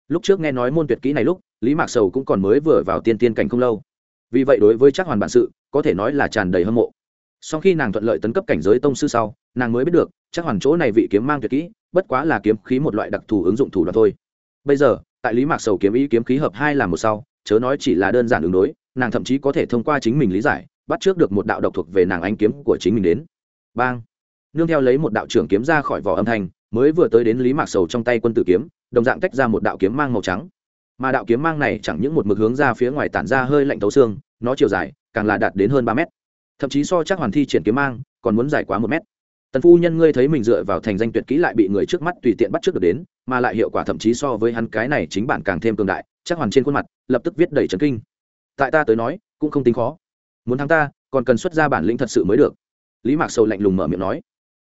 Lúc trước nghe nói môn tuyệt kỹ này lúc, lý mạc sầu cũng còn mới vừa vào tiên tiên cảnh không lâu. Vì vậy đối với chắc hoàn bản sự, có thể nói là tràn đầy hâm mộ. Sau khi nàng thuận lợi tấn cấp cảnh giới tông sư sau, nàng mới biết được, chắc hoàn chỗ này vị kiếm mang tuyệt kỹ, bất quá là kiếm khí một loại đặc thù ứng dụng thủ đoạn thôi. Bây giờ, tại lý mạc sầu kiếm ý kiếm khí hợp hai là một sau chớ nói chỉ là đơn giản ứng đối, nàng thậm chí có thể thông qua chính mình lý giải, bắt trước được một đạo độc thuộc về nàng anh kiếm của chính mình đến. Bang! Nương theo lấy một đạo trưởng kiếm ra khỏi vỏ âm thanh, mới vừa tới đến lý mạc sầu trong tay quân tử kiếm, đồng dạng tách ra một đạo kiếm mang màu trắng. Mà đạo kiếm mang này chẳng những một mực hướng ra phía ngoài tản ra hơi lạnh tấu xương, nó chiều dài, càng là đạt đến hơn ba mét. Thậm chí so chắc hoàn thi triển kiếm mang, còn muốn dài quá một mét. Tần phu nhân ngươi thấy mình dựa vào thành danh tuyệt kỹ lại bị người trước mắt tùy tiện bắt trước được đến, mà lại hiệu quả thậm chí so với hắn cái này chính bản càng thêm cường đại, chắc hoàn trên khuôn mặt lập tức viết đầy trấn kinh. Tại ta tới nói, cũng không tính khó. Muốn thắng ta, còn cần xuất ra bản lĩnh thật sự mới được. Lý mạc sầu lạnh lùng mở miệng nói.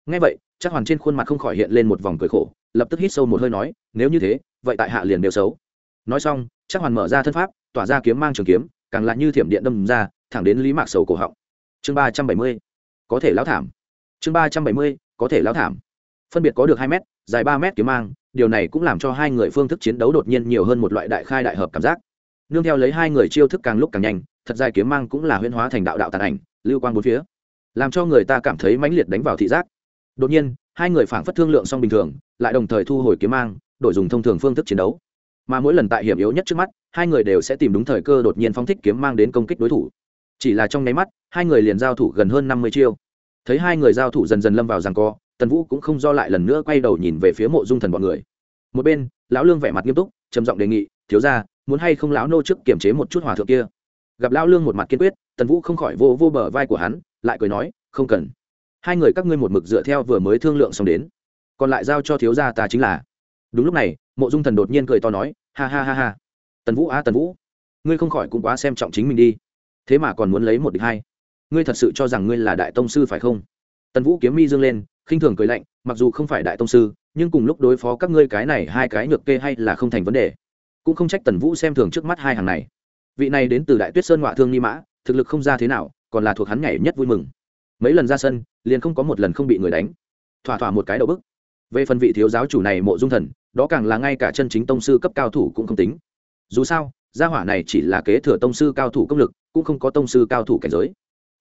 Ngay vậy, chắc hoàn trên khuôn mặt không khỏi hiện lên một vòng cười khổ, lập tức hít sâu một hơi nói, nếu như thế, vậy tại hạ liền đều xấu. Nói xong, chắc hoàn mở ra thân pháp, tỏa ra kiếm mang trường kiếm, càng lại như thiểm điện đâm ra, thẳng đến lý mạc sầu cổ họng. Chương ba trăm bảy mươi, có thể lão thảm. Chương ba trăm bảy mươi, có thể lão thảm. Phân biệt có được hai m dài ba m kiếm mang, điều này cũng làm cho hai người phương thức chiến đấu đột nhiên nhiều hơn một loại đại khai đại hợp cảm giác nương theo lấy hai người chiêu thức càng lúc càng nhanh, thật dài kiếm mang cũng là huyễn hóa thành đạo đạo tàn ảnh, lưu quang bốn phía, làm cho người ta cảm thấy mãnh liệt đánh vào thị giác. Đột nhiên, hai người phảng phất thương lượng xong bình thường, lại đồng thời thu hồi kiếm mang, đổi dùng thông thường phương thức chiến đấu. Mà mỗi lần tại hiểm yếu nhất trước mắt, hai người đều sẽ tìm đúng thời cơ đột nhiên phóng thích kiếm mang đến công kích đối thủ. Chỉ là trong nháy mắt, hai người liền giao thủ gần hơn năm mươi chiêu. Thấy hai người giao thủ dần dần lâm vào rằng co, tần vũ cũng không do lại lần nữa quay đầu nhìn về phía mộ dung thần bọn người. Một bên, lão lương vẻ mặt nghiêm túc, trầm giọng đề nghị, thiếu ra muốn hay không lão nô trước kiềm chế một chút hòa thượng kia. Gặp lão lương một mặt kiên quyết, tần vũ không khỏi vô vô bờ vai của hắn, lại cười nói, không cần. Hai người các ngươi một mực dựa theo vừa mới thương lượng xong đến. Còn lại giao cho thiếu gia ta chính là. Đúng lúc này, mộ dung thần đột nhiên cười to nói, ha ha ha ha. Tần vũ a tần vũ. Ngươi không khỏi cũng quá xem trọng chính mình đi. Thế mà còn muốn lấy một địch hai. Ngươi thật sự cho rằng ngươi là đại tông sư phải không? Tần vũ kiếm mi dương lên, khinh thường cười lạnh, mặc dù không phải đại tông sư, nhưng cùng lúc đối phó các ngươi cái này hai cái nhược kê hay là không thành vấn đề cũng không trách tần vũ xem thường trước mắt hai hàng này. Vị này đến từ đại tuyết sơn ngoại thương ni mã, thực lực không ra thế nào, còn là thuộc hắn nhảy nhất vui mừng. Mấy lần ra sân, liền không có một lần không bị người đánh. Thỏa thỏa một cái đầu bức. Về phần vị thiếu giáo chủ này mộ dung thần, đó càng là ngay cả chân chính tông sư cấp cao thủ cũng không tính. Dù sao, gia hỏa này chỉ là kế thừa tông sư cao thủ công lực, cũng không có tông sư cao thủ cảnh giới.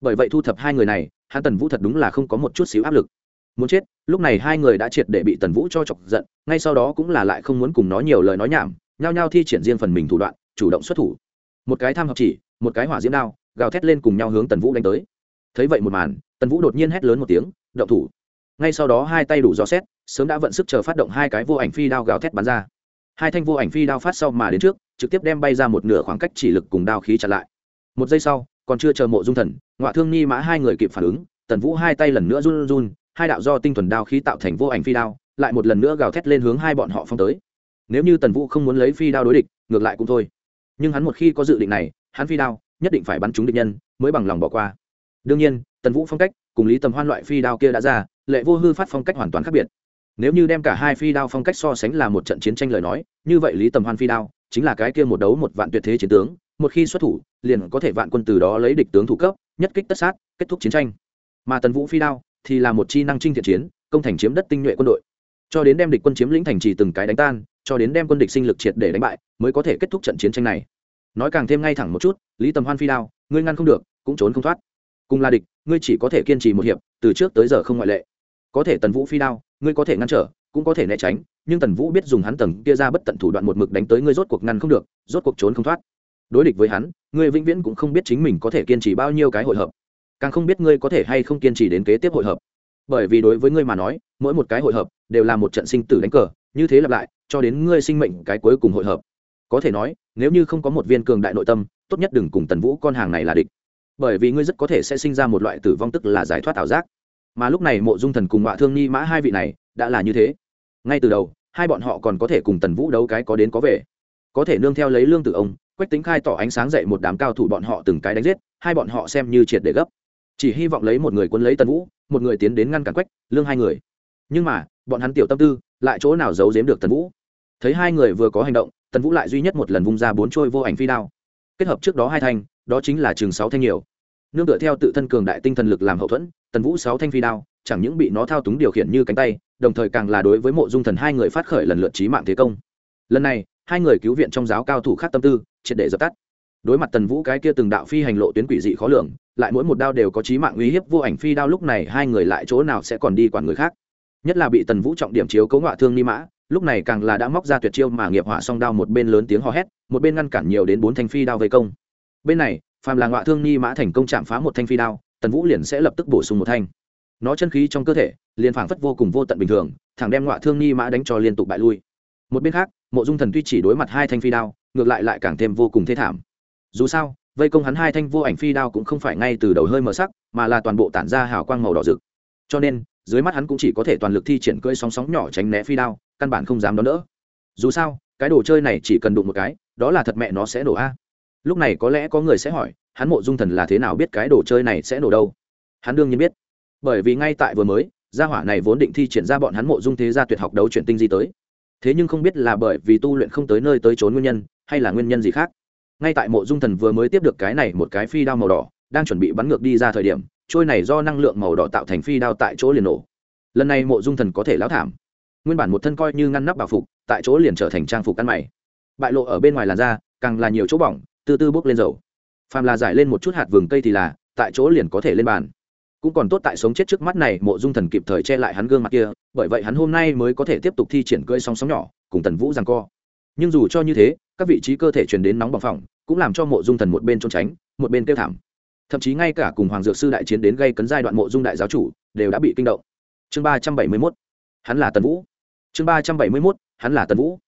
Bởi vậy thu thập hai người này, hắn tần vũ thật đúng là không có một chút xíu áp lực. Muốn chết, lúc này hai người đã triệt để bị tần vũ cho chọc giận, ngay sau đó cũng là lại không muốn cùng nói nhiều lời nói nhảm nhao nhao thi triển riêng phần mình thủ đoạn, chủ động xuất thủ. Một cái tham học chỉ, một cái hỏa diễm đao, gào thét lên cùng nhau hướng tần vũ đánh tới. Thấy vậy một màn, tần vũ đột nhiên hét lớn một tiếng, động thủ! Ngay sau đó hai tay đủ gió xét, sớm đã vận sức chờ phát động hai cái vô ảnh phi đao gào thét bắn ra. Hai thanh vô ảnh phi đao phát sau mà đến trước, trực tiếp đem bay ra một nửa khoảng cách chỉ lực cùng đao khí chặn lại. Một giây sau, còn chưa chờ mộ dung thần ngoại thương ni mã hai người kịp phản ứng, tần vũ hai tay lần nữa run run, hai đạo do tinh thuần đao khí tạo thành vô ảnh phi đao, lại một lần nữa gào thét lên hướng hai bọn họ phong tới nếu như tần vũ không muốn lấy phi đao đối địch, ngược lại cũng thôi. Nhưng hắn một khi có dự định này, hắn phi đao nhất định phải bắn trúng địch nhân, mới bằng lòng bỏ qua. Đương nhiên, tần vũ phong cách cùng lý tầm hoan loại phi đao kia đã ra, lệ vô hư phát phong cách hoàn toàn khác biệt. Nếu như đem cả hai phi đao phong cách so sánh là một trận chiến tranh lời nói, như vậy lý tầm hoan phi đao chính là cái kia một đấu một vạn tuyệt thế chiến tướng, một khi xuất thủ, liền có thể vạn quân từ đó lấy địch tướng thủ cấp, nhất kích tất sát, kết thúc chiến tranh. Mà tần vũ phi đao thì là một chi năng trinh thiện chiến, công thành chiếm đất tinh nhuệ quân đội cho đến đem địch quân chiếm lĩnh thành trì từng cái đánh tan, cho đến đem quân địch sinh lực triệt để đánh bại, mới có thể kết thúc trận chiến tranh này. Nói càng thêm ngay thẳng một chút, lý tầm hoan phi đao, ngươi ngăn không được, cũng trốn không thoát. Cùng là địch, ngươi chỉ có thể kiên trì một hiệp, từ trước tới giờ không ngoại lệ. Có thể tần vũ phi đao, ngươi có thể ngăn trở, cũng có thể né tránh, nhưng tần vũ biết dùng hắn tầng kia ra bất tận thủ đoạn một mực đánh tới ngươi rốt cuộc ngăn không được, rốt cuộc trốn không thoát. Đối địch với hắn, ngươi vĩnh viễn cũng không biết chính mình có thể kiên trì bao nhiêu cái hội hợp. Càng không biết ngươi có thể hay không kiên trì đến kế tiếp hội hợp. Bởi vì đối với ngươi mà nói, mỗi một cái hội hợp đều là một trận sinh tử đánh cờ, như thế lặp lại, cho đến ngươi sinh mệnh cái cuối cùng hội hợp. Có thể nói, nếu như không có một viên cường đại nội tâm, tốt nhất đừng cùng tần vũ con hàng này là địch. Bởi vì ngươi rất có thể sẽ sinh ra một loại tử vong tức là giải thoát ảo giác. Mà lúc này mộ dung thần cùng họa thương ni mã hai vị này, đã là như thế. Ngay từ đầu, hai bọn họ còn có thể cùng tần vũ đấu cái có đến có về. Có thể nương theo lấy lương tử ông, quách tính khai tỏ ánh sáng dậy một đám cao thủ bọn họ từng cái đánh giết, hai bọn họ xem như triệt để gấp. Chỉ hy vọng lấy một người quân lấy tần vũ, một người tiến đến ngăn cản quách, lương hai người. Nhưng mà bọn hắn tiểu tâm tư, lại chỗ nào giấu giếm được tần vũ. Thấy hai người vừa có hành động, tần vũ lại duy nhất một lần vung ra bốn trôi vô ảnh phi đao. Kết hợp trước đó hai thanh, đó chính là chừng sáu thanh nhiều. Nương tựa theo tự thân cường đại tinh thần lực làm hậu thuẫn, tần vũ sáu thanh phi đao, chẳng những bị nó thao túng điều khiển như cánh tay, đồng thời càng là đối với mộ dung thần hai người phát khởi lần lượt trí mạng thế công. Lần này, hai người cứu viện trong giáo cao thủ khác tâm tư, triệt để dập tắt. Đối mặt tần vũ cái kia từng đạo phi hành lộ tuyến quỷ dị khó lường, lại mỗi một đao đều có trí mạng uy hiếp vô ảnh phi đao, lúc này hai người lại chỗ nào sẽ còn đi quản người khác? Nhất là bị tần vũ trọng điểm chiếu cấu ngọa thương ni mã, lúc này càng là đã móc ra tuyệt chiêu mà nghiệp hỏa song đao một bên lớn tiếng hò hét, một bên ngăn cản nhiều đến bốn thanh phi đao vây công. Bên này, phàm là ngọa thương ni mã thành công chạm phá một thanh phi đao, tần vũ liền sẽ lập tức bổ sung một thanh. Nó chân khí trong cơ thể, liền phảng phất vô cùng vô tận bình thường, thẳng đem ngọa thương ni mã đánh cho liên tục bại lui. Một bên khác, mộ dung thần tuy chỉ đối mặt hai thanh phi đao, ngược lại lại càng thêm vô cùng thê thảm. Dù sao, vây công hắn hai thanh vô ảnh phi đao cũng không phải ngay từ đầu hơi mờ sắc, mà là toàn bộ tản ra hào quang màu đỏ rực. Cho nên dưới mắt hắn cũng chỉ có thể toàn lực thi triển cưỡi sóng sóng nhỏ tránh né phi đao, căn bản không dám đón đỡ. Dù sao, cái đồ chơi này chỉ cần đụng một cái, đó là thật mẹ nó sẽ nổ a. Lúc này có lẽ có người sẽ hỏi, hắn mộ dung thần là thế nào biết cái đồ chơi này sẽ nổ đâu? Hắn đương nhiên biết. Bởi vì ngay tại vừa mới, gia hỏa này vốn định thi triển ra bọn hắn mộ dung thế gia tuyệt học đấu chuyển tinh di tới. Thế nhưng không biết là bởi vì tu luyện không tới nơi tới trốn nguyên nhân, hay là nguyên nhân gì khác. Ngay tại mộ dung thần vừa mới tiếp được cái này một cái phi đao màu đỏ, đang chuẩn bị bắn ngược đi ra thời điểm trôi này do năng lượng màu đỏ tạo thành phi đao tại chỗ liền nổ. Lần này mộ dung thần có thể lão thảm. Nguyên bản một thân coi như ngăn nắp bảo phục, tại chỗ liền trở thành trang phục ăn mày. Bại lộ ở bên ngoài làn da, càng là nhiều chỗ bỏng, từ từ bốc lên dầu. Phàm là giải lên một chút hạt vườn cây thì là, tại chỗ liền có thể lên bàn. Cũng còn tốt tại sống chết trước mắt này, mộ dung thần kịp thời che lại hắn gương mặt kia, bởi vậy hắn hôm nay mới có thể tiếp tục thi triển cưỡi song sóng nhỏ, cùng tần vũ rằng co. Nhưng dù cho như thế, các vị trí cơ thể truyền đến nóng bằng phòng cũng làm cho mộ dung thần một bên trốn tránh, một bên kêu thảm thậm chí ngay cả cùng hoàng dược sư đại chiến đến gây cấn giai đoạn mộ dung đại giáo chủ, đều đã bị kinh động. Chương ba trăm bảy mươi mốt, hắn là tần vũ. Chương ba trăm bảy mươi mốt, hắn là tần vũ.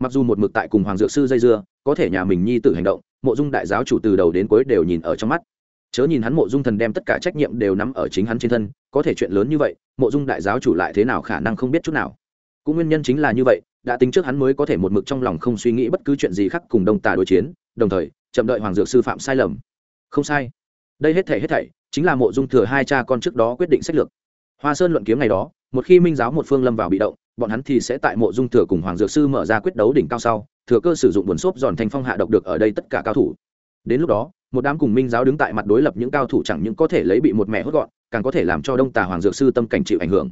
Mặc dù một mực tại cùng hoàng dược sư dây dưa, có thể nhà mình nhi tử hành động, mộ dung đại giáo chủ từ đầu đến cuối đều nhìn ở trong mắt. Chớ nhìn hắn mộ dung thần đem tất cả trách nhiệm đều nắm ở chính hắn trên thân, có thể chuyện lớn như vậy, mộ dung đại giáo chủ lại thế nào khả năng không biết chút nào. Cũng nguyên nhân chính là như vậy, đã tính trước hắn mới có thể một mực trong lòng không suy nghĩ bất cứ chuyện gì khác cùng đông tà đối chiến, đồng thời, chậm đợi hoàng dược sư phạm sai lầm. Không sai đây hết thảy hết thảy chính là mộ dung thừa hai cha con trước đó quyết định sách lược. Hoa sơn luận kiếm ngày đó, một khi minh giáo một phương lâm vào bị động, bọn hắn thì sẽ tại mộ dung thừa cùng hoàng dược sư mở ra quyết đấu đỉnh cao sau, thừa cơ sử dụng buồn xốp giòn thành phong hạ độc được ở đây tất cả cao thủ. Đến lúc đó, một đám cùng minh giáo đứng tại mặt đối lập những cao thủ chẳng những có thể lấy bị một mẹ hốt gọn, càng có thể làm cho đông tà hoàng dược sư tâm cảnh chịu ảnh hưởng.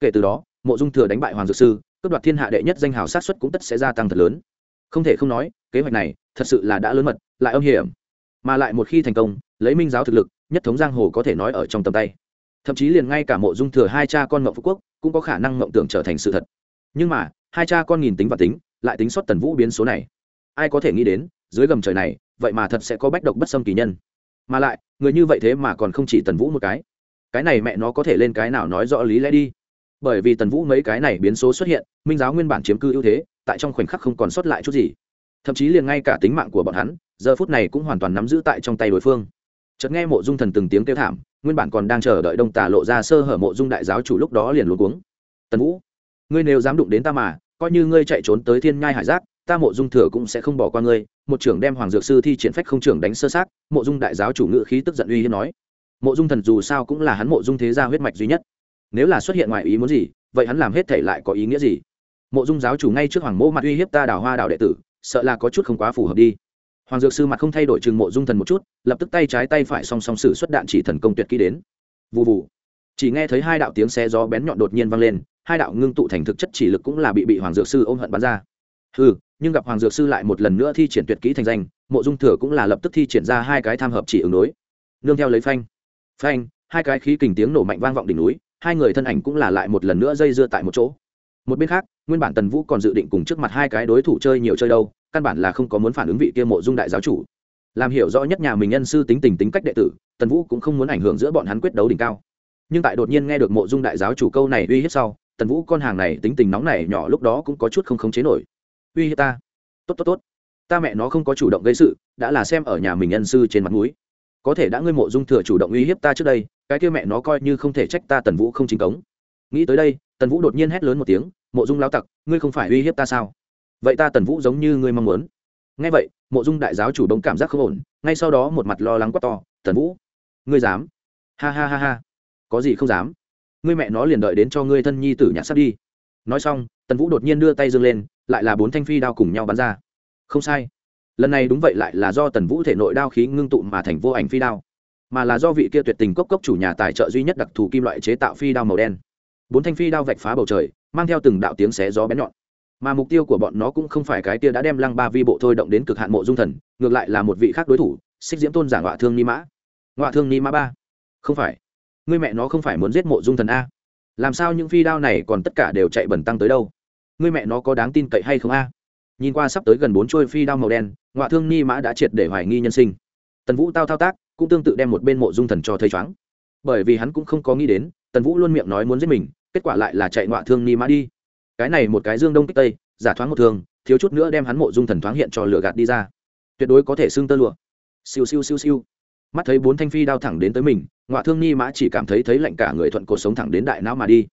Kể từ đó, mộ dung thừa đánh bại hoàng dược sư, cướp đoạt thiên hạ đệ nhất danh hào sát xuất cũng tất sẽ gia tăng thật lớn. Không thể không nói, kế hoạch này thật sự là đã lớn mật, lại âm hiểm. Mà lại một khi thành công lấy minh giáo thực lực, nhất thống giang hồ có thể nói ở trong tầm tay. Thậm chí liền ngay cả mộ dung thừa hai cha con mộng phú quốc cũng có khả năng mộng tưởng trở thành sự thật. Nhưng mà, hai cha con nghìn tính và tính, lại tính xuất tần vũ biến số này. Ai có thể nghĩ đến, dưới gầm trời này, vậy mà thật sẽ có bách độc bất xâm kỳ nhân. Mà lại, người như vậy thế mà còn không chỉ tần vũ một cái. Cái này mẹ nó có thể lên cái nào nói rõ lý lẽ đi. Bởi vì tần vũ mấy cái này biến số xuất hiện, minh giáo nguyên bản chiếm cư ưu thế, tại trong khoảnh khắc không còn sót lại chút gì. Thậm chí liền ngay cả tính mạng của bọn hắn, giờ phút này cũng hoàn toàn nắm giữ tại trong tay đối phương chợt nghe mộ dung thần từng tiếng kêu thảm, nguyên bản còn đang chờ đợi đông tà lộ ra sơ hở mộ dung đại giáo chủ lúc đó liền luôn cuống. Tần vũ, ngươi nếu dám đụng đến ta mà, coi như ngươi chạy trốn tới thiên nhai hải giác, ta mộ dung thừa cũng sẽ không bỏ qua ngươi. Một trưởng đem hoàng dược sư thi triển phách không trưởng đánh sơ sát, mộ dung đại giáo chủ ngự khí tức giận uy hiếp nói. Mộ dung thần dù sao cũng là hắn mộ dung thế gia huyết mạch duy nhất. Nếu là xuất hiện ngoài ý muốn gì, vậy hắn làm hết thể lại có ý nghĩa gì? Mộ dung giáo chủ ngay trước hoàng mô mặt uy hiếp ta đào hoa đào đệ tử, sợ là có chút không quá phù hợp đi hoàng dược sư mặt không thay đổi chừng mộ dung thần một chút, lập tức tay trái tay phải song song sử xuất đạn chỉ thần công tuyệt kỹ đến. Vụ vụ chỉ nghe thấy hai đạo tiếng xe gió bén nhọn đột nhiên vang lên, hai đạo ngưng tụ thành thực chất chỉ lực cũng là bị bị hoàng dược sư ôm hận bắn ra. Ừ nhưng gặp hoàng dược sư lại một lần nữa thi triển tuyệt kỹ thành danh, mộ dung thừa cũng là lập tức thi triển ra hai cái tham hợp chỉ ứng đối. Nương theo lấy phanh. Phanh, hai cái khí kình tiếng nổ mạnh vang vọng đỉnh núi, hai người thân ảnh cũng là lại một lần nữa dây dưa tại một chỗ. Một bên khác, nguyên bản tần vũ còn dự định cùng trước mặt hai cái đối thủ chơi nhiều chơi đâu căn bản là không có muốn phản ứng vị kia mộ dung đại giáo chủ. Làm hiểu rõ nhất nhà mình nhân sư tính tình tính cách đệ tử, tần vũ cũng không muốn ảnh hưởng giữa bọn hắn quyết đấu đỉnh cao. Nhưng tại đột nhiên nghe được mộ dung đại giáo chủ câu này uy hiếp sau, tần vũ con hàng này tính tình nóng này nhỏ lúc đó cũng có chút không khống chế nổi. Uy hiếp ta? Tốt tốt tốt. Ta mẹ nó không có chủ động gây sự, đã là xem ở nhà mình nhân sư trên mặt núi có thể đã ngươi mộ dung thừa chủ động uy hiếp ta trước đây, cái kia mẹ nó coi như không thể trách ta tần vũ không chính cống. Nghĩ tới đây, tần vũ đột nhiên hét lớn một tiếng, mộ dung lao tặc, ngươi không phải uy hiếp ta sao? Vậy ta tần vũ giống như ngươi mong muốn. Ngay vậy, mộ dung đại giáo chủ động cảm giác không ổn, ngay sau đó một mặt lo lắng quát to, tần vũ, ngươi dám? Ha ha ha ha. Có gì không dám? Ngươi mẹ nó liền đợi đến cho ngươi thân nhi tử nhạc sắp đi. Nói xong, tần vũ đột nhiên đưa tay dâng lên, lại là bốn thanh phi đao cùng nhau bắn ra. Không sai. Lần này đúng vậy lại là do tần vũ thể nội đao khí ngưng tụ mà thành vô ảnh phi đao, mà là do vị kia tuyệt tình cốc cốc chủ nhà tài trợ duy nhất đặc thù kim loại chế tạo phi đao màu đen. Bốn thanh phi đao vạch phá bầu trời, mang theo từng đạo tiếng xé gió bén nhọn mà mục tiêu của bọn nó cũng không phải cái kia đã đem lăng ba vi bộ thôi động đến cực hạn mộ dung thần, ngược lại là một vị khác đối thủ, xích diễm tôn giả ngọa thương ni mã. Ngọa thương ni mã ba. Không phải. Người mẹ nó không phải muốn giết mộ dung thần a? Làm sao những phi đao này còn tất cả đều chạy bẩn tăng tới đâu? Người mẹ nó có đáng tin cậy hay không a? Nhìn qua sắp tới gần bốn trôi phi đao màu đen, ngọa thương ni mã đã triệt để hoài nghi nhân sinh. Tần vũ tao thao tác, cũng tương tự đem một bên mộ dung thần cho thấy chóng bởi vì hắn cũng không có nghĩ đến, tần vũ luôn miệng nói muốn giết mình, kết quả lại là chạy ngọa thương ni mã đi cái này một cái dương đông kích tây, giả thoáng một thường thiếu chút nữa đem hắn mộ dung thần thoáng hiện cho lửa gạt đi ra. Tuyệt đối có thể xưng tơ lụa. Siêu siêu siêu siêu. Mắt thấy bốn thanh phi đao thẳng đến tới mình, ngọa thương ni mã chỉ cảm thấy thấy lạnh cả người thuận cuộc sống thẳng đến đại não mà đi.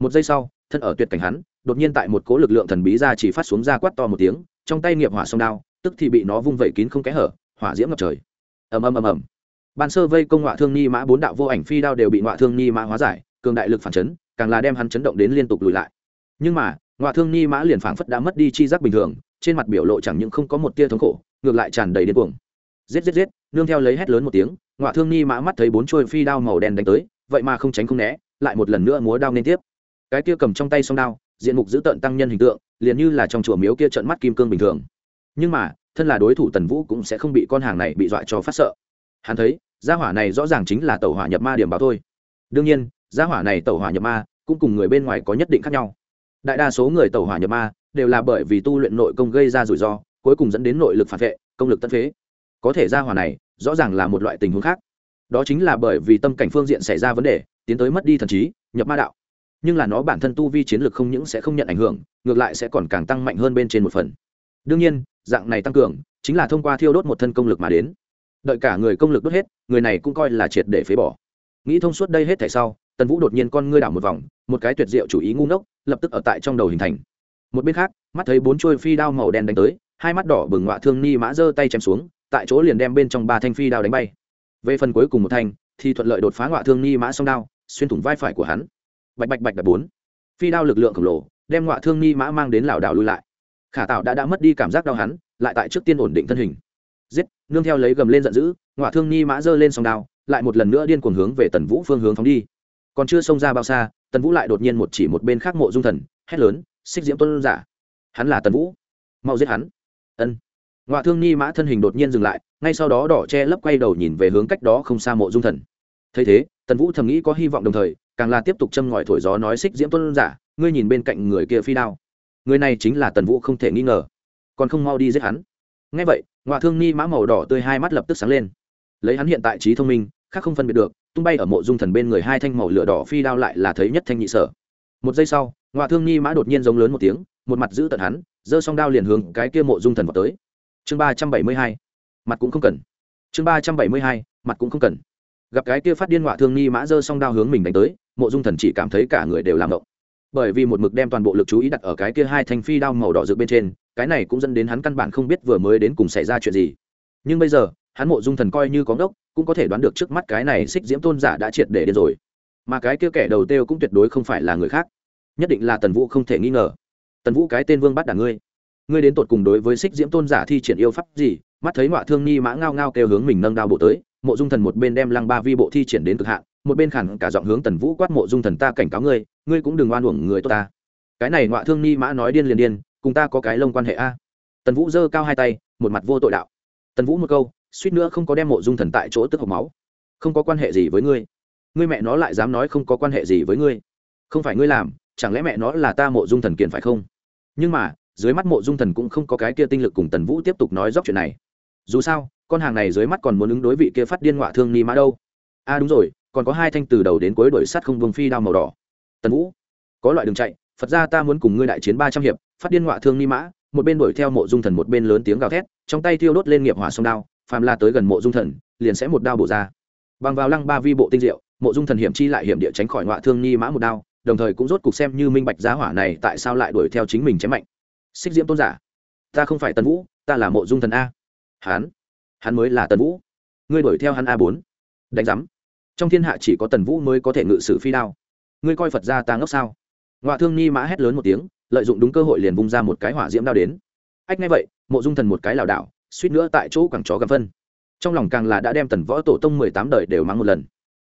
Một giây sau, thân ở tuyệt cảnh hắn, đột nhiên tại một cố lực lượng thần bí ra chỉ phát xuống ra quát to một tiếng, trong tay nghiệp hỏa sông đao, tức thì bị nó vung vẩy kín không kẽ hở, hỏa diễm ngập trời. Ầm ầm ầm ầm. Ban sơ vây công ngọa thương ni mã bốn đạo vô ảnh phi đao đều bị ngọa thương ni mã hóa giải, cường đại lực phản chấn, càng là đem hắn chấn động đến liên tục lùi lại nhưng mà ngoại thương ni mã liền phảng phất đã mất đi chi giác bình thường, trên mặt biểu lộ chẳng những không có một tia thống khổ, ngược lại tràn đầy điên cuồng. Giết giết giết, nương theo lấy hét lớn một tiếng ngoại thương ni mã mắt thấy bốn chuôi phi đao màu đen đánh tới, vậy mà không tránh không né, lại một lần nữa múa đao liên tiếp. Cái kia cầm trong tay song đao, diện mục giữ tợn tăng nhân hình tượng, liền như là trong chùa miếu kia trận mắt kim cương bình thường. Nhưng mà, thân là đối thủ tần vũ cũng sẽ không bị con hàng này bị dọa cho phát sợ. Hắn thấy, gia hỏa này rõ ràng chính là tàu hỏa nhập ma điểm báo thôi. Đương nhiên, gia hỏa này tàu hỏa nhập ma cũng cùng người bên ngoài có nhất định khác nhau đại đa số người tẩu hỏa nhập ma đều là bởi vì tu luyện nội công gây ra rủi ro, cuối cùng dẫn đến nội lực phản vệ, công lực tân phế. Có thể gia hỏa này, rõ ràng là một loại tình huống khác. Đó chính là bởi vì tâm cảnh phương diện xảy ra vấn đề, tiến tới mất đi thần trí, nhập ma đạo. Nhưng là nó bản thân tu vi chiến lược không những sẽ không nhận ảnh hưởng, ngược lại sẽ còn càng tăng mạnh hơn bên trên một phần. Đương nhiên, dạng này tăng cường chính là thông qua thiêu đốt một thân công lực mà đến. Đợi cả người công lực đốt hết, người này cũng coi là triệt để phế bỏ. Nghĩ thông suốt đây hết thể sau tần vũ đột nhiên con ngươi đảo một vòng, một cái tuyệt diệu chủ ý ngu ngốc, lập tức ở tại trong đầu hình thành. Một bên khác, mắt thấy bốn chuôi phi đao màu đen đánh tới, hai mắt đỏ bừng ngoạ thương ni mã giơ tay chém xuống, tại chỗ liền đem bên trong ba thanh phi đao đánh bay. Về phần cuối cùng một thanh, thì thuận lợi đột phá ngọa thương ni mã song đao, xuyên thủng vai phải của hắn. Bạch bạch bạch đập bốn. Phi đao lực lượng khổng lồ, đem ngọa thương ni mã mang đến lảo đảo lui lại. Khả tạo đã đã mất đi cảm giác đau hắn, lại tại trước tiên ổn định thân hình. Giết, nương theo lấy gầm lên giận dữ, ngọa thương ni mã giơ lên song đao, lại một lần nữa điên cuồng hướng về tần vũ phương hướng phóng đi còn chưa xông ra bao xa, tần vũ lại đột nhiên một chỉ một bên khác mộ dung thần, hét lớn, xích diễm tuân giả, hắn là tần vũ, mau giết hắn. Ân. Ngoạ thương ni mã thân hình đột nhiên dừng lại, ngay sau đó đỏ che lấp quay đầu nhìn về hướng cách đó không xa mộ dung thần. Thấy thế, tần vũ thầm nghĩ có hy vọng đồng thời, càng là tiếp tục châm ngòi thổi gió nói, xích diễm tôn giả, ngươi nhìn bên cạnh người kia phi đao. Người này chính là tần vũ không thể nghi ngờ, còn không mau đi giết hắn. Ngay vậy ngoạ thương ni mã màu đỏ tươi hai mắt lập tức sáng lên. Lấy hắn hiện tại trí thông minh, khác không phân biệt được tung bay ở mộ dung thần bên người hai thanh màu lửa đỏ phi đao lại là thấy nhất thanh nhị sở. Một giây sau ngoại thương nhi mã đột nhiên giống lớn một tiếng, một mặt giữ tận hắn, giơ song đao liền hướng cái kia mộ dung thần vào tới. Chương ba trăm bảy mươi hai, mặt cũng không cần. Chương ba trăm bảy mươi hai, mặt cũng không cần. Gặp cái kia phát điên ngoại thương nhi mã giơ song đao hướng mình đánh tới, mộ dung thần chỉ cảm thấy cả người đều làm động. Bởi vì một mực đem toàn bộ lực chú ý đặt ở cái kia hai thanh phi đao màu đỏ rực bên trên, cái này cũng dẫn đến hắn căn bản không biết vừa mới đến cùng xảy ra chuyện gì. Nhưng bây giờ, hắn mộ dung thần coi như có ngốc cũng có thể đoán được trước mắt cái này xích diễm tôn giả đã triệt để điên rồi. Mà cái kia kẻ đầu tiêu cũng tuyệt đối không phải là người khác. Nhất định là tần vũ không thể nghi ngờ. Tần vũ cái tên vương bắt đảng ngươi. Ngươi đến tột cùng đối với xích diễm tôn giả thi triển yêu pháp gì? Mắt thấy ngọa thương nhi mã ngao ngao kêu hướng mình nâng đao bộ tới, mộ dung thần một bên đem lăng ba vi bộ thi triển đến cực hạn, một bên khẳng cả giọng hướng tần vũ quát mộ dung thần ta cảnh cáo ngươi ngươi cũng đừng oan uổng người tốt ta. Cái này ngọa thương nhi mã nói điên liền điên, cùng ta có cái lông quan hệ a. Tần vũ giơ cao hai tay, một mặt vô tội đạo. Tần vũ một câu suýt nữa không có đem mộ dung thần tại chỗ tức hộc máu. Không có quan hệ gì với ngươi. Ngươi mẹ nó lại dám nói không có quan hệ gì với ngươi. Không phải ngươi làm, chẳng lẽ mẹ nó là ta mộ dung thần kiện phải không? Nhưng mà, dưới mắt mộ dung thần cũng không có cái kia tinh lực cùng tần vũ tiếp tục nói dóc chuyện này. Dù sao, con hàng này dưới mắt còn muốn ứng đối vị kia phát điên ngọa thương ni mã đâu. A à đúng rồi, còn có hai thanh từ đầu đến cuối đổi sắt không vương phi đao màu đỏ. Tần vũ, có loại đường chạy, phật ra ta muốn cùng ngươi đại chiến ba trăm hiệp, phát điên ngọa thương ni mã, một bên đuổi theo mộ dung thần một bên lớn tiếng gào thét, trong tay thiêu đốt lên nghiệp hỏa sông đao phàm la tới gần mộ dung thần, liền sẽ một đao bổ ra. Bằng vào lăng ba vi bộ tinh diệu, mộ dung thần hiểm chi lại hiểm địa tránh khỏi ngoạ thương ni mã một đao, đồng thời cũng rốt cục xem như minh bạch giá hỏa này tại sao lại đuổi theo chính mình chém mạnh. Xích diễm tôn giả, ta không phải tần vũ, ta là mộ dung thần a. Hán hắn mới là tần vũ. Ngươi đuổi theo hắn a bốn. Đánh giám trong thiên hạ chỉ có tần vũ mới có thể ngự sử phi đao. Ngươi coi phật ra ta ngốc sao? Ngoại thương ni mã hét lớn một tiếng, lợi dụng đúng cơ hội liền vung ra một cái hỏa diễm đao đến. Ách, ngay vậy, mộ dung thần một cái lảo đảo suýt nữa tại chỗ quẳng chó gầm phân. Trong lòng càng là đã đem tần võ tổ tông mười tám đời đều mang một lần.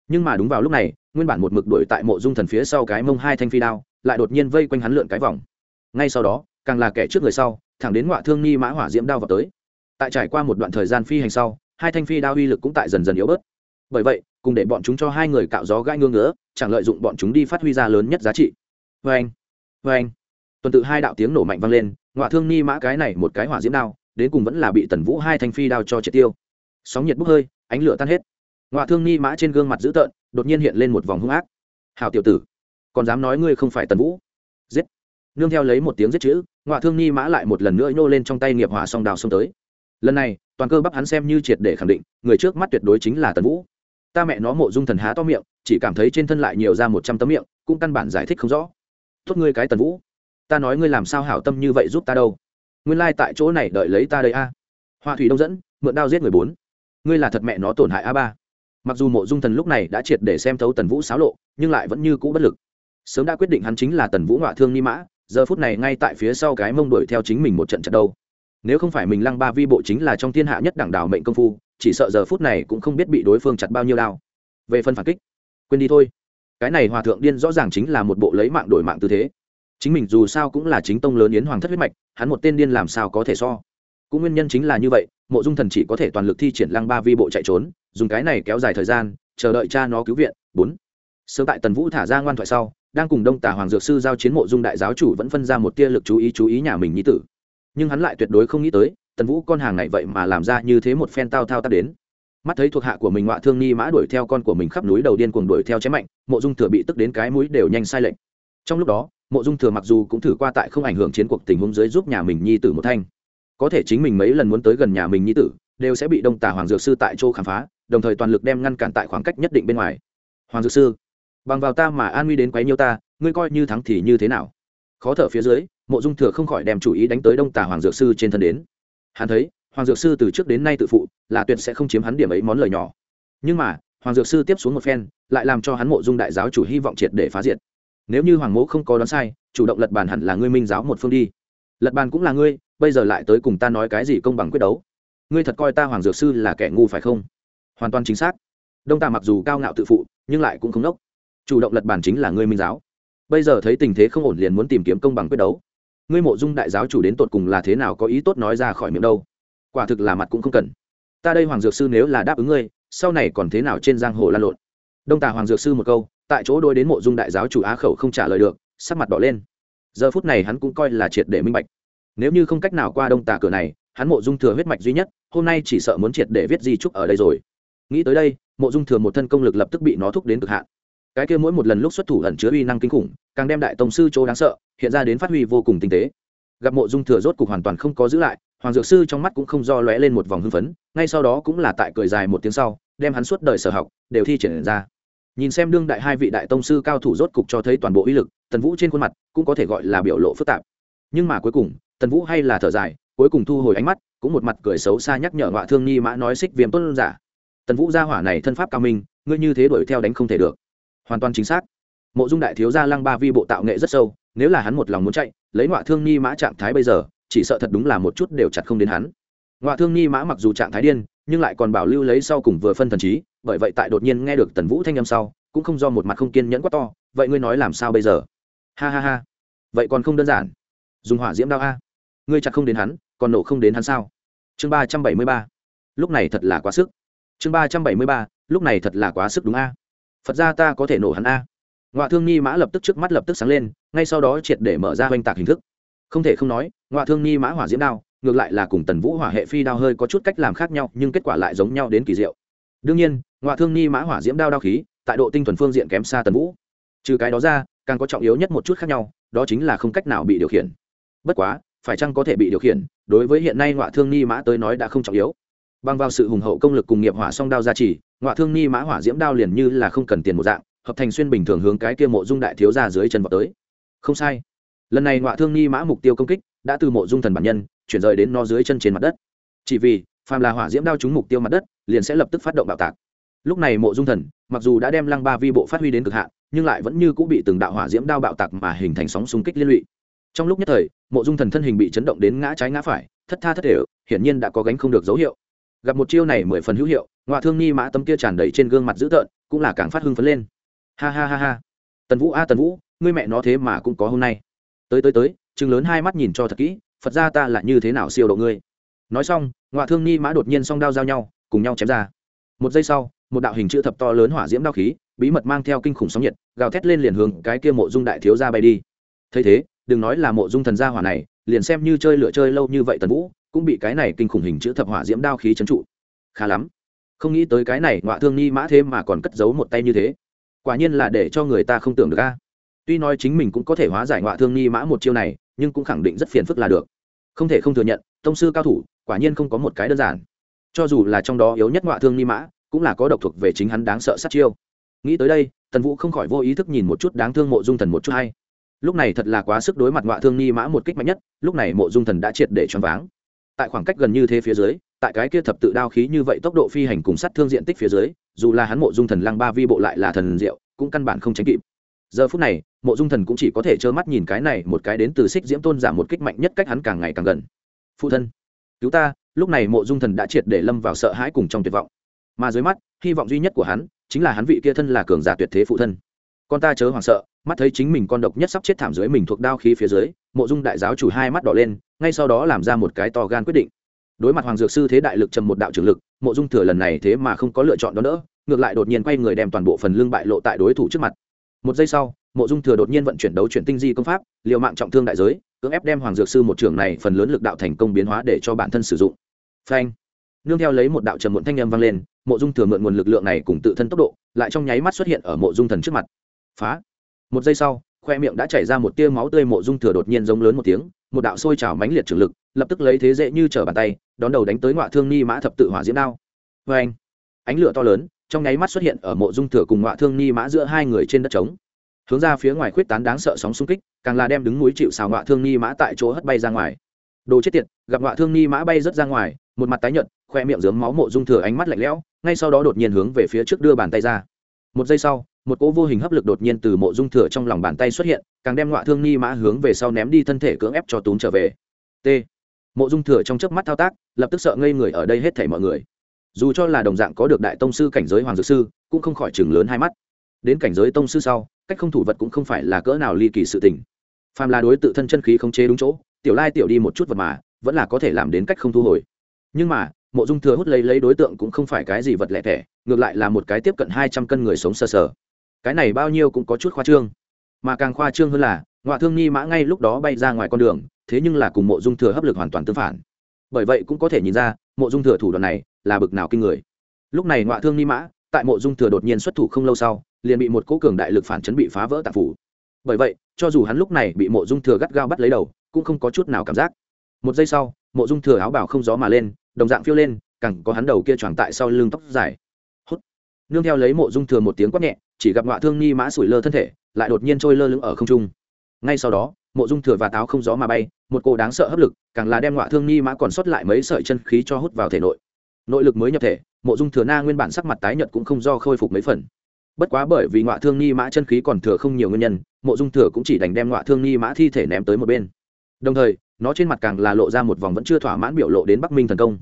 Nhưng mà đúng vào lúc này, nguyên bản một mực đuổi tại mộ dung thần phía sau cái mông hai thanh phi đao, lại đột nhiên vây quanh hắn lượn cái vòng. Ngay sau đó, càng là kẻ trước người sau, thẳng đến ngoại thương nghi mã hỏa diễm đao vào tới. Tại trải qua một đoạn thời gian phi hành sau, hai thanh phi đao uy lực cũng tại dần dần yếu bớt. Bởi vậy, cùng để bọn chúng cho hai người cạo gió gãi ngương ngứa, chẳng lợi dụng bọn chúng đi phát huy ra lớn nhất giá trị. Vê anh vê anh tuần tự hai đạo tiếng nổ mạnh vang lên ngoại thương nghi mã cái này một cái hỏa diễm đao đến cùng vẫn là bị tần vũ hai thanh phi đao cho triệt tiêu. Sóng nhiệt bốc hơi, ánh lửa tan hết. Ngoại thương nghi mã trên gương mặt dữ tợn, đột nhiên hiện lên một vòng hung ác. Hào tiểu tử, còn dám nói ngươi không phải tần vũ? Giết. Nương theo lấy một tiếng giết chữ ngoại thương nghi mã lại một lần nữa nhô lên trong tay nghiệp hỏa song đào xông tới. Lần này, toàn cơ bắp hắn xem như triệt để khẳng định, người trước mắt tuyệt đối chính là tần vũ. Ta mẹ nó mộ dung thần há to miệng, chỉ cảm thấy trên thân lại nhiều ra một trăm tấm miệng, cũng căn bản giải thích không rõ. Tốt ngươi cái tần vũ, ta nói ngươi làm sao hảo tâm như vậy giúp ta đâu? Nguyên lai tại chỗ này đợi lấy ta đây a. À. hoa thủy đông dẫn, mượn đao giết người bốn. Ngươi là thật mẹ nó tổn hại a ba. Mặc dù mộ dung thần lúc này đã triệt để xem thấu tần vũ xáo lộ, nhưng lại vẫn như cũ bất lực. Sớm đã quyết định hắn chính là tần vũ ngoạ thương ni mã, giờ phút này ngay tại phía sau cái mông đuổi theo chính mình một trận trận đâu. Nếu không phải mình lăng ba vi bộ chính là trong thiên hạ nhất đẳng đảo mệnh công phu, chỉ sợ giờ phút này cũng không biết bị đối phương chặt bao nhiêu đao. Về phần phản kích, quên đi thôi. Cái này hòa thượng điên rõ ràng chính là một bộ lấy mạng đổi mạng tư thế. Chính mình dù sao cũng là chính tông lớn yến hoàng thất huyết mạch hắn một tên điên làm sao có thể so? Cũng nguyên nhân chính là như vậy, mộ dung thần chỉ có thể toàn lực thi triển lăng ba vi bộ chạy trốn, dùng cái này kéo dài thời gian, chờ đợi cha nó cứu viện. Bốn. Sớm tại tần vũ thả ra ngoan thoại sau, đang cùng đông tà hoàng dược sư giao chiến mộ dung đại giáo chủ vẫn phân ra một tia lực chú ý chú ý nhà mình nhi tử. Nhưng hắn lại tuyệt đối không nghĩ tới, tần vũ con hàng này vậy mà làm ra như thế một phen tao thao tác đến. Mắt thấy thuộc hạ của mình ngoạ thương ni mã đuổi theo con của mình khắp núi đầu điên cuồng đuổi theo chém mạnh, mộ dung thừa bị tức đến cái mũi đều nhanh sai lệch. Trong lúc đó mộ dung thừa mặc dù cũng thử qua tại không ảnh hưởng chiến cuộc tình huống dưới giúp nhà mình nhi tử một thanh. Có thể chính mình mấy lần muốn tới gần nhà mình nhi tử, đều sẽ bị đông tà hoàng dược sư tại chỗ khám phá, đồng thời toàn lực đem ngăn cản tại khoảng cách nhất định bên ngoài. Hoàng dược sư, bằng vào ta mà an nguy đến quấy nhiêu ta, ngươi coi như thắng thì như thế nào? Khó thở phía dưới, mộ dung thừa không khỏi đem chủ ý đánh tới đông tà hoàng dược sư trên thân đến. Hắn thấy, hoàng dược sư từ trước đến nay tự phụ, là tuyệt sẽ không chiếm hắn điểm ấy món lời nhỏ. Nhưng mà, hoàng dược sư tiếp xuống một phen, lại làm cho hắn mộ dung đại giáo chủ hy vọng triệt để phá diệt nếu như hoàng mẫu không có đoán sai, chủ động lật bàn hẳn là ngươi minh giáo một phương đi. Lật bàn cũng là ngươi, bây giờ lại tới cùng ta nói cái gì công bằng quyết đấu. Ngươi thật coi ta hoàng dược sư là kẻ ngu phải không? Hoàn toàn chính xác. Đông tà mặc dù cao ngạo tự phụ, nhưng lại cũng không nốc. Chủ động lật bàn chính là ngươi minh giáo. Bây giờ thấy tình thế không ổn liền muốn tìm kiếm công bằng quyết đấu. Ngươi mộ dung đại giáo chủ đến tột cùng là thế nào có ý tốt nói ra khỏi miệng đâu. Quả thực là mặt cũng không cần. Ta đây hoàng dược sư nếu là đáp ứng ngươi, sau này còn thế nào trên giang hồ lan lộn? Đông tà hoàng dược sư một câu tại chỗ đôi đến mộ dung đại giáo chủ á khẩu không trả lời được, sắc mặt đỏ lên. Giờ phút này hắn cũng coi là triệt để minh bạch. Nếu như không cách nào qua đông tà cửa này, hắn mộ dung thừa huyết mạch duy nhất, hôm nay chỉ sợ muốn triệt để viết di trúc ở đây rồi. Nghĩ tới đây, mộ dung thừa một thân công lực lập tức bị nó thúc đến cực hạn. Cái kia mỗi một lần lúc xuất thủ ẩn chứa uy năng kinh khủng, càng đem đại tổng sư chỗ đáng sợ, hiện ra đến phát huy vô cùng tinh tế. Gặp mộ dung thừa rốt cục hoàn toàn không có giữ lại, hoàng dược sư trong mắt cũng không do lóe lên một vòng hưng phấn, ngay sau đó cũng là tại cười dài một tiếng sau, đem hắn suốt đời sở học, đều thi triển ra nhìn xem đương đại hai vị đại tông sư cao thủ rốt cục cho thấy toàn bộ uy lực, tần vũ trên khuôn mặt cũng có thể gọi là biểu lộ phức tạp. Nhưng mà cuối cùng, tần vũ hay là thở dài, cuối cùng thu hồi ánh mắt, cũng một mặt cười xấu xa nhắc nhở ngọa thương nhi mã nói xích viêm tuân giả. Tần vũ gia hỏa này thân pháp cao minh, ngươi như thế đuổi theo đánh không thể được. Hoàn toàn chính xác. Mộ dung đại thiếu gia lăng ba vi bộ tạo nghệ rất sâu, nếu là hắn một lòng muốn chạy, lấy ngọa thương nhi mã trạng thái bây giờ, chỉ sợ thật đúng là một chút đều chặt không đến hắn. Ngọa thương nhi mã mặc dù trạng thái điên, nhưng lại còn bảo lưu lấy sau cùng vừa phân thần trí bởi vậy tại đột nhiên nghe được tần vũ thanh âm sau, cũng không do một mặt không kiên nhẫn quá to, vậy ngươi nói làm sao bây giờ? Ha ha ha. Vậy còn không đơn giản. Dùng hỏa diễm đao a. Ngươi chặt không đến hắn, còn nổ không đến hắn sao? Chương ba trăm bảy mươi ba. Lúc này thật là quá sức. Chương ba trăm bảy mươi ba, lúc này thật là quá sức đúng a. Phật ra ta có thể nổ hắn a. Ngoại thương ni mã lập tức trước mắt lập tức sáng lên, ngay sau đó triệt để mở ra oanh tạc hình thức. Không thể không nói ngoại thương ni mã hỏa diễm đao, ngược lại là cùng tần vũ hỏa hệ phi đao hơi có chút cách làm khác nhau, nhưng kết quả lại giống nhau đến kỳ diệu. Đương nhiên ngoại thương ni mã hỏa diễm đao đao khí, tại độ tinh thuần phương diện kém xa tần vũ. Trừ cái đó ra, càng có trọng yếu nhất một chút khác nhau, đó chính là không cách nào bị điều khiển. Bất quá, phải chăng có thể bị điều khiển, đối với hiện nay ngoại thương ni mã tới nói đã không trọng yếu. Bằng vào sự hùng hậu công lực cùng nghiệp hỏa song đao gia trì, ngoại thương ni mã hỏa diễm đao liền như là không cần tiền một dạng, hợp thành xuyên bình thường hướng cái kia mộ dung đại thiếu ra dưới chân vào tới. Không sai. Lần này ngoại thương ni mã mục tiêu công kích đã từ mộ dung thần bản nhân, chuyển rời đến nó dưới chân trên mặt đất. Chỉ vì, phàm là hỏa diễm đao trúng mục tiêu mặt đất, liền sẽ lập tức phát động bạo tạc lúc này mộ dung thần, mặc dù đã đem lăng ba vi bộ phát huy đến cực hạn, nhưng lại vẫn như cũng bị từng đạo hỏa diễm đao bạo tạc mà hình thành sóng xung kích liên lụy. Trong lúc nhất thời, mộ dung thần thân hình bị chấn động đến ngã trái ngã phải, thất tha thất đều hiển nhiên đã có gánh không được dấu hiệu. Gặp một chiêu này mười phần hữu hiệu ngoại thương nhi mã tấm kia tràn đầy trên gương mặt dữ tợn, cũng là càng phát hưng phấn lên. Ha ha ha ha. Tần vũ a, tần vũ, ngươi mẹ nó thế mà cũng có hôm nay. Tới tới tới chừng lớn hai mắt nhìn cho thật kỹ, phật ra ta là như thế nào siêu độ ngươi? Nói xong ngoại thương nhi mã đột nhiên song đao giao nhau, cùng nhau chém ra. Một giây sau một đạo hình chữ thập to lớn hỏa diễm đao khí, bí mật mang theo kinh khủng sóng nhiệt, gào thét lên liền hướng cái kia mộ dung đại thiếu gia bay đi. Thấy thế, đừng nói là mộ dung thần gia hỏa này, liền xem như chơi lựa chơi lâu như vậy tần vũ, cũng bị cái này kinh khủng hình chữ thập hỏa diễm đao khí trấn trụ. Khá lắm. Không nghĩ tới cái này ngoại thương nghi mã thế mà còn cất giấu một tay như thế. Quả nhiên là để cho người ta không tưởng được a. Tuy nói chính mình cũng có thể hóa giải ngoại thương nghi mã một chiêu này, nhưng cũng khẳng định rất phiền phức là được. Không thể không thừa nhận, tông sư cao thủ, quả nhiên không có một cái đơn giản. Cho dù là trong đó yếu nhất ngoại thương nghi mã cũng là có độc thuộc về chính hắn đáng sợ sát chiêu. Nghĩ tới đây, tần vũ không khỏi vô ý thức nhìn một chút đáng thương mộ dung thần một chút hay. Lúc này thật là quá sức đối mặt ngoại thương ni mã một kích mạnh nhất, lúc này mộ dung thần đã triệt để choáng váng. Tại khoảng cách gần như thế phía dưới, tại cái kia thập tự đao khí như vậy tốc độ phi hành cùng sát thương diện tích phía dưới, dù là hắn mộ dung thần lăng ba vi bộ lại là thần diệu, cũng căn bản không tránh kịp. Giờ phút này, mộ dung thần cũng chỉ có thể trơ mắt nhìn cái này một cái đến từ xích diễm tôn giảm một kích mạnh nhất cách hắn càng ngày càng gần. Phụ thân, cứu ta, lúc này mộ dung thần đã triệt để lâm vào sợ hãi cùng trong tuyệt vọng mà dưới mắt, hy vọng duy nhất của hắn chính là hắn vị kia thân là cường giả tuyệt thế phụ thân. Con ta chớ hoảng sợ, mắt thấy chính mình con độc nhất sắp chết thảm dưới mình thuộc đao khí phía dưới, mộ dung đại giáo chủ hai mắt đỏ lên, ngay sau đó làm ra một cái to gan quyết định. Đối mặt hoàng dược sư thế đại lực trầm một đạo trưởng lực, mộ dung thừa lần này thế mà không có lựa chọn đó nữa, ngược lại đột nhiên quay người đem toàn bộ phần lương bại lộ tại đối thủ trước mặt. Một giây sau, mộ dung thừa đột nhiên vận chuyển đấu chuyển tinh di công pháp, liều mạng trọng thương đại giới, cưỡng ép đem hoàng dược sư một trưởng này phần lớn lực đạo thành công biến hóa để cho bản thân sử dụng. Phanh! Nương theo lấy một đạo trầm muộn thanh âm vang lên mộ dung thừa mượn nguồn lực lượng này cùng tự thân tốc độ, lại trong nháy mắt xuất hiện ở mộ dung thần trước mặt. Phá. Một giây sau, khoe miệng đã chảy ra một tia máu tươi, mộ dung thừa đột nhiên giống lớn một tiếng, một đạo sôi trào mãnh liệt trường lực, lập tức lấy thế dễ như trở bàn tay, đón đầu đánh tới ngọa thương ni mã thập tự hỏa diễm đao. Vê anh ánh lửa to lớn, trong nháy mắt xuất hiện ở mộ dung thừa cùng ngọa thương ni mã giữa hai người trên đất trống. Hướng ra phía ngoài khuyết tán đáng sợ sóng xung kích, càng là đem đứng núi chịu xào ngọa thương ni mã tại chỗ hất bay ra ngoài đồ chết tiệt, gặp ngọa thương ni mã bay rớt ra ngoài, một mặt tái nhợt, khoe miệng dướng máu mộ dung thừa ánh mắt lạnh lẽo, ngay sau đó đột nhiên hướng về phía trước đưa bàn tay ra. Một giây sau, một cỗ vô hình hấp lực đột nhiên từ mộ dung thừa trong lòng bàn tay xuất hiện, càng đem ngọa thương ni mã hướng về sau ném đi thân thể cưỡng ép cho túm trở về. T. Mộ dung thừa trong chớp mắt thao tác, lập tức sợ ngây người ở đây hết thảy mọi người. Dù cho là đồng dạng có được đại tông sư cảnh giới hoàng dược sư, cũng không khỏi chừng lớn hai mắt. Đến cảnh giới tông sư sau, cách không thủ vật cũng không phải là cỡ nào ly kỳ sự tình phàm là đối tự thân chân khí không chế đúng chỗ, tiểu lai tiểu đi một chút vật mà, vẫn là có thể làm đến cách không thu hồi. Nhưng mà, mộ dung thừa hút lấy lấy đối tượng cũng không phải cái gì vật lẻ tẻ, ngược lại là một cái tiếp cận hai trăm cân người sống sờ sờ. Cái này bao nhiêu cũng có chút khoa trương. Mà càng khoa trương hơn là ngoại thương nhi mã ngay lúc đó bay ra ngoài con đường, thế nhưng là cùng mộ dung thừa hấp lực hoàn toàn tương phản. Bởi vậy cũng có thể nhìn ra, mộ dung thừa thủ đoạn này là bực nào kinh người. Lúc này ngoại thương nhi mã, tại mộ dung thừa đột nhiên xuất thủ không lâu sau, liền bị một cố cường đại lực phản chấn bị phá vỡ tạp phủ. Bởi vậy cho dù hắn lúc này bị mộ dung thừa gắt gao bắt lấy đầu, cũng không có chút nào cảm giác. Một giây sau, mộ dung thừa áo bảo không gió mà lên, đồng dạng phiêu lên, cẳng có hắn đầu kia choàng tại sau lưng tóc dài. Hút. Nương theo lấy mộ dung thừa một tiếng quát nhẹ, chỉ gặp ngọa thương ni mã sủi lơ thân thể, lại đột nhiên trôi lơ lửng ở không trung. Ngay sau đó, mộ dung thừa và táo không gió mà bay, một cô đáng sợ hấp lực, càng là đem ngọa thương ni mã còn sót lại mấy sợi chân khí cho hút vào thể nội. Nội lực mới nhập thể, mộ dung thừa na nguyên bản sắc mặt tái nhợt cũng không do khôi phục mấy phần bất quá bởi vì ngọa thương nghi mã chân khí còn thừa không nhiều nguyên nhân, mộ dung thừa cũng chỉ đành đem ngọa thương nghi mã thi thể ném tới một bên. Đồng thời, nó trên mặt càng là lộ ra một vòng vẫn chưa thỏa mãn biểu lộ đến bắc minh thần công.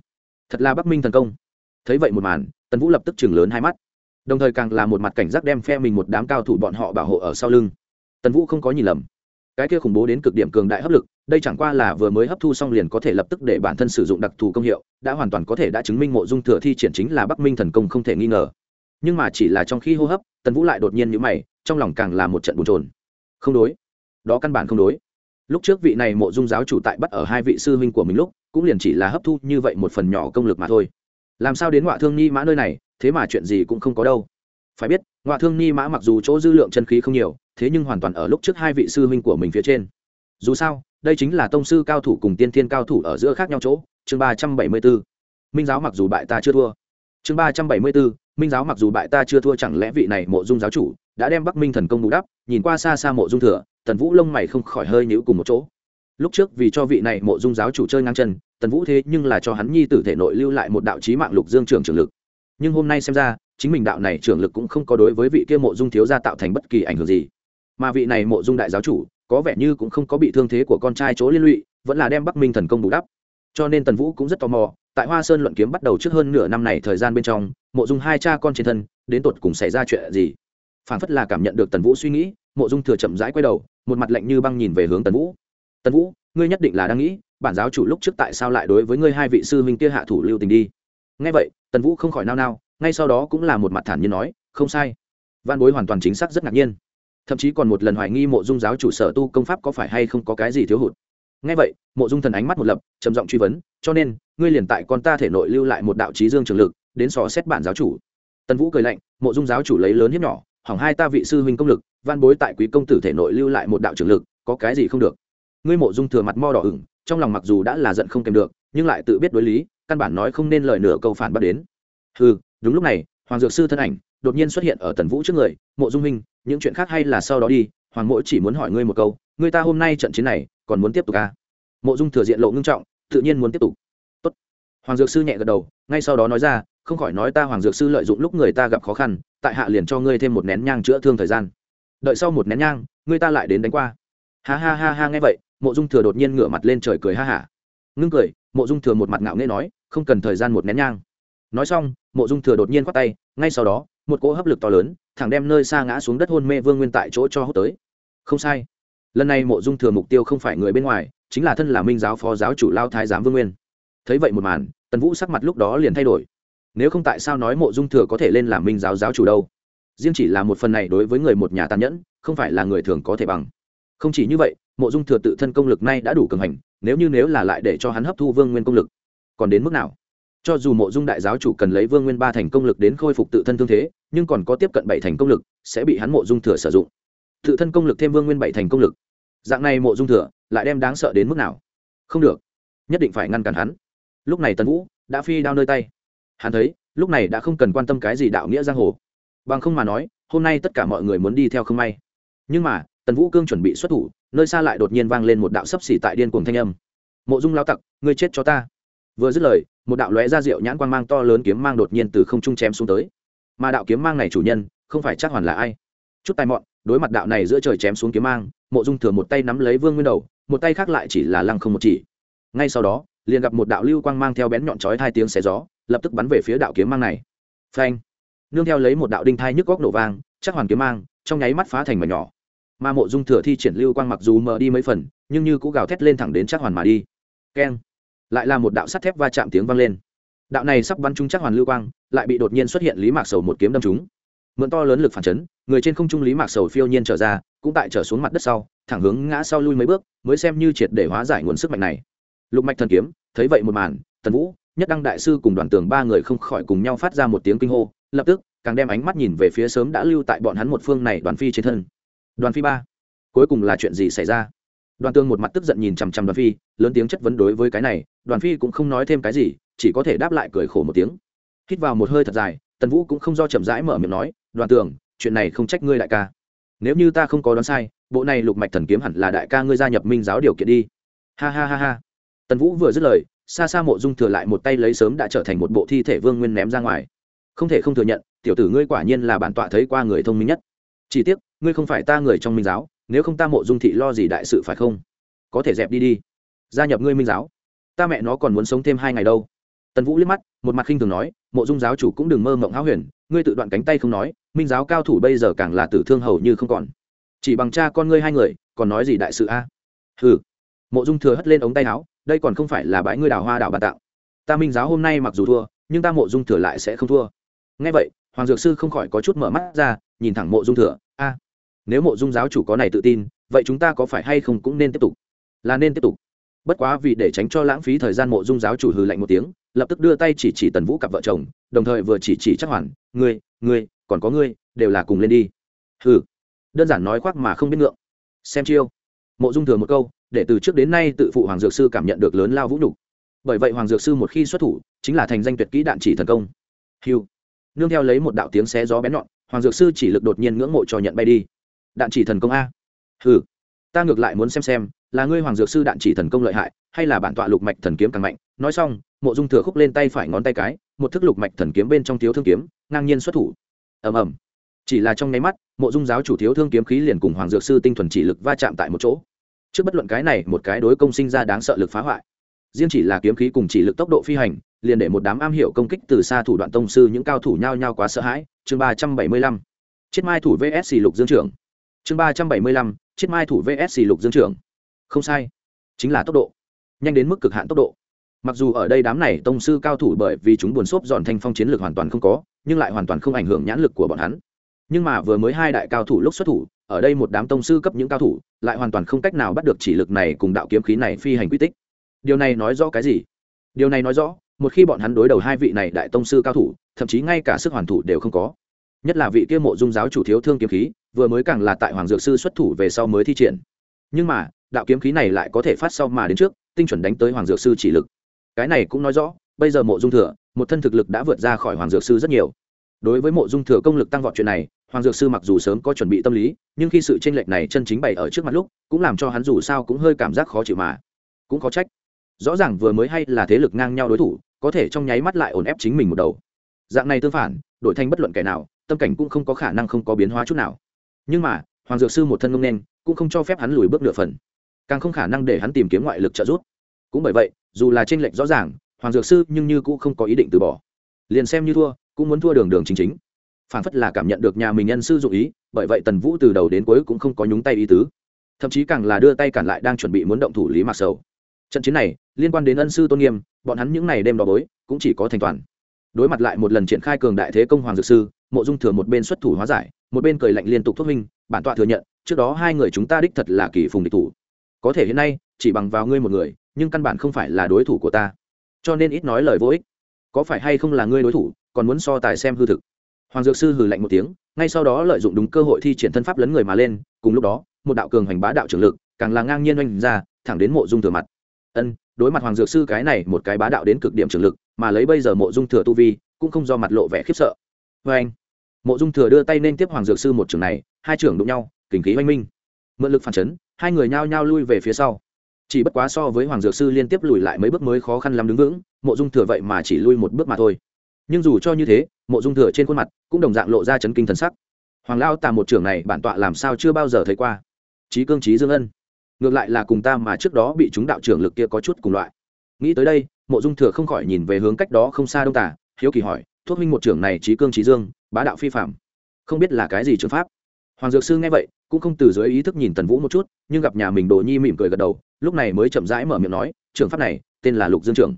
Thật là bắc minh thần công. Thấy vậy một màn, tần vũ lập tức chừng lớn hai mắt. Đồng thời càng là một mặt cảnh giác đem phe mình một đám cao thủ bọn họ bảo hộ ở sau lưng. Tần vũ không có nhìn lầm. Cái kia khủng bố đến cực điểm cường đại hấp lực, đây chẳng qua là vừa mới hấp thu xong liền có thể lập tức để bản thân sử dụng đặc thù công hiệu, đã hoàn toàn có thể đã chứng minh mộ dung thừa thi triển chính là bắc minh thần công không thể nghi ngờ nhưng mà chỉ là trong khi hô hấp, tần vũ lại đột nhiên nhữ mày, trong lòng càng là một trận bồn trồn không đối. Đó căn bản không đối. Lúc trước vị này mộ dung giáo chủ tại bắt ở hai vị sư huynh của mình lúc, cũng liền chỉ là hấp thu như vậy một phần nhỏ công lực mà thôi. Làm sao đến ngoại thương ni mã nơi này, thế mà chuyện gì cũng không có đâu. Phải biết ngoại thương ni mã mặc dù chỗ dư lượng chân khí không nhiều, thế nhưng hoàn toàn ở lúc trước hai vị sư huynh của mình phía trên. Dù sao, đây chính là tông sư cao thủ cùng tiên thiên cao thủ ở giữa khác nhau chỗ. Chương ba trăm bảy mươi b ố minh giáo mặc dù bại ta chưa thua. Chương ba trăm bảy mươi b ố minh giáo mặc dù bại ta chưa thua chẳng lẽ vị này mộ dung giáo chủ đã đem bắc minh thần công bù đắp, nhìn qua xa xa mộ dung thừa, tần vũ lông mày không khỏi hơi nhữ cùng một chỗ. Lúc trước vì cho vị này mộ dung giáo chủ chơi ngang chân, tần vũ thế nhưng là cho hắn nhi tử thể nội lưu lại một đạo trí mạng lục dương trường trường lực. Nhưng hôm nay xem ra, chính mình đạo này trường lực cũng không có đối với vị kia mộ dung thiếu gia tạo thành bất kỳ ảnh hưởng gì. Mà vị này mộ dung đại giáo chủ, có vẻ như cũng không có bị thương thế của con trai chỗ liên lụy, vẫn là đem bắc minh thần công bù đắp. Cho nên tần vũ cũng rất tò mò tại hoa sơn luận kiếm bắt đầu trước hơn nửa năm này thời gian bên trong, mộ dung hai cha con trên thân, đến tột cùng xảy ra chuyện gì? Phản phất là cảm nhận được tần vũ suy nghĩ, mộ dung thừa chậm rãi quay đầu, một mặt lạnh như băng nhìn về hướng tần vũ. Tần vũ, ngươi nhất định là đang nghĩ, bản giáo chủ lúc trước tại sao lại đối với ngươi hai vị sư huynh kia hạ thủ lưu tình đi? Ngay vậy, tần vũ không khỏi nao nao, ngay sau đó cũng là một mặt thản nhiên nói, không sai. Văn bối hoàn toàn chính xác rất ngạc nhiên. Thậm chí còn một lần hoài nghi mộ dung giáo chủ sở tu công pháp có phải hay không có cái gì thiếu hụt ngay vậy, mộ dung thần ánh mắt một lập, trầm giọng truy vấn, cho nên, ngươi liền tại con ta thể nội lưu lại một đạo trí dương trường lực, đến so xét bản giáo chủ. Tần vũ cười lạnh, mộ dung giáo chủ lấy lớn hiếp nhỏ, hỏng hai ta vị sư huynh công lực van bối tại quý công tử thể nội lưu lại một đạo trường lực, có cái gì không được? Ngươi mộ dung thừa mặt mo đỏ ửng, trong lòng mặc dù đã là giận không kèm được, nhưng lại tự biết đối lý, căn bản nói không nên lời nửa câu phản bác đến. Ừ đúng lúc này, hoàng dược sư thân ảnh đột nhiên xuất hiện ở tần vũ trước người, mộ dung huynh, những chuyện khác hay là sau đó đi, hoàng mỗi chỉ muốn hỏi ngươi một câu, ngươi ta hôm nay trận chiến này còn muốn tiếp tục à? mộ dung thừa diện lộ ngưng trọng, tự nhiên muốn tiếp tục. Tốt. hoàng dược sư nhẹ gật đầu, ngay sau đó nói ra, không khỏi nói ta hoàng dược sư lợi dụng lúc người ta gặp khó khăn, tại hạ liền cho ngươi thêm một nén nhang chữa thương thời gian. Đợi sau một nén nhang, ngươi ta lại đến đánh qua. Ha ha ha ha, nghe vậy, mộ dung thừa đột nhiên ngửa mặt lên trời cười ha hả. Ngưng cười, mộ dung thừa một mặt ngạo nghễ nói, không cần thời gian một nén nhang. Nói xong, mộ dung thừa đột nhiên khoát tay, ngay sau đó, một cỗ hấp lực to lớn, thẳng đem nơi xa ngã xuống đất hôn mê vương nguyên tại chỗ cho hốt tới. Không sai lần này mộ dung thừa mục tiêu không phải người bên ngoài, chính là thân là minh giáo phó giáo chủ lao thái giám vương nguyên. Thấy vậy một màn, tần vũ sắc mặt lúc đó liền thay đổi. Nếu không tại sao nói mộ dung thừa có thể lên làm minh giáo giáo chủ đâu? Riêng chỉ là một phần này đối với người một nhà tàn nhẫn, không phải là người thường có thể bằng. Không chỉ như vậy, mộ dung thừa tự thân công lực nay đã đủ cường hành, nếu như nếu là lại để cho hắn hấp thu vương nguyên công lực, còn đến mức nào? Cho dù mộ dung đại giáo chủ cần lấy vương nguyên ba thành công lực đến khôi phục tự thân thương thế, nhưng còn có tiếp cận bảy thành công lực, sẽ bị hắn mộ dung thừa sử dụng tự thân công lực thêm vương nguyên bảy thành công lực. Dạng này mộ dung thừa, lại đem đáng sợ đến mức nào? Không được. Nhất định phải ngăn cản hắn. Lúc này tần vũ đã phi đao nơi tay. Hắn thấy, lúc này đã không cần quan tâm cái gì đạo nghĩa giang hồ. Bằng không mà nói, hôm nay tất cả mọi người muốn đi theo không may. Nhưng mà, tần vũ cương chuẩn bị xuất thủ, nơi xa lại đột nhiên vang lên một đạo sấp xỉ tại điên cuồng thanh âm. Mộ dung lao tặc, ngươi chết cho ta. Vừa dứt lời, một đạo lóe ra rượu nhãn quang mang to lớn kiếm mang đột nhiên từ không trung chém xuống tới. Mà đạo kiếm mang này chủ nhân, không phải chắc hoàn là ai. Chút tài mọn đối mặt đạo này giữa trời chém xuống kiếm mang, mộ dung thừa một tay nắm lấy vương nguyên đầu, một tay khác lại chỉ là lăng không một chỉ. Ngay sau đó, liền gặp một đạo lưu quang mang theo bén nhọn chói hai tiếng xé gió, lập tức bắn về phía đạo kiếm mang này. Phanh! Nương theo lấy một đạo đinh thai nhức góc nổ vang, chắc hoàn kiếm mang, trong nháy mắt phá thành mà nhỏ. Mà mộ dung thừa thi triển lưu quang mặc dù mờ đi mấy phần, nhưng như cũng gào thét lên thẳng đến chắc hoàn mà đi. Keng! Lại là một đạo sắt thép va chạm tiếng vang lên. Đạo này sắp bắn trúng chắc hoàn lưu quang, lại bị đột nhiên xuất hiện lý mạc sầu một kiếm đâm trúng mượn to lớn lực phản chấn, người trên không trung lý mạc sầu phiêu nhiên trở ra, cũng tại trở xuống mặt đất sau, thẳng hướng ngã sau lui mấy bước, mới xem như triệt để hóa giải nguồn sức mạnh này. Lục mạch thần kiếm, thấy vậy một màn, tần vũ, nhất đăng đại sư cùng đoàn tường ba người không khỏi cùng nhau phát ra một tiếng kinh hô, lập tức, càng đem ánh mắt nhìn về phía sớm đã lưu tại bọn hắn một phương này đoàn phi trên thân. Đoàn phi ba, cuối cùng là chuyện gì xảy ra? Đoàn tường một mặt tức giận nhìn chằm chằm đoàn phi, lớn tiếng chất vấn đối với cái này, đoàn phi cũng không nói thêm cái gì, chỉ có thể đáp lại cười khổ một tiếng. Hít vào một hơi thật dài, tần vũ cũng không do chậm rãi mở miệng nói đoàn tường, chuyện này không trách ngươi đại ca. Nếu như ta không có đoán sai, bộ này lục mạch thần kiếm hẳn là đại ca ngươi gia nhập minh giáo điều kiện đi. Ha ha ha ha. Tần vũ vừa dứt lời xa xa mộ dung thừa lại một tay lấy sớm đã trở thành một bộ thi thể vương nguyên ném ra ngoài. Không thể không thừa nhận, tiểu tử ngươi quả nhiên là bản tọa thấy qua người thông minh nhất. Chỉ tiếc, ngươi không phải ta người trong minh giáo, nếu không ta mộ dung thị lo gì đại sự phải không? Có thể dẹp đi đi. Gia nhập ngươi minh giáo. Ta mẹ nó còn muốn sống thêm hai ngày đâu tần vũ liếc mắt, một mặt khinh thường nói, mộ dung giáo chủ cũng đừng mơ mộng háo huyền, ngươi tự đoạn cánh tay không nói, minh giáo cao thủ bây giờ càng là tử thương hầu như không còn. Chỉ bằng cha con ngươi hai người, còn nói gì đại sự a? À? ừ mộ dung thừa hất lên ống tay áo, đây còn không phải là bãi ngươi đào hoa đào bà tạo. Ta minh giáo hôm nay mặc dù thua, nhưng ta mộ dung thừa lại sẽ không thua. Ngay vậy, hoàng dược sư không khỏi có chút mở mắt ra, nhìn thẳng mộ dung thừa, a, nếu mộ dung giáo chủ có này tự tin, vậy chúng ta có phải hay không cũng nên tiếp tục? Là nên tiếp tục. Bất quá vì để tránh cho lãng phí thời gian mộ dung giáo chủ hừ lạnh một tiếng lập tức đưa tay chỉ chỉ tần vũ cặp vợ chồng, đồng thời vừa chỉ chỉ chắc hoàn, ngươi ngươi, còn có ngươi, đều là cùng lên đi. Hừ. Đơn giản nói khoác mà không biết ngượng. Xem chiêu. Mộ dung thừa một câu, để từ trước đến nay tự phụ hoàng dược sư cảm nhận được lớn lao vũ nhục. Bởi vậy hoàng dược sư một khi xuất thủ, chính là thành danh tuyệt kỹ đạn chỉ thần công. Hiu nương theo lấy một đạo tiếng xé gió bén nhọn, hoàng dược sư chỉ lực đột nhiên ngưỡng mộ cho nhận bay đi. Đạn chỉ thần công a. Hừ. Ta ngược lại muốn xem xem, là ngươi hoàng dược sư đạn chỉ thần công lợi hại, hay là bản tọa lục mạch thần kiếm càng mạnh. Nói xong mộ dung thừa khúc lên tay phải ngón tay cái, một thức lục mạch thần kiếm bên trong thiếu thương kiếm, ngang nhiên xuất thủ. Ầm ầm. Chỉ là trong nháy mắt, mộ dung giáo chủ thiếu thương kiếm khí liền cùng hoàng dược sư tinh thuần chỉ lực va chạm tại một chỗ. Trước bất luận cái này, một cái đối công sinh ra đáng sợ lực phá hoại. Riêng chỉ là kiếm khí cùng chỉ lực tốc độ phi hành, liền để một đám am hiểu công kích từ xa thủ đoạn tông sư những cao thủ nhao nhao quá sợ hãi. Chương ba trăm bảy mươi lăm. Chiết mai thủ vsc lục dương trưởng. Chương ba trăm bảy mươi lăm. Chiết mai thủ vsc lục dương trưởng. Không sai. Chính là tốc độ. Nhanh đến mức cực hạn tốc độ mặc dù ở đây đám này tông sư cao thủ bởi vì chúng buồn xốp dọn thanh phong chiến lược hoàn toàn không có, nhưng lại hoàn toàn không ảnh hưởng nhãn lực của bọn hắn. Nhưng mà vừa mới hai đại cao thủ lúc xuất thủ, ở đây một đám tông sư cấp những cao thủ, lại hoàn toàn không cách nào bắt được chỉ lực này cùng đạo kiếm khí này phi hành quy tích. Điều này nói rõ cái gì? Điều này nói rõ, một khi bọn hắn đối đầu hai vị này đại tông sư cao thủ, thậm chí ngay cả sức hoàn thủ đều không có. Nhất là vị kia mộ dung giáo chủ thiếu thương kiếm khí, vừa mới càng là tại hoàng dược sư xuất thủ về sau mới thi triển. Nhưng mà, đạo kiếm khí này lại có thể phát sau mà đến trước, tinh chuẩn đánh tới hoàng dược sư chỉ lực cái này cũng nói rõ, bây giờ mộ dung thừa, một thân thực lực đã vượt ra khỏi hoàng dược sư rất nhiều. Đối với mộ dung thừa công lực tăng vọt chuyện này, hoàng dược sư mặc dù sớm có chuẩn bị tâm lý, nhưng khi sự tranh lệch này chân chính bày ở trước mặt lúc, cũng làm cho hắn dù sao cũng hơi cảm giác khó chịu mà. Cũng có trách. Rõ ràng vừa mới hay là thế lực ngang nhau đối thủ, có thể trong nháy mắt lại ổn ép chính mình một đầu. Dạng này tương phản đổi thành bất luận kẻ nào, tâm cảnh cũng không có khả năng không có biến hóa chút nào. Nhưng mà, hoàng dược sư một thân ngông nên cũng không cho phép hắn lùi bước nửa phần. Càng không khả năng để hắn tìm kiếm ngoại lực trợ giúp. Cũng bởi vậy dù là tranh lệch rõ ràng, hoàng dược sư nhưng như cũng không có ý định từ bỏ. Liền xem như thua, cũng muốn thua đường đường chính chính. Phản phất là cảm nhận được nhà mình nhân sư dụng ý, bởi vậy tần vũ từ đầu đến cuối cũng không có nhúng tay ý tứ. Thậm chí càng là đưa tay cản lại đang chuẩn bị muốn động thủ lý mạc sầu. Trận chiến này, liên quan đến ân sư tôn nghiêm, bọn hắn những ngày đêm đỏ bối, cũng chỉ có thành toàn. Đối mặt lại một lần triển khai cường đại thế công hoàng dược sư, mộ dung thừa một bên xuất thủ hóa giải, một bên cười lạnh liên tục thốt minh bản tọa thừa nhận, trước đó hai người chúng ta đích thật là kỳ phùng địch thủ. Có thể hiện nay, chỉ bằng vào ngươi một người nhưng căn bản không phải là đối thủ của ta. Cho nên ít nói lời vô ích. Có phải hay không là ngươi đối thủ, còn muốn so tài xem hư thực? Hoàng dược sư hừ lạnh một tiếng, ngay sau đó lợi dụng đúng cơ hội thi triển thân pháp lấn người mà lên, cùng lúc đó, một đạo cường hành bá đạo trưởng lực, càng là ngang nhiên oanh ra, thẳng đến mộ dung thừa mặt. Ân, đối mặt hoàng dược sư cái này một cái bá đạo đến cực điểm trưởng lực, mà lấy bây giờ mộ dung thừa tu vi, cũng không do mặt lộ vẻ khiếp sợ. Vê anh, mộ dung thừa đưa tay nên tiếp hoàng dược sư một trường này, hai trưởng đụng nhau kình khí oanh minh. Mượn lực phản chấn, hai người nhao nhao lui về phía sau chỉ bất quá so với hoàng dược sư liên tiếp lùi lại mấy bước mới khó khăn lắm đứng vững, mộ dung thừa vậy mà chỉ lui một bước mà thôi. Nhưng dù cho như thế, mộ dung thừa trên khuôn mặt cũng đồng dạng lộ ra chấn kinh thần sắc. Hoàng lao tà một trưởng này bản tọa làm sao chưa bao giờ thấy qua. Trí cương trí dương ân. Ngược lại là cùng ta mà trước đó bị chúng đạo trưởng lực kia có chút cùng loại. Nghĩ tới đây, mộ dung thừa không khỏi nhìn về hướng cách đó không xa đông tả hiếu kỳ hỏi, thuốc minh một trưởng này trí cương trí dương, bá đạo phi phạm không biết là cái gì trường pháp? Hoàng dược sư nghe vậy, cũng không từ dưới ý thức nhìn tần vũ một chút, nhưng gặp nhà mình đồ nhi mỉm cười gật đầu lúc này mới chậm rãi mở miệng nói, trường pháp này, tên là lục dương trưởng.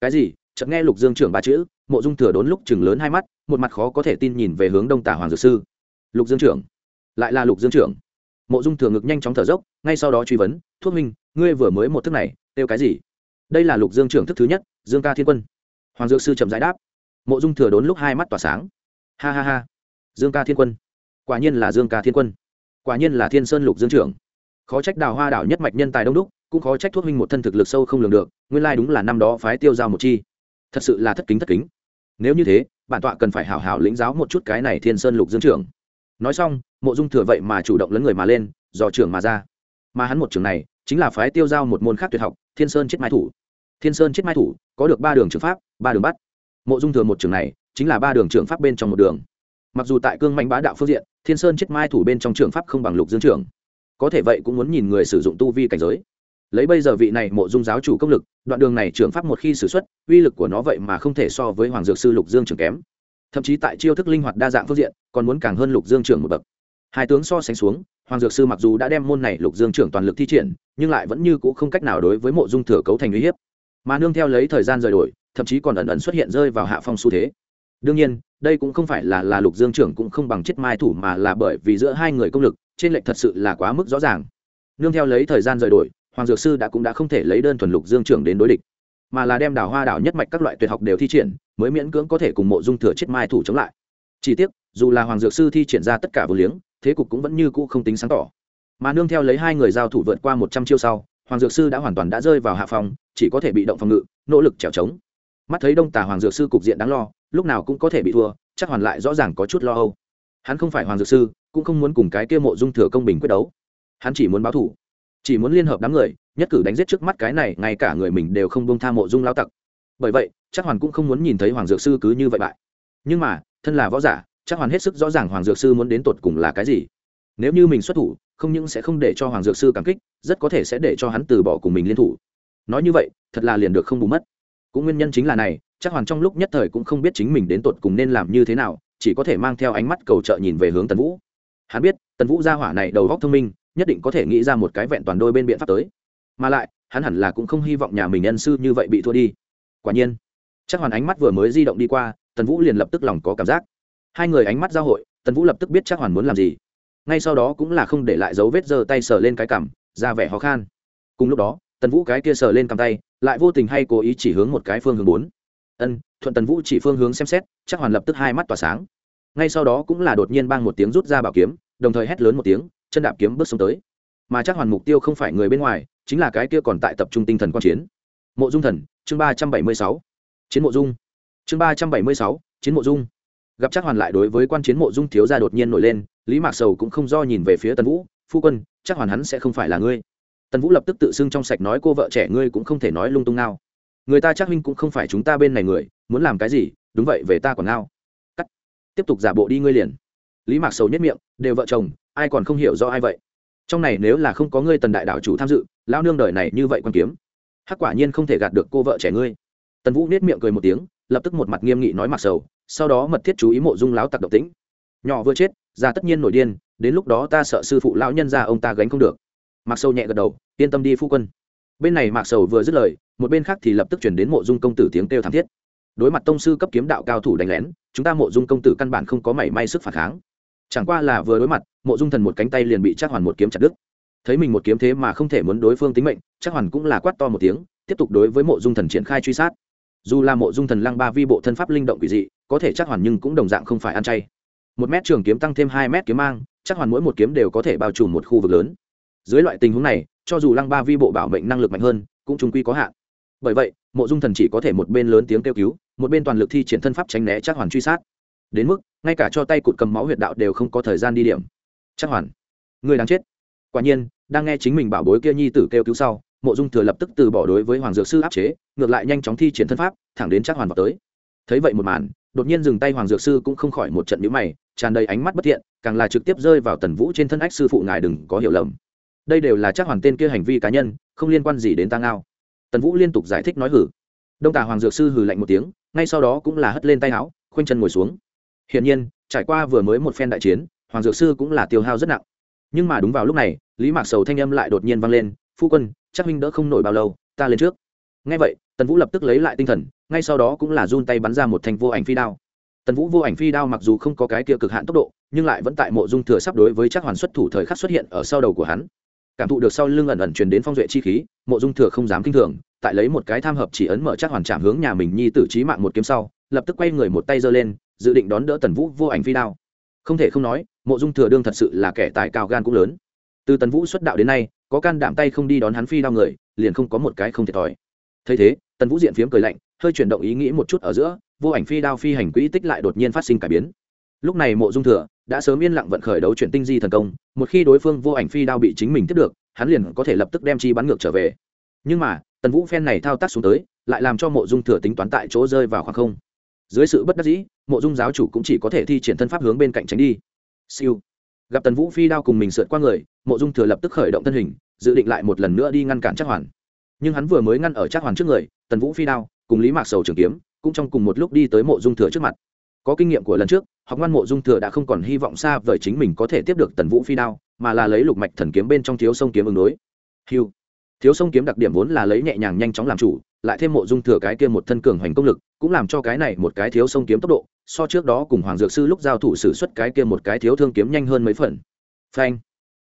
Cái gì? Chợt nghe lục dương trưởng ba chữ, mộ dung thừa đốn lúc chừng lớn hai mắt, một mặt khó có thể tin nhìn về hướng đông tả hoàng dược sư. Lục dương trưởng? Lại là lục dương trưởng? Mộ dung thừa ngực nhanh chóng thở dốc, ngay sau đó truy vấn, thuốc minh ngươi vừa mới một thức này, kêu cái gì? Đây là lục dương trưởng thức thứ nhất, dương ca thiên quân. Hoàng dược sư chậm giải đáp. Mộ dung thừa đốn lúc hai mắt tỏa sáng. Ha ha ha, dương ca thiên quân. Quả nhiên là dương ca thiên quân. Quả nhiên là thiên sơn lục dương trưởng. Khó trách đào hoa đảo nhất mạch nhân tài đông đúc cũng khó trách thuốc minh một thân thực lực sâu không lường được, nguyên lai đúng là năm đó phái tiêu giao một chi. Thật sự là thất kính thất kính. Nếu như thế, bản tọa cần phải hảo hảo lĩnh giáo một chút cái này thiên sơn lục dương trưởng. Nói xong, mộ dung thừa vậy mà chủ động lấn người mà lên, dò trưởng mà ra. Mà hắn một trường này, chính là phái tiêu giao một môn khác tuyệt học, thiên sơn chết mai thủ. Thiên sơn chết mai thủ, có được ba đường trường pháp, ba đường bắt. Mộ dung thừa một trường này, chính là ba đường trường pháp bên trong một đường. Mặc dù tại cương mạnh bá đạo phương diện, thiên sơn chết mai thủ bên trong trường pháp không bằng lục dương trưởng. Có thể vậy cũng muốn nhìn người sử dụng tu vi cảnh giới lấy bây giờ vị này mộ dung giáo chủ công lực, đoạn đường này trường pháp một khi xử x u ấ t uy lực của nó vậy mà không thể so với hoàng dược sư lục dương trường kém. Thậm chí tại chiêu thức linh hoạt đa dạng phương diện, còn muốn càng hơn lục dương trưởng một bậc. Hai tướng so sánh xuống, hoàng dược sư mặc dù đã đem môn này lục dương trưởng toàn lực thi triển, nhưng lại vẫn như c ũ không cách nào đối với mộ dung thừa cấu thành uy hiếp. Mà nương theo lấy thời gian rời đổi, thậm chí còn ẩn ẩn xuất hiện rơi vào hạ phong xu thế. Đương nhiên, đây cũng không phải là là lục dương trưởng cũng không bằng chết mai thủ mà là bởi vì giữa hai người công lực, trên lệnh thật sự là quá mức rõ ràng. Nương theo lấy thời gian rời đổi hoàng dược sư đã cũng đã không thể lấy đơn thuần lục dương trưởng đến đối địch, mà là đem đào hoa đảo nhất mạch các loại tuyệt học đều thi triển, mới miễn cưỡng có thể cùng mộ dung thừa chết mai thủ chống lại. Chỉ tiếc, dù là hoàng dược sư thi triển ra tất cả vô liếng, thế cục cũng vẫn như cũ không tính sáng tỏ. Mà nương theo lấy hai người giao thủ vượt qua một trăm chiêu sau, hoàng dược sư đã hoàn toàn đã rơi vào hạ phòng chỉ có thể bị động phòng ngự, nỗ lực trèo trống. Mắt thấy đông tà hoàng dược sư cục diện đáng lo, lúc nào cũng có thể bị thua, chắc hoàn lại rõ ràng có chút lo âu. Hắn không phải hoàng dược sư, cũng không muốn cùng cái kia mộ dung thừa công bình quyết đấu. Hắn chỉ muốn báo thủ chỉ muốn liên hợp đám người, nhất cử đánh giết trước mắt cái này, ngay cả người mình đều không bông tha mộ dung lao tặc. Bởi vậy, chắc hoàn cũng không muốn nhìn thấy hoàng dược sư cứ như vậy bại. Nhưng mà, thân là võ giả, chắc hoàn hết sức rõ ràng hoàng dược sư muốn đến tột cùng là cái gì. Nếu như mình xuất thủ, không những sẽ không để cho hoàng dược sư cảm kích, rất có thể sẽ để cho hắn từ bỏ cùng mình liên thủ. Nói như vậy, thật là liền được không bù mất. Cũng nguyên nhân chính là này, chắc hoàn trong lúc nhất thời cũng không biết chính mình đến tột cùng nên làm như thế nào, chỉ có thể mang theo ánh mắt cầu trợ nhìn về hướng tần vũ. Hắn biết, tần vũ gia hỏa này đầu góc thông minh nhất định có thể nghĩ ra một cái vẹn toàn đôi bên biện pháp tới. Mà lại, hắn hẳn là cũng không hy vọng nhà mình nhân sư như vậy bị thua đi. Quả nhiên, chắc hoàn ánh mắt vừa mới di động đi qua, tần vũ liền lập tức lòng có cảm giác. Hai người ánh mắt giao hội, tần vũ lập tức biết chắc hoàn muốn làm gì. Ngay sau đó cũng là không để lại dấu vết giơ tay sờ lên cái cằm, ra vẻ khó khăn cùng lúc đó, tần vũ cái kia sờ lên cầm tay, lại vô tình hay cố ý chỉ hướng một cái phương hướng bốn. Ân, thuận tần vũ chỉ phương hướng xem xét, chắc hoàn lập tức hai mắt tỏa sáng. Ngay sau đó cũng là đột nhiên bang một tiếng rút ra bảo kiếm, đồng thời hét lớn một tiếng chân đạp kiếm bước xuống tới. Mà chắc hoàn mục tiêu không phải người bên ngoài, chính là cái kia còn tại tập trung tinh thần quan chiến. Mộ dung thần, chương ba trăm bảy mươi sáu. Chiến mộ dung. Chương ba trăm bảy mươi sáu, chiến mộ dung. Gặp chắc hoàn lại đối với quan chiến mộ dung thiếu gia đột nhiên nổi lên, lý mạc sầu cũng không do nhìn về phía tần vũ, phu quân, chắc hoàn hắn sẽ không phải là ngươi. Tần vũ lập tức tự xưng trong sạch nói, cô vợ trẻ ngươi cũng không thể nói lung tung nào. Người ta chắc huynh cũng không phải chúng ta bên này người, muốn làm cái gì, đúng vậy, về ta còn nào cắt. Tiếp tục giả bộ đi ngươi liền. Lý mạc sầu nhất miệng, đều vợ chồng ai còn không hiểu do ai vậy? Trong này nếu là không có ngươi tần đại đạo chủ tham dự lao nương đời này như vậy quan kiếm, hắc quả nhiên không thể gạt được cô vợ trẻ ngươi. Tần vũ nết miệng cười một tiếng, lập tức một mặt nghiêm nghị nói mặc sầu, sau đó mật thiết chú ý mộ dung láo tặc độc tĩnh. Nhỏ vừa chết, già tất nhiên nổi điên, đến lúc đó ta sợ sư phụ lão nhân ra ông ta gánh không được. Mặc sầu nhẹ gật đầu, yên tâm đi phu quân. Bên này mạc sầu vừa dứt lời, một bên khác thì lập tức chuyển đến mộ dung công tử tiếng kêu thảm thiết. Đối mặt tông sư cấp kiếm đạo cao thủ đánh lén, chúng ta mộ dung công tử căn bản không có mảy may sức phản kháng. Chẳng qua là vừa đối mặt mộ dung thần một cánh tay liền bị chắc hoàn một kiếm chặt đứt. Thấy mình một kiếm thế mà không thể muốn đối phương tính mệnh, chắc hoàn cũng là quát to một tiếng, tiếp tục đối với mộ dung thần triển khai truy sát. Dù là mộ dung thần lăng ba vi bộ thân pháp linh động quỷ dị, có thể chắc hoàn nhưng cũng đồng dạng không phải ăn chay. Một mét trường kiếm tăng thêm hai mét kiếm mang, chắc hoàn mỗi một kiếm đều có thể bao trùm một khu vực lớn. Dưới loại tình huống này, cho dù lăng ba vi bộ bảo mệnh năng lực mạnh hơn, cũng trung quy có hạn. Bởi vậy, mộ dung thần chỉ có thể một bên lớn tiếng kêu cứu, một bên toàn lực thi triển thân pháp tránh né chắc hoàn truy sát. Đến mức, ngay cả cho tay cụt cầm máu huyệt đạo đều không có thời gian đi điểm chắc hoàn. Người đang chết. Quả nhiên, đang nghe chính mình bảo bối kia nhi tử kêu cứu sau, mộ dung thừa lập tức từ bỏ đối với hoàng dược sư áp chế, ngược lại nhanh chóng thi triển thân pháp, thẳng đến chắc hoàn vào tới. Thấy vậy một màn, đột nhiên dừng tay hoàng dược sư cũng không khỏi một trận nhíu mày, tràn đầy ánh mắt bất thiện, càng là trực tiếp rơi vào tần vũ trên thân ách sư phụ ngài đừng có hiểu lầm. Đây đều là chắc hoàn tên kia hành vi cá nhân, không liên quan gì đến ta ngao. Tần vũ liên tục giải thích nói hử. Đông tà hoàng dược sư hừ lạnh một tiếng, ngay sau đó cũng là hất lên tay áo, khoanh chân ngồi xuống. Hiển nhiên, trải qua vừa mới một phen đại chiến hoàng dược sư cũng là tiêu hao rất nặng. Nhưng mà đúng vào lúc này, lý mạc sầu thanh âm lại đột nhiên vang lên, phu quân, chắc minh đỡ không nổi bao lâu, ta lên trước. Ngay vậy, tần vũ lập tức lấy lại tinh thần, ngay sau đó cũng là run tay bắn ra một thanh vô ảnh phi đao. Tần vũ vô ảnh phi đao mặc dù không có cái kia cực hạn tốc độ, nhưng lại vẫn tại mộ dung thừa sắp đối với chắc hoàn xuất thủ thời khắc xuất hiện ở sau đầu của hắn. Cảm thụ được sau lưng ẩn ẩn truyền đến phong duệ chi khí, mộ dung thừa không dám kinh thường, tại lấy một cái tham hợp chỉ ấn mở chắc hoàn chạm hướng nhà mình nhi tử trí mạng một kiếm sau, lập tức quay người một tay giơ lên, dự định đón đỡ tần vũ vô ảnh phi đao không thể không nói, mộ dung thừa đương thật sự là kẻ tài cao gan cũng lớn. Từ tần vũ xuất đạo đến nay, có can đảm tay không đi đón hắn phi đao người, liền không có một cái không thiệt thòi. Thấy thế, tần vũ diện phiếm cười lạnh, hơi chuyển động ý nghĩ một chút ở giữa, vô ảnh phi đao phi hành quỹ tích lại đột nhiên phát sinh cải biến. Lúc này mộ dung thừa đã sớm yên lặng vận khởi đấu chuyển tinh di thần công, một khi đối phương vô ảnh phi đao bị chính mình tiếp được, hắn liền có thể lập tức đem chi bắn ngược trở về. Nhưng mà, tần vũ phen này thao tác xuống tới, lại làm cho mộ dung thừa tính toán tại chỗ rơi vào khoảng không dưới sự bất đắc dĩ, mộ dung giáo chủ cũng chỉ có thể thi triển thân pháp hướng bên cạnh tránh đi. Siêu. Gặp tần vũ phi đao cùng mình sượt qua người, mộ dung thừa lập tức khởi động thân hình, dự định lại một lần nữa đi ngăn cản chắc hoàn. Nhưng hắn vừa mới ngăn ở chắc hoàn trước người, tần vũ phi đao cùng lý mạc sầu trường kiếm cũng trong cùng một lúc đi tới mộ dung thừa trước mặt. Có kinh nghiệm của lần trước, học ngoan mộ dung thừa đã không còn hy vọng xa vời chính mình có thể tiếp được tần vũ phi đao, mà là lấy lục mạch thần kiếm bên trong thiếu sông kiếm ứng đối. Hiu thiếu sông kiếm đặc điểm vốn là lấy nhẹ nhàng nhanh chóng làm chủ lại thêm mộ dung thừa cái kia một thân cường hoành công lực, cũng làm cho cái này một cái thiếu sông kiếm tốc độ, so trước đó cùng hoàng dược sư lúc giao thủ xử suất cái kia một cái thiếu thương kiếm nhanh hơn mấy phần. Phanh.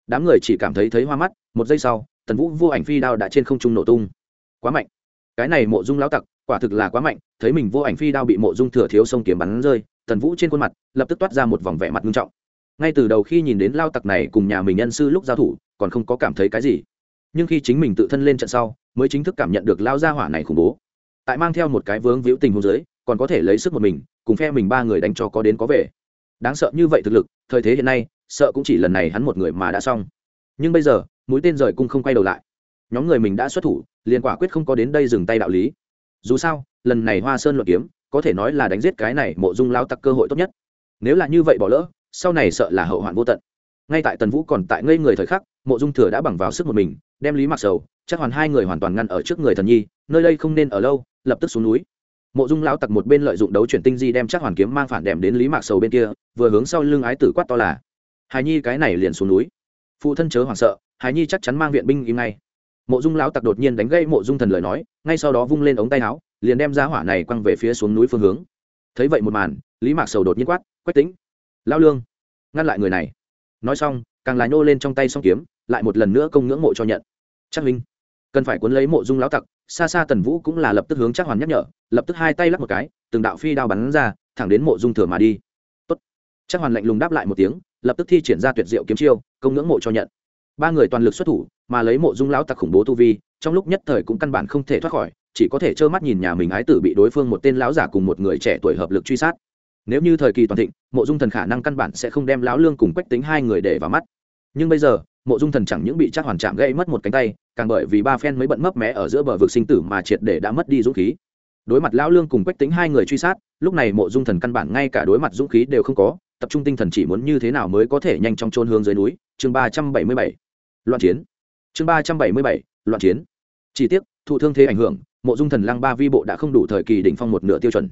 Đám người chỉ cảm thấy thấy hoa mắt, một giây sau, tần vũ vô ảnh phi đao đã trên không trung nổ tung. Quá mạnh. Cái này mộ dung lão tặc, quả thực là quá mạnh, thấy mình vô ảnh phi đao bị mộ dung thừa thiếu sông kiếm bắn rơi, tần vũ trên khuôn mặt lập tức toát ra một vòng vẻ mặt nghiêm trọng. Ngay từ đầu khi nhìn đến lao tặc này cùng nhà mình nhân sư lúc giao thủ, còn không có cảm thấy cái gì nhưng khi chính mình tự thân lên trận sau, mới chính thức cảm nhận được lao gia hỏa này khủng bố. Tại mang theo một cái vướng víu tình hôn giới còn có thể lấy sức một mình, cùng phe mình ba người đánh cho có đến có về. Đáng sợ như vậy thực lực, thời thế hiện nay, sợ cũng chỉ lần này hắn một người mà đã xong. Nhưng bây giờ, mũi tên rời cung không quay đầu lại. Nhóm người mình đã xuất thủ, liền quả quyết không có đến đây dừng tay đạo lý. Dù sao, lần này hoa sơn luận kiếm, có thể nói là đánh giết cái này mộ dung lao tặc cơ hội tốt nhất. Nếu là như vậy bỏ lỡ, sau này sợ là hậu hoạn vô tận. Ngay tại tần vũ còn tại ngây người thời khắc mộ dung thừa đã bằng vào sức một mình, đem lý mặc sầu, chắc hoàn hai người hoàn toàn ngăn ở trước người thần nhi, nơi đây không nên ở lâu, lập tức xuống núi. Mộ dung lão tặc một bên lợi dụng đấu chuyển tinh di đem chắc hoàn kiếm mang phản đèm đến lý mạc sầu bên kia, vừa hướng sau lưng ái tử quát to là hài nhi, cái này liền xuống núi. Phụ thân chớ hoảng sợ hài nhi chắc chắn mang viện binh im ngay. Mộ dung lão tặc đột nhiên đánh gây mộ dung thần lời nói, ngay sau đó vung lên ống tay áo, liền đem ra hỏa này quăng về phía xuống núi phương hướng. Thấy vậy một màn, lý mạc sầu đột nhiên quát, quách tính lao lương, ngăn lại người này. Nói xong, càng là nô lên trong tay song kiếm lại một lần nữa công ngưỡng mộ cho nhận. Chắc linh cần phải cuốn lấy mộ dung lão tặc xa xa tần vũ cũng là lập tức hướng chắc hoàn nhắc nhở, lập tức hai tay lắp một cái, từng đạo phi đao bắn ra, thẳng đến mộ dung thừa mà đi. Tốt. chắc hoàn lạnh lùng đáp lại một tiếng, lập tức thi triển ra tuyệt diệu kiếm chiêu, công ngưỡng mộ cho nhận. Ba người toàn lực xuất thủ, mà lấy mộ dung lão tặc khủng bố tu vi, trong lúc nhất thời cũng căn bản không thể thoát khỏi, chỉ có thể trơ mắt nhìn nhà mình ái tử bị đối phương một tên lão giả cùng một người trẻ tuổi hợp lực truy sát. Nếu như thời kỳ toàn thịnh, mộ dung thần khả năng căn bản sẽ không đem lão lương cùng quách tính hai người để vào mắt nhưng bây giờ, mộ dung thần chẳng những bị chắc hoàn chạm gây mất một cánh tay, càng bởi vì ba phen mới bận mấp mé ở giữa bờ vực sinh tử mà triệt để đã mất đi dũng khí. Đối mặt lão lương cùng quách tính hai người truy sát, lúc này mộ dung thần căn bản ngay cả đối mặt dũng khí đều không có, tập trung tinh thần chỉ muốn như thế nào mới có thể nhanh chóng trôn hướng dưới núi. Chương ba trăm bảy mươi bảy, loạn chiến. Chương ba trăm bảy mươi bảy, loạn chiến. Chi tiết thụ thương thế ảnh hưởng, mộ dung thần lăng ba vi bộ đã không đủ thời kỳ đỉnh phong một nửa tiêu chuẩn.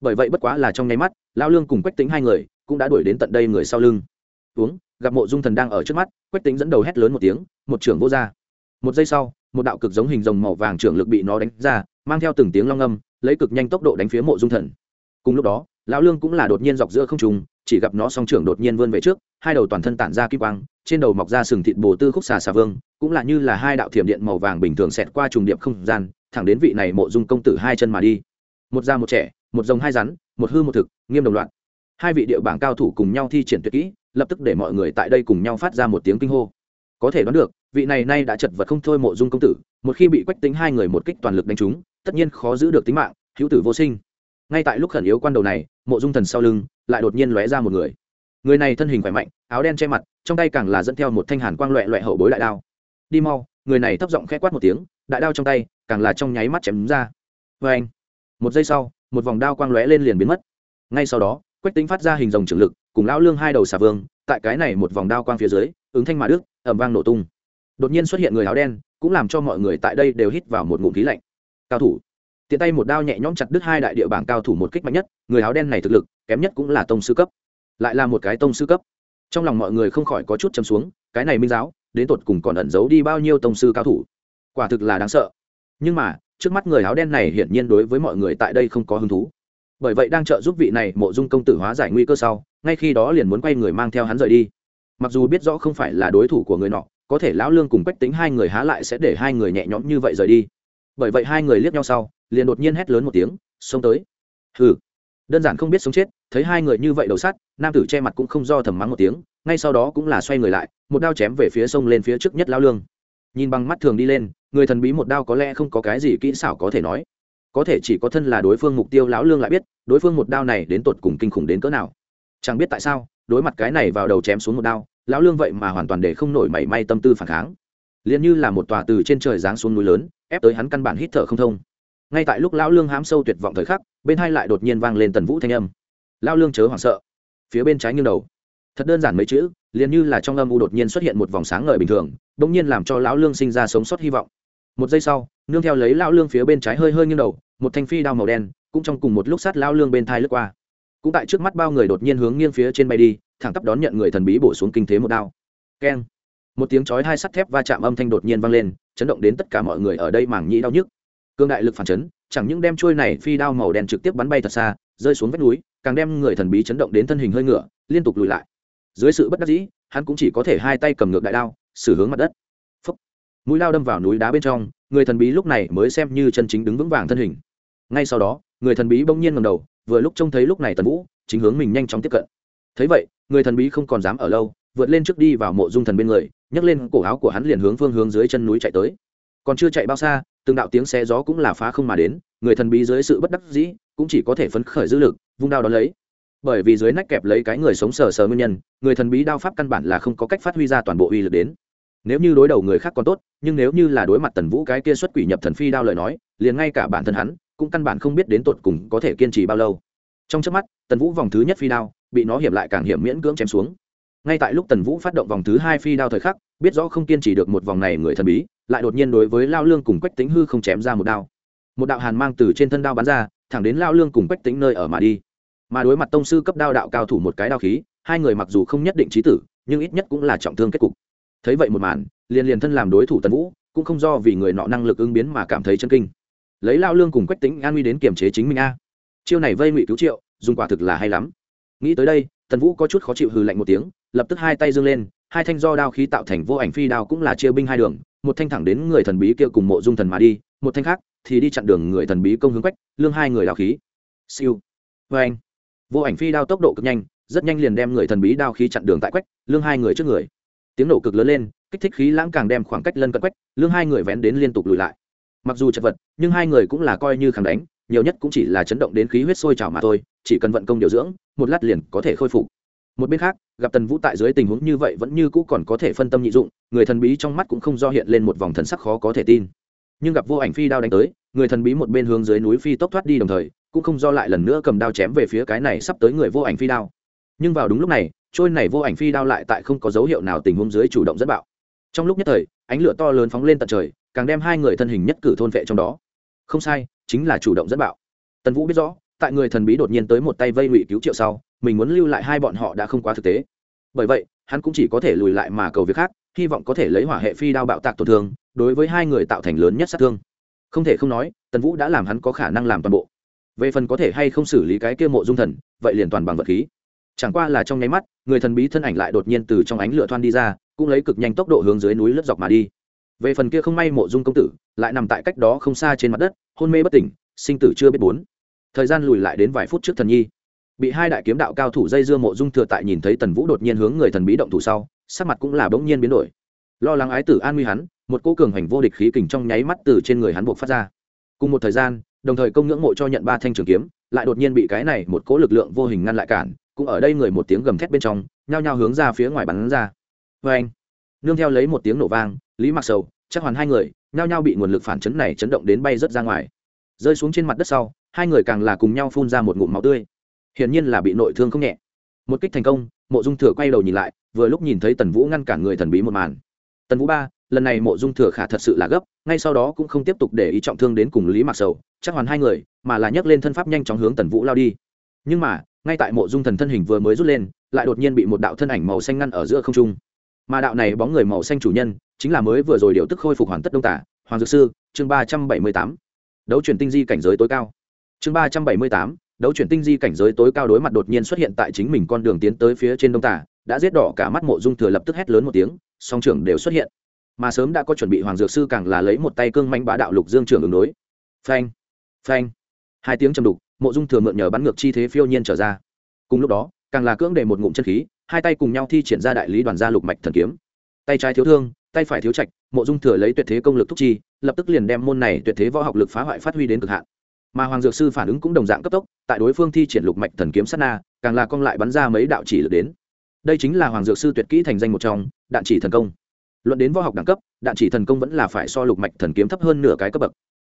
Bởi vậy bất quá là trong nháy mắt, lão lương cùng quách tính hai người cũng đã đuổi đến tận đây người sau lưng. Uống gặp mộ dung thần đang ở trước mắt, quách tính dẫn đầu hét lớn một tiếng, một trưởng vô ra một giây sau, một đạo cực giống hình rồng màu vàng trưởng lực bị nó đánh ra, mang theo từng tiếng long âm, lấy cực nhanh tốc độ đánh phía mộ dung thần. Cùng lúc đó, lão lương cũng là đột nhiên dọc giữa không trùng chỉ gặp nó song trưởng đột nhiên vươn về trước, hai đầu toàn thân tản ra kim quang, trên đầu mọc ra sừng thịt bồ tư khúc xà xà vương, cũng là như là hai đạo thiểm điện màu vàng bình thường xẹt qua trùng điệp không gian, thẳng đến vị này mộ dung công tử hai chân mà đi. Một da một trẻ, một rồng hai rắn, một hư một thực, nghiêm đồng loạt hai vị địa bảng cao thủ cùng nhau thi triển tuyệt kỹ lập tức để mọi người tại đây cùng nhau phát ra một tiếng kinh hô. Có thể đoán được, vị này nay đã chật vật không thôi mộ dung công tử, một khi bị quách tính hai người một kích toàn lực đánh trúng, tất nhiên khó giữ được tính mạng, hữu tử vô sinh. Ngay tại lúc khẩn yếu quan đầu này, mộ dung thần sau lưng lại đột nhiên lóe ra một người. Người này thân hình khỏe mạnh, áo đen che mặt, trong tay càng là dẫn theo một thanh hàn quang loẹ loẹ hậu bối đại đao. Đi mau, người này thấp giọng khẽ quát một tiếng, đại đao trong tay càng là trong nháy mắt chém ra. Vê anh một giây sau, một vòng đao quang lóe lên liền biến mất. Ngay sau đó, quách tính phát ra hình dòng trường lực cùng lão lương hai đầu xà vương, tại cái này một vòng đao quang phía dưới, ứng thanh mà đức ẩm vang nổ tung. Đột nhiên xuất hiện người áo đen, cũng làm cho mọi người tại đây đều hít vào một ngụm khí lạnh. Cao thủ. Tiện tay một đao nhẹ nhõm chặt đứt hai đại địa bảng cao thủ một kích mạnh nhất, người áo đen này thực lực, kém nhất cũng là tông sư cấp. Lại là một cái tông sư cấp. Trong lòng mọi người không khỏi có chút chấm xuống, cái này minh giáo, đến tột cùng còn ẩn giấu đi bao nhiêu tông sư cao thủ? Quả thực là đáng sợ. Nhưng mà, trước mắt người áo đen này hiển nhiên đối với mọi người tại đây không có hứng thú bởi vậy đang trợ giúp vị này mộ dung công tử hóa giải nguy cơ sau, ngay khi đó liền muốn quay người mang theo hắn rời đi. Mặc dù biết rõ không phải là đối thủ của người nọ, có thể lão lương cùng quách tính hai người há lại sẽ để hai người nhẹ nhõm như vậy rời đi. Bởi vậy hai người liếc nhau sau, liền đột nhiên hét lớn một tiếng, xông tới! Hừ! Đơn giản không biết sống chết, thấy hai người như vậy đầu sắt, nam tử che mặt cũng không do thầm mắng một tiếng, ngay sau đó cũng là xoay người lại, một đao chém về phía sông lên phía trước nhất lão lương. Nhìn bằng mắt thường đi lên, người thần bí một đao có lẽ không có cái gì kỹ xảo có thể nói có thể chỉ có thân là đối phương mục tiêu lão lương lại biết, đối phương một đao này đến tột cùng kinh khủng đến cỡ nào. Chẳng biết tại sao, đối mặt cái này vào đầu chém xuống một đao, lão lương vậy mà hoàn toàn để không nổi mảy may tâm tư phản kháng. Liền như là một tòa từ trên trời giáng xuống núi lớn, ép tới hắn căn bản hít thở không thông. Ngay tại lúc lão lương hám sâu tuyệt vọng thời khắc, bên hai lại đột nhiên vang lên tần vũ thanh âm. Lão lương chớ hoảng sợ. Phía bên trái nghiêng đầu. Thật đơn giản mấy chữ, liền như là trong âm u đột nhiên xuất hiện một vòng sáng ngời bình thường đ ỗ n g nhiên làm cho lão lương sinh ra sống sót hy vọng. Một giây sau, nương theo lấy lão lương phía bên trái hơi hơi nghiêng đầu một thanh phi đao màu đen, cũng trong cùng một lúc sát lao lương bên thai lướt qua. Cũng tại trước mắt bao người đột nhiên hướng nghiêng phía trên bay đi, thẳng tắp đón nhận người thần bí bổ xuống kinh thế một đao. Keng. Một tiếng chói hai sắt thép va chạm âm thanh đột nhiên vang lên, chấn động đến tất cả mọi người ở đây mảng nhĩ đau nhức. Cương đại lực phản chấn, chẳng những đem trôi này phi đao màu đen trực tiếp bắn bay thật xa, rơi xuống vách núi, càng đem người thần bí chấn động đến thân hình hơi ngựa liên tục lùi lại. Dưới sự bất đắc dĩ, hắn cũng chỉ có thể hai tay cầm ngược đại đao, xử hướng mặt đất. Phúc. mũi lao đâm vào núi đá bên trong, người thần bí lúc này mới xem như chân chính đứng vững vàng thân hình ngay sau đó, người thần bí bỗng nhiên ngầm đầu, vừa lúc trông thấy lúc này tần vũ, chính hướng mình nhanh chóng tiếp cận. Thấy vậy, người thần bí không còn dám ở lâu, vượt lên trước đi vào mộ dung thần bên người, nhấc lên cổ áo của hắn liền hướng phương hướng dưới chân núi chạy tới. Còn chưa chạy bao xa, từng đạo tiếng xe gió cũng là phá không mà đến, người thần bí dưới sự bất đắc dĩ, cũng chỉ có thể phấn khởi dữ lực, vung đao đón lấy. Bởi vì dưới nách kẹp lấy cái người sống sờ sờ nguyên nhân, người thần bí đao pháp căn bản là không có cách phát huy ra toàn bộ uy lực đến. Nếu như đối đầu người khác còn tốt, nhưng nếu như là đối mặt tần vũ cái kia xuất quỷ nhập thần phi đao lời nói, liền ngay cả bản thân hắn cũng căn bản không biết đến tột cùng có thể kiên trì bao lâu. Trong trước mắt, tần vũ vòng thứ nhất phi đao, bị nó hiểm lại càng hiểm miễn cưỡng chém xuống. Ngay tại lúc tần vũ phát động vòng thứ hai phi đao thời khắc, biết rõ không kiên trì được một vòng này người thần bí, lại đột nhiên đối với lao lương cùng quách tính hư không chém ra một đao. Một đạo hàn mang từ trên thân đao bắn ra, thẳng đến lao lương cùng quách tính nơi ở mà đi. Mà đối mặt tông sư cấp đao đạo cao thủ một cái đao khí, hai người mặc dù không nhất định trí tử, nhưng ít nhất cũng là trọng thương kết cục. Thấy vậy một màn, liền liền thân làm đối thủ tần vũ, cũng không do vì người nọ năng lực ứng biến mà cảm thấy chân kinh lấy lao lương cùng quách tính an nguy đến kiềm chế chính mình a. Chiêu này vây ngụy cứu triệu, dùng quả thực là hay lắm. Nghĩ tới đây, tần vũ có chút khó chịu hừ lạnh một tiếng, lập tức hai tay dâng lên, hai thanh do đao khí tạo thành vô ảnh phi đao cũng là chia binh hai đường, một thanh thẳng đến người thần bí kia cùng mộ dung thần mà đi, một thanh khác thì đi chặn đường người thần bí công hướng quách, lương hai người đao khí. Siêu. Vê anh vô ảnh phi đao tốc độ cực nhanh, rất nhanh liền đem người thần bí đao khí chặn đường tại quách, lương hai người trước người. Tiếng nổ cực lớn lên, kích thích khí lãng càng đem khoảng cách lân cận quách, lương hai người vén đến liên tục lùi lại mặc dù chật vật, nhưng hai người cũng là coi như kháng đánh, nhiều nhất cũng chỉ là chấn động đến khí huyết sôi trào mà thôi, chỉ cần vận công điều dưỡng, một lát liền có thể khôi phục. Một bên khác, gặp tần vũ tại dưới tình huống như vậy vẫn như cũ còn có thể phân tâm nhị dụng, người thần bí trong mắt cũng không do hiện lên một vòng thần sắc khó có thể tin. Nhưng gặp vô ảnh phi đao đánh tới, người thần bí một bên hướng dưới núi phi tốc thoát đi đồng thời, cũng không do lại lần nữa cầm đao chém về phía cái này sắp tới người vô ảnh phi đao. Nhưng vào đúng lúc này, trôi này vô ảnh phi đao lại tại không có dấu hiệu nào tình huống dưới chủ động dẫn bạo. Trong lúc nhất thời ánh lửa to lớn phóng lên tận trời, càng đem hai người thân hình nhất cử thôn vệ trong đó. Không sai, chính là chủ động dẫn bạo. Tần vũ biết rõ, tại người thần bí đột nhiên tới một tay vây ngụy cứu triệu sau, mình muốn lưu lại hai bọn họ đã không quá thực tế. Bởi vậy, hắn cũng chỉ có thể lùi lại mà cầu việc khác, hy vọng có thể lấy hỏa hệ phi đao bạo tạc tổn thương, đối với hai người tạo thành lớn nhất sát thương. Không thể không nói, tần vũ đã làm hắn có khả năng làm toàn bộ. Về phần có thể hay không xử lý cái kia mộ dung thần, vậy liền toàn bằng vật khí. Chẳng qua là trong nháy mắt, người thần bí thân ảnh lại đột nhiên từ trong ánh lửa thoan đi ra cũng lấy cực nhanh tốc độ hướng dưới núi lướt dọc mà đi. Về phần kia không may mộ dung công tử, lại nằm tại cách đó không xa trên mặt đất, hôn mê bất tỉnh, sinh tử chưa biết bốn. Thời gian lùi lại đến vài phút trước thần nhi. Bị hai đại kiếm đạo cao thủ dây dưa mộ dung thừa tại nhìn thấy tần vũ đột nhiên hướng người thần bí động thủ sau, sắc mặt cũng là bỗng nhiên biến đổi. Lo lắng ái tử an nguy hắn, một cô cường hành vô địch khí kình trong nháy mắt từ trên người hắn buộc phát ra. Cùng một thời gian, đồng thời công ngưỡng mộ cho nhận ba thanh trường kiếm, lại đột nhiên bị cái này một cỗ lực lượng vô hình ngăn lại cản, cũng ở đây người một tiếng gầm thét bên trong, nhao nhao hướng ra phía ngoài bắn ra vê anh, nương theo lấy một tiếng nổ vang, lý mặc sầu, chắc hoàn hai người, nhao nhao bị nguồn lực phản chấn này chấn động đến bay rớt ra ngoài. Rơi xuống trên mặt đất sau, hai người càng là cùng nhau phun ra một ngụm máu tươi. Hiển nhiên là bị nội thương không nhẹ. Một kích thành công, mộ dung thừa quay đầu nhìn lại, vừa lúc nhìn thấy tần vũ ngăn cản người thần bí một màn. Tần vũ ba, lần này mộ dung thừa khả thật sự là gấp, ngay sau đó cũng không tiếp tục để ý trọng thương đến cùng lý mặc sầu, chắc hoàn hai người, mà là nhấc lên thân pháp nhanh chóng hướng tần vũ lao đi. Nhưng mà, ngay tại mộ dung thần thân hình vừa mới rút lên, lại đột nhiên bị một đạo thân ảnh màu xanh ngăn ở giữa không trung mà đạo này bóng người màu xanh chủ nhân, chính là mới vừa rồi điều tức khôi phục hoàn tất đông tả, hoàng dược sư, chương ba trăm bảy mươi tám. Đấu chuyển tinh di cảnh giới tối cao. Chương ba trăm bảy mươi tám, đấu chuyển tinh di cảnh giới tối cao đối mặt đột nhiên xuất hiện tại chính mình con đường tiến tới phía trên đông tả, đã giết đỏ cả mắt mộ dung thừa lập tức hét lớn một tiếng, song trưởng đều xuất hiện. Mà sớm đã có chuẩn bị hoàng dược sư càng là lấy một tay cương manh bá đạo lục dương trưởng ứng đối. Phanh phanh. Hai tiếng chầm đục, mộ dung thừa mượn nhờ bắn ngược chi thế phiêu nhiên trở ra. Cùng lúc đó càng là cưỡng để một ngụm chân khí, hai tay cùng nhau thi triển ra đại lý đoàn gia lục mạch thần kiếm. Tay trái thiếu thương, tay phải thiếu trạch, mộ dung thừa lấy tuyệt thế công lực thúc chi, lập tức liền đem môn này tuyệt thế võ học lực phá hoại phát huy đến cực hạn. Mà hoàng dược sư phản ứng cũng đồng dạng cấp tốc, tại đối phương thi triển lục mạch thần kiếm sát na, càng là cong lại bắn ra mấy đạo chỉ lực đến. Đây chính là hoàng dược sư tuyệt kỹ thành danh một trong, đạn chỉ thần công. Luận đến võ học đẳng cấp, đạn chỉ thần công vẫn là phải so lục mạch thần kiếm thấp hơn nửa cái cấp bậc.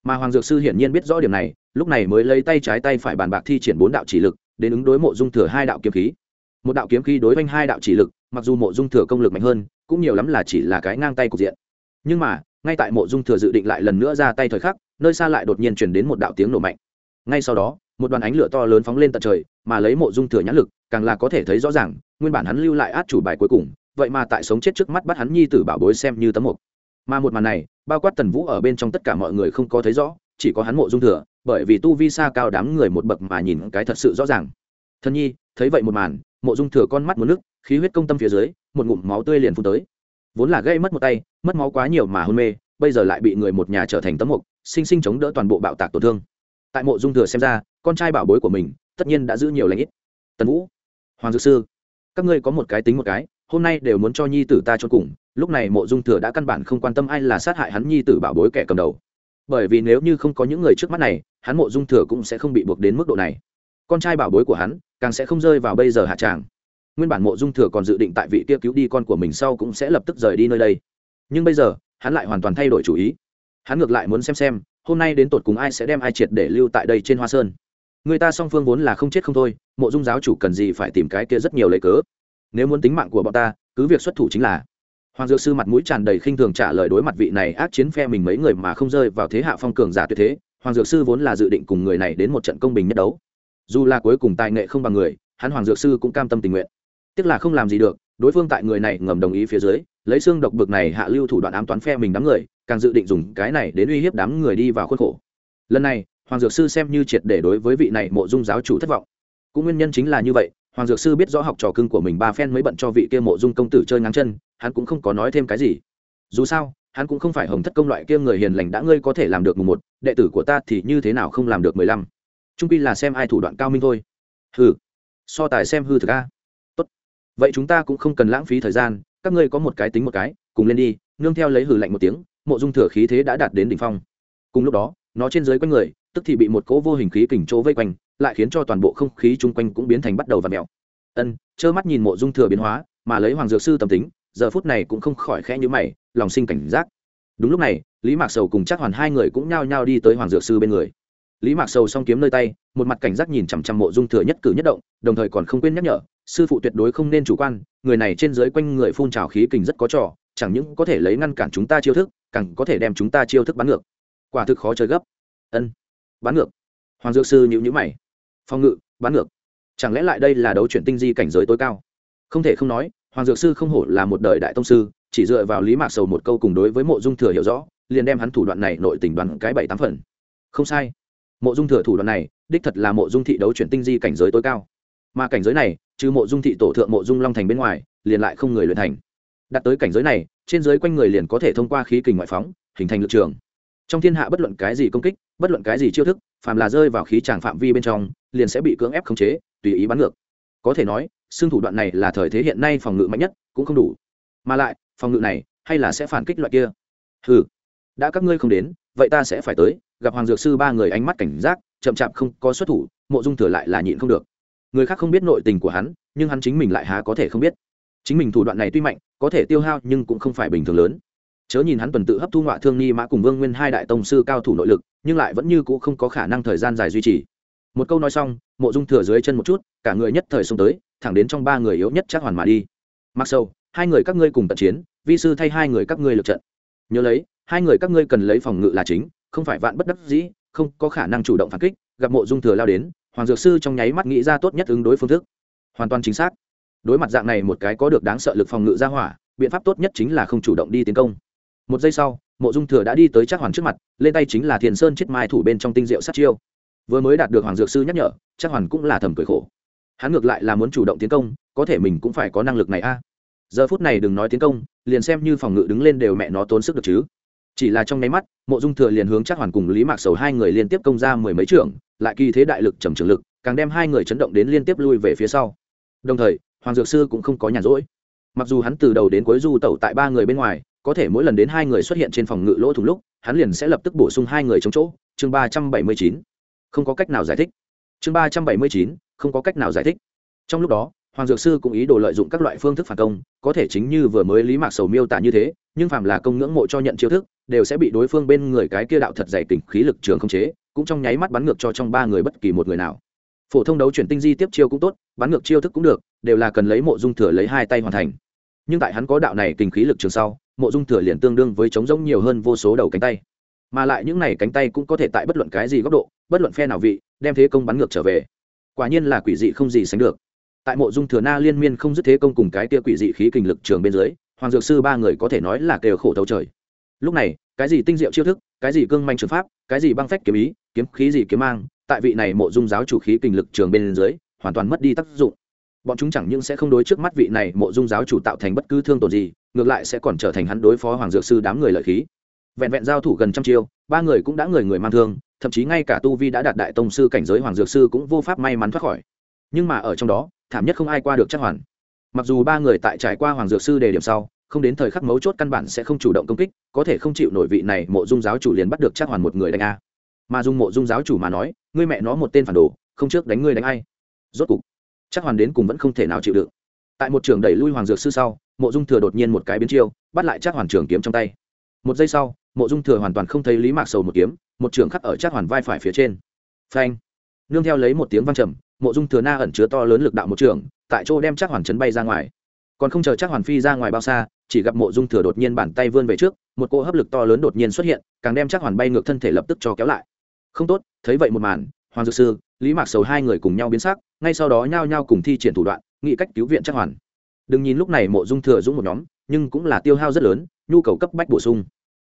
Mà hoàng dược sư hiển nhiên biết rõ điểm này, lúc này mới lấy tay trái tay phải bàn bạc thi triển bốn đạo chỉ lực đến ứng đối mộ dung thừa hai đạo kiếm khí. Một đạo kiếm khí đối với hai đạo chỉ lực, mặc dù mộ dung thừa công lực mạnh hơn, cũng nhiều lắm là chỉ là cái ngang tay cục diện. Nhưng mà, ngay tại mộ dung thừa dự định lại lần nữa ra tay thời khắc, nơi xa lại đột nhiên chuyển đến một đạo tiếng nổ mạnh. Ngay sau đó, một đoàn ánh lửa to lớn phóng lên tận trời, mà lấy mộ dung thừa nhãn lực, càng là có thể thấy rõ ràng, nguyên bản hắn lưu lại át chủ bài cuối cùng, vậy mà tại sống chết trước mắt bắt hắn nhi tử bảo bối xem như tấm mục. Mà một màn này, bao quát tần vũ ở bên trong tất cả mọi người không có thấy rõ, chỉ có hắn mộ dung thừa bởi vì tu vi xa cao đám người một bậc mà nhìn cái thật sự rõ ràng. Thân nhi, thấy vậy một màn, mộ dung thừa con mắt một nước, khí huyết công tâm phía dưới, một ngụm máu tươi liền phun tới. Vốn là gây mất một tay, mất máu quá nhiều mà hôn mê, bây giờ lại bị người một nhà trở thành tấm mục, sinh sinh chống đỡ toàn bộ bạo tạc tổn thương. Tại mộ dung thừa xem ra, con trai bảo bối của mình, tất nhiên đã giữ nhiều lãnh ít. Tần vũ, hoàng dược sư, các ngươi có một cái tính một cái, hôm nay đều muốn cho nhi tử ta cho cùng, lúc này mộ dung thừa đã căn bản không quan tâm ai là sát hại hắn nhi tử bảo bối kẻ cầm đầu bởi vì nếu như không có những người trước mắt này, hắn mộ dung thừa cũng sẽ không bị buộc đến mức độ này. Con trai bảo bối của hắn, càng sẽ không rơi vào bây giờ hạ tràng. Nguyên bản mộ dung thừa còn dự định tại vị kia cứu đi con của mình sau cũng sẽ lập tức rời đi nơi đây. Nhưng bây giờ, hắn lại hoàn toàn thay đổi chủ ý. Hắn ngược lại muốn xem xem, hôm nay đến tột cùng ai sẽ đem ai triệt để lưu tại đây trên hoa sơn. Người ta song phương vốn là không chết không thôi, mộ dung giáo chủ cần gì phải tìm cái kia rất nhiều lấy cớ. Nếu muốn tính mạng của bọn ta, cứ việc xuất thủ chính là hoàng dược sư mặt mũi tràn đầy khinh thường trả lời đối mặt vị này ác chiến phe mình mấy người mà không rơi vào thế hạ phong cường giả tuyệt thế, hoàng dược sư vốn là dự định cùng người này đến một trận công bình nhất đấu. Dù là cuối cùng tài nghệ không bằng người, hắn hoàng dược sư cũng cam tâm tình nguyện. Tiếc là không làm gì được, đối phương tại người này ngầm đồng ý phía dưới, lấy xương độc bực này hạ lưu thủ đoạn ám toán phe mình đám người, càng dự định dùng cái này đến uy hiếp đám người đi vào khuôn khổ. Lần này, hoàng dược sư xem như triệt để đối với vị này mộ dung giáo chủ thất vọng. Cũng nguyên nhân chính là như vậy hoàng dược sư biết rõ học trò cưng của mình ba phen mới bận cho vị kia mộ dung công tử chơi ngang chân, hắn cũng không có nói thêm cái gì. Dù sao, hắn cũng không phải hồng thất công loại kia người hiền lành đã ngươi có thể làm được mùng một, đệ tử của ta thì như thế nào không làm được mười lăm. Trung pi là xem ai thủ đoạn cao minh thôi. Hừ, so tài xem hư thực a. Tốt. Vậy chúng ta cũng không cần lãng phí thời gian, các ngươi có một cái tính một cái, cùng lên đi, nương theo lấy hử lạnh một tiếng, mộ dung thừa khí thế đã đạt đến đỉnh phong. Cùng lúc đó, nó trên dưới quanh người, tức thì bị một cỗ vô hình khí kình chỗ vây quanh lại khiến cho toàn bộ không khí chung quanh cũng biến thành bắt đầu và mèo. Ân, trơ mắt nhìn mộ dung thừa biến hóa, mà lấy hoàng dược sư tâm tính, giờ phút này cũng không khỏi khẽ nhữ mày, lòng sinh cảnh giác. Đúng lúc này, lý mạc sầu cùng chắc hoàn hai người cũng nhao nhao đi tới hoàng dược sư bên người. Lý mạc sầu song kiếm nơi tay, một mặt cảnh giác nhìn chằm chằm mộ dung thừa nhất cử nhất động, đồng thời còn không quên nhắc nhở, sư phụ tuyệt đối không nên chủ quan, người này trên dưới quanh người phun trào khí kình rất có trò, chẳng những có thể lấy ngăn cản chúng ta chiêu thức, càng có thể đem chúng ta chiêu thức bắn ngược. Quả thực khó chơi gấp. Ân, bắn ngược. Hoàng dược sư nhữ nhữ mày phòng ngự, bán ngược. Chẳng lẽ lại đây là đấu chuyển tinh di cảnh giới tối cao? Không thể không nói, hoàng dược sư không hổ là một đời đại tông sư, chỉ dựa vào lý mạc sầu một câu cùng đối với mộ dung thừa hiểu rõ, liền đem hắn thủ đoạn này nội tình đoàn cái bảy tám phần. Không sai. Mộ dung thừa thủ đoạn này, đích thật là mộ dung thị đấu chuyển tinh di cảnh giới tối cao. Mà cảnh giới này, trừ mộ dung thị tổ thượng mộ dung long thành bên ngoài, liền lại không người luyện thành. Đặt tới cảnh giới này, trên giới quanh người liền có thể thông qua khí kình ngoại phóng, hình thành lực trường. Trong thiên hạ bất luận cái gì công kích, bất luận cái gì chiêu thức, phàm là rơi vào khí tràng phạm vi bên trong liền sẽ bị cưỡng ép khống chế, tùy ý bắn ngược. Có thể nói, xương thủ đoạn này là thời thế hiện nay phòng ngự mạnh nhất, cũng không đủ. Mà lại, phòng ngự này, hay là sẽ phản kích loại kia? Ừ đã các ngươi không đến, vậy ta sẽ phải tới, gặp hoàng dược sư ba người ánh mắt cảnh giác, chậm chạp không có xuất thủ, mộ dung thừa lại là nhịn không được. Người khác không biết nội tình của hắn, nhưng hắn chính mình lại há có thể không biết. Chính mình thủ đoạn này tuy mạnh, có thể tiêu hao, nhưng cũng không phải bình thường lớn. Chớ nhìn hắn tuần tự hấp thu ngọa thương nghi mã cùng vương nguyên hai đại tông sư cao thủ nội lực, nhưng lại vẫn như cũ không có khả năng thời gian dài duy trì một câu nói xong, mộ dung thừa dưới chân một chút, cả người nhất thời xông tới, thẳng đến trong ba người yếu nhất chắc hoàn mà đi. Mặc sâu hai người các ngươi cùng tận chiến, vi sư thay hai người các ngươi lượt trận. Nhớ lấy, hai người các ngươi cần lấy phòng ngự là chính, không phải vạn bất đắc dĩ, không có khả năng chủ động phản kích, gặp mộ dung thừa lao đến, hoàng dược sư trong nháy mắt nghĩ ra tốt nhất ứng đối phương thức. Hoàn toàn chính xác. Đối mặt dạng này một cái có được đáng sợ lực phòng ngự ra hỏa, biện pháp tốt nhất chính là không chủ động đi tiến công. Một giây sau, mộ dung thừa đã đi tới chắc hoàn trước mặt, lên tay chính là thiền sơn chết mai thủ bên trong tinh diệu sát chiêu vừa mới đạt được hoàng dược sư nhắc nhở, chắc hoàn cũng là thầm cười khổ. Hắn ngược lại là muốn chủ động tiến công, có thể mình cũng phải có năng lực này a. Giờ phút này đừng nói tiến công, liền xem như phòng ngự đứng lên đều mẹ nó tốn sức được chứ. Chỉ là trong nháy mắt, mộ dung thừa liền hướng chắc hoàn cùng lý mạc sầu hai người liên tiếp công ra mười mấy trưởng, lại kỳ thế đại lực trầm trường lực, càng đem hai người chấn động đến liên tiếp lui về phía sau. Đồng thời, hoàng dược sư cũng không có nhàn rỗi. Mặc dù hắn từ đầu đến cuối du tẩu tại ba người bên ngoài, có thể mỗi lần đến hai người xuất hiện trên phòng ngự lỗ thủng lúc, hắn liền sẽ lập tức bổ sung hai người chống chỗ, chương ba trăm bảy mươi chín không có cách nào giải thích. Chương ba trăm bảy mươi chín, không có cách nào giải thích. Trong lúc đó, hoàng dược sư cũng ý đồ lợi dụng các loại phương thức phản công, có thể chính như vừa mới lý mạc sầu miêu tả như thế, nhưng phàm là công ngưỡng mộ cho nhận chiêu thức, đều sẽ bị đối phương bên người cái kia đạo thật dày tình khí lực trường không chế, cũng trong nháy mắt bắn ngược cho trong ba người bất kỳ một người nào. Phổ thông đấu chuyển tinh di tiếp chiêu cũng tốt, bắn ngược chiêu thức cũng được, đều là cần lấy mộ dung thừa lấy hai tay hoàn thành. Nhưng tại hắn có đạo này tình khí lực trường sau, mộ dung thừa liền tương đương với chống rỗng nhiều hơn vô số đầu cánh tay mà lại những này cánh tay cũng có thể tại bất luận cái gì góc độ, bất luận phe nào vị, đem thế công bắn ngược trở về. Quả nhiên là quỷ dị không gì sánh được. Tại mộ dung thừa na liên miên không dứt thế công cùng cái kia quỷ dị khí kình lực trường bên dưới, hoàng dược sư ba người có thể nói là kêu khổ thấu trời. Lúc này, cái gì tinh diệu chiêu thức, cái gì cương manh trường pháp, cái gì băng phách kiếm ý, kiếm khí gì kiếm mang, tại vị này mộ dung giáo chủ khí kình lực trường bên dưới, hoàn toàn mất đi tác dụng. Bọn chúng chẳng những sẽ không đối trước mắt vị này mộ dung giáo chủ tạo thành bất cứ thương tổn gì, ngược lại sẽ còn trở thành hắn đối phó hoàng dược sư đám người lợi khí vẹn vẹn giao thủ gần trăm chiêu, ba người cũng đã người người mang thương, thậm chí ngay cả tu vi đã đạt đại tông sư cảnh giới hoàng dược sư cũng vô pháp may mắn thoát khỏi. Nhưng mà ở trong đó, thảm nhất không ai qua được chắc hoàn. Mặc dù ba người tại trải qua hoàng dược sư đề điểm sau, không đến thời khắc mấu chốt căn bản sẽ không chủ động công kích, có thể không chịu nổi vị này mộ dung giáo chủ liền bắt được chắc hoàn một người đánh a. Mà dung mộ dung giáo chủ mà nói, ngươi mẹ nó một tên phản đồ, không trước đánh ngươi đánh ai. Rốt cục, chắc hoàn đến cùng vẫn không thể nào chịu đựng. Tại một trường đẩy lui hoàng dược sư sau, mộ dung thừa đột nhiên một cái biến chiêu, bắt lại chắc hoàn trường kiếm trong tay một giây sau, mộ dung thừa hoàn toàn không thấy lý mạc sầu một kiếm, một trường khắc ở chắc hoàn vai phải phía trên. Phanh! Nương theo lấy một tiếng văng trầm, mộ dung thừa na ẩn chứa to lớn lực đạo một trường, tại chỗ đem chắc hoàn chấn bay ra ngoài. Còn không chờ chắc hoàn phi ra ngoài bao xa, chỉ gặp mộ dung thừa đột nhiên bàn tay vươn về trước, một cỗ hấp lực to lớn đột nhiên xuất hiện, càng đem chắc hoàn bay ngược thân thể lập tức cho kéo lại. Không tốt, thấy vậy một màn, hoàng dược sư, lý mạc sầu hai người cùng nhau biến sắc, ngay sau đó nhao nhao cùng thi triển thủ đoạn, nghị cách cứu viện chắc hoàn. Đừng nhìn lúc này mộ dung thừa dũng một nhóm, nhưng cũng là tiêu hao rất lớn nhu cầu cấp bách bổ sung.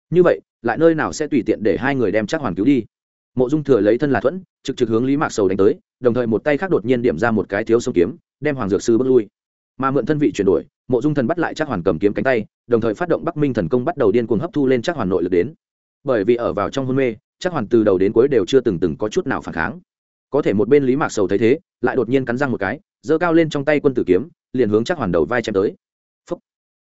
Như vậy, lại nơi nào sẽ tùy tiện để hai người đem chắc hoàn cứu đi? Mộ dung thừa lấy thân là thuẫn, trực trực hướng lý mạc sầu đánh tới, đồng thời một tay khác đột nhiên điểm ra một cái thiếu sông kiếm, đem hoàng dược sư bước lui. Mà mượn thân vị chuyển đổi, mộ dung thần bắt lại chắc hoàn cầm kiếm cánh tay, đồng thời phát động bắc minh thần công bắt đầu điên cuồng hấp thu lên chắc hoàn nội lực đến. Bởi vì ở vào trong hôn mê, chắc hoàn từ đầu đến cuối đều chưa từng từng có chút nào phản kháng. Có thể một bên lý mạc sầu thấy thế, lại đột nhiên cắn răng một cái, giơ cao lên trong tay quân tử kiếm, liền hướng chắc hoàn đầu vai chém tới. Phúc.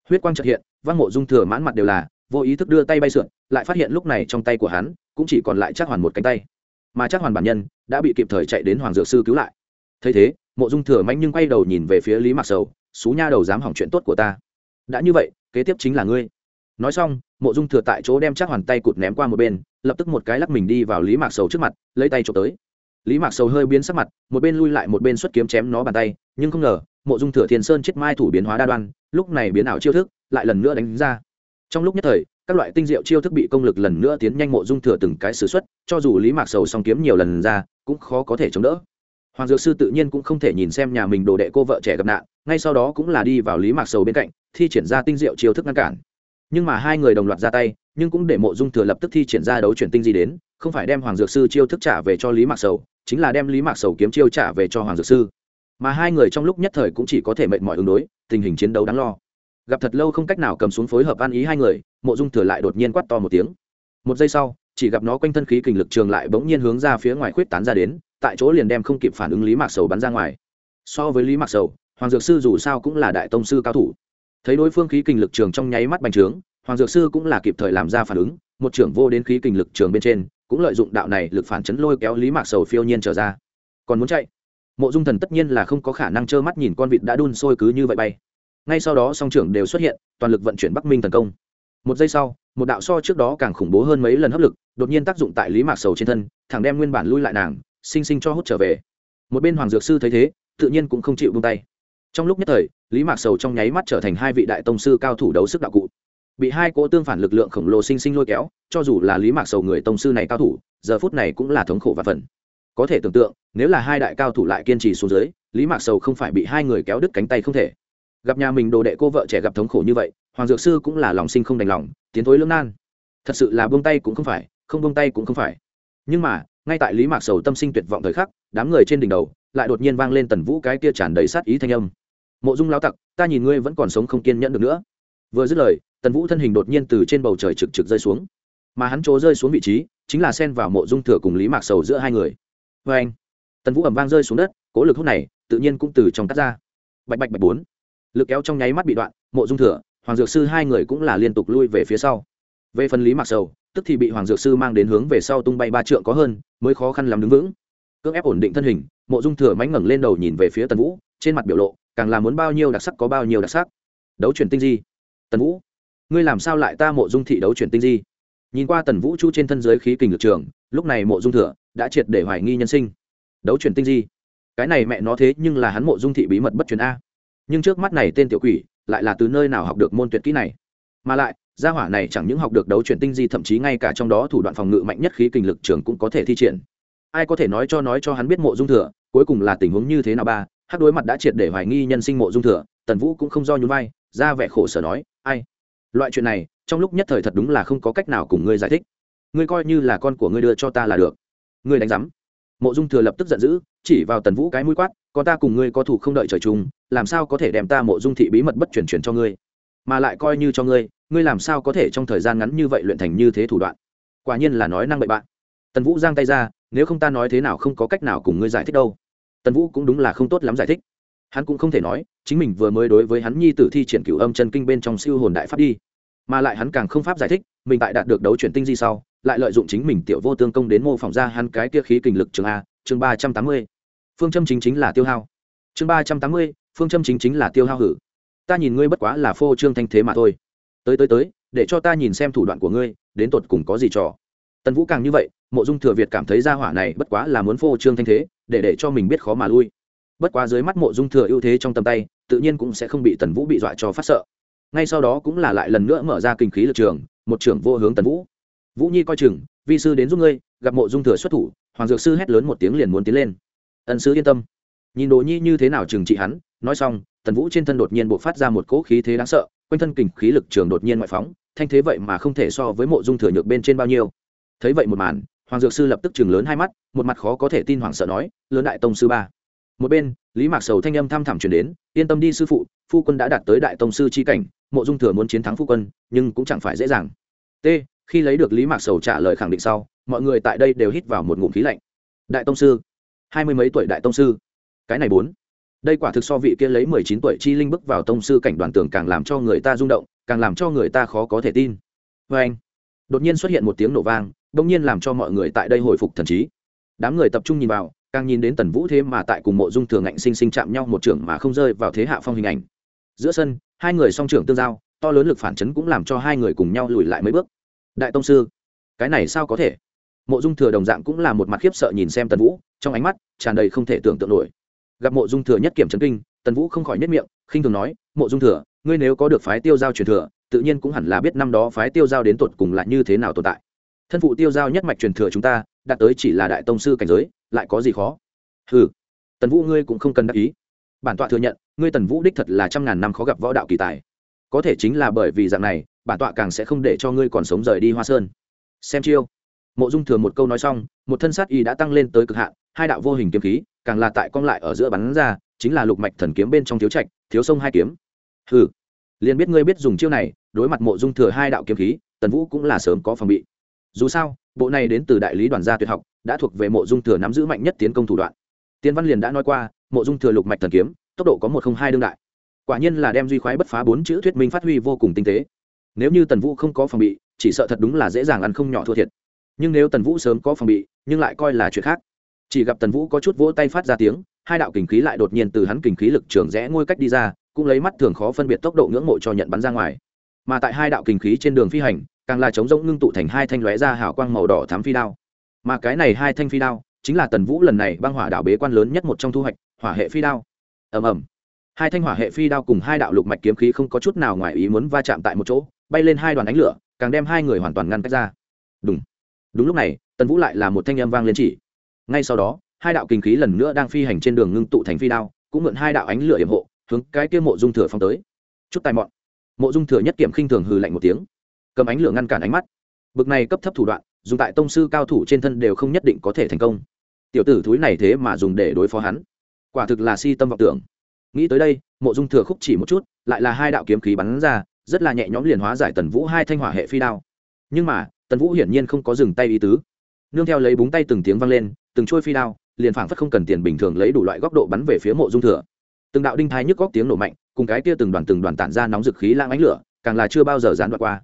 huyết quang trợ hiện văn mộ dung thừa mãn mặt đều là, vô ý thức đưa tay bay sượn, lại phát hiện lúc này trong tay của hắn cũng chỉ còn lại chắc hoàn một cánh tay. Mà chắc hoàn bản nhân đã bị kịp thời chạy đến hoàng dược sư cứu lại. Thấy thế, mộ dung thừa manh nhưng quay đầu nhìn về phía lý mạc sầu, xú nha đầu dám hỏng chuyện tốt của ta. Đã như vậy, kế tiếp chính là ngươi. Nói xong, mộ dung thừa tại chỗ đem chắc hoàn tay cụt ném qua một bên, lập tức một cái lắc mình đi vào lý mạc sầu trước mặt, lấy tay trộm tới. Lý mạc sầu hơi biến sắc mặt, một bên lui lại một bên xuất kiếm chém nó bàn tay, nhưng không ngờ, mộ dung thừa thiên sơn chết mai thủ biến hóa đa đoan, lúc này biến ảo chiêu thức lại lần nữa đánh ra. Trong lúc nhất thời, các loại tinh diệu chiêu thức bị công lực lần nữa tiến nhanh mộ dung thừa từng cái s ử x u ấ t cho dù lý mạc sầu song kiếm nhiều lần ra, cũng khó có thể chống đỡ. Hoàng dược sư tự nhiên cũng không thể nhìn xem nhà mình đồ đệ cô vợ trẻ gặp nạn, ngay sau đó cũng là đi vào lý mạc sầu bên cạnh, thi triển ra tinh diệu chiêu thức ngăn cản. Nhưng mà hai người đồng loạt ra tay, nhưng cũng để mộ dung thừa lập tức thi triển ra đấu chuyển tinh gì đến, không phải đem hoàng dược sư chiêu thức trả về cho lý mạc sầu, chính là đem lý mạc sầu kiếm chiêu trả về cho hoàng dược sư. Mà hai người trong lúc nhất thời cũng chỉ có thể mệt mỏi ứng đối, tình hình chiến đấu đáng lo gặp thật lâu không cách nào cầm xuống phối hợp ăn ý hai người, mộ dung thừa lại đột nhiên quắt to một tiếng. Một giây sau, chỉ gặp nó quanh thân khí kình lực trường lại bỗng nhiên hướng ra phía ngoài khuyết tán ra đến, tại chỗ liền đem không kịp phản ứng lý mạc sầu bắn ra ngoài. So với lý mạc sầu, hoàng dược sư dù sao cũng là đại tông sư cao thủ. Thấy đối phương khí kình lực trường trong nháy mắt bành trướng, hoàng dược sư cũng là kịp thời làm ra phản ứng, một trưởng vô đến khí kình lực trường bên trên, cũng lợi dụng đạo này lực phản chấn lôi kéo lý mạc sầu phiêu nhiên trở ra. Còn muốn chạy? Mộ dung thần tất nhiên là không có khả năng trơ mắt nhìn con vịt đã đun sôi cứ như vậy bay ngay sau đó song trưởng đều xuất hiện, toàn lực vận chuyển bắc minh tấn công. Một giây sau, một đạo so trước đó càng khủng bố hơn mấy lần hấp lực, đột nhiên tác dụng tại lý mạc sầu trên thân, thẳng đem nguyên bản lui lại nàng, sinh sinh cho hút trở về. Một bên hoàng dược sư thấy thế, tự nhiên cũng không chịu buông tay. Trong lúc nhất thời, lý mạc sầu trong nháy mắt trở thành hai vị đại tông sư cao thủ đấu sức đạo cụ. Bị hai cỗ tương phản lực lượng khổng lồ sinh sinh lôi kéo, cho dù là lý mạc sầu người tông sư này cao thủ, giờ phút này cũng là thống khổ và phần. Có thể tưởng tượng, nếu là hai đại cao thủ lại kiên trì xuống dưới, lý mạc sầu không phải bị hai người kéo đứt cánh tay không thể gặp nhà mình đồ đệ cô vợ trẻ gặp thống khổ như vậy, hoàng dược sư cũng là lòng sinh không đành lòng, tiến thối lưỡng nan. Thật sự là buông tay cũng không phải, không buông tay cũng không phải. Nhưng mà, ngay tại lý mạc sầu tâm sinh tuyệt vọng thời khắc, đám người trên đỉnh đầu lại đột nhiên vang lên tần vũ cái kia tràn đầy sát ý thanh âm. Mộ dung lao tặc, ta nhìn ngươi vẫn còn sống không kiên nhẫn được nữa. Vừa dứt lời, tần vũ thân hình đột nhiên từ trên bầu trời trực trực rơi xuống. Mà hắn chỗ rơi xuống vị trí, chính là xen vào mộ dung thừa cùng lý mạc sầu giữa hai người. Vê anh tần vũ ẩm vang rơi xuống đất, cố lực hút này tự nhiên cũng từ trong cắt ra. Bạch bạch bạch bốn lực kéo trong nháy mắt bị đoạn, mộ dung thừa, hoàng dược sư hai người cũng là liên tục lui về phía sau. Về phần lý Mặc sầu, tức thì bị hoàng dược sư mang đến hướng về sau tung bay ba trượng có hơn, mới khó khăn làm đứng vững. Cưỡng ép ổn định thân hình, mộ dung thừa mánh ngẩng lên đầu nhìn về phía tần vũ, trên mặt biểu lộ, càng là muốn bao nhiêu đặc sắc có bao nhiêu đặc sắc. Đấu chuyển tinh di. Tần vũ, ngươi làm sao lại ta mộ dung thị đấu chuyển tinh di? Nhìn qua tần vũ chu trên thân giới khí kình lực trường, lúc này mộ dung thừa đã triệt để hoài nghi nhân sinh. Đấu chuyển tinh di. Cái này mẹ nó thế nhưng là hắn mộ dung thị bí mật bất truyền a nhưng trước mắt này tên tiểu quỷ lại là từ nơi nào học được môn tuyệt kỹ này? Mà lại, gia hỏa này chẳng những học được đấu chuyển tinh di, thậm chí ngay cả trong đó thủ đoạn phòng ngự mạnh nhất khí kình lực trường cũng có thể thi triển. Ai có thể nói cho nói cho hắn biết mộ dung thừa, cuối cùng là tình huống như thế nào ba? Hắc đối mặt đã triệt để hoài nghi nhân sinh mộ dung thừa, tần vũ cũng không do nhún vai, ra vẻ khổ sở nói, ai? Loại chuyện này, trong lúc nhất thời thật đúng là không có cách nào cùng ngươi giải thích. Ngươi coi như là con của ngươi đưa cho ta là được. Ngươi đánh giám. Mộ dung thừa lập tức giận dữ chỉ vào tần vũ cái mũi quát, con ta cùng ngươi có thủ không đợi trời chung, làm sao có thể đem ta mộ dung thị bí mật bất chuyển chuyển cho ngươi? Mà lại coi như cho ngươi ngươi làm sao có thể trong thời gian ngắn như vậy luyện thành như thế thủ đoạn? Quả nhiên là nói năng bậy bạn tần vũ giang tay ra, nếu không ta nói thế nào không có cách nào cùng ngươi giải thích đâu. Tần vũ cũng đúng là không tốt lắm giải thích. Hắn cũng không thể nói, chính mình vừa mới đối với hắn nhi tử thi triển cửu âm chân kinh bên trong siêu hồn đại pháp đi. Mà lại hắn càng không pháp giải thích, mình tại đạt được đấu chuyển tinh di sau, lại lợi dụng chính mình tiểu vô tương công đến mô phỏng ra hắn cái kia khí kình lực trường a, chương ba trăm tám mươi phương châm chính chính là tiêu hao. Chương ba trăm tám mươi, phương châm chính chính là tiêu hao hử. Ta nhìn ngươi bất quá là phô trương thanh thế mà thôi. Tới tới tới, để cho ta nhìn xem thủ đoạn của ngươi, đến tột cùng có gì trò. Tần vũ càng như vậy, mộ dung thừa việt cảm thấy ra hỏa này bất quá là muốn phô trương thanh thế, để để cho mình biết khó mà lui. Bất quá dưới mắt mộ dung thừa ưu thế trong tầm tay, tự nhiên cũng sẽ không bị tần vũ bị dọa cho phát sợ. Ngay sau đó cũng là lại lần nữa mở ra kinh khí lực trường, một trưởng vô hướng tần vũ. Vũ nhi coi chừng, vi sư đến giúp ngươi, gặp mộ dung thừa xuất thủ, hoàng dược sư hét lớn một tiếng liền muốn tiến lên ân sứ yên tâm. Nhìn đồ nhi như thế nào trừng trị hắn, nói xong, tần vũ trên thân đột nhiên buộc phát ra một cỗ khí thế đáng sợ, quanh thân kình khí lực trường đột nhiên ngoại phóng, thanh thế vậy mà không thể so với mộ dung thừa nhược bên trên bao nhiêu. Thấy vậy một màn, hoàng dược sư lập tức chừng lớn hai mắt, một mặt khó có thể tin hoàng sợ nói, lớn đại tông sư ba. Một bên, lý mạc sầu thanh âm thăm thẳm chuyển đến, yên tâm đi sư phụ, phu quân đã đạt tới đại tông sư c h i cảnh, mộ dung thừa muốn chiến thắng phu quân, nhưng cũng chẳng phải dễ dàng. T, khi lấy được lý mạc sầu trả lời khẳng định sau, mọi người tại đây đều hít vào một ngụm khí lạnh. Đại tông sư hai mươi mấy tuổi đại tông sư. Cái này bốn. Đây quả thực so vị kia lấy mười chín tuổi chi linh bước vào tông sư cảnh đoàn tường càng làm cho người ta rung động, càng làm cho người ta khó có thể tin. Vê anh, đột nhiên xuất hiện một tiếng nổ vang đ ỗ n g nhiên làm cho mọi người tại đây hồi phục thần trí. Đám người tập trung nhìn vào, càng nhìn đến tần vũ thế mà tại cùng mộ dung thường ngạnh sinh sinh chạm nhau một trưởng mà không rơi vào thế hạ phong hình ảnh. Giữa sân, hai người song trưởng tương giao, to lớn lực phản chấn cũng làm cho hai người cùng nhau lùi lại mấy bước. Đại tông sư, cái này sao có thể? Mộ dung thừa đồng dạng cũng là một mặt khiếp sợ nhìn xem tần vũ, trong ánh mắt tràn đầy không thể tưởng tượng nổi. Gặp mộ dung thừa nhất kiểm chấn kinh, tần vũ không khỏi nhất miệng, khinh thường nói, mộ dung thừa, ngươi nếu có được phái tiêu giao truyền thừa, tự nhiên cũng hẳn là biết năm đó phái tiêu giao đến tột cùng là như thế nào tồn tại. Thân phụ tiêu giao nhất mạch truyền thừa chúng ta, đạt tới chỉ là đại tông sư cảnh giới, lại có gì khó? Ừ tần vũ ngươi cũng không cần đắc ý. Bản tọa thừa nhận, ngươi tần vũ đích thật là trăm ngàn năm khó gặp võ đạo kỳ tài. Có thể chính là bởi vì dạng này, bản tọa càng sẽ không để cho ngươi còn sống rời đi hoa sơn. Xem chiêu mộ dung thừa một câu nói xong, một thân sát y đã tăng lên tới cực hạn, hai đạo vô hình kiếm khí, càng là tại cong lại ở giữa bắn ra, chính là lục mạch thần kiếm bên trong thiếu trạch, thiếu sông hai kiếm. Hừ, liền biết ngươi biết dùng chiêu này, đối mặt mộ dung thừa hai đạo kiếm khí, tần vũ cũng là sớm có phòng bị. Dù sao, bộ này đến từ đại lý đoàn gia tuyệt học, đã thuộc về mộ dung thừa nắm giữ mạnh nhất tiến công thủ đoạn. Tiên văn liền đã nói qua, mộ dung thừa lục mạch thần kiếm, tốc độ có một không hai đương đại. Quả nhiên là đem duy khoái bất phá bốn chữ thuyết minh phát huy vô cùng tinh tế. Nếu như tần vũ không có phòng bị, chỉ sợ thật đúng là dễ dàng ăn không nhỏ thua thiệt nhưng nếu tần vũ sớm có phòng bị, nhưng lại coi là chuyện khác. Chỉ gặp tần vũ có chút vỗ tay phát ra tiếng, hai đạo kình khí lại đột nhiên từ hắn kình khí lực trường rẽ ngôi cách đi ra, cũng lấy mắt thường khó phân biệt tốc độ ngưỡng mộ cho nhận bắn ra ngoài. Mà tại hai đạo kình khí trên đường phi hành, càng là chống rỗng ngưng tụ thành hai thanh lóe ra hào quang màu đỏ thám phi đao. Mà cái này hai thanh phi đao, chính là tần vũ lần này băng hỏa đạo bế quan lớn nhất một trong thu hoạch, hỏa hệ phi đao. Ầm ầm. Hai thanh hỏa hệ phi đao cùng hai đạo lục mạch kiếm khí không có chút nào ngoài ý muốn va chạm tại một chỗ, bay lên hai đoàn ánh lửa, càng đem hai người hoàn toàn ngăn cách ra. Đúng đúng lúc này, tần vũ lại là một thanh âm vang lên chỉ. Ngay sau đó, hai đạo kinh khí lần nữa đang phi hành trên đường ngưng tụ thành phi đao, cũng mượn hai đạo ánh lửa hiểm hộ, hướng cái kia mộ dung thừa phong tới. Chút tài mọn. Mộ dung thừa nhất kiểm khinh thường hừ lạnh một tiếng. Cầm ánh lửa ngăn cản ánh mắt. Bực này cấp thấp thủ đoạn, dùng tại tông sư cao thủ trên thân đều không nhất định có thể thành công. Tiểu tử thúi này thế mà dùng để đối phó hắn. Quả thực là si tâm vọng tưởng. Nghĩ tới đây, mộ dung thừa khúc chỉ một chút, lại là hai đạo kiếm khí bắn ra, rất là nhẹ nhõm liền hóa giải tần vũ hai thanh hỏa hệ phi đao. Nhưng mà tần vũ hiển nhiên không có dừng tay ý tứ. Nương theo lấy búng tay từng tiếng vang lên, từng trôi phi đao, liền phảng phất không cần tiền bình thường lấy đủ loại góc độ bắn về phía mộ dung thừa. Từng đạo đinh thái nhức góc tiếng nổ mạnh, cùng cái kia từng đoàn từng đoàn tản ra nóng dực khí lang ánh lửa, càng là chưa bao giờ gián đoạn qua.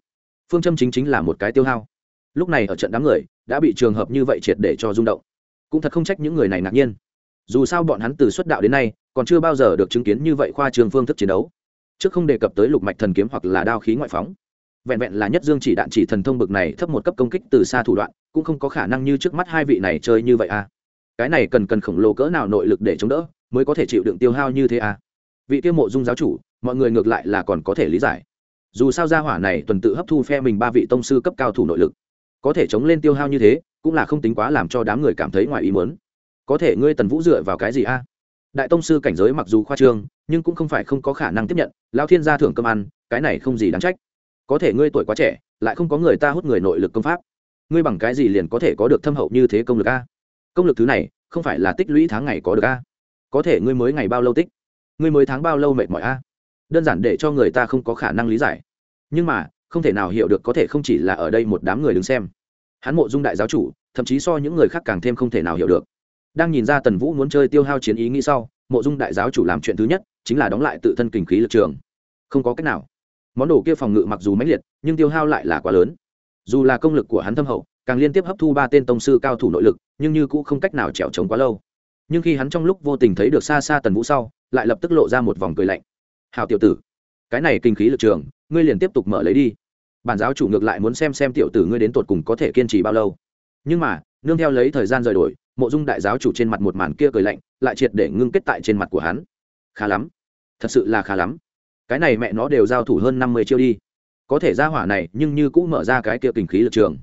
Phương châm chính chính là một cái tiêu hao. Lúc này ở trận đám người, đã bị trường hợp như vậy triệt để cho rung động. Cũng thật không trách những người này ngạc nhiên. Dù sao bọn hắn từ xuất đạo đến nay, còn chưa bao giờ được chứng kiến như vậy khoa trường phương thức chiến đấu. Trước không đề cập tới lục mạch thần kiếm hoặc là đao khí ngoại phóng vẹn vẹn là nhất dương chỉ đạn chỉ thần thông bực này thấp một cấp công kích từ xa thủ đoạn, cũng không có khả năng như trước mắt hai vị này chơi như vậy à. Cái này cần cần khổng lồ cỡ nào nội lực để chống đỡ mới có thể chịu đựng tiêu hao như thế à. Vị tiêu mộ dung giáo chủ, mọi người ngược lại là còn có thể lý giải. Dù sao gia hỏa này tuần tự hấp thu phe mình ba vị tông sư cấp cao thủ nội lực, có thể chống lên tiêu hao như thế, cũng là không tính quá làm cho đám người cảm thấy ngoài ý muốn. Có thể ngươi tần vũ dựa vào cái gì a đại tông sư cảnh giới mặc dù khoa trương, nhưng cũng không phải không có khả năng tiếp nhận lao thiên gia thưởng cơm ăn, cái này không gì đáng trách có thể ngươi tuổi quá trẻ, lại không có người ta hút người nội lực công pháp. Ngươi bằng cái gì liền có thể có được thâm hậu như thế công lực a? Công lực thứ này, không phải là tích lũy tháng ngày có được a? Có thể ngươi mới ngày bao lâu tích? Ngươi mới tháng bao lâu mệt mỏi a? Đơn giản để cho người ta không có khả năng lý giải. Nhưng mà, không thể nào hiểu được có thể không chỉ là ở đây một đám người đứng xem. Hắn mộ dung đại giáo chủ, thậm chí so những người khác càng thêm không thể nào hiểu được. Đang nhìn ra tần vũ muốn chơi tiêu hao chiến ý nghĩ sau, mộ dung đại giáo chủ làm chuyện thứ nhất, chính là đóng lại tự thân kinh khí lực trường. Không có cách nào món đồ kia phòng ngự mặc dù mãnh liệt, nhưng tiêu hao lại là quá lớn. Dù là công lực của hắn thâm hậu, càng liên tiếp hấp thu ba tên tông sư cao thủ nội lực, nhưng như cũng không cách nào trèo trống quá lâu. Nhưng khi hắn trong lúc vô tình thấy được xa xa tần vũ sau, lại lập tức lộ ra một vòng cười lạnh. Hào tiểu tử, cái này kinh khí lực trường, ngươi liền tiếp tục mở lấy đi. Bản giáo chủ ngược lại muốn xem xem tiểu tử ngươi đến tột cùng có thể kiên trì bao lâu. Nhưng mà, nương theo lấy thời gian rời đổi, mộ dung đại giáo chủ trên mặt một màn kia cười lạnh, lại triệt để ngưng kết tại trên mặt của hắn. Khá lắm, thật sự là khá lắm cái này mẹ nó đều giao thủ hơn năm mươi chiêu đi. Có thể ra hỏa này, nhưng như cũng mở ra cái kia kình khí lực trường.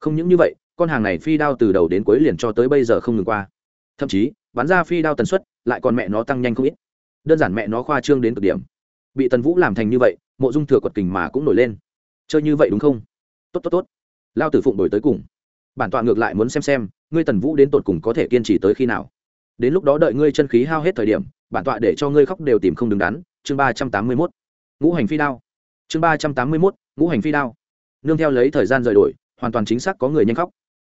Không những như vậy, con hàng này phi đao từ đầu đến cuối liền cho tới bây giờ không ngừng qua. Thậm chí, bắn ra phi đao tần suất lại còn mẹ nó tăng nhanh không ít. Đơn giản mẹ nó khoa trương đến cực điểm. Bị tần vũ làm thành như vậy, mộ dung thừa quật kình mà cũng nổi lên. Chơi như vậy đúng không? Tốt tốt tốt. Lao tử phụng đổi tới cùng. Bản tọa ngược lại muốn xem xem, ngươi tần vũ đến tột cùng có thể kiên trì tới khi nào. Đến lúc đó đợi ngươi chân khí hao hết thời điểm, bản tọa để cho ngươi khóc đều tìm không đứng đắn chương ba trăm tám mươi mốt, ngũ hành phi đao. chương ba trăm tám mươi mốt, ngũ hành phi đao. nương theo lấy thời gian rời đổi, hoàn toàn chính xác có người nhanh khóc.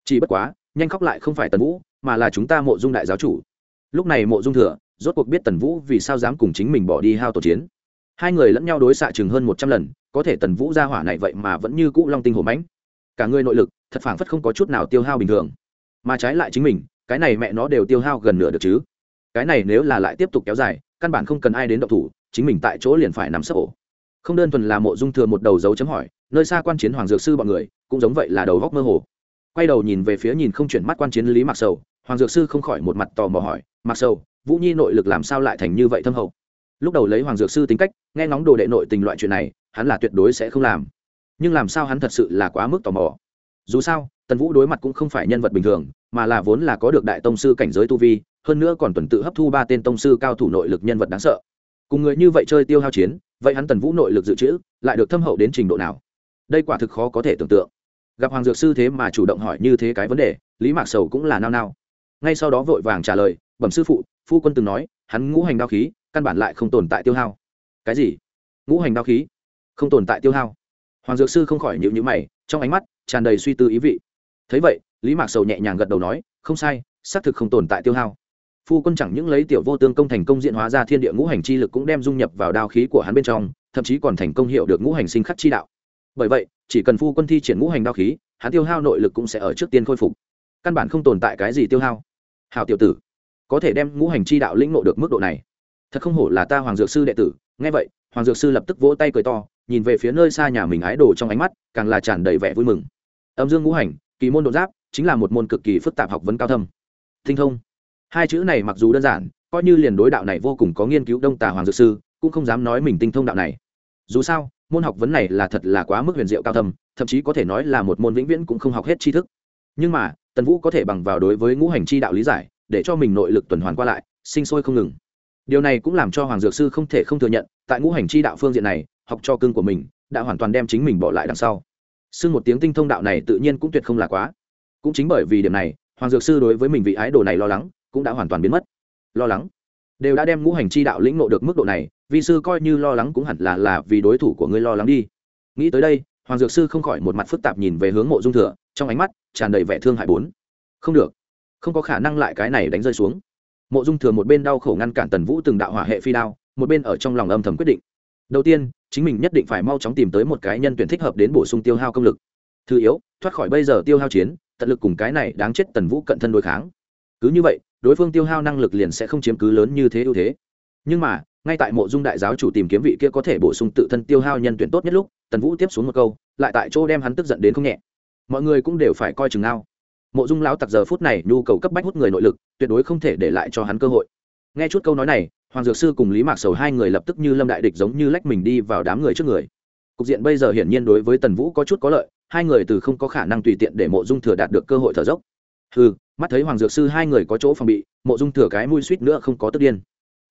chỉ bất quá, nhanh khóc lại không phải tần vũ, mà là chúng ta mộ dung đại giáo chủ. lúc này mộ dung thừa, rốt cuộc biết tần vũ vì sao dám cùng chính mình bỏ đi hao tổ chiến. hai người lẫn nhau đối xạ chừng hơn một trăm lần, có thể tần vũ ra hỏa này vậy mà vẫn như cũ long tinh hổ mãnh. cả người nội lực, thật phảng phất không có chút nào tiêu hao bình thường. mà trái lại chính mình, cái này mẹ nó đều tiêu hao gần nửa được chứ. cái này nếu là lại tiếp tục kéo dài, căn bản không cần ai đến động thủ chính mình tại chỗ liền phải nằm sấp ổ. Không đơn thuần là mộ dung thừa một đầu dấu chấm hỏi, nơi xa quan chiến hoàng dược sư bọn người, cũng giống vậy là đầu góc mơ hồ. Quay đầu nhìn về phía nhìn không chuyển mắt quan chiến lý mặc sầu, hoàng dược sư không khỏi một mặt tò mò hỏi mặc sầu, vũ nhi nội lực làm sao lại thành như vậy thâm hậu? Lúc đầu lấy hoàng dược sư tính cách, nghe ngóng đồ đệ nội tình loại chuyện này, hắn là tuyệt đối sẽ không làm. Nhưng làm sao hắn thật sự là quá mức tò mò? Dù sao, tần vũ đối mặt cũng không phải nhân vật bình thường, mà là vốn là có được đại tông sư cảnh giới tu vi, hơn nữa còn tuần tự hấp thu ba tên tông sư cao thủ nội lực nhân vật đáng sợ cùng người như vậy chơi tiêu hao chiến, vậy hắn tần vũ nội lực dự trữ lại được thâm hậu đến trình độ nào? Đây quả thực khó có thể tưởng tượng. Gặp hoàng dược sư thế mà chủ động hỏi như thế cái vấn đề, lý mạc sầu cũng là nao nao. Ngay sau đó vội vàng trả lời, bẩm sư phụ, phu quân từng nói, hắn ngũ hành đao khí, căn bản lại không tồn tại tiêu hao. Cái gì? Ngũ hành đao khí? Không tồn tại tiêu hao? Hoàng dược sư không khỏi nhịu nhữ mày, trong ánh mắt tràn đầy suy tư ý vị. Thấy vậy, lý mạc sầu nhẹ nhàng gật đầu nói, không sai, xác thực không tồn tại tiêu hao phu quân chẳng những lấy tiểu vô tương công thành công diện hóa ra thiên địa ngũ hành chi lực cũng đem dung nhập vào đao khí của hắn bên trong, thậm chí còn thành công hiệu được ngũ hành sinh khắc chi đạo. Bởi vậy, chỉ cần phu quân thi triển ngũ hành đao khí, hắn tiêu hao nội lực cũng sẽ ở trước tiên khôi phục. Căn bản không tồn tại cái gì tiêu hao. Hào tiểu tử, có thể đem ngũ hành chi đạo lĩnh ngộ được mức độ này. Thật không hổ là ta hoàng dược sư đệ tử. Nghe vậy, hoàng dược sư lập tức vỗ tay cười to, nhìn về phía nơi xa nhà mình ái đồ trong ánh mắt, càng là tràn đầy vẻ vui mừng. Âm dương ngũ hành, kỳ môn đột giáp, chính là một môn cực kỳ phức tạp học vấn cao thâm. Tinh thông hai chữ này mặc dù đơn giản, coi như liền đối đạo này vô cùng có nghiên cứu đông tà hoàng dược sư, cũng không dám nói mình tinh thông đạo này. Dù sao, môn học vấn này là thật là quá mức huyền diệu cao thâm, thậm chí có thể nói là một môn vĩnh viễn cũng không học hết tri thức. Nhưng mà, tần vũ có thể bằng vào đối với ngũ hành chi đạo lý giải, để cho mình nội lực tuần hoàn qua lại, sinh sôi không ngừng. Điều này cũng làm cho hoàng dược sư không thể không thừa nhận, tại ngũ hành chi đạo phương diện này, học cho cưng của mình, đã hoàn toàn đem chính mình bỏ lại đằng sau. Xưng một tiếng tinh thông đạo này tự nhiên cũng tuyệt không là quá. Cũng chính bởi vì điểm này, hoàng dược sư đối với mình vị ái đồ này lo lắng cũng đã hoàn toàn biến mất. Lo lắng. Đều đã đem ngũ hành chi đạo lĩnh ngộ được mức độ này, vi sư coi như lo lắng cũng hẳn là là vì đối thủ của ngươi lo lắng đi. Nghĩ tới đây, hoàng dược sư không khỏi một mặt phức tạp nhìn về hướng mộ dung thừa, trong ánh mắt tràn đầy vẻ thương hại bốn. Không được. Không có khả năng lại cái này đánh rơi xuống. Mộ dung thừa một bên đau khổ ngăn cản tần vũ từng đạo hỏa hệ phi đao, một bên ở trong lòng âm thầm quyết định. Đầu tiên, chính mình nhất định phải mau chóng tìm tới một cái nhân tuyển thích hợp đến bổ sung tiêu hao công lực. Thứ yếu, thoát khỏi bây giờ tiêu hao chiến, tận lực cùng cái này đáng chết tần vũ cận thân đối kháng. Cứ như vậy đối phương tiêu hao năng lực liền sẽ không chiếm cứ lớn như thế ưu thế. Nhưng mà, ngay tại mộ dung đại giáo chủ tìm kiếm vị kia có thể bổ sung tự thân tiêu hao nhân tuyển tốt nhất lúc, tần vũ tiếp xuống một câu, lại tại chỗ đem hắn tức giận đến không nhẹ. Mọi người cũng đều phải coi chừng nào mộ dung lão tặc giờ phút này nhu cầu cấp bách hút người nội lực, tuyệt đối không thể để lại cho hắn cơ hội. Nghe chút câu nói này, hoàng dược sư cùng lý mạc sầu hai người lập tức như lâm đại địch giống như lách mình đi vào đám người trước người. Cục diện bây giờ hiển nhiên đối với tần vũ có chút có lợi, hai người từ không có khả năng tùy tiện để mộ dung thừa đạt được cơ hội thở dốc ừ mắt thấy hoàng dược sư hai người có chỗ phòng bị, mộ dung thừa cái mui suýt nữa không có tức điên.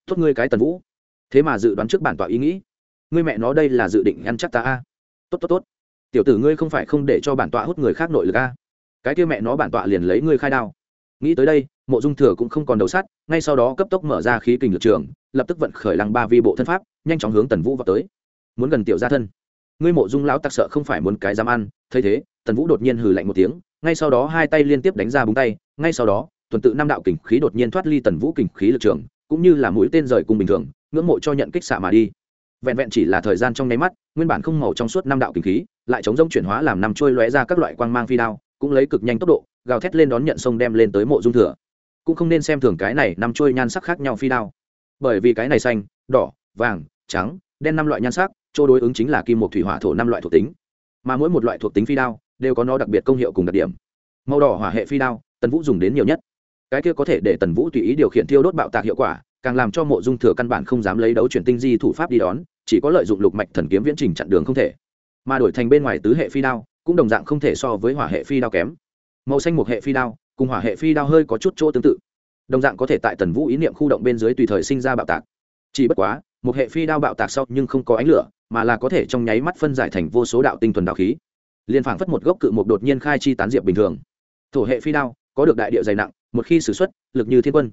Tốt ngươi cái tần vũ. Thế mà dự đoán trước bản tọa ý nghĩ. Ngươi mẹ nó đây là dự định ăn chắc ta a. Tốt tốt tốt. Tiểu tử ngươi không phải không để cho bản tọa hút người khác nội lực a. Cái kia mẹ nó bản tọa liền lấy ngươi khai đao. Nghĩ tới đây, mộ dung thừa cũng không còn đầu sát ngay sau đó cấp tốc mở ra khí kình lực trường, lập tức vận khởi lăng ba vi bộ thân pháp, nhanh chóng hướng tần vũ vào tới. Muốn gần tiểu gia thân. Ngươi mộ dung lão tặc sợ không phải muốn cái dám ăn, thấy thế, tần vũ đột nhiên hừ lạnh một tiếng ngay sau đó hai tay liên tiếp đánh ra búng tay, ngay sau đó, tuần tự năm đạo kình khí đột nhiên thoát ly tần vũ kình khí lực trường, cũng như là mũi tên rời cùng bình thường, ngưỡng mộ cho nhận kích xạ mà đi. Vẹn vẹn chỉ là thời gian trong nháy mắt, nguyên bản không màu trong suốt năm đạo kình khí, lại chống rông chuyển hóa làm năm trôi lóe ra các loại quang mang phi đao, cũng lấy cực nhanh tốc độ, gào thét lên đón nhận sông đem lên tới mộ dung thừa. Cũng không nên xem thường cái này năm trôi nhan sắc khác nhau phi đao. Bởi vì cái này xanh, đỏ, vàng, trắng, đen năm loại nhan sắc, chỗ đối ứng chính là kim một thủy hỏa thổ năm loại thuộc tính. Mà mỗi một loại thuộc tính phi đao đều có nó đặc biệt công hiệu cùng đặc điểm. Màu đỏ hỏa hệ phi đao, tần vũ dùng đến nhiều nhất. Cái kia có thể để tần vũ tùy ý điều khiển thiêu đốt bạo tạc hiệu quả, càng làm cho mộ dung thừa căn bản không dám lấy đấu chuyển tinh di thủ pháp đi đón, chỉ có lợi dụng lục mạch thần kiếm viễn trình chặn đường không thể. Mà đổi thành bên ngoài tứ hệ phi đao, cũng đồng dạng không thể so với hỏa hệ phi đao kém. Màu xanh một hệ phi đao, cùng hỏa hệ phi đao hơi có chút chỗ tương tự. Đồng dạng có thể tại tần vũ ý niệm khu động bên dưới tùy thời sinh ra bạo tạc. Chỉ bất quá, một hệ phi đao bạo tạc sau nhưng không có ánh lửa, mà là có thể trong nháy mắt phân giải thành vô số đạo tinh thuần đạo khí liên phảng phất một gốc cự một đột nhiên khai chi tán diệp bình thường. Thổ hệ phi đao, có được đại địa dày nặng, một khi xử x u ấ t lực như thiên quân.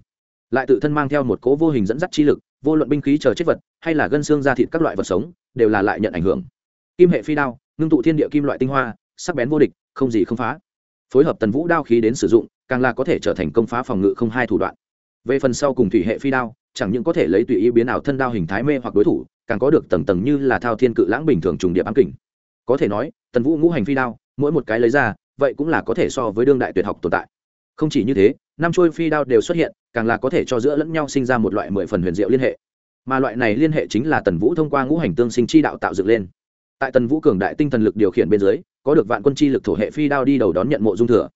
Lại tự thân mang theo một cố vô hình dẫn dắt chi lực, vô luận binh khí chờ chết vật, hay là gân xương da thịt các loại vật sống, đều là lại nhận ảnh hưởng. Kim hệ phi đao, ngưng tụ thiên địa kim loại tinh hoa, sắc bén vô địch, không gì không phá. Phối hợp tần vũ đao khí đến sử dụng, càng là có thể trở thành công phá phòng ngự không hai thủ đoạn. Về phần sau cùng thủy hệ phi đao, chẳng những có thể lấy tùy ý biến ảo thân đao hình thái mê hoặc đối thủ, càng có được tầng tầng như là thao thiên cự lãng bình thường trùng điệp ám kình có thể nói, tần vũ ngũ hành phi đao, mỗi một cái lấy ra, vậy cũng là có thể so với đương đại tuyệt học tồn tại. Không chỉ như thế, năm trôi phi đao đều xuất hiện, càng là có thể cho giữa lẫn nhau sinh ra một loại mười phần huyền diệu liên hệ. Mà loại này liên hệ chính là tần vũ thông qua ngũ hành tương sinh chi đạo tạo dựng lên. Tại tần vũ cường đại tinh thần lực điều khiển bên dưới, có được vạn quân chi lực thổ hệ phi đao đi đầu đón nhận mộ dung thừa.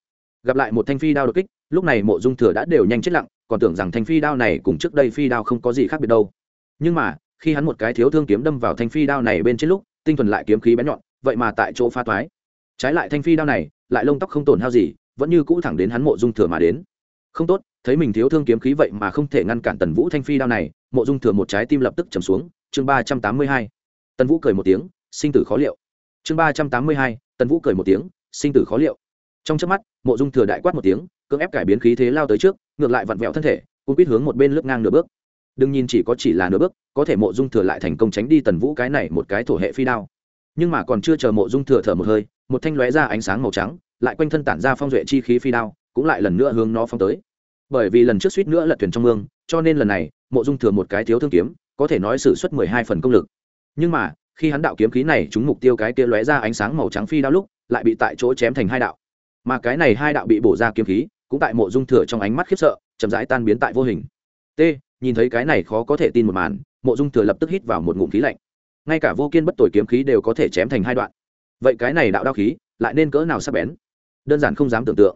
Gặp lại một thanh phi đao đột kích, lúc này mộ dung thừa đã đều nhanh chết lặng, còn tưởng rằng thanh phi đao này cùng trước đây phi đao không có gì khác biệt đâu. Nhưng mà, khi hắn một cái thiếu thương kiếm đâm vào thanh phi đao này bên trên lúc, tinh thuần lại kiếm khí bén nhọn vậy mà tại chỗ pha toái trái lại thanh phi đao này, lại lông tóc không tổn hao gì, vẫn như cũ thẳng đến hắn mộ dung thừa mà đến. Không tốt, thấy mình thiếu thương kiếm khí vậy mà không thể ngăn cản tần vũ thanh phi đao này, mộ dung thừa một trái tim lập tức chầm xuống. Chương ba trăm tám mươi hai, tần vũ cười một tiếng, sinh tử khó liệu. Chương ba trăm tám mươi hai, tần vũ cười một tiếng, sinh tử khó liệu. Trong trước mắt, mộ dung thừa đại quát một tiếng, cưỡng ép cải biến khí thế lao tới trước, ngược lại vặn vẹo thân thể cũng quýt hướng một bên lướt ngang nửa bước. Đừng nhìn chỉ có chỉ là nửa bước, có thể mộ dung thừa lại thành công tránh đi tần vũ cái này một cái thổ hệ phi đao nhưng mà còn chưa chờ mộ dung thừa thở một hơi, một thanh lóe ra ánh sáng màu trắng, lại quanh thân tản ra phong duệ chi khí phi đao, cũng lại lần nữa hướng nó phong tới. Bởi vì lần trước suýt nữa lật thuyền trong mương, cho nên lần này, mộ dung thừa một cái thiếu thương kiếm, có thể nói xử suất mười hai phần công lực. Nhưng mà, khi hắn đạo kiếm khí này trúng mục tiêu cái kia lóe ra ánh sáng màu trắng phi đao lúc, lại bị tại chỗ chém thành hai đạo. Mà cái này hai đạo bị bổ ra kiếm khí, cũng tại mộ dung thừa trong ánh mắt khiếp sợ, chậm rãi tan biến tại vô hình. T, nhìn thấy cái này khó có thể tin một màn, mộ dung thừa lập tức hít vào một ngụm khí lạnh ngay cả vô kiên bất tội kiếm khí đều có thể chém thành hai đoạn. Vậy cái này đạo đao khí, lại nên cỡ nào sắp bén? Đơn giản không dám tưởng tượng.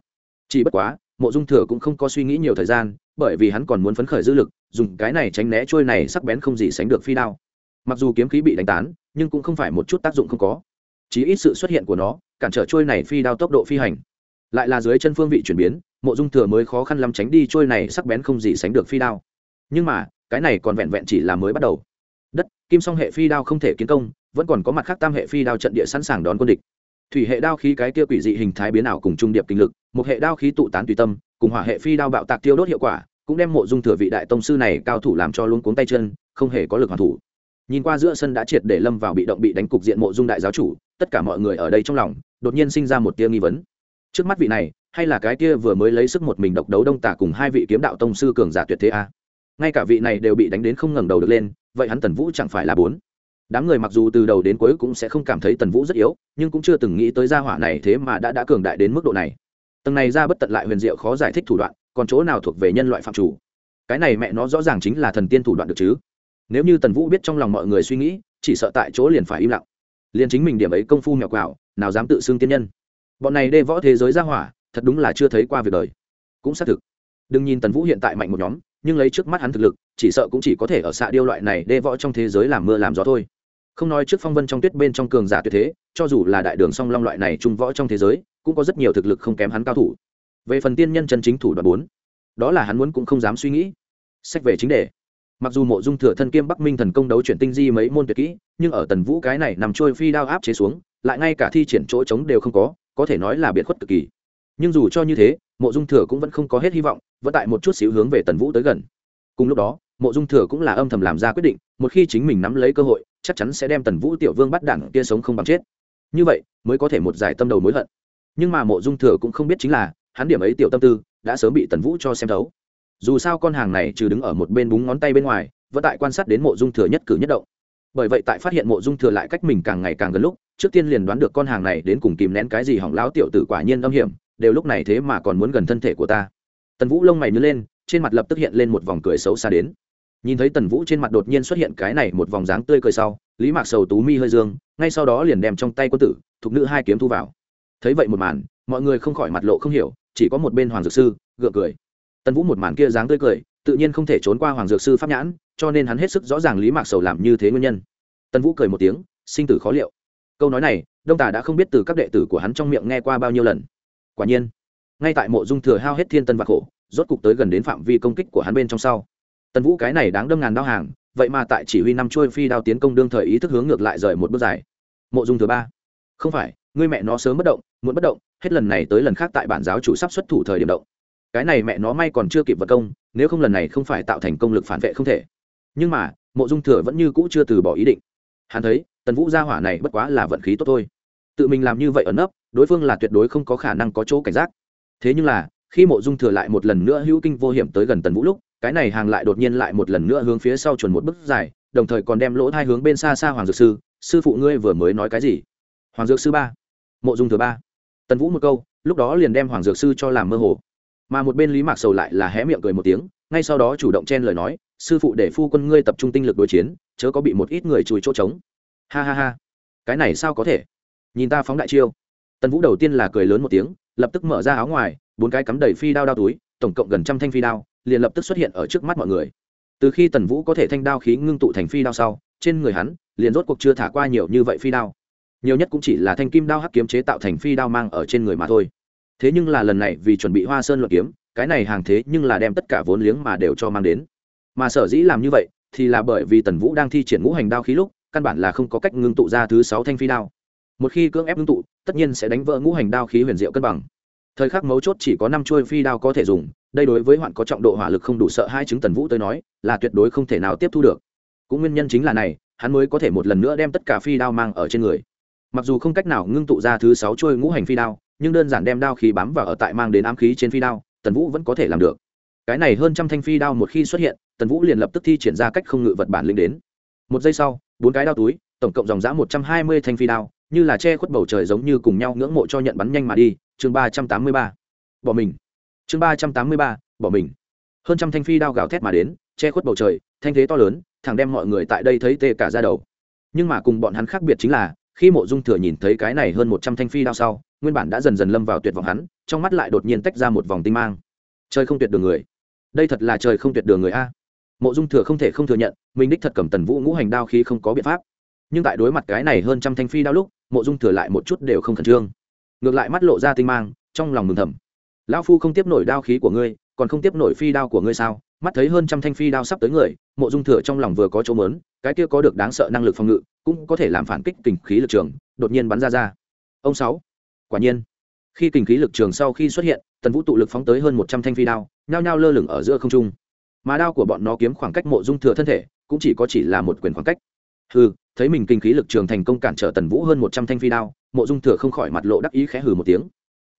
Chỉ bất quá, mộ dung thừa cũng không có suy nghĩ nhiều thời gian, bởi vì hắn còn muốn phấn khởi dư lực, dùng cái này tránh né trôi này sắc bén không gì sánh được phi đao. Mặc dù kiếm khí bị đánh tán, nhưng cũng không phải một chút tác dụng không có. Chỉ ít sự xuất hiện của nó, cản trở trôi này phi đao tốc độ phi hành. Lại là dưới chân phương vị chuyển biến, mộ dung thừa mới khó khăn lắm tránh đi trôi này sắc bén không gì sánh được phi đao. Nhưng mà, cái này còn vẹn vẹn chỉ là mới bắt đầu kim song hệ phi đao không thể kiến công, vẫn còn có mặt khác tam hệ phi đao trận địa sẵn sàng đón quân địch. Thủy hệ đao khí cái kia quỷ dị hình thái biến ảo cùng trung điệp kinh lực, một hệ đao khí tụ tán tùy tâm, cùng hỏa hệ phi đao bạo tạc tiêu đốt hiệu quả, cũng đem mộ dung thừa vị đại tông sư này cao thủ làm cho luôn cuống tay chân, không hề có lực hoàn thủ. Nhìn qua giữa sân đã triệt để lâm vào bị động bị đánh cục diện mộ dung đại giáo chủ, tất cả mọi người ở đây trong lòng, đột nhiên sinh ra một tia nghi vấn. Trước mắt vị này, hay là cái kia vừa mới lấy sức một mình độc đấu đông tả cùng hai vị kiếm đạo tông sư cường giả tuyệt thế a? Ngay cả vị này đều bị đánh đến không ngẩng đầu được lên, vậy hắn tần vũ chẳng phải là bốn? Đám người mặc dù từ đầu đến cuối cũng sẽ không cảm thấy tần vũ rất yếu, nhưng cũng chưa từng nghĩ tới gia hỏa này thế mà đã đã cường đại đến mức độ này. Tầng này ra bất tận lại huyền diệu khó giải thích thủ đoạn, còn chỗ nào thuộc về nhân loại phạm chủ? Cái này mẹ nó rõ ràng chính là thần tiên thủ đoạn được chứ? Nếu như tần vũ biết trong lòng mọi người suy nghĩ, chỉ sợ tại chỗ liền phải im lặng. Liền chính mình điểm ấy công phu mèo quào nào dám tự xưng tiên nhân. Bọn này đê võ thế giới ra hỏa, thật đúng là chưa thấy qua việc đời. Cũng xác thực. Đừng nhìn tần vũ hiện tại mạnh một nhóm nhưng lấy trước mắt hắn thực lực, chỉ sợ cũng chỉ có thể ở xạ điêu loại này đê võ trong thế giới làm mưa làm gió thôi. Không nói trước phong vân trong tuyết bên trong cường giả tuyệt thế, cho dù là đại đường song long loại này trung võ trong thế giới, cũng có rất nhiều thực lực không kém hắn cao thủ. Về phần tiên nhân chân chính thủ đoạn bốn, đó là hắn muốn cũng không dám suy nghĩ. Sách về chính đề. Mặc dù mộ dung thừa thân kiêm bắc minh thần công đấu chuyển tinh di mấy môn tuyệt kỹ, nhưng ở tần vũ cái này nằm trôi phi đao áp chế xuống, lại ngay cả thi triển chỗ trống đều không có có thể nói là biệt khuất cực kỳ. Nhưng dù cho như thế, mộ dung thừa cũng vẫn không có hết hy vọng vẫn tại một chút xíu hướng về tần vũ tới gần. Cùng lúc đó, mộ dung thừa cũng là âm thầm làm ra quyết định, một khi chính mình nắm lấy cơ hội, chắc chắn sẽ đem tần vũ tiểu vương bắt đảng kia sống không bằng chết. Như vậy, mới có thể một giải tâm đầu mối hận. Nhưng mà mộ dung thừa cũng không biết chính là, hắn điểm ấy tiểu tâm tư, đã sớm bị tần vũ cho xem thấu. Dù sao con hàng này trừ đứng ở một bên búng ngón tay bên ngoài, vẫn tại quan sát đến mộ dung thừa nhất cử nhất động. Bởi vậy tại phát hiện mộ dung thừa lại cách mình càng ngày càng gần lúc, trước tiên liền đoán được con hàng này đến cùng kìm nén cái gì hỏng láo tiểu tử quả nhiên âm hiểm, đều lúc này thế mà còn muốn gần thân thể của ta tần vũ lông mày nhớ lên, trên mặt lập tức hiện lên một vòng cười xấu xa đến. Nhìn thấy tần vũ trên mặt đột nhiên xuất hiện cái này một vòng dáng tươi cười sau, lý mạc sầu tú mi hơi dương, ngay sau đó liền đem trong tay quân tử, thục nữ hai kiếm thu vào. Thấy vậy một màn, mọi người không khỏi mặt lộ không hiểu, chỉ có một bên hoàng dược sư, gượng cười. Tần vũ một màn kia dáng tươi cười, tự nhiên không thể trốn qua hoàng dược sư pháp nhãn, cho nên hắn hết sức rõ ràng lý mạc sầu làm như thế nguyên nhân. Tần vũ cười một tiếng, sinh tử khó liệu. Câu nói này, đông tà đã không biết từ các đệ tử của hắn trong miệng nghe qua bao nhiêu lần. Quả nhiên ngay tại mộ dung thừa hao hết thiên tân và khổ, rốt cục tới gần đến phạm vi công kích của hắn bên trong sau. Tần vũ cái này đáng đâm ngàn đao hàng, vậy mà tại chỉ huy năm trôi phi đao tiến công đương thời ý thức hướng ngược lại rời một bước dài. Mộ dung thừa ba, không phải, ngươi mẹ nó sớm bất động, muốn bất động, hết lần này tới lần khác tại bản giáo chủ sắp xuất thủ thời điểm động. Cái này mẹ nó may còn chưa kịp vật công, nếu không lần này không phải tạo thành công lực phản vệ không thể. Nhưng mà, mộ dung thừa vẫn như cũ chưa từ bỏ ý định. Hắn thấy, tần vũ gia hỏa này bất quá là vận khí tốt thôi. Tự mình làm như vậy ẩn nấp, đối phương là tuyệt đối không có khả năng có chỗ cảnh giác thế nhưng là, khi mộ dung thừa lại một lần nữa hữu kinh vô hiểm tới gần tần vũ lúc, cái này hàng lại đột nhiên lại một lần nữa hướng phía sau chuẩn một bước dài, đồng thời còn đem lỗ thai hướng bên xa xa hoàng dược sư sư phụ ngươi vừa mới nói cái gì? Hoàng dược sư ba. Mộ dung thừa ba. Tần vũ một câu, lúc đó liền đem hoàng dược sư cho làm mơ hồ. Mà một bên lý mạc sầu lại là hé miệng cười một tiếng, ngay sau đó chủ động chen lời nói, sư phụ để phu quân ngươi tập trung tinh lực đối chiến, chớ có bị một ít người chùi chỗ trống. Ha ha ha. Cái này sao có thể? Nhìn ta phóng đại chiêu. Tần vũ đầu tiên là cười lớn một tiếng lập tức mở ra áo ngoài, bốn cái cắm đầy phi đao đao túi, tổng cộng gần trăm thanh phi đao, liền lập tức xuất hiện ở trước mắt mọi người. Từ khi tần vũ có thể thanh đao khí ngưng tụ thành phi đao sau, trên người hắn liền rốt cuộc chưa thả qua nhiều như vậy phi đao. Nhiều nhất cũng chỉ là thanh kim đao hắc kiếm chế tạo thành phi đao mang ở trên người mà thôi. Thế nhưng là lần này vì chuẩn bị hoa sơn luận kiếm, cái này hàng thế nhưng là đem tất cả vốn liếng mà đều cho mang đến. Mà sở dĩ làm như vậy, thì là bởi vì tần vũ đang thi triển ngũ hành đao khí lúc, căn bản là không có cách ngưng tụ ra thứ sáu thanh phi đao một khi cưỡng ép ngưng tụ, tất nhiên sẽ đánh vỡ ngũ hành đao khí huyền diệu cân bằng. Thời khắc mấu chốt chỉ có năm chuôi phi đao có thể dùng, đây đối với hoạn có trọng độ hỏa lực không đủ sợ hai chứng tần vũ tới nói, là tuyệt đối không thể nào tiếp thu được. Cũng nguyên nhân chính là này, hắn mới có thể một lần nữa đem tất cả phi đao mang ở trên người. Mặc dù không cách nào ngưng tụ ra thứ sáu chuôi ngũ hành phi đao, nhưng đơn giản đem đao khí bám vào ở tại mang đến ám khí trên phi đao, tần vũ vẫn có thể làm được. Cái này hơn trăm thanh phi đao một khi xuất hiện, tần vũ liền lập tức thi triển ra cách không ngự vật bản lĩnh đến. Một giây sau, bốn cái đao túi, tổng cộng dòng giã một trăm hai mươi thanh phi đao như là che khuất bầu trời giống như cùng nhau ngưỡng mộ cho nhận bắn nhanh mà đi, chương ba trăm tám mươi ba. Bỏ mình. Chương ba trăm tám mươi ba, bỏ mình. Hơn trăm thanh phi đao gào thét mà đến, che khuất bầu trời, thanh thế to lớn thằng đem mọi người tại đây thấy tê cả ra đầu. Nhưng mà cùng bọn hắn khác biệt chính là, khi mộ dung thừa nhìn thấy cái này hơn một trăm thanh phi đao sau, nguyên bản đã dần dần lâm vào tuyệt vọng hắn, trong mắt lại đột nhiên tách ra một vòng tinh mang. Trời không tuyệt đường người. Đây thật là trời không tuyệt đường người a. Mộ dung thừa không thể không thừa nhận, mình đích thật cầm tần vũ ngũ hành đao khi không có biện pháp nhưng tại đối mặt cái này hơn trăm thanh phi đao lúc, mộ dung thừa lại một chút đều không khẩn trương. Ngược lại mắt lộ ra tinh mang, trong lòng mừng thầm. Lão phu không tiếp nổi đao khí của ngươi, còn không tiếp nổi phi đao của ngươi sao? Mắt thấy hơn trăm thanh phi đao sắp tới người, mộ dung thừa trong lòng vừa có chỗ mớn, cái kia có được đáng sợ năng lực phòng ngự, cũng có thể làm phản kích kình khí lực trường, đột nhiên bắn ra ra. Ông sáu, quả nhiên. Khi kình khí lực trường sau khi xuất hiện, tần vũ tụ lực phóng tới hơn một trăm thanh phi đao, nhao nhao lơ lửng ở giữa không trung. Mà đao của bọn nó kiếm khoảng cách mộ dung thừa thân thể, cũng chỉ có chỉ là một quyền khoảng cách. Ừ thấy mình kinh khí lực trường thành công cản trở tần vũ hơn một trăm thanh phi đao, mộ dung thừa không khỏi mặt lộ đắc ý khẽ hừ một tiếng.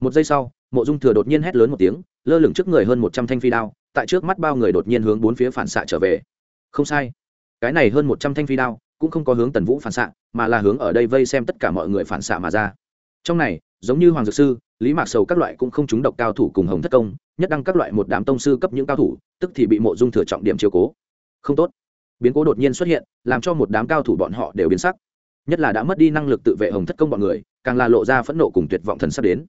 Một giây sau, mộ dung thừa đột nhiên hét lớn một tiếng, lơ lửng trước người hơn một trăm thanh phi đao, tại trước mắt bao người đột nhiên hướng bốn phía phản xạ trở về. Không sai, cái này hơn một trăm thanh phi đao cũng không có hướng tần vũ phản xạ, mà là hướng ở đây vây xem tất cả mọi người phản xạ mà ra. Trong này, giống như hoàng dược sư, lý mạc sầu các loại cũng không trúng độc cao thủ cùng hồng thất công, nhất đăng các loại một đám tông sư cấp những cao thủ, tức thì bị mộ dung thừa trọng điểm chiều cố. Không tốt biến cố đột nhiên xuất hiện, làm cho một đám cao thủ bọn họ đều biến sắc. Nhất là đã mất đi năng lực tự vệ hồng thất công bọn người, càng là lộ ra phẫn nộ cùng tuyệt vọng thần sắp đến.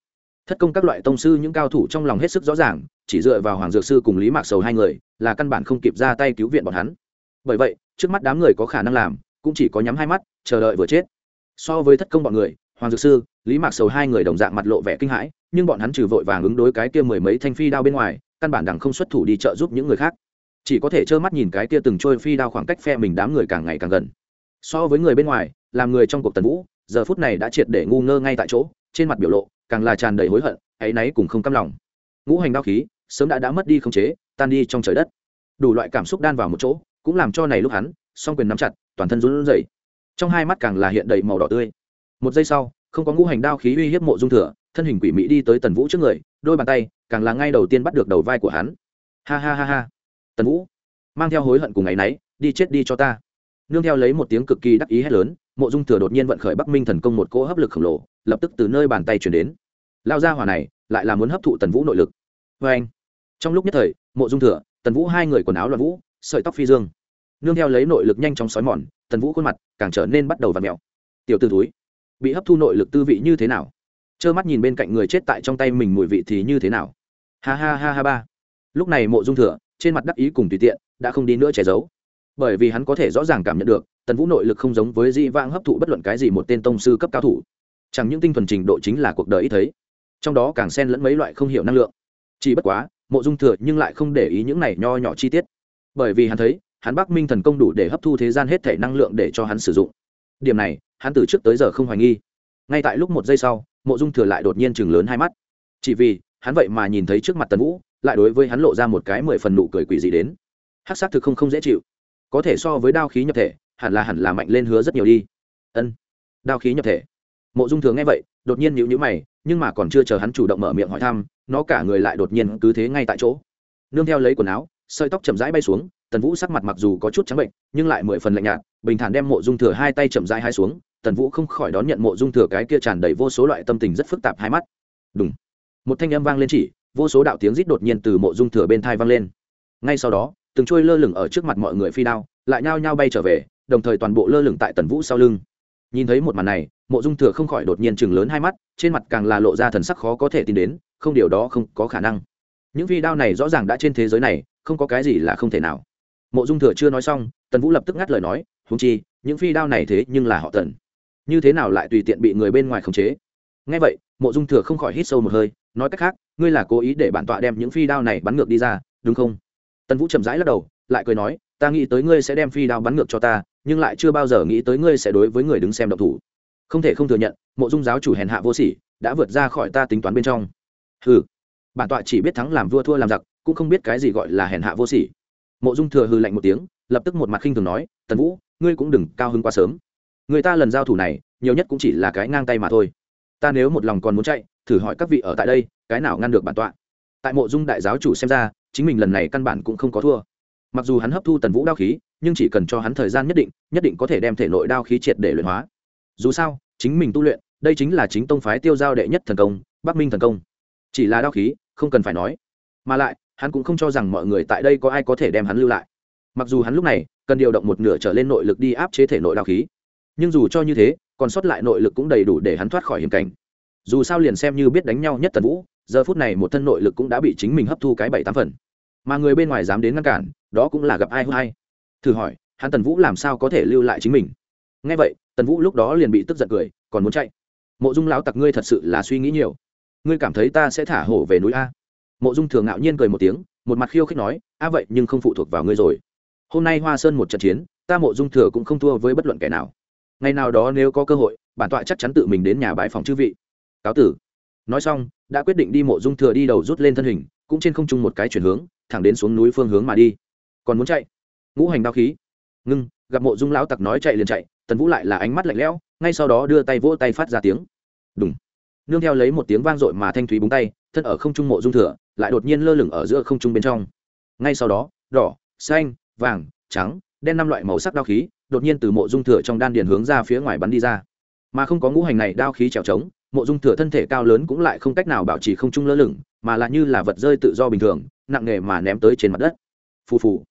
Thất công các loại tông sư những cao thủ trong lòng hết sức rõ ràng, chỉ dựa vào hoàng dược sư cùng lý mạc sầu hai người, là căn bản không kịp ra tay cứu viện bọn hắn. Bởi vậy, trước mắt đám người có khả năng làm, cũng chỉ có nhắm hai mắt, chờ đợi vừa chết. So với thất công bọn người, hoàng dược sư, lý mạc sầu hai người đồng dạng mặt lộ vẻ kinh hãi, nhưng bọn hắn trừ vội vàng ứng đối cái kia mười mấy thanh phi đao bên ngoài, căn bản đằng không xuất thủ đi trợ giúp những người khác chỉ có thể trơ mắt nhìn cái kia từng trôi phi đao khoảng cách phe mình đám người càng ngày càng gần. So với người bên ngoài, làm người trong cuộc tần vũ, giờ phút này đã triệt để ngu ngơ ngay tại chỗ, trên mặt biểu lộ càng là tràn đầy hối hận, áy náy cùng không căm lòng. Ngũ hành đao khí, sớm đã đã mất đi khống chế, tan đi trong trời đất. Đủ loại cảm xúc đan vào một chỗ, cũng làm cho này lúc hắn, song quyền nắm chặt, toàn thân run rẩy. Trong hai mắt càng là hiện đầy màu đỏ tươi. Một giây sau, không có ngũ hành đao khí uy hiếp mộ dung thừa, thân hình quỷ mỹ đi tới tần vũ trước người, đôi bàn tay càng là ngay đầu tiên bắt được đầu vai của hắn. Ha ha ha ha tần vũ mang theo hối hận cùng ngày nấy đi chết đi cho ta. Nương theo lấy một tiếng cực kỳ đắc ý hét lớn, mộ dung thừa đột nhiên vận khởi bắc minh thần công một cỗ hấp lực khổng lồ, lập tức từ nơi bàn tay chuyển đến. Lao ra hỏa này lại là muốn hấp thụ tần vũ nội lực. Vê anh, trong lúc nhất thời, mộ dung thừa, tần vũ hai người quần áo loạn vũ, sợi tóc phi dương. Nương theo lấy nội lực nhanh chóng xói mòn, tần vũ khuôn mặt càng trở nên bắt đầu v ặ mẹo tiểu t túi bị hấp thu nội lực tư vị như thế nào? Trơ mắt nhìn bên cạnh người chết tại trong tay mình mùi vị thì như thế nào? Ha ha ha ha ba. Lúc này mộ dung thừa trên mặt đắc ý cùng tùy tiện, đã không đi nữa che giấu. Bởi vì hắn có thể rõ ràng cảm nhận được, tần vũ nội lực không giống với dĩ vãng hấp thụ bất luận cái gì một tên tông sư cấp cao thủ. Chẳng những tinh thuần trình độ chính là cuộc đời ít thấy, trong đó càng xen lẫn mấy loại không hiểu năng lượng. Chỉ bất quá, mộ dung thừa nhưng lại không để ý những này nho nhỏ chi tiết. Bởi vì hắn thấy, hắn bắc minh thần công đủ để hấp thu thế gian hết thể năng lượng để cho hắn sử dụng. Điểm này, hắn từ trước tới giờ không hoài nghi. Ngay tại lúc một giây sau, mộ dung thừa lại đột nhiên chừng lớn hai mắt. Chỉ vì, hắn vậy mà nhìn thấy trước mặt tần vũ lại đối với hắn lộ ra một cái mười phần nụ cười quỷ gì đến. Hát xác thực không không dễ chịu. Có thể so với đao khí nhập thể, hẳn là hẳn là mạnh lên hứa rất nhiều đi. Ân, đao khí nhập thể. Mộ dung thừa nghe vậy, đột nhiên nhịu nhữ mày, nhưng mà còn chưa chờ hắn chủ động mở miệng hỏi thăm, nó cả người lại đột nhiên cứ thế ngay tại chỗ. Nương theo lấy quần áo, sợi tóc chậm rãi bay xuống, tần vũ sắc mặt mặc dù có chút trắng bệnh, nhưng lại mười phần lạnh nhạt, bình thản đem mộ dung thừa hai tay chậm rãi hai xuống, tần vũ không khỏi đón nhận mộ dung thừa cái kia tràn đầy vô số loại tâm tình rất phức tạp hai mắt. Đúng một thanh âm vang lên chỉ vô số đạo tiếng rít đột nhiên từ mộ dung thừa bên thai vang lên. Ngay sau đó, từng trôi lơ lửng ở trước mặt mọi người phi đao, lại nhao nhao bay trở về, đồng thời toàn bộ lơ lửng tại tần vũ sau lưng. Nhìn thấy một màn này, mộ dung thừa không khỏi đột nhiên chừng lớn hai mắt, trên mặt càng là lộ ra thần sắc khó có thể tin đến, không điều đó không có khả năng. Những phi đao này rõ ràng đã trên thế giới này, không có cái gì là không thể nào. Mộ dung thừa chưa nói xong, tần vũ lập tức ngắt lời nói húng chi, những phi đao này thế nhưng là họ tần. Như thế nào lại tùy tiện bị người bên ngoài khống chế? Ngay vậy, mộ dung thừa không khỏi hít sâu một hơi nói cách khác, ngươi là cố ý để bản tọa đem những phi đao này bắn ngược đi ra, đúng không? Tần vũ chậm rãi lắc đầu, lại cười nói, ta nghĩ tới ngươi sẽ đem phi đao bắn ngược cho ta, nhưng lại chưa bao giờ nghĩ tới ngươi sẽ đối với người đứng xem độc thủ. Không thể không thừa nhận, mộ dung giáo chủ hèn hạ vô sỉ, đã vượt ra khỏi ta tính toán bên trong. Hừ. Bản tọa chỉ biết thắng làm vua thua làm giặc, cũng không biết cái gì gọi là hèn hạ vô sỉ. Mộ dung thừa hừ lạnh một tiếng, lập tức một mặt khinh thường nói, tần vũ, ngươi cũng đừng cao hứng quá sớm. Người ta lần giao thủ này, nhiều nhất cũng chỉ là cái ngang tay mà thôi. Ta nếu một lòng còn muốn chạy thử hỏi các vị ở tại đây, cái nào ngăn được bản tọa? Tại mộ dung đại giáo chủ xem ra, chính mình lần này căn bản cũng không có thua. Mặc dù hắn hấp thu tần vũ đao khí, nhưng chỉ cần cho hắn thời gian nhất định nhất định có thể đem thể nội đao khí triệt để luyện hóa. Dù sao, chính mình tu luyện, đây chính là chính tông phái tiêu giao đệ nhất thần công, bắc minh thần công. Chỉ là đao khí, không cần phải nói. Mà lại, hắn cũng không cho rằng mọi người tại đây có ai có thể đem hắn lưu lại. Mặc dù hắn lúc này, cần điều động một nửa trở lên nội lực đi áp chế thể nội đao khí. Nhưng dù cho như thế, còn sót lại nội lực cũng đầy đủ để hắn thoát khỏi hiểm cảnh dù sao liền xem như biết đánh nhau nhất tần vũ, giờ phút này một thân nội lực cũng đã bị chính mình hấp thu cái bảy tám phần. Mà người bên ngoài dám đến ngăn cản, đó cũng là gặp ai hư hay thử hỏi, hắn tần vũ làm sao có thể lưu lại chính mình? Ngay vậy, tần vũ lúc đó liền bị tức giận cười, còn muốn chạy. Mộ dung lão tặc ngươi thật sự là suy nghĩ nhiều. Ngươi cảm thấy ta sẽ thả hổ về núi a? Mộ dung thường ngạo nhiên cười một tiếng, một mặt khiêu khích nói, a vậy nhưng không phụ thuộc vào ngươi rồi. Hôm nay hoa sơn một trận chiến, ta mộ dung thừa cũng không thua với bất luận kẻ nào. Ngày nào đó nếu có cơ hội, bản tọa chắc chắn tự mình đến nhà bãi phòng chư vị cáo tử. Nói xong, đã quyết định đi mộ dung thừa đi đầu rút lên thân hình, cũng trên không trung một cái chuyển hướng, thẳng đến xuống núi phương hướng mà đi. Còn muốn chạy? Ngũ hành đao khí. Ngưng, gặp mộ dung lão tặc nói chạy liền chạy, tần vũ lại là ánh mắt lạnh lẽo, ngay sau đó đưa tay vỗ tay phát ra tiếng. Đúng nương theo lấy một tiếng vang dội mà thanh thúy búng tay, thân ở không trung mộ dung thừa, lại đột nhiên lơ lửng ở giữa không trung bên trong. Ngay sau đó, đỏ, xanh, vàng, trắng, đen năm loại màu sắc đao khí, đột nhiên từ mộ dung thừa trong đan điền hướng ra phía ngoài bắn đi ra. Mà không có ngũ hành này, đao khí trèo trống mộ dung thừa thân thể cao lớn cũng lại không cách nào bảo trì không trung lơ lửng, mà là như là vật rơi tự do bình thường, nặng nề mà ném tới trên mặt đất. Phù phù.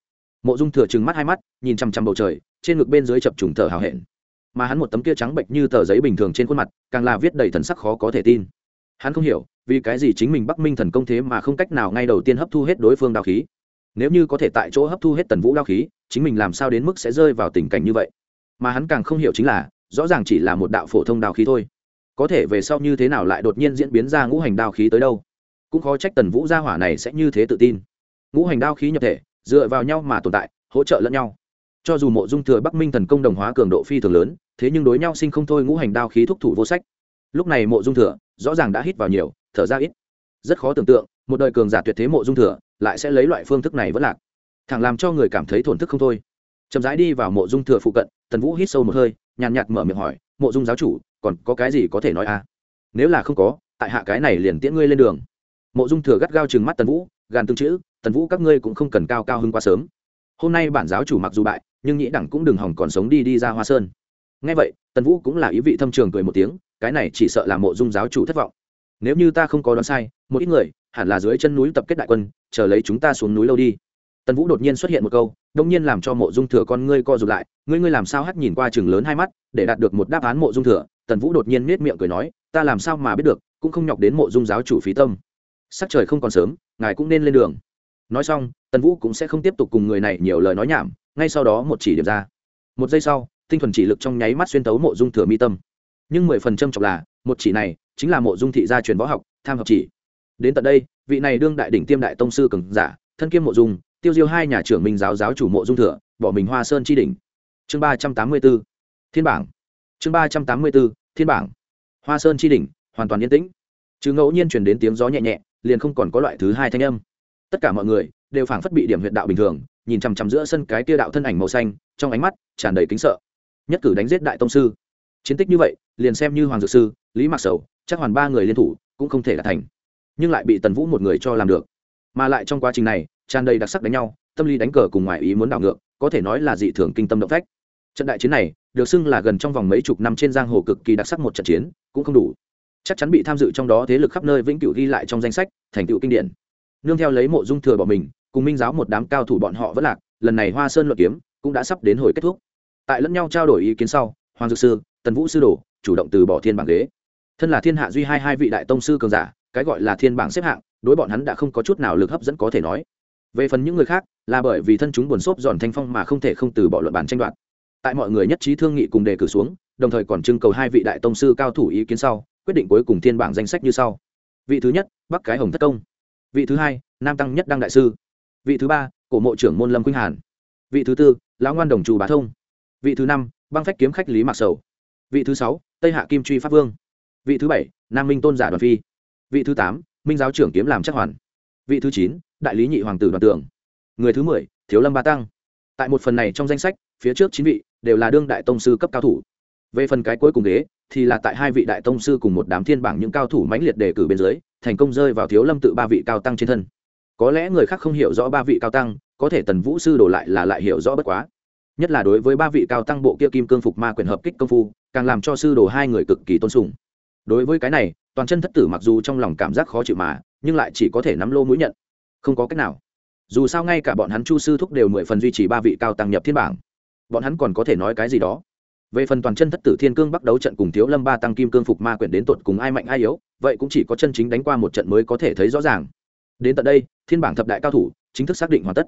Mộ dung thừa trừng mắt hai mắt, nhìn chằm chằm bầu trời, trên ngực bên dưới chập trùng thở hào hẹn. Mà hắn một tấm kia trắng bệnh như tờ giấy bình thường trên khuôn mặt, càng là viết đầy thần sắc khó có thể tin. Hắn không hiểu, vì cái gì chính mình bắc minh thần công thế mà không cách nào ngay đầu tiên hấp thu hết đối phương đao khí. Nếu như có thể tại chỗ hấp thu hết tần vũ đao khí, chính mình làm sao đến mức sẽ rơi vào tình cảnh như vậy? Mà hắn càng không hiểu chính là, rõ ràng chỉ là một đạo phổ thông đao khí thôi có thể về sau như thế nào lại đột nhiên diễn biến ra ngũ hành đao khí tới đâu? Cũng khó trách tần vũ gia hỏa này sẽ như thế tự tin. Ngũ hành đao khí nhập thể, dựa vào nhau mà tồn tại, hỗ trợ lẫn nhau. Cho dù mộ dung thừa bắc minh thần công đồng hóa cường độ phi thường lớn, thế nhưng đối nhau sinh không thôi ngũ hành đao khí thúc thủ vô sách. Lúc này mộ dung thừa rõ ràng đã hít vào nhiều, thở ra ít. Rất khó tưởng tượng, một đời cường giả tuyệt thế mộ dung thừa lại sẽ lấy loại phương thức này vẫn lạc. Thẳng làm cho người cảm thấy thổn thức không thôi. Chậm rãi đi vào mộ dung thừa phụ cận, tần vũ hít sâu một hơi, nhàn nhạt mở miệng hỏi mộ dung giáo chủ, còn có cái gì có thể nói à? Nếu là không có, tại hạ cái này liền tiễn ngươi lên đường. Mộ dung thừa gắt gao chừng mắt tần vũ, gàn tương chữ, tần vũ, các ngươi cũng không cần cao cao hơn quá sớm. Hôm nay bản giáo chủ mặc dù bại, nhưng nhĩ đẳng cũng đừng hỏng còn sống đi đi ra hoa sơn. Ngay vậy, tần vũ cũng là ý vị thâm trường cười một tiếng, cái này chỉ sợ là mộ dung giáo chủ thất vọng. Nếu như ta không có đoán sai, một ít người hẳn là dưới chân núi tập kết đại quân, chờ lấy chúng ta xuống núi lâu đi tần vũ đột nhiên xuất hiện một câu, đông nhiên làm cho mộ dung thừa con ngươi co rụt lại, ngươi ngươi làm sao hắt nhìn qua chừng lớn hai mắt, để đạt được một đáp án mộ dung thừa. Tần vũ đột nhiên nết miệng cười nói, ta làm sao mà biết được, cũng không nhọc đến mộ dung giáo chủ phí tâm. Sắc trời không còn sớm, ngài cũng nên lên đường. Nói xong, tần vũ cũng sẽ không tiếp tục cùng người này nhiều lời nói nhảm, ngay sau đó một chỉ điểm ra. Một giây sau, tinh thuần chỉ lực trong nháy mắt xuyên tấu mộ dung thừa mi tâm. Nhưng mười phần trăm chọc là, một chỉ này chính là mộ dung thị gia truyền võ học, tham học chỉ. Đến tận đây, vị này đương đại đỉnh tiêm đại tông sư cường giả, thân kiêm mộ dung tiêu diêu hai nhà trưởng minh giáo giáo chủ mộ dung thừa, bỏ mình hoa sơn chi đỉnh. Chương ba trăm tám mươi b ố thiên bảng. Chương ba trăm tám mươi b ố thiên bảng. Hoa sơn chi đỉnh, hoàn toàn yên tĩnh. Chứ ngẫu nhiên chuyển đến tiếng gió nhẹ nhẹ, liền không còn có loại thứ hai thanh âm. Tất cả mọi người đều phảng phất bị điểm huyện đạo bình thường, nhìn chằm chằm giữa sân cái tia đạo thân ảnh màu xanh, trong ánh mắt tràn đầy kính sợ. Nhất cử đánh giết đại tông sư. Chiến tích như vậy, liền xem như hoàng dược sư, lý mạc sầu, chắc hoàn ba người liên thủ cũng không thể đạt thành. Nhưng lại bị tần vũ một người cho làm được. Mà lại trong quá trình này tràn đầy đặc sắc đánh nhau, tâm lý đánh cờ cùng ngoài ý muốn đảo ngược, có thể nói là dị thường kinh tâm động phách. Trận đại chiến này, được xưng là gần trong vòng mấy chục năm trên giang hồ cực kỳ đặc sắc một trận chiến, cũng không đủ. Chắc chắn bị tham dự trong đó thế lực khắp nơi vĩnh cửu ghi lại trong danh sách, thành tựu kinh điển. Nương theo lấy mộ dung thừa bỏ mình, cùng minh giáo một đám cao thủ bọn họ vẫn lạc, lần này hoa sơn luận kiếm cũng đã sắp đến hồi kết thúc. Tại lẫn nhau trao đổi ý kiến sau, hoàng dược sư, tần vũ sư đồ chủ động từ bỏ thiên bảng ghế. Thân là thiên hạ duy hai hai vị đại tông sư cường giả, cái gọi là thiên bảng xếp hạng, đối bọn hắn đã không có chút nào lực hấp dẫn có thể nói về phần những người khác, là bởi vì thân chúng buồn xốp giòn thanh phong mà không thể không từ bỏ luận bản tranh đoạt. Tại mọi người nhất trí thương nghị cùng đề cử xuống, đồng thời còn trưng cầu hai vị đại tông sư cao thủ ý kiến sau, quyết định cuối cùng thiên bảng danh sách như sau. Vị thứ nhất, bắc cái hồng thất công. Vị thứ hai, nam tăng nhất đăng đại sư. Vị thứ ba, cổ mộ trưởng môn lâm quynh hàn. Vị thứ tư, lão ngoan đồng trù bá thông. Vị thứ năm, băng phách kiếm khách lý mạc sầu. Vị thứ sáu, tây hạ kim truy pháp vương. Vị thứ bảy, nam minh tôn giả đoàn phi. Vị thứ tám, minh giáo trưởng kiếm làm chắc hoàn. Vị thứ chín đại lý nhị hoàng tử đoàn tường. Người thứ mười, thiếu lâm ba tăng. Tại một phần này trong danh sách, phía trước chín vị đều là đương đại tông sư cấp cao thủ. Về phần cái cuối cùng ghế, thì là tại hai vị đại tông sư cùng một đám thiên bảng những cao thủ mãnh liệt đề cử bên dưới, thành công rơi vào thiếu lâm tự ba vị cao tăng trên thân. Có lẽ người khác không hiểu rõ ba vị cao tăng, có thể tần vũ sư đổ lại là lại hiểu rõ bất quá. Nhất là đối với ba vị cao tăng bộ kia kim cương phục ma quyền hợp kích công phu, càng làm cho sư đồ hai người cực kỳ tôn sùng. Đối với cái này, toàn chân thất tử mặc dù trong lòng cảm giác khó chịu mà, nhưng lại chỉ có thể nắm lô mũi nhận không có cách nào. Dù sao ngay cả bọn hắn chu sư thúc đều mười phần duy trì ba vị cao tăng nhập thiên bảng. Bọn hắn còn có thể nói cái gì đó? Về phần toàn chân thất tử thiên cương bắt đấu trận cùng thiếu lâm ba tăng kim cương phục ma quyển đến tột cùng ai mạnh ai yếu, vậy cũng chỉ có chân chính đánh qua một trận mới có thể thấy rõ ràng. Đến tận đây, thiên bảng thập đại cao thủ chính thức xác định hoàn tất.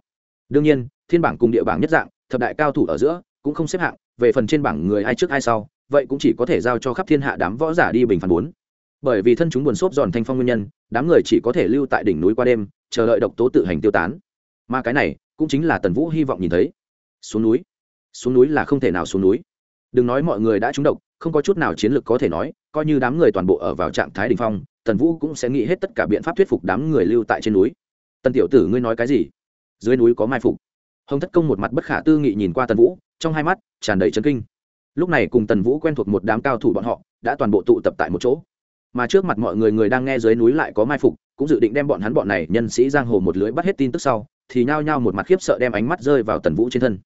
Đương nhiên, thiên bảng cùng địa bảng nhất dạng, thập đại cao thủ ở giữa cũng không xếp hạng, về phần trên bảng người ai trước ai sau, vậy cũng chỉ có thể giao cho khắp thiên hạ đám võ giả đi bình phán bốn. Bởi vì thân chúng buồn xốp giòn thanh phong nguyên nhân, đám người chỉ có thể lưu tại đỉnh núi qua đêm chờ đợi độc tố tự hành tiêu tán. Mà cái này cũng chính là tần vũ hy vọng nhìn thấy. Xuống núi. Xuống núi là không thể nào xuống núi. Đừng nói mọi người đã trúng độc, không có chút nào chiến lược có thể nói, coi như đám người toàn bộ ở vào trạng thái đình phong, tần vũ cũng sẽ nghĩ hết tất cả biện pháp thuyết phục đám người lưu tại trên núi. Tần tiểu tử ngươi nói cái gì? Dưới núi có mai phục. Hồng thất công một mặt bất khả tư nghị nhìn qua tần vũ, trong hai mắt tràn đầy trấn kinh. Lúc này cùng tần vũ quen thuộc một đám cao thủ bọn họ, đã toàn bộ tụ tập tại một chỗ. Mà trước mặt mọi người người đang nghe dưới núi lại có mai phục cũng dự định đem bọn hắn bọn này nhân sĩ giang hồ một lưới bắt hết tin tức sau, thì nhao nhao một mặt khiếp sợ đem ánh mắt rơi vào tần vũ trên thân.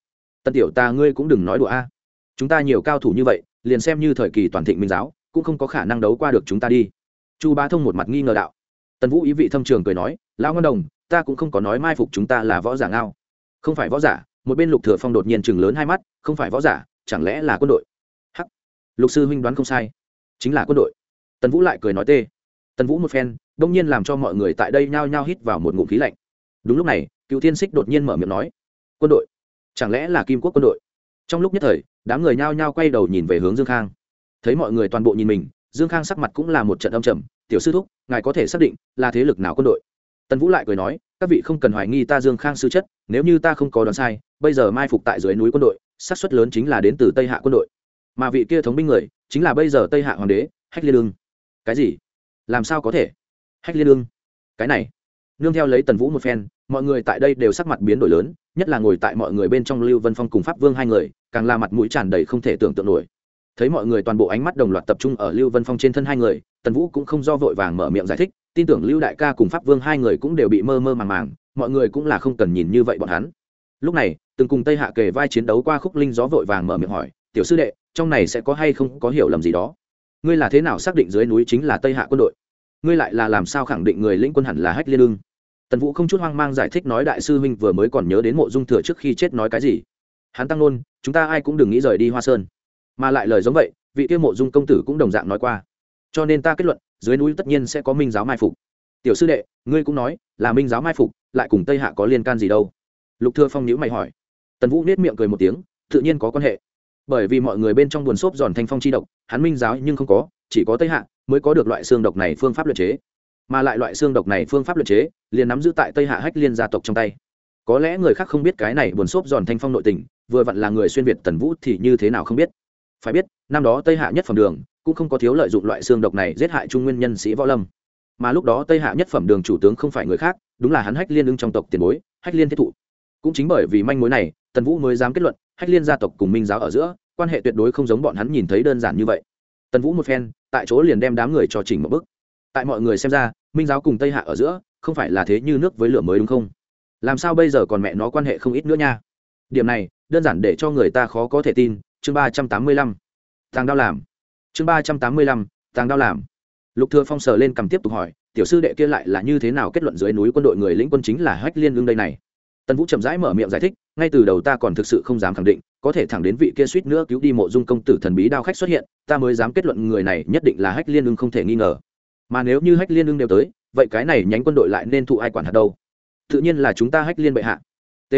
Tần tiểu, ta ngươi cũng đừng nói đùa a. Chúng ta nhiều cao thủ như vậy, liền xem như thời kỳ toàn thịnh minh giáo, cũng không có khả năng đấu qua được chúng ta đi. Chu bá thông một mặt nghi ngờ đạo. Tần vũ ý vị thâm trường cười nói, lão ngân đồng, ta cũng không có nói mai phục chúng ta là võ giả ngao. Không phải võ giả. Một bên lục thừa phong đột nhiên chừng lớn hai mắt, không phải võ giả, chẳng lẽ là quân đội? Hắc. Lục sư huynh đoán không sai. Chính là quân đội. Tần vũ lại cười nói tê. Tần vũ một phen đông nhiên làm cho mọi người tại đây nhao nhao hít vào một ngụm khí lạnh. Đúng lúc này, cựu thiên xích đột nhiên mở miệng nói, quân đội, chẳng lẽ là kim quốc quân đội? Trong lúc nhất thời, đám người nhao nhao quay đầu nhìn về hướng dương khang. Thấy mọi người toàn bộ nhìn mình, dương khang sắc mặt cũng là một trận âm trầm, tiểu sư thúc, ngài có thể xác định là thế lực nào quân đội? Tần vũ lại cười nói, các vị không cần hoài nghi ta dương khang sư chất, nếu như ta không có đoán sai, bây giờ mai phục tại dưới núi quân đội, xác suất lớn chính là đến từ tây hạ quân đội. Mà vị kia thống binh người, chính là bây giờ tây hạ hoàng đế, hách liên lương cái gì? Làm sao có thể? Hách liên lương, cái này. Nương theo lấy tần vũ một phen mọi người tại đây đều sắc mặt biến đổi lớn nhất là ngồi tại mọi người bên trong lưu vân phong cùng pháp vương hai người càng là mặt mũi tràn đầy không thể tưởng tượng nổi. Thấy mọi người toàn bộ ánh mắt đồng loạt tập trung ở lưu vân phong trên thân hai người tần vũ cũng không do vội vàng mở miệng giải thích tin tưởng lưu đại ca cùng pháp vương hai người cũng đều bị mơ mơ màng màng mọi người cũng là không cần nhìn như vậy bọn hắn. Lúc này từng cùng tây hạ kề vai chiến đấu qua khúc linh gió vội vàng mở miệng hỏi tiểu sư đệ trong này sẽ có hay không có hiểu lầm gì đó? Ngươi là thế nào xác định dưới núi chính là tây hạ quân đội? Ngươi lại là làm sao khẳng định người lĩnh quân hẳn là hách liên Lương? tần vũ không chút hoang mang giải thích nói đại sư huynh vừa mới còn nhớ đến mộ dung thừa trước khi chết nói cái gì. Hắn tăng nôn, chúng ta ai cũng đừng nghĩ rời đi hoa sơn. Mà lại lời giống vậy, vị kia mộ dung công tử cũng đồng dạng nói qua. Cho nên ta kết luận, dưới núi tất nhiên sẽ có minh giáo mai phục. Tiểu sư đệ, ngươi cũng nói, là minh giáo mai phục, lại cùng tây hạ có liên can gì đâu? Lục thừa phong nhíu mày hỏi. Tần vũ nết miệng cười một tiếng, tự nhiên có quan hệ bởi vì mọi người bên trong buồn xốp giòn thanh phong chi độc, hắn minh giáo nhưng không có, chỉ có tây hạ mới có được loại xương độc này phương pháp luyện chế. Mà lại loại xương độc này phương pháp luyện chế, liền nắm giữ tại tây hạ hách liên gia tộc trong tay. Có lẽ người khác không biết cái này buồn xốp giòn thanh phong nội tình, vừa vặn là người xuyên việt tần vũ thì như thế nào không biết. Phải biết, năm đó tây hạ nhất phẩm đường cũng không có thiếu lợi dụng loại xương độc này giết hại trung nguyên nhân sĩ võ lâm. Mà lúc đó tây hạ nhất phẩm đường chủ tướng không phải người khác, đúng là hắn hách liên ưng trong tộc tiền bối, hách liên thiết thụ. Cũng chính bởi vì manh mối này, tần vũ mới dám kết luận hách liên gia tộc cùng minh giáo ở giữa, quan hệ tuyệt đối không giống bọn hắn nhìn thấy đơn giản như vậy. Tần vũ một phen, tại chỗ liền đem đám người cho chỉnh một bức tại mọi người xem ra, minh giáo cùng tây hạ ở giữa, không phải là thế như nước với lửa mới đúng không? Làm sao bây giờ còn mẹ nó quan hệ không ít nữa nha? Điểm này, đơn giản để cho người ta khó có thể tin, chương ba trăm tám mươi lăm. Tàng đao làm. Chương ba trăm tám mươi lăm, tàng đao làm. Lục thừa phong sờ lên cầm tiếp tục hỏi, tiểu sư đệ kia lại là như thế nào kết luận dưới núi quân đội người lĩnh quân chính là hách liên lương đây này? Tần vũ chậm rãi mở miệng giải thích, ngay từ đầu ta còn thực sự không dám khẳng định, có thể thẳng đến vị kia suýt nữa cứu đi mộ dung công tử thần bí đao khách xuất hiện, ta mới dám kết luận người này nhất định là hách liên ưng không thể nghi ngờ. Mà nếu như hách liên ưng đều tới, vậy cái này nhánh quân đội lại nên thụ ai quản hạt đâu? Tự nhiên là chúng ta hách liên bệ hạ. T.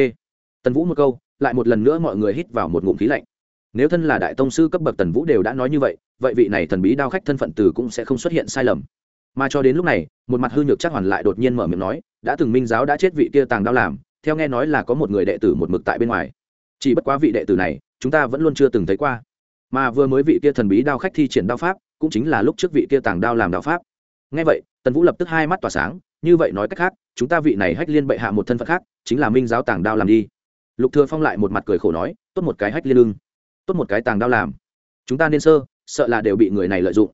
Tần vũ một câu, lại một lần nữa mọi người hít vào một ngụm khí lạnh. Nếu thân là đại tông sư cấp bậc tần vũ đều đã nói như vậy vậy vị này thần bí đao khách thân phận từ cũng sẽ không xuất hiện sai lầm. Mà cho đến lúc này, một mặt hư nhược chắc hoàn lại đột nhiên mở miệng nói, đã từng minh giáo đã chết vị kia tàng đao làm theo nghe nói là có một người đệ tử một mực tại bên ngoài. Chỉ bất quá vị đệ tử này, chúng ta vẫn luôn chưa từng thấy qua. Mà vừa mới vị kia thần bí đao khách thi triển đao pháp, cũng chính là lúc trước vị kia tàng đao làm đao pháp. Nghe vậy, tần vũ lập tức hai mắt tỏa sáng, như vậy nói cách khác, chúng ta vị này hách liên bệ hạ một thân phận khác, chính là minh giáo tàng đao làm đi. Lục thừa phong lại một mặt cười khổ nói, tốt một cái hách liên lưng tốt một cái tàng đao làm. Chúng ta nên sơ, sợ là đều bị người này lợi dụng.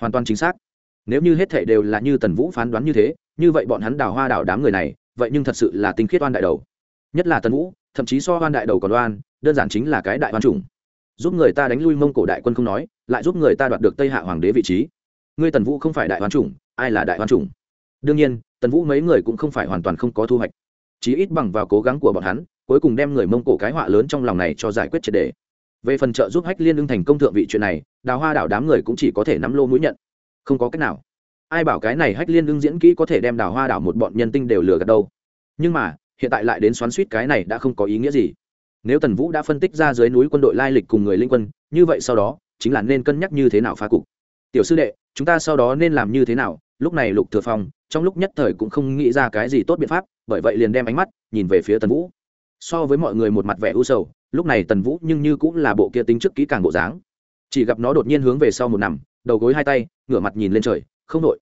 Hoàn toàn chính xác. Nếu như hết thảy đều là như tần vũ phán đoán như thế, như vậy bọn hắn đào hoa đào đám người này vậy nhưng thật sự là tinh khiết oan đại đầu. Nhất là tần vũ, thậm chí so oan đại đầu còn oan, đơn giản chính là cái đại oan chủng. Giúp người ta đánh lui mông cổ đại quân không nói, lại giúp người ta đoạt được tây hạ hoàng đế vị trí. Ngươi tần vũ không phải đại oan chủng, ai là đại oan chủng? Đương nhiên, tần vũ mấy người cũng không phải hoàn toàn không có thu hoạch. Chí ít bằng vào cố gắng của bọn hắn, cuối cùng đem người mông cổ cái họa lớn trong lòng này cho giải quyết triệt đề về phần trợ giúp hách liên lương thành công thượng vị chuyện này, đào hoa đảo đám người cũng chỉ có thể nắm lô mũi nhận. Không có cách nào ai bảo cái này hách liên ưng diễn kỹ có thể đem đào hoa đảo một bọn nhân tinh đều lừa gạt đâu. Nhưng mà, hiện tại lại đến xoắn suýt cái này đã không có ý nghĩa gì. Nếu tần vũ đã phân tích ra dưới núi quân đội lai lịch cùng người linh quân, như vậy sau đó, chính là nên cân nhắc như thế nào phá cục. Tiểu sư đệ, chúng ta sau đó nên làm như thế nào? Lúc này lục thừa phong, trong lúc nhất thời cũng không nghĩ ra cái gì tốt biện pháp, bởi vậy liền đem ánh mắt nhìn về phía tần vũ. So với mọi người một mặt vẻ u sầu, lúc này tần vũ nhưng như cũng là bộ kia tính trước kỹ càng bộ dáng. Chỉ gặp nó đột nhiên hướng về sau một nằm, đầu gối hai tay, ngửa mặt nhìn lên trời không đội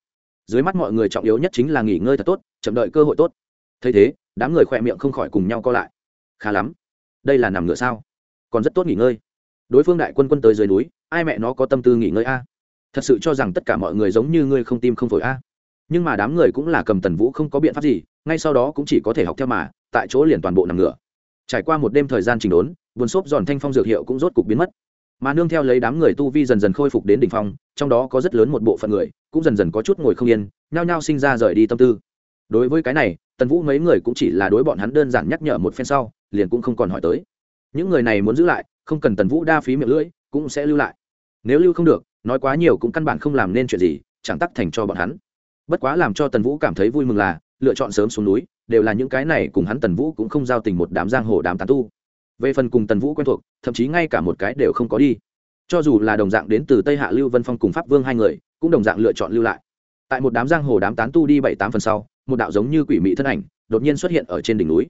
dưới mắt mọi người trọng yếu nhất chính là nghỉ ngơi thật tốt, chậm đợi cơ hội tốt. Thấy thế, đám người khỏe miệng không khỏi cùng nhau co lại. Khá lắm. Đây là nằm ngựa sao? Còn rất tốt nghỉ ngơi. Đối phương đại quân quân tới dưới núi, ai mẹ nó có tâm tư nghỉ ngơi a? Thật sự cho rằng tất cả mọi người giống như ngươi không tim không phổi a. Nhưng mà đám người cũng là cầm tần vũ không có biện pháp gì, ngay sau đó cũng chỉ có thể học theo mà, tại chỗ liền toàn bộ nằm ngựa trải qua một đêm thời gian trình đốn vườn xốp giòn thanh phong dược hiệu cũng rốt cục biến mất mà nương theo lấy đám người tu vi dần dần khôi phục đến đỉnh phong, trong đó có rất lớn một bộ phận người cũng dần dần có chút ngồi không yên, nhao nhao sinh ra rời đi tâm tư. Đối với cái này, tần vũ mấy người cũng chỉ là đối bọn hắn đơn giản nhắc nhở một phen sau, liền cũng không còn hỏi tới. Những người này muốn giữ lại, không cần tần vũ đa phí miệng lưỡi, cũng sẽ lưu lại. Nếu lưu không được, nói quá nhiều cũng căn bản không làm nên chuyện gì, chẳng tắc thành cho bọn hắn. Bất quá làm cho tần vũ cảm thấy vui mừng là, lựa chọn sớm xuống núi, đều là những cái này cùng hắn tần vũ cũng không giao tình một đám giang hồ đám tán tu. Về phần cùng tần vũ quen thuộc thậm chí ngay cả một cái đều không có đi. Cho dù là đồng dạng đến từ tây hạ lưu vân phong cùng pháp vương hai người, cũng đồng dạng lựa chọn lưu lại. Tại một đám giang hồ đám tán tu đi bảy tám phần sau, một đạo giống như quỷ mị thân ảnh đột nhiên xuất hiện ở trên đỉnh núi.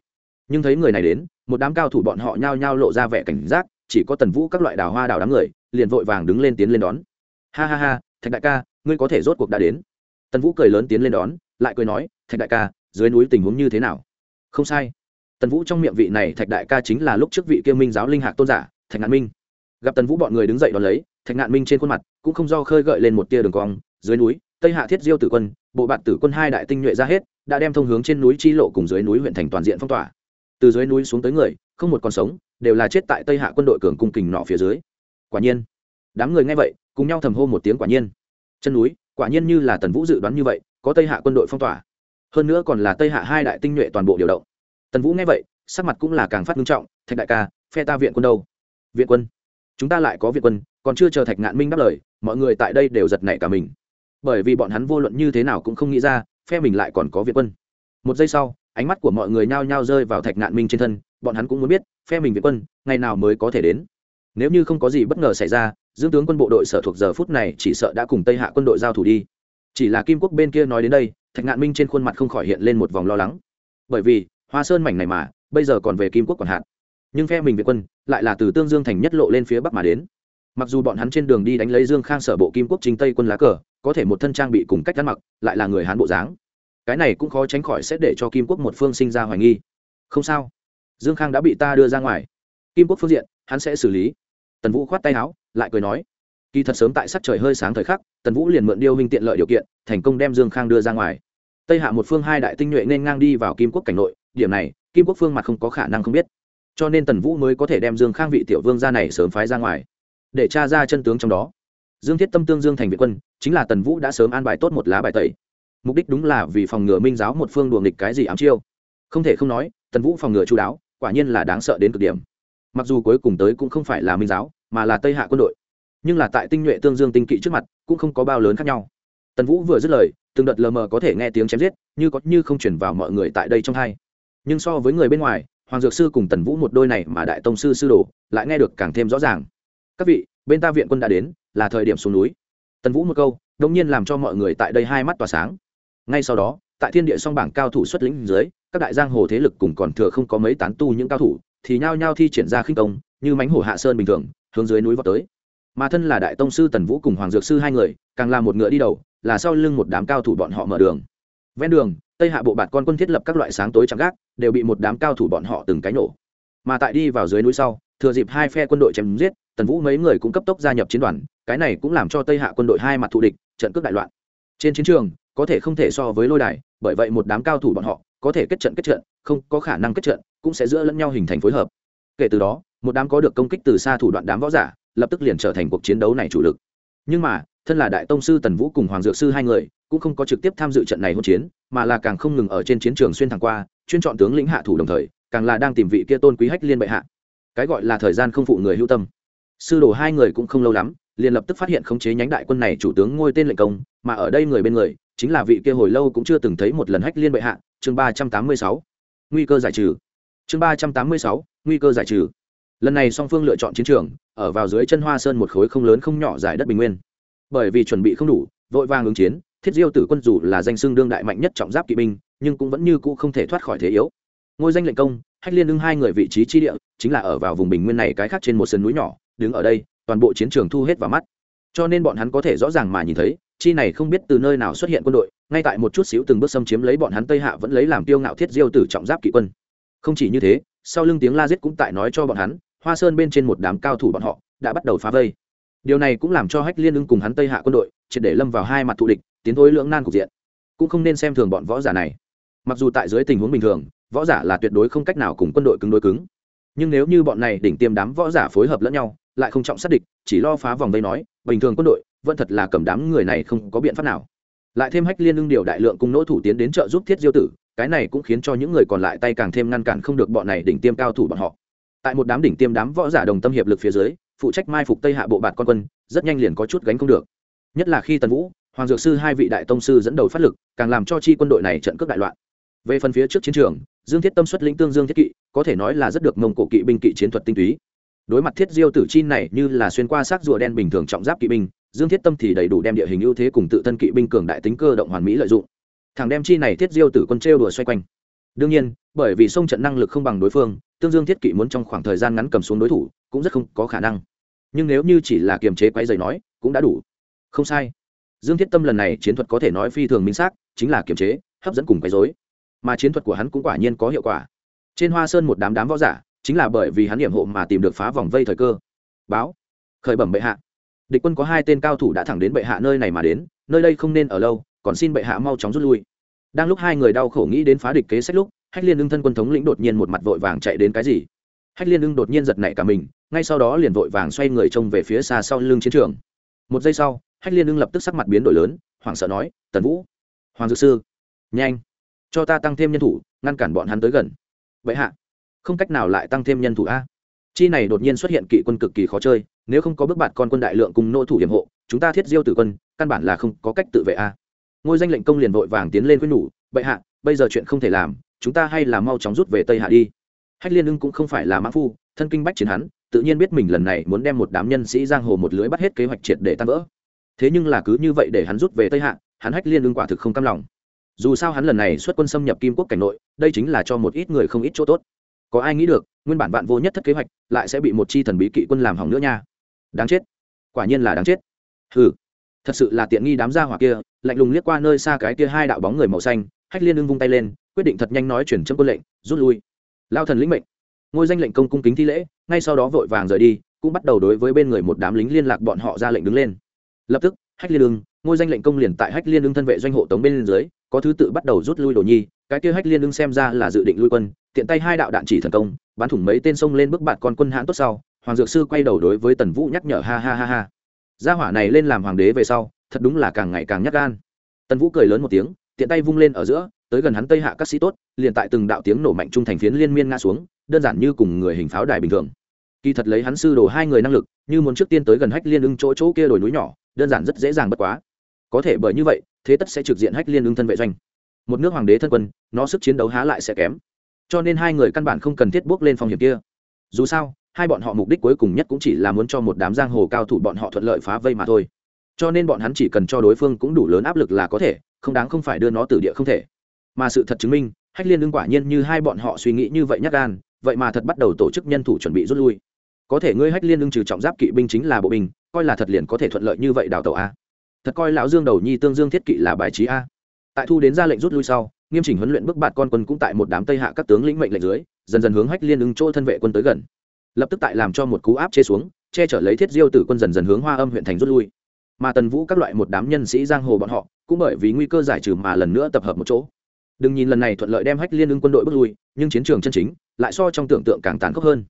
Nhưng thấy người này đến, một đám cao thủ bọn họ nhao nhao lộ ra vẻ cảnh giác, chỉ có tần vũ các loại đào hoa đào đám người, liền vội vàng đứng lên tiến lên đón. Ha ha ha, thạch đại ca, ngươi có thể rốt cuộc đã đến. Tần vũ cười lớn tiến lên đón, lại cười nói, thạch đại ca, dưới núi tình huống như thế nào? Không sai tần vũ trong miệng vị này thạch đại ca chính là lúc trước vị kiêm minh giáo linh hạc tôn giả, thạch ngạn minh. Gặp tần vũ bọn người đứng dậy đón lấy, thạch ngạn minh trên khuôn mặt cũng không do khơi gợi lên một tia đường cong, dưới núi, tây hạ thiết diêu tử quân, bộ bạt tử quân hai đại tinh nhuệ ra hết, đã đem thông hướng trên núi chi lộ cùng dưới núi huyện thành toàn diện phong tỏa. Từ dưới núi xuống tới người, không một còn sống, đều là chết tại tây hạ quân đội cường cung kình nọ phía dưới. Quả nhiên, đám người nghe vậy, cùng nhau thầm hô một tiếng quả nhiên. Chân núi, quả nhiên như là tần vũ dự đoán như vậy, có tây hạ quân đội phong tỏa. Hơn nữa còn là tây hạ hai đại tinh nhuệ toàn bộ điều động tần vũ nghe vậy, sắc mặt cũng là càng phát nghiêm trọng, thạch đại ca, phe ta viện quân đâu? Viện quân? Chúng ta lại có viện quân, còn chưa chờ thạch ngạn minh đáp lời, mọi người tại đây đều giật nảy cả mình. Bởi vì bọn hắn vô luận như thế nào cũng không nghĩ ra, phe mình lại còn có viện quân. Một giây sau, ánh mắt của mọi người nhao nhao rơi vào thạch ngạn minh trên thân, bọn hắn cũng muốn biết, phe mình viện quân, ngày nào mới có thể đến. Nếu như không có gì bất ngờ xảy ra, dương tướng quân bộ đội sở thuộc giờ phút này chỉ sợ đã cùng tây hạ quân đội giao thủ đi. Chỉ là kim quốc bên kia nói đến đây, thạch ngạn minh trên khuôn mặt không khỏi hiện lên một vòng lo lắng. Bởi vì hoa sơn mảnh này mà, bây giờ còn về kim quốc còn hạn nhưng phe mình việt quân lại là từ tương dương thành nhất lộ lên phía bắc mà đến. Mặc dù bọn hắn trên đường đi đánh lấy dương khang sở bộ kim quốc chính tây quân lá cờ, có thể một thân trang bị cùng cách ăn mặc, lại là người hán bộ dáng. Cái này cũng khó tránh khỏi sẽ để cho kim quốc một phương sinh ra hoài nghi. Không sao. Dương khang đã bị ta đưa ra ngoài. Kim quốc phương diện, hắn sẽ xử lý. Tần vũ khoát tay áo, lại cười nói. Kỳ thật sớm tại sắc trời hơi sáng thời khắc, tần vũ liền mượn điêu hình tiện lợi điều kiện, thành công đem dương khang đưa ra ngoài. Tây hạ một phương hai đại tinh nhuệ nên ngang đi vào kim quốc cảnh nội điểm này, kim quốc phương mặt không có khả năng không biết. Cho nên tần vũ mới có thể đem dương khang vị tiểu vương ra này sớm phái ra ngoài, để tra ra chân tướng trong đó. Dương thiết tâm tương dương thành việt quân, chính là tần vũ đã sớm an bài tốt một lá bài tẩy. Mục đích đúng là vì phòng ngừa minh giáo một phương đùa nghịch cái gì ám chiêu. Không thể không nói, tần vũ phòng ngừa chú đáo, quả nhiên là đáng sợ đến cực điểm. Mặc dù cuối cùng tới cũng không phải là minh giáo, mà là tây hạ quân đội. Nhưng là tại tinh nhuệ tương dương tinh kỵ trước mặt, cũng không có bao lớn khác nhau. Tần vũ vừa dứt lời, từng đợt lờ mờ có thể nghe tiếng chém giết, như có như không chuyển vào mọi người tại đây trong hai nhưng so với người bên ngoài, hoàng dược sư cùng tần vũ một đôi này mà đại tông sư sư đồ lại nghe được càng thêm rõ ràng. Các vị, bên ta viện quân đã đến, là thời điểm xuống núi. Tần vũ một câu, đông nhiên làm cho mọi người tại đây hai mắt tỏa sáng. Ngay sau đó, tại thiên địa song bảng cao thủ xuất lĩnh dưới, các đại giang hồ thế lực cùng còn thừa không có mấy tán tu những cao thủ, thì nhao nhao thi triển ra khinh công, như mánh hổ hạ sơn bình thường, hướng dưới núi vào tới. Mà thân là đại tông sư tần vũ cùng hoàng dược sư hai người, càng là một ngựa đi đầu, là sau lưng một đám cao thủ bọn họ mở đường. Ven đường tây hạ bộ bạt con quân thiết lập các loại sáng tối chạm gác, đều bị một đám cao thủ bọn họ từng cái nổ. Mà tại đi vào dưới núi sau, thừa dịp hai phe quân đội chém giết, tần vũ mấy người cũng cấp tốc gia nhập chiến đoàn, cái này cũng làm cho tây hạ quân đội hai mặt thù địch, trận cướp đại loạn. Trên chiến trường, có thể không thể so với lôi đài, bởi vậy một đám cao thủ bọn họ, có thể kết trận kết trận, không có khả năng kết trận, cũng sẽ giữa lẫn nhau hình thành phối hợp. Kể từ đó, một đám có được công kích từ xa thủ đoạn đám võ giả, lập tức liền trở thành cuộc chiến đấu này chủ lực. Nhưng mà thân là đại tông sư tần vũ cùng hoàng dược sư hai người, cũng không có trực tiếp tham dự trận này hỗn chiến, mà là càng không ngừng ở trên chiến trường xuyên thẳng qua, chuyên chọn tướng lĩnh hạ thủ đồng thời, càng là đang tìm vị kia tôn quý hách liên bệ hạ. Cái gọi là thời gian không phụ người hưu tâm. Sư đồ hai người cũng không lâu lắm, liền lập tức phát hiện khống chế nhánh đại quân này chủ tướng ngôi tên lệnh công, mà ở đây người bên người, chính là vị kia hồi lâu cũng chưa từng thấy một lần hách liên bệ hạ, chương ba trăm tám mươi sáu. Nguy cơ giải trừ. Chương ba trăm tám mươi sáu, nguy cơ giải trừ. Lần này song phương lựa chọn chiến trường, ở vào dưới chân hoa sơn một khối không lớn không nhỏ giải đất bình nguyên bởi vì chuẩn bị không đủ, vội vàng ứng chiến, thiết diêu tử quân dù là danh xưng đương đại mạnh nhất trọng giáp kỵ binh, nhưng cũng vẫn như cũ không thể thoát khỏi thế yếu. Ngôi danh lệnh công, hách liên đương hai người vị trí chi địa, chính là ở vào vùng bình nguyên này cái khác trên một sườn núi nhỏ, đứng ở đây, toàn bộ chiến trường thu hết vào mắt. Cho nên bọn hắn có thể rõ ràng mà nhìn thấy, chi này không biết từ nơi nào xuất hiện quân đội, ngay tại một chút xíu từng bước xâm chiếm lấy bọn hắn tây hạ vẫn lấy làm tiêu ngạo thiết diêu tử trọng giáp kỵ quân. Không chỉ như thế, sau lưng tiếng la giết cũng tại nói cho bọn hắn, hoa sơn bên trên một đám cao thủ bọn họ, đã bắt đầu phá vây điều này cũng làm cho hách liên ưng cùng hắn tây hạ quân đội triệt để lâm vào hai mặt thù địch, tiến thối lưỡng nan cục diện. Cũng không nên xem thường bọn võ giả này. Mặc dù tại dưới tình huống bình thường, võ giả là tuyệt đối không cách nào cùng quân đội cứng đối cứng. Nhưng nếu như bọn này đỉnh tiêm đám võ giả phối hợp lẫn nhau, lại không trọng sát địch, chỉ lo phá vòng vây nói, bình thường quân đội vẫn thật là cầm đám người này không có biện pháp nào. Lại thêm hách liên ưng điều đại lượng cùng nỗ thủ tiến đến trợ giúp thiết diêu tử, cái này cũng khiến cho những người còn lại tay càng thêm ngăn cản không được bọn này đỉnh tiêm cao thủ bọn họ. Tại một đám đỉnh tiêm đám võ giả đồng tâm hiệp lực phía dưới phụ trách mai phục tây hạ bộ bạt con quân, rất nhanh liền có chút gánh không được. Nhất là khi tần vũ, hoàng dược sư hai vị đại tông sư dẫn đầu phát lực, càng làm cho chi quân đội này trận cướp đại loạn. Về phần phía trước chiến trường, dương thiết tâm xuất lĩnh tương dương thiết kỵ, có thể nói là rất được mông cổ kỵ binh kỵ chiến thuật tinh túy. Đối mặt thiết diêu tử chi này như là xuyên qua xác rùa đen bình thường trọng giáp kỵ binh, dương thiết tâm thì đầy đủ đem địa hình ưu thế cùng tự thân kỵ binh cường đại tính cơ động hoàn mỹ lợi dụng. Thằng đem chi này thiết diêu tử quân trêu đùa xoay quanh đương nhiên, bởi vì sông trận năng lực không bằng đối phương, tương dương thiết kỵ muốn trong khoảng thời gian ngắn cầm xuống đối thủ cũng rất không có khả năng. Nhưng nếu như chỉ là kiềm chế quay dày nói, cũng đã đủ. Không sai. Dương thiết tâm lần này chiến thuật có thể nói phi thường minh xác, chính là kiềm chế, hấp dẫn cùng quấy dối mà chiến thuật của hắn cũng quả nhiên có hiệu quả. Trên hoa sơn một đám đám võ giả, chính là bởi vì hắn điểm hộ mà tìm được phá vòng vây thời cơ. Báo. Khởi bẩm bệ hạ. Địch quân có hai tên cao thủ đã thẳng đến bệ hạ nơi này mà đến, nơi đây không nên ở lâu, còn xin bệ hạ mau chóng rút lui đang lúc hai người đau khổ nghĩ đến phá địch kế sách lúc, hách liên ưng thân quân thống lĩnh đột nhiên một mặt vội vàng chạy đến cái gì? Hách liên ưng đột nhiên giật nảy cả mình, ngay sau đó liền vội vàng xoay người trông về phía xa sau lưng chiến trường. Một giây sau, hách liên ưng lập tức sắc mặt biến đổi lớn, hoảng sợ nói, tần vũ, hoàng dược sư, nhanh, cho ta tăng thêm nhân thủ, ngăn cản bọn hắn tới gần. Vậy hạ, không cách nào lại tăng thêm nhân thủ a. Chi này đột nhiên xuất hiện kỵ quân cực kỳ khó chơi, nếu không có bước bạt con quân đại lượng cùng nô thủ hiểm hộ, chúng ta thiết diêu tử quân, căn bản là không có cách tự vệ a ngôi danh lệnh công liền vội vàng tiến lên quyết nhủ, bệ hạ, bây giờ chuyện không thể làm, chúng ta hay là mau chóng rút về tây hạ đi. Hách liên ưng cũng không phải là mã phu, thân kinh bách chiến hắn, tự nhiên biết mình lần này muốn đem một đám nhân sĩ giang hồ một lưới bắt hết kế hoạch triệt để tan vỡ. Thế nhưng là cứ như vậy để hắn rút về tây hạ, hắn hách liên ưng quả thực không cam lòng. Dù sao hắn lần này xuất quân xâm nhập kim quốc cảnh nội, đây chính là cho một ít người không ít chỗ tốt. Có ai nghĩ được, nguyên bản vạn vô nhất thất kế hoạch, lại sẽ bị một chi thần bí kỵ quân làm hỏng nữa nha. Đáng chết. Quả nhiên là đáng chết. Hừ thật sự là tiện nghi đám gia hỏa kia, lạnh lùng liếc qua nơi xa cái kia hai đạo bóng người màu xanh, hách liên ưng vung tay lên, quyết định thật nhanh nói chuyển chấm quân lệnh, rút lui. Lao thần lĩnh mệnh. Ngôi danh lệnh công cung kính thi lễ, ngay sau đó vội vàng rời đi, cũng bắt đầu đối với bên người một đám lính liên lạc bọn họ ra lệnh đứng lên. Lập tức, hách liên ưng, ngôi danh lệnh công liền tại hách liên ưng thân vệ doanh hộ tống bên dưới, có thứ tự bắt đầu rút lui đồ nhi, cái kia hách liên ưng xem ra là dự định lui quân, tiện tay hai đạo đạn chỉ thần công, bắn thủng mấy tên sông lên bước bạn con quân hãn tốt sau, hoàng dược sư quay đầu đối với tần vũ nhắc nhở ha ha ha ha gia hỏa này lên làm hoàng đế về sau, thật đúng là càng ngày càng nhắc gan. Tần vũ cười lớn một tiếng, tiện tay vung lên ở giữa, tới gần hắn tây hạ các sĩ tốt, liền tại từng đạo tiếng nổ mạnh trung thành phiến liên miên ngã xuống, đơn giản như cùng người hình pháo đài bình thường. Kỳ thật lấy hắn sư đồ hai người năng lực, như muốn trước tiên tới gần hách liên ưng chỗ chỗ kia đồi núi nhỏ, đơn giản rất dễ dàng bất quá. Có thể bởi như vậy, thế tất sẽ trực diện hách liên ưng thân vệ doanh. Một nước hoàng đế thân quân, nó sức chiến đấu há lại sẽ kém. Cho nên hai người căn bản không cần thiết bước lên phòng hiểm kia. Dù sao hai bọn họ mục đích cuối cùng nhất cũng chỉ là muốn cho một đám giang hồ cao thủ bọn họ thuận lợi phá vây mà thôi. Cho nên bọn hắn chỉ cần cho đối phương cũng đủ lớn áp lực là có thể, không đáng không phải đưa nó từ địa không thể. Mà sự thật chứng minh, hách liên ưng quả nhiên như hai bọn họ suy nghĩ như vậy nhắc gan, vậy mà thật bắt đầu tổ chức nhân thủ chuẩn bị rút lui. Có thể ngươi hách liên ưng trừ trọng giáp kỵ binh chính là bộ binh, coi là thật liền có thể thuận lợi như vậy đào tàu a. Thật coi lão dương đầu nhi tương dương thiết kỵ là bài trí a. Tại thu đến ra lệnh rút lui sau, nghiêm chỉnh huấn luyện bức bạt con quân cũng tại một đám tây hạ các tướng lĩnh mệnh lệnh dưới, dần dần hướng hách liên ưng chỗ thân vệ quân tới gần lập tức tại làm cho một cú áp chế xuống, che chở lấy thiết diêu tử quân dần dần hướng hoa âm huyện thành rút lui. Mà tần vũ các loại một đám nhân sĩ giang hồ bọn họ, cũng bởi vì nguy cơ giải trừ mà lần nữa tập hợp một chỗ. Đừng nhìn lần này thuận lợi đem hách liên ưng quân đội bước lui, nhưng chiến trường chân chính lại so trong tưởng tượng càng tàn khốc hơn.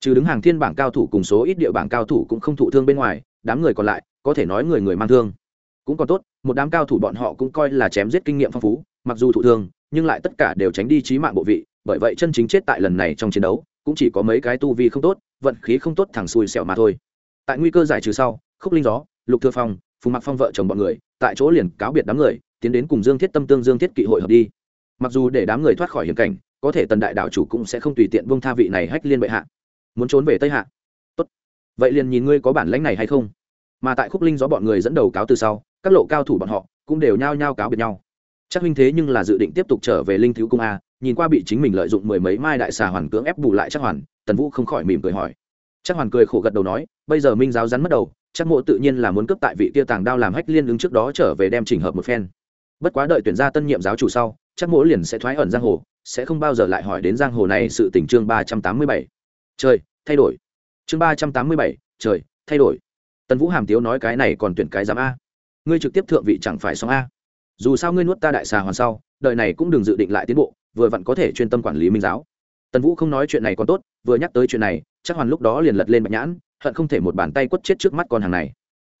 Trừ đứng hàng thiên bảng cao thủ cùng số ít địa bảng cao thủ cũng không thụ thương bên ngoài, đám người còn lại, có thể nói người người mang thương. Cũng còn tốt, một đám cao thủ bọn họ cũng coi là chém giết kinh nghiệm phong phú, mặc dù thụ thương, nhưng lại tất cả đều tránh đi trí mạng bộ vị, bởi vậy chân chính chết tại lần này trong chiến đấu cũng chỉ có mấy cái tu vi không tốt, vận khí không tốt thẳng xui xẻo mà thôi. Tại nguy cơ giải trừ sau, khúc linh gió, lục thừa phong, phùng mặc phong vợ chồng bọn người, tại chỗ liền cáo biệt đám người, tiến đến cùng dương thiết tâm tương dương thiết kỵ hội hợp đi. Mặc dù để đám người thoát khỏi hiểm cảnh, có thể tần đại đạo chủ cũng sẽ không tùy tiện buông tha vị này hách liên bệ hạ. Muốn trốn về tây hạ? Tốt. Vậy liền nhìn ngươi có bản lãnh này hay không? Mà tại khúc linh gió bọn người dẫn đầu cáo từ sau, các lộ cao thủ bọn họ cũng đều nhao nhao cáo biệt nhau. Chắc huynh thế nhưng là dự định tiếp tục trở về linh thiếu cung a nhìn qua bị chính mình lợi dụng mười mấy mai đại xà hoàn cưỡng ép bù lại chắc hoàn, tần vũ không khỏi mỉm cười hỏi. Chắc hoàn cười khổ gật đầu nói, bây giờ minh giáo rắn mất đầu, chắc mộ tự nhiên là muốn cướp tại vị kia tàng đao làm hách liên ứng trước đó trở về đem chỉnh hợp một phen. Bất quá đợi tuyển ra tân nhiệm giáo chủ sau, chắc mỗ liền sẽ thoái ẩn giang hồ, sẽ không bao giờ lại hỏi đến giang hồ này sự tỉnh chương ba trăm tám mươi bảy. Trời, thay đổi. Chương ba trăm tám mươi bảy, trời, thay đổi. Tần vũ hàm tiếu nói cái này còn tuyển cái giám a. Ngươi trực tiếp thượng vị chẳng phải xong a. Dù sao ngươi nuốt ta đại xà hoàn sau đợi này cũng đừng dự định lại tiến bộ vừa vặn có thể chuyên tâm quản lý minh giáo. Tần vũ không nói chuyện này còn tốt, vừa nhắc tới chuyện này, chắc hoàn lúc đó liền lật lên bạch nhãn, hận không thể một bàn tay quất chết trước mắt con hàng này.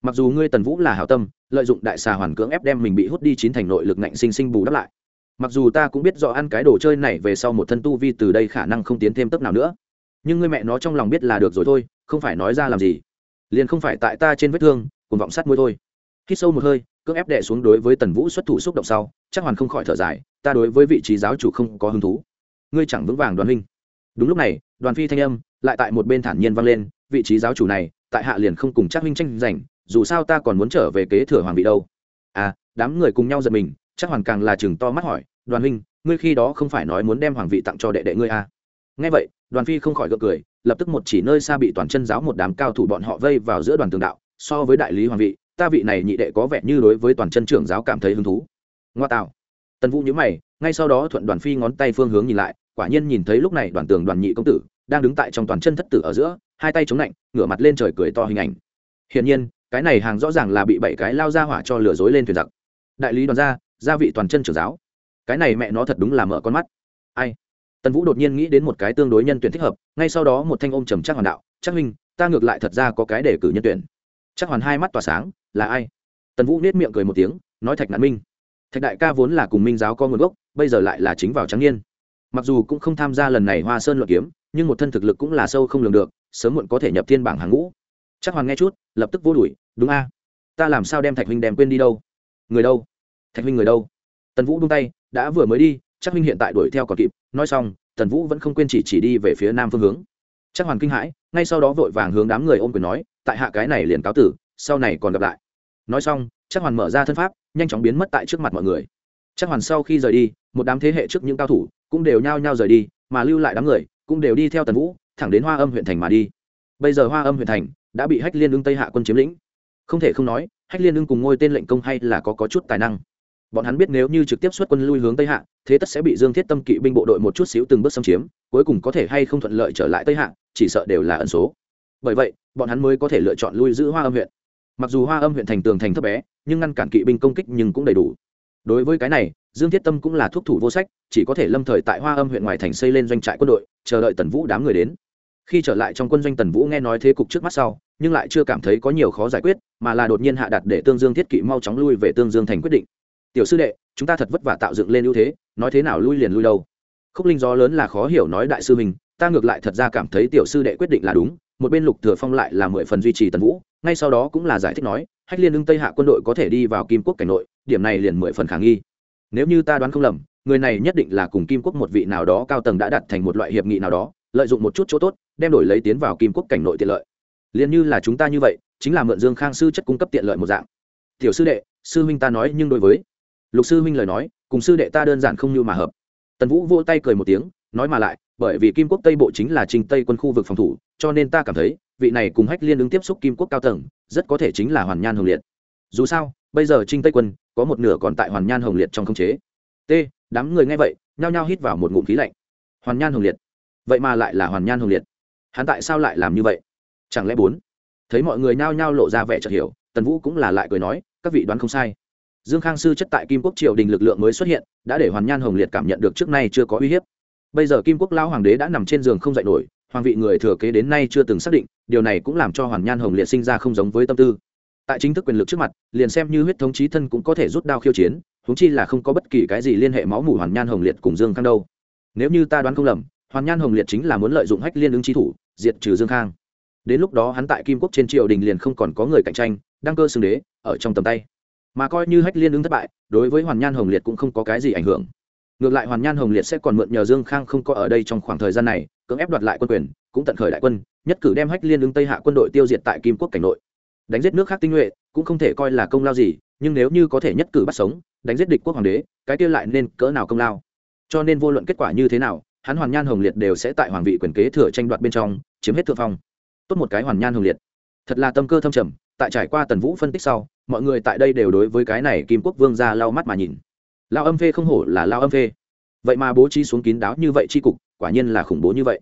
Mặc dù ngươi tần vũ là hảo tâm, lợi dụng đại xà hoàn cưỡng ép đem mình bị hút đi chín thành nội lực ngạnh sinh sinh bù đắp lại. Mặc dù ta cũng biết rõ ăn cái đồ chơi này về sau một thân tu vi từ đây khả năng không tiến thêm tấp nào nữa. Nhưng ngươi mẹ nó trong lòng biết là được rồi thôi, không phải nói ra làm gì. Liền không phải tại ta trên vết thương cùng vọng sát môi thôi. Khi sâu một hơi cưỡng ép đệ xuống đối với tần vũ xuất thủ xúc động sau, chắc hoàn không khỏi thở dài, ta đối với vị trí giáo chủ không có hứng thú. Ngươi chẳng vững vàng đoàn huynh. Đúng lúc này, đoàn phi thanh âm lại tại một bên thản nhiên vang lên, vị trí giáo chủ này, tại hạ liền không cùng chắc huynh tranh giành, dù sao ta còn muốn trở về kế thừa hoàng vị đâu. À đám người cùng nhau giật mình, chắc hoàn càng là chừng to mắt hỏi, đoàn huynh, ngươi khi đó không phải nói muốn đem hoàng vị tặng cho đệ đệ ngươi à. nghe vậy, đoàn phi không khỏi gượng cười, lập tức một chỉ nơi xa bị toàn chân giáo một đám cao thủ bọn họ vây vào giữa đoàn tường đạo, so với đại lý hoàng vị ta vị này nhị đệ có vẻ như đối với toàn chân trưởng giáo cảm thấy hứng thú. Ngoa tạo. Tần vũ nhữ mày, ngay sau đó thuận đoàn phi ngón tay phương hướng nhìn lại, quả nhiên nhìn thấy lúc này đoàn tường đoàn nhị công tử đang đứng tại trong toàn chân thất tử ở giữa, hai tay chống lạnh, ngửa mặt lên trời cười to hình ảnh. Hiển nhiên, cái này hàng rõ ràng là bị bảy cái lao ra hỏa cho lừa dối lên thuyền giặc. Đại lý đoàn gia gia vị toàn chân trưởng giáo. Cái này mẹ nó thật đúng là mở con mắt. Ai? Tần vũ đột nhiên nghĩ đến một cái tương đối nhân tuyển thích hợp, ngay sau đó một thanh ôm trầm chắc hoàn đạo. Chắc huynh, ta ngược lại thật ra có cái để cử nhân tuyển. Chắc hoàn hai mắt tỏa sáng là ai? Tần vũ nết miệng cười một tiếng, nói thạch nạn minh. Thạch đại ca vốn là cùng minh giáo có nguồn gốc, bây giờ lại là chính vào trắng niên. Mặc dù cũng không tham gia lần này hoa sơn luận kiếm, nhưng một thân thực lực cũng là sâu không lường được, sớm muộn có thể nhập thiên bảng hàng ngũ. Chắc hoàng nghe chút, lập tức vô đuổi, đúng a, ta làm sao đem thạch huynh đem quên đi đâu? Người đâu? Thạch huynh người đâu? Tần vũ buông tay, đã vừa mới đi, chắc huynh hiện tại đuổi theo còn kịp. Nói xong, tần vũ vẫn không quên chỉ chỉ đi về phía nam phương hướng. Chắc hoàn kinh hãi, ngay sau đó vội vàng hướng đám người ôm quyền nói, tại hạ cái này liền cáo tử sau này còn gặp lại. Nói xong chắc hoàn mở ra thân pháp nhanh chóng biến mất tại trước mặt mọi người. Chắc hoàn sau khi rời đi một đám thế hệ trước những cao thủ cũng đều nhao nhao rời đi mà lưu lại đám người cũng đều đi theo tần vũ thẳng đến hoa âm huyện thành mà đi. Bây giờ hoa âm huyện thành đã bị hách liên ưng tây hạ quân chiếm lĩnh. Không thể không nói hách liên ưng cùng ngôi tên lệnh công hay là có, có chút tài năng. Bọn hắn biết nếu như trực tiếp xuất quân lui hướng tây hạ thế tất sẽ bị dương thiết tâm kỵ binh bộ đội một chút xíu từng bước xâm chiếm cuối cùng có thể hay không thuận lợi trở lại tây hạ chỉ sợ đều là ẩn số. Bởi vậy bọn hắn mới có thể lựa chọn lui giữ hoa âm huyện mặc dù hoa âm huyện thành tường thành thấp bé, nhưng ngăn cản kỵ binh công kích nhưng cũng đầy đủ. Đối với cái này, dương thiết tâm cũng là thuốc thủ vô sách, chỉ có thể lâm thời tại hoa âm huyện ngoài thành xây lên doanh trại quân đội, chờ đợi tần vũ đám người đến. Khi trở lại trong quân doanh tần vũ nghe nói thế cục trước mắt sau, nhưng lại chưa cảm thấy có nhiều khó giải quyết, mà là đột nhiên hạ đặt để tương dương thiết kỵ mau chóng lui về tương dương thành quyết định. Tiểu sư đệ, chúng ta thật vất vả tạo dựng lên ưu thế, nói thế nào lui liền lui đâu. Khúc linh gió lớn là khó hiểu nói đại sư mình ta ngược lại thật ra cảm thấy tiểu sư đệ quyết định là đúng, một bên lục thừa phong lại là mười phần duy trì tần vũ ngay sau đó cũng là giải thích nói, hách liên ưng tây hạ quân đội có thể đi vào kim quốc cảnh nội, điểm này liền mười phần khả nghi. Nếu như ta đoán không lầm, người này nhất định là cùng kim quốc một vị nào đó cao tầng đã đặt thành một loại hiệp nghị nào đó, lợi dụng một chút chỗ tốt, đem đổi lấy tiến vào kim quốc cảnh nội tiện lợi. Liền như là chúng ta như vậy, chính là mượn dương khang sư chất cung cấp tiện lợi một dạng. Tiểu sư đệ, sư huynh ta nói nhưng đối với. Lục sư huynh lời nói, cùng sư đệ ta đơn giản không như mà hợp. Tần vũ vô tay cười một tiếng, nói mà lại, bởi vì kim quốc tây bộ chính là trình tây quân khu vực phòng thủ, cho nên ta cảm thấy vị này cùng hách liên ứng tiếp xúc kim quốc cao tầng, rất có thể chính là hoàn nhan hồng liệt. Dù sao, bây giờ trinh tây quân, có một nửa còn tại hoàn nhan hồng liệt trong khống chế. T, đám người nghe vậy, nhao nhao hít vào một ngụm khí lạnh. Hoàn nhan hồng liệt? Vậy mà lại là hoàn nhan hồng liệt. Hắn tại sao lại làm như vậy? Chẳng lẽ bốn? Thấy mọi người nhao nhao lộ ra vẻ chợt hiểu, tần vũ cũng là lại cười nói, các vị đoán không sai. Dương khang sư chất tại kim quốc triều đình lực lượng mới xuất hiện, đã để hoàn nhan hồng liệt cảm nhận được trước nay chưa có uy hiếp. Bây giờ kim quốc lao hoàng đế đã nằm trên giường không dậy nổi hoàng vị người thừa kế đến nay chưa từng xác định, điều này cũng làm cho hoàn nhan hồng liệt sinh ra không giống với tâm tư. Tại chính thức quyền lực trước mặt, liền xem như huyết thống trí thân cũng có thể rút đao khiêu chiến húng chi là không có bất kỳ cái gì liên hệ máu mủ hoàn nhan hồng liệt cùng dương khang đâu. Nếu như ta đoán không lầm, hoàn nhan hồng liệt chính là muốn lợi dụng hách liên ứng trí thủ, diệt trừ dương khang. Đến lúc đó hắn tại kim quốc trên triều đình liền không còn có người cạnh tranh, đăng cơ xưng đế, ở trong tầm tay. Mà coi như hách liên ứng thất bại, đối với hoàn nhan hồng liệt cũng không có cái gì ảnh hưởng. Ngược lại hoàn nhan hồng liệt sẽ còn mượn nhờ dương khang không có ở đây trong khoảng thời gian này cưỡng ép đoạt lại quân quyền, cũng tận khởi đại quân, nhất cử đem hách liên ứng tây hạ quân đội tiêu diệt tại kim quốc cảnh nội. Đánh giết nước khác tinh nhuệ, cũng không thể coi là công lao gì, nhưng nếu như có thể nhất cử bắt sống, đánh giết địch quốc hoàng đế, cái kia lại nên cỡ nào công lao? Cho nên vô luận kết quả như thế nào, hắn hoàn nhan hồng liệt đều sẽ tại hoàng vị quyền kế thừa tranh đoạt bên trong, chiếm hết thượng phong. Tốt một cái hoàn nhan hồng liệt. Thật là tâm cơ thâm trầm, tại trải qua tần vũ phân tích sau, mọi người tại đây đều đối với cái này kim quốc vương ra lau mắt mà nhìn. Lao âm phê không hổ là lao âm phê. Vậy mà bố trí xuống kín đáo như vậy tri cục quả nhiên là khủng bố như vậy.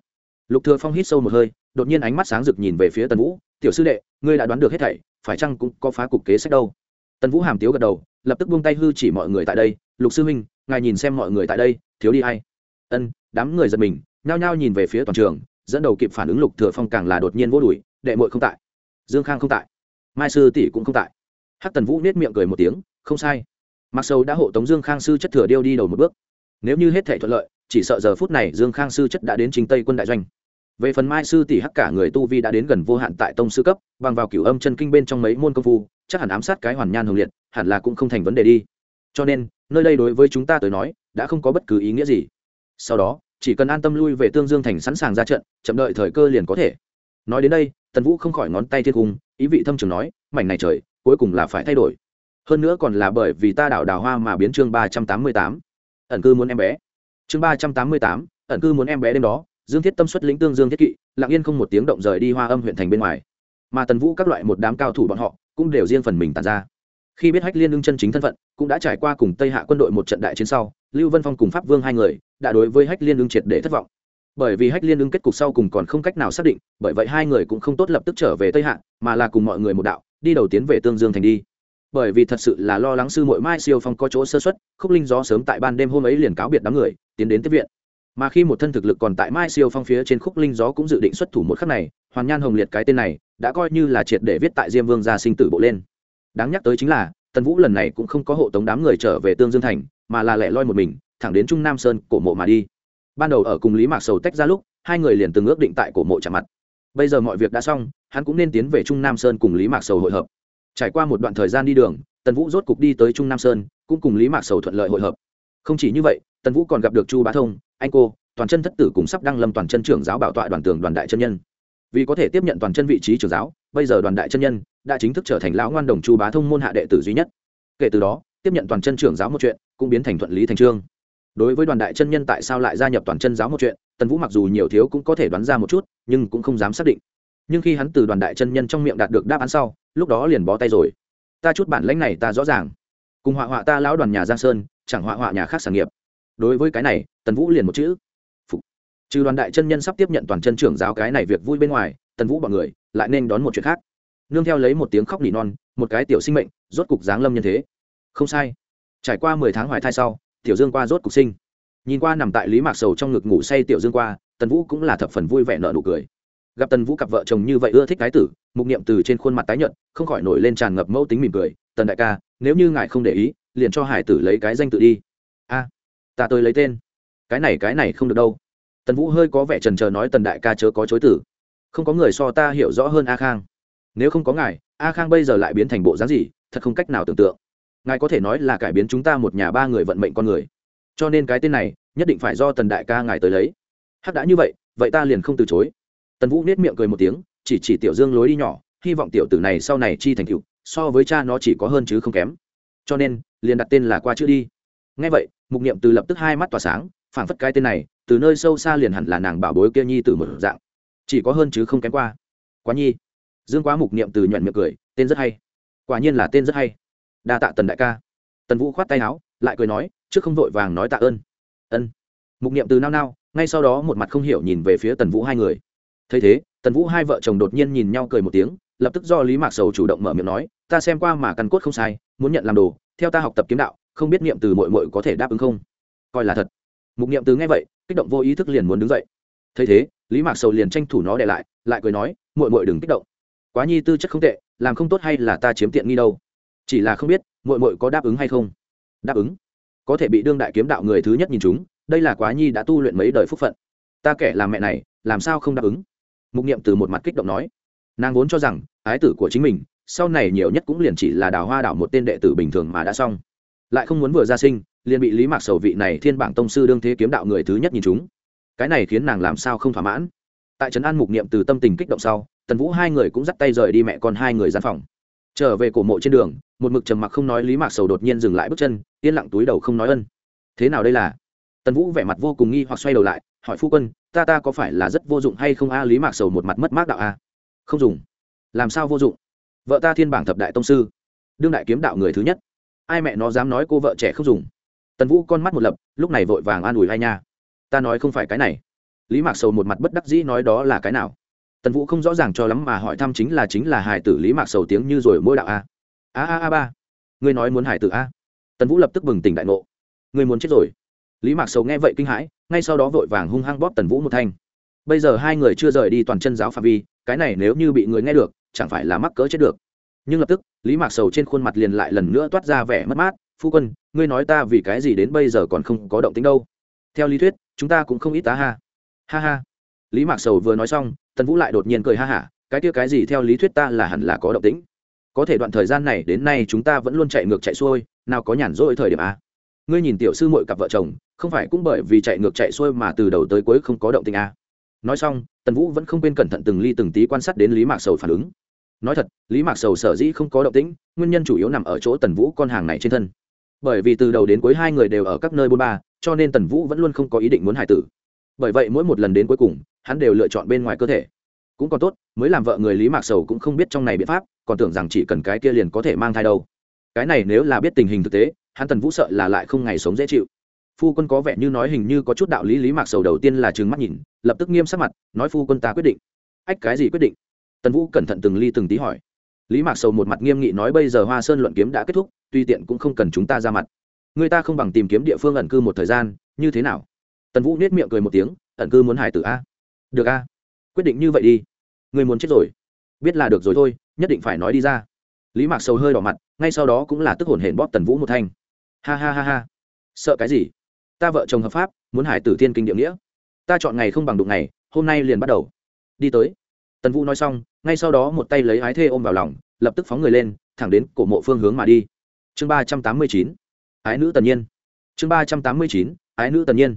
Lục thừa phong hít sâu một hơi, đột nhiên ánh mắt sáng rực nhìn về phía tần vũ, tiểu sư đệ, ngươi đã đoán được hết thảy, phải chăng cũng có phá cục kế sách đâu? Tần vũ hàm tiếu gật đầu, lập tức buông tay hư chỉ mọi người tại đây, lục sư huynh, ngài nhìn xem mọi người tại đây, thiếu đi hay ân, đám người giật mình, nhao nhao nhìn về phía toàn trường, dẫn đầu kịp phản ứng lục thừa phong càng là đột nhiên vô đuổi, đệ muội không tại, dương khang không tại, mai sư tỷ cũng không tại. Hắc tần vũ nết miệng cười một tiếng, không sai. Mặc sâu đã hộ tống dương khang sư chất thừa điêu đi đầu một bước. Nếu như hết thể thuận lợi chỉ sợ giờ phút này dương khang sư chất đã đến chính tây quân đại doanh. Về phần mai sư tỷ hắc cả người tu vi đã đến gần vô hạn tại tông sư cấp, bằng vào cửu âm chân kinh bên trong mấy môn công phu, chắc hẳn ám sát cái hoàn nhan hồng liệt, hẳn là cũng không thành vấn đề đi. Cho nên, nơi đây đối với chúng ta tới nói, đã không có bất cứ ý nghĩa gì. Sau đó, chỉ cần an tâm lui về tương dương thành sẵn sàng ra trận, chậm đợi thời cơ liền có thể. Nói đến đây, tần vũ không khỏi ngón tay thiên cung, ý vị thâm trường nói, mảnh này trời, cuối cùng là phải thay đổi. Hơn nữa còn là bởi vì ta đảo đào hoa mà biến chương ba trăm tám mươi tám. Ẩn cư muốn em bé chương ba trăm tám mươi tám, ẩn cư muốn em bé đêm đó, dương thiết tâm xuất lĩnh tương dương thiết kỵ, lặng yên không một tiếng động rời đi hoa âm huyện thành bên ngoài. Mà tần vũ các loại một đám cao thủ bọn họ, cũng đều riêng phần mình tàn ra. Khi biết hách liên ưng chân chính thân phận, cũng đã trải qua cùng tây hạ quân đội một trận đại chiến sau, lưu vân phong cùng pháp vương hai người, đã đối với hách liên ưng triệt để thất vọng. Bởi vì hách liên ưng kết cục sau cùng còn không cách nào xác định, bởi vậy hai người cũng không tốt lập tức trở về tây hạ, mà là cùng mọi người một đạo, đi đầu tiến về tương dương thành đi. Bởi vì thật sự là lo lắng sư mội mai siêu phong có chỗ sơ xuất khúc linh gió sớm tại ban đêm hôm ấy liền cáo biệt đám người tiến đến tiếp viện. Mà khi một thân thực lực còn tại mai siêu phong phía trên khúc linh gió cũng dự định xuất thủ một khắc này, hoàn nhan hồng liệt cái tên này đã coi như là triệt để viết tại diêm vương gia sinh tử bộ lên. Đáng nhắc tới chính là, tần vũ lần này cũng không có hộ tống đám người trở về tương dương thành, mà là lẻ loi một mình, thẳng đến trung nam sơn, cổ mộ mà đi. Ban đầu ở cùng lý mạc sầu tách ra lúc, hai người liền từng ước định tại cổ mộ chạm mặt. Bây giờ mọi việc đã xong, hắn cũng nên tiến về trung nam sơn cùng lý mạc sầu hội hợp. Trải qua một đoạn thời gian đi đường, tần vũ rốt cục đi tới trung nam sơn, cũng cùng lý mạc sầu thuận lợi hội hợp không chỉ như vậy, tần vũ còn gặp được chu bá thông, anh cô, toàn chân thất tử cùng sắp đăng lâm toàn chân trưởng giáo bảo tọa đoàn tường đoàn đại chân nhân. Vì có thể tiếp nhận toàn chân vị trí trưởng giáo, bây giờ đoàn đại chân nhân đã chính thức trở thành lão ngoan đồng chu bá thông môn hạ đệ tử duy nhất. Kể từ đó, tiếp nhận toàn chân trưởng giáo một chuyện, cũng biến thành thuận lý thành trương. Đối với đoàn đại chân nhân tại sao lại gia nhập toàn chân giáo một chuyện, tần vũ mặc dù nhiều thiếu cũng có thể đoán ra một chút, nhưng cũng không dám xác định. Nhưng khi hắn từ đoàn đại chân nhân trong miệng đạt được đáp án sau, lúc đó liền bó tay rồi. Ta chút bản lãnh này ta rõ ràng. Cùng họa họa ta lão đoàn nhà giang sơn chẳng họa họa nhà khác sản nghiệp. Đối với cái này, tần vũ liền một chữ, Phục. trừ đoàn đại chân nhân sắp tiếp nhận toàn chân trưởng giáo cái này việc vui bên ngoài, tần vũ b ọ n người lại nên đón một chuyện khác. Nương theo lấy một tiếng khóc nỉ non, một cái tiểu sinh mệnh, rốt cục giáng lâm nhân thế. Không sai. Trải qua mười tháng hoài thai sau, tiểu dương qua rốt cục sinh. Nhìn qua nằm tại lý mạc sầu trong ngực ngủ say tiểu dương qua, tần vũ cũng là thập phần vui vẻ nợ nụ cười. Gặp tần vũ cặp vợ chồng như vậy ưa thích cái tử, mục niệm từ trên khuôn mặt tái nhợt, không khỏi nổi lên tràn ngập mẫu tính mỉm cười. Tần đại ca, nếu như ngài không để ý liền cho hải tử lấy cái danh tự đi. A, ta tới lấy tên. Cái này cái này không được đâu. Tần vũ hơi có vẻ trần trờ nói tần đại ca chớ có chối tử. Không có người so ta hiểu rõ hơn a khang. Nếu không có ngài, a khang bây giờ lại biến thành bộ dáng gì, thật không cách nào tưởng tượng. Ngài có thể nói là cải biến chúng ta một nhà ba người vận mệnh con người. Cho nên cái tên này, nhất định phải do tần đại ca ngài tới lấy. Hắc đã như vậy vậy ta liền không từ chối. Tần vũ nết miệng cười một tiếng, chỉ chỉ tiểu dương lối đi nhỏ, hy vọng tiểu tử này sau này chi thành cựu so với cha nó chỉ có hơn chứ không kém. Cho nên liền đặt tên là qua chữ đi. Ngay vậy, mục niệm từ lập tức hai mắt tỏa sáng, phảng phất cái tên này, từ nơi sâu xa liền hẳn là nàng bảo bối kia nhi từ một dạng. Chỉ có hơn chứ không kém qua. Quá nhi. Dương quá mục niệm từ nhuận miệng cười, tên rất hay. Quả nhiên là tên rất hay. Đa tạ tần đại ca. Tần vũ khoát tay áo, lại cười nói, trước không vội vàng nói tạ ơn. Ân. Mục niệm từ nao nao, ngay sau đó một mặt không hiểu nhìn về phía tần vũ hai người. Thấy thế, tần vũ hai vợ chồng đột nhiên nhìn nhau cười một tiếng, lập tức do lý mạc sầu chủ động mở miệng nói, ta xem qua mà căn cốt không sai, muốn nhận làm đồ theo ta học tập kiếm đạo, không biết niệm từ mội mội có thể đáp ứng không? Coi là thật. Mục niệm từ nghe vậy, kích động vô ý thức liền muốn đứng dậy. Thấy thế, lý mạc sầu liền tranh thủ nó để lại lại cười nói mội mội đừng kích động. Quá nhi tư chất không tệ, làm không tốt hay là ta chiếm tiện nghi đâu. Chỉ là không biết mội mội có đáp ứng hay không? Đáp ứng? Có thể bị đương đại kiếm đạo người thứ nhất nhìn chúng, đây là quá nhi đã tu luyện mấy đời phúc phận. Ta kể là mẹ này, làm sao không đáp ứng? Mục niệm từ một mặt kích động nói. Nàng vốn cho rằng, ái tử của chính mình sau này nhiều nhất cũng liền chỉ là đào hoa đảo một tên đệ tử bình thường mà đã xong. Lại không muốn vừa ra sinh, liền bị lý mạc sầu vị này thiên bảng tông sư đương thế kiếm đạo người thứ nhất nhìn chúng. Cái này khiến nàng làm sao không thỏa mãn? Tại trấn an mục niệm từ tâm tình kích động sau, tần vũ hai người cũng dắt tay rời đi mẹ con hai người gian phòng. Trở về cổ mộ trên đường, một mực trầm mặc không nói lý mạc sầu đột nhiên dừng lại bước chân, yên lặng túi đầu không nói ân. Thế nào đây là? Tần vũ vẻ mặt vô cùng nghi hoặc xoay đầu lại, hỏi phu quân, ta ta có phải là rất vô dụng hay không a? Lý mạc sầu một mặt mất mát đạo a. Không dùng. Làm sao vô dụng? Vợ ta thiên bảng thập đại tông sư, đương đại kiếm đạo người thứ nhất. Ai mẹ nó dám nói cô vợ trẻ không dùng? Tần vũ con mắt một lập, lúc này vội vàng an ủi hai nha. Ta nói không phải cái này. Lý mạc sầu một mặt bất đắc dĩ nói đó là cái nào? Tần vũ không rõ ràng cho lắm mà hỏi thăm chính là chính là hải tử lý mạc sầu tiếng như rồi mỗi đạo a. A a a ba. Ngươi nói muốn hải tử a? Tần vũ lập tức bừng tỉnh đại ngộ. Ngươi muốn chết rồi. Lý mạc sầu nghe vậy kinh hãi, ngay sau đó vội vàng hung hăng bóp tần vũ một thanh. Bây giờ hai người chưa rời đi toàn chân giáo phạm vi, cái này nếu như bị người nghe được chẳng phải là mắc cỡ chết được. Nhưng lập tức, lý mạc sầu trên khuôn mặt liền lại lần nữa toát ra vẻ mất mát, phu quân, ngươi nói ta vì cái gì đến bây giờ còn không có động tính đâu? Theo lý thuyết, chúng ta cũng không ít tá ha. Ha ha. Lý mạc sầu vừa nói xong, tần vũ lại đột nhiên cười ha hả, cái kia cái gì theo lý thuyết ta là hẳn là có động tĩnh. Có thể đoạn thời gian này đến nay chúng ta vẫn luôn chạy ngược chạy xuôi, nào có nhàn rỗi thời điểm à? ngươi nhìn tiểu sư mội cặp vợ chồng, không phải cũng bởi vì chạy ngược chạy xuôi mà từ đầu tới cuối không có động tình à? nói xong, tần vũ vẫn không quên cẩn thận từng ly từng tí quan sát đến lý mạc sầu phản ứng nói thật, lý mạc sầu sở dĩ không có động tĩnh, nguyên nhân chủ yếu nằm ở chỗ tần vũ con hàng này trên thân. Bởi vì từ đầu đến cuối hai người đều ở các nơi bôn ba, cho nên tần vũ vẫn luôn không có ý định muốn hại tử. Bởi vậy mỗi một lần đến cuối cùng, hắn đều lựa chọn bên ngoài cơ thể. Cũng còn tốt, mới làm vợ người lý mạc sầu cũng không biết trong này biện pháp, còn tưởng rằng chỉ cần cái kia liền có thể mang thai đâu. Cái này nếu là biết tình hình thực tế, hắn tần vũ sợ là lại không ngày sống dễ chịu. Phu quân có vẻ như nói hình như có chút đạo lý lý mạc sầu đầu tiên là trừng mắt nhìn, lập tức nghiêm sắc mặt, nói phu quân ta quyết định. Ách, cái gì quyết định? Tần vũ cẩn thận từng ly từng tí hỏi. Lý mạc sầu một mặt nghiêm nghị nói bây giờ hoa sơn luận kiếm đã kết thúc, tuy tiện cũng không cần chúng ta ra mặt. Người ta không bằng tìm kiếm địa phương ẩn cư một thời gian, như thế nào? Tần vũ nết miệng cười một tiếng, ẩn cư muốn hài tử a. Được a. Quyết định như vậy đi. Người muốn chết rồi. Biết là được rồi thôi, nhất định phải nói đi ra. Lý mạc sầu hơi đỏ mặt, ngay sau đó cũng là tức hồn hển bóp tần vũ một thanh. Ha ha ha ha. Sợ cái gì? Ta vợ chồng hợp pháp, muốn hải tử thiên kinh địa nghĩa. Ta chọn ngày không bằng đụng ngày, hôm nay liền bắt đầu. Đi tới tần vũ nói xong, ngay sau đó một tay lấy ái thê ôm vào lòng, lập tức phóng người lên, thẳng đến cổ mộ phương hướng mà đi. Chương ba trăm tám mươi chín, ái nữ tần nhiên. Chương ba trăm tám mươi chín, ái nữ tần nhiên.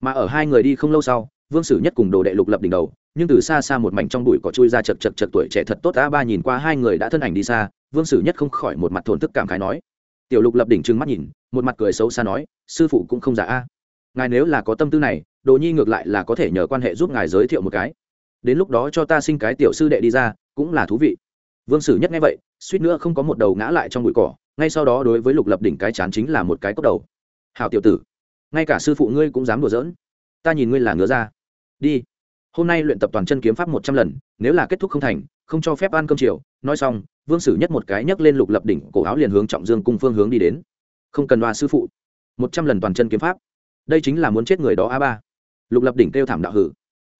Mà ở hai người đi không lâu sau, vương sử nhất cùng đồ đệ lục lập đỉnh đầu, nhưng từ xa xa một mảnh trong bụi cỏ chui ra chật chật chật tuổi trẻ thật tốt đã ba nhìn qua hai người đã thân ảnh đi xa, vương sử nhất không khỏi một mặt thổn thức cảm khái nói. Tiểu lục lập đỉnh trừng mắt nhìn, một mặt cười xấu xa nói, sư phụ cũng không giả a. Ngài nếu là có tâm tư này, đồ nhi ngược lại là có thể nhờ quan hệ giúp ngài giới thiệu một cái đến lúc đó cho ta sinh cái tiểu sư đệ đi ra, cũng là thú vị. Vương sử nhất nghe vậy, suýt nữa không có một đầu ngã lại trong bụi cỏ, ngay sau đó đối với lục lập đỉnh cái chán chính là một cái cốc đầu. Hào tiểu tử, ngay cả sư phụ ngươi cũng dám đùa giỡn. Ta nhìn ngươi là ngứa ra đi. Hôm nay luyện tập toàn chân kiếm pháp một trăm lần, nếu là kết thúc không thành, không cho phép ăn cơm chiều. Nói xong, vương sử nhất một cái nhấc lên lục lập đỉnh cổ áo liền hướng trọng dương cùng phương hướng đi đến. Không cần đoa sư phụ. Một trăm lần toàn chân kiếm pháp. Đây chính là muốn chết người đó a ba. Lục lập đỉnh kêu thảm đạo hử.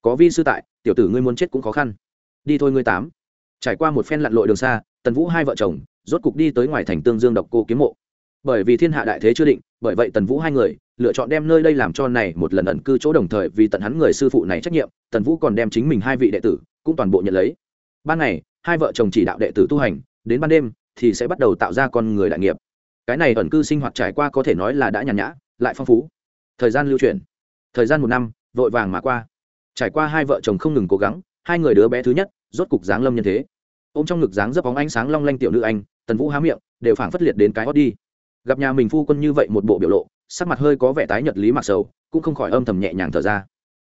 Có vi sư tại tiểu tử ngươi muốn chết cũng khó khăn. Đi thôi ngươi tám. Trải qua một phen lặn lội đường xa, tần vũ hai vợ chồng rốt cục đi tới ngoài thành tương dương độc cô kiếm mộ. Bởi vì thiên hạ đại thế chưa định, bởi vậy tần vũ hai người lựa chọn đem nơi đây làm cho này một lần ẩn cư chỗ đồng thời vì tận hắn người sư phụ này trách nhiệm, tần vũ còn đem chính mình hai vị đệ tử cũng toàn bộ nhận lấy. Ban ngày, hai vợ chồng chỉ đạo đệ tử tu hành, đến ban đêm thì sẽ bắt đầu tạo ra con người đại nghiệp. Cái này ẩn cư sinh hoạt trải qua có thể nói là đã nhàn nhã, lại phong phú. Thời gian lưu chuyển thời gian một năm, vội vàng mà qua trải qua hai vợ chồng không ngừng cố gắng, hai người đứa bé thứ nhất, rốt cục dáng lâm nhân thế. Ô m trong ngực dáng dấp bóng ánh sáng long lanh tiểu nữ anh, tần vũ há miệng, đều phảng phất liệt đến cái hót đi. Gặp nhà mình phu quân như vậy một bộ biểu lộ, sắc mặt hơi có vẻ tái nhật lý mặc sầu, cũng không khỏi âm thầm nhẹ nhàng thở ra.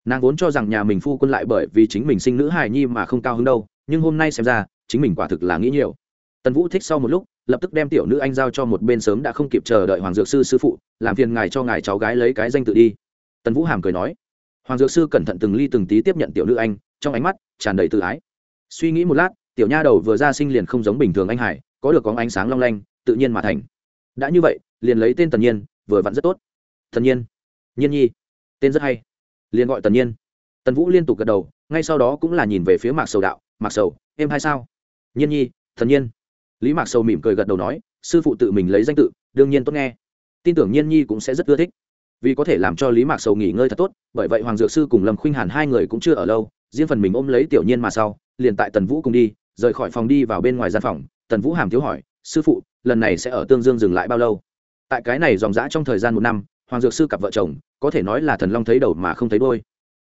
Nàng vốn cho rằng nhà mình phu quân lại bởi vì chính mình sinh nữ hài nhi mà không cao hứng đâu, nhưng hôm nay xem ra, chính mình quả thực là nghĩ nhiều. Tần vũ thích sau một lúc, lập tức đem tiểu nữ anh giao cho một bên sớm đã không kịp chờ đợi hoàng dược sư sư phụ, làm phiền ngài cho ngài cháu gái lấy cái danh tự đi. Tần vũ hàm cười nói hoàng dược sư cẩn thận từng ly từng tí tiếp nhận tiểu nữ anh, trong ánh mắt tràn đầy tự ái. Suy nghĩ một lát, tiểu nha đầu vừa ra sinh liền không giống bình thường anh hải, có được có ánh sáng long lanh, tự nhiên mà thành. Đã như vậy, liền lấy tên tần nhiên, vừa vặn rất tốt. Thần nhiên. Nhiên nhi. Tên rất hay. Liền gọi tần nhiên. Tần vũ liên tục gật đầu, ngay sau đó cũng là nhìn về phía mạc sầu đạo, mạc sầu, em hay sao? Nhiên nhi thần nhiên. Lý mạc sầu mỉm cười gật đầu nói, sư phụ tự mình lấy danh tự, đương nhiên tốt nghe. Tin tưởng nhiên nhi cũng sẽ rất ưa thích vì có thể làm cho lý mạc sầu nghỉ ngơi thật tốt, bởi vậy hoàng dược sư cùng lâm khuynh hàn hai người cũng chưa ở lâu, riêng phần mình ôm lấy tiểu nhiên mà sau, liền tại tần vũ cùng đi, rời khỏi phòng đi vào bên ngoài gian phòng, tần vũ hàm thiếu hỏi, sư phụ, lần này sẽ ở tương dương dừng lại bao lâu? Tại cái này dòng dã trong thời gian một năm, hoàng dược sư cặp vợ chồng, có thể nói là thần long thấy đầu mà không thấy đôi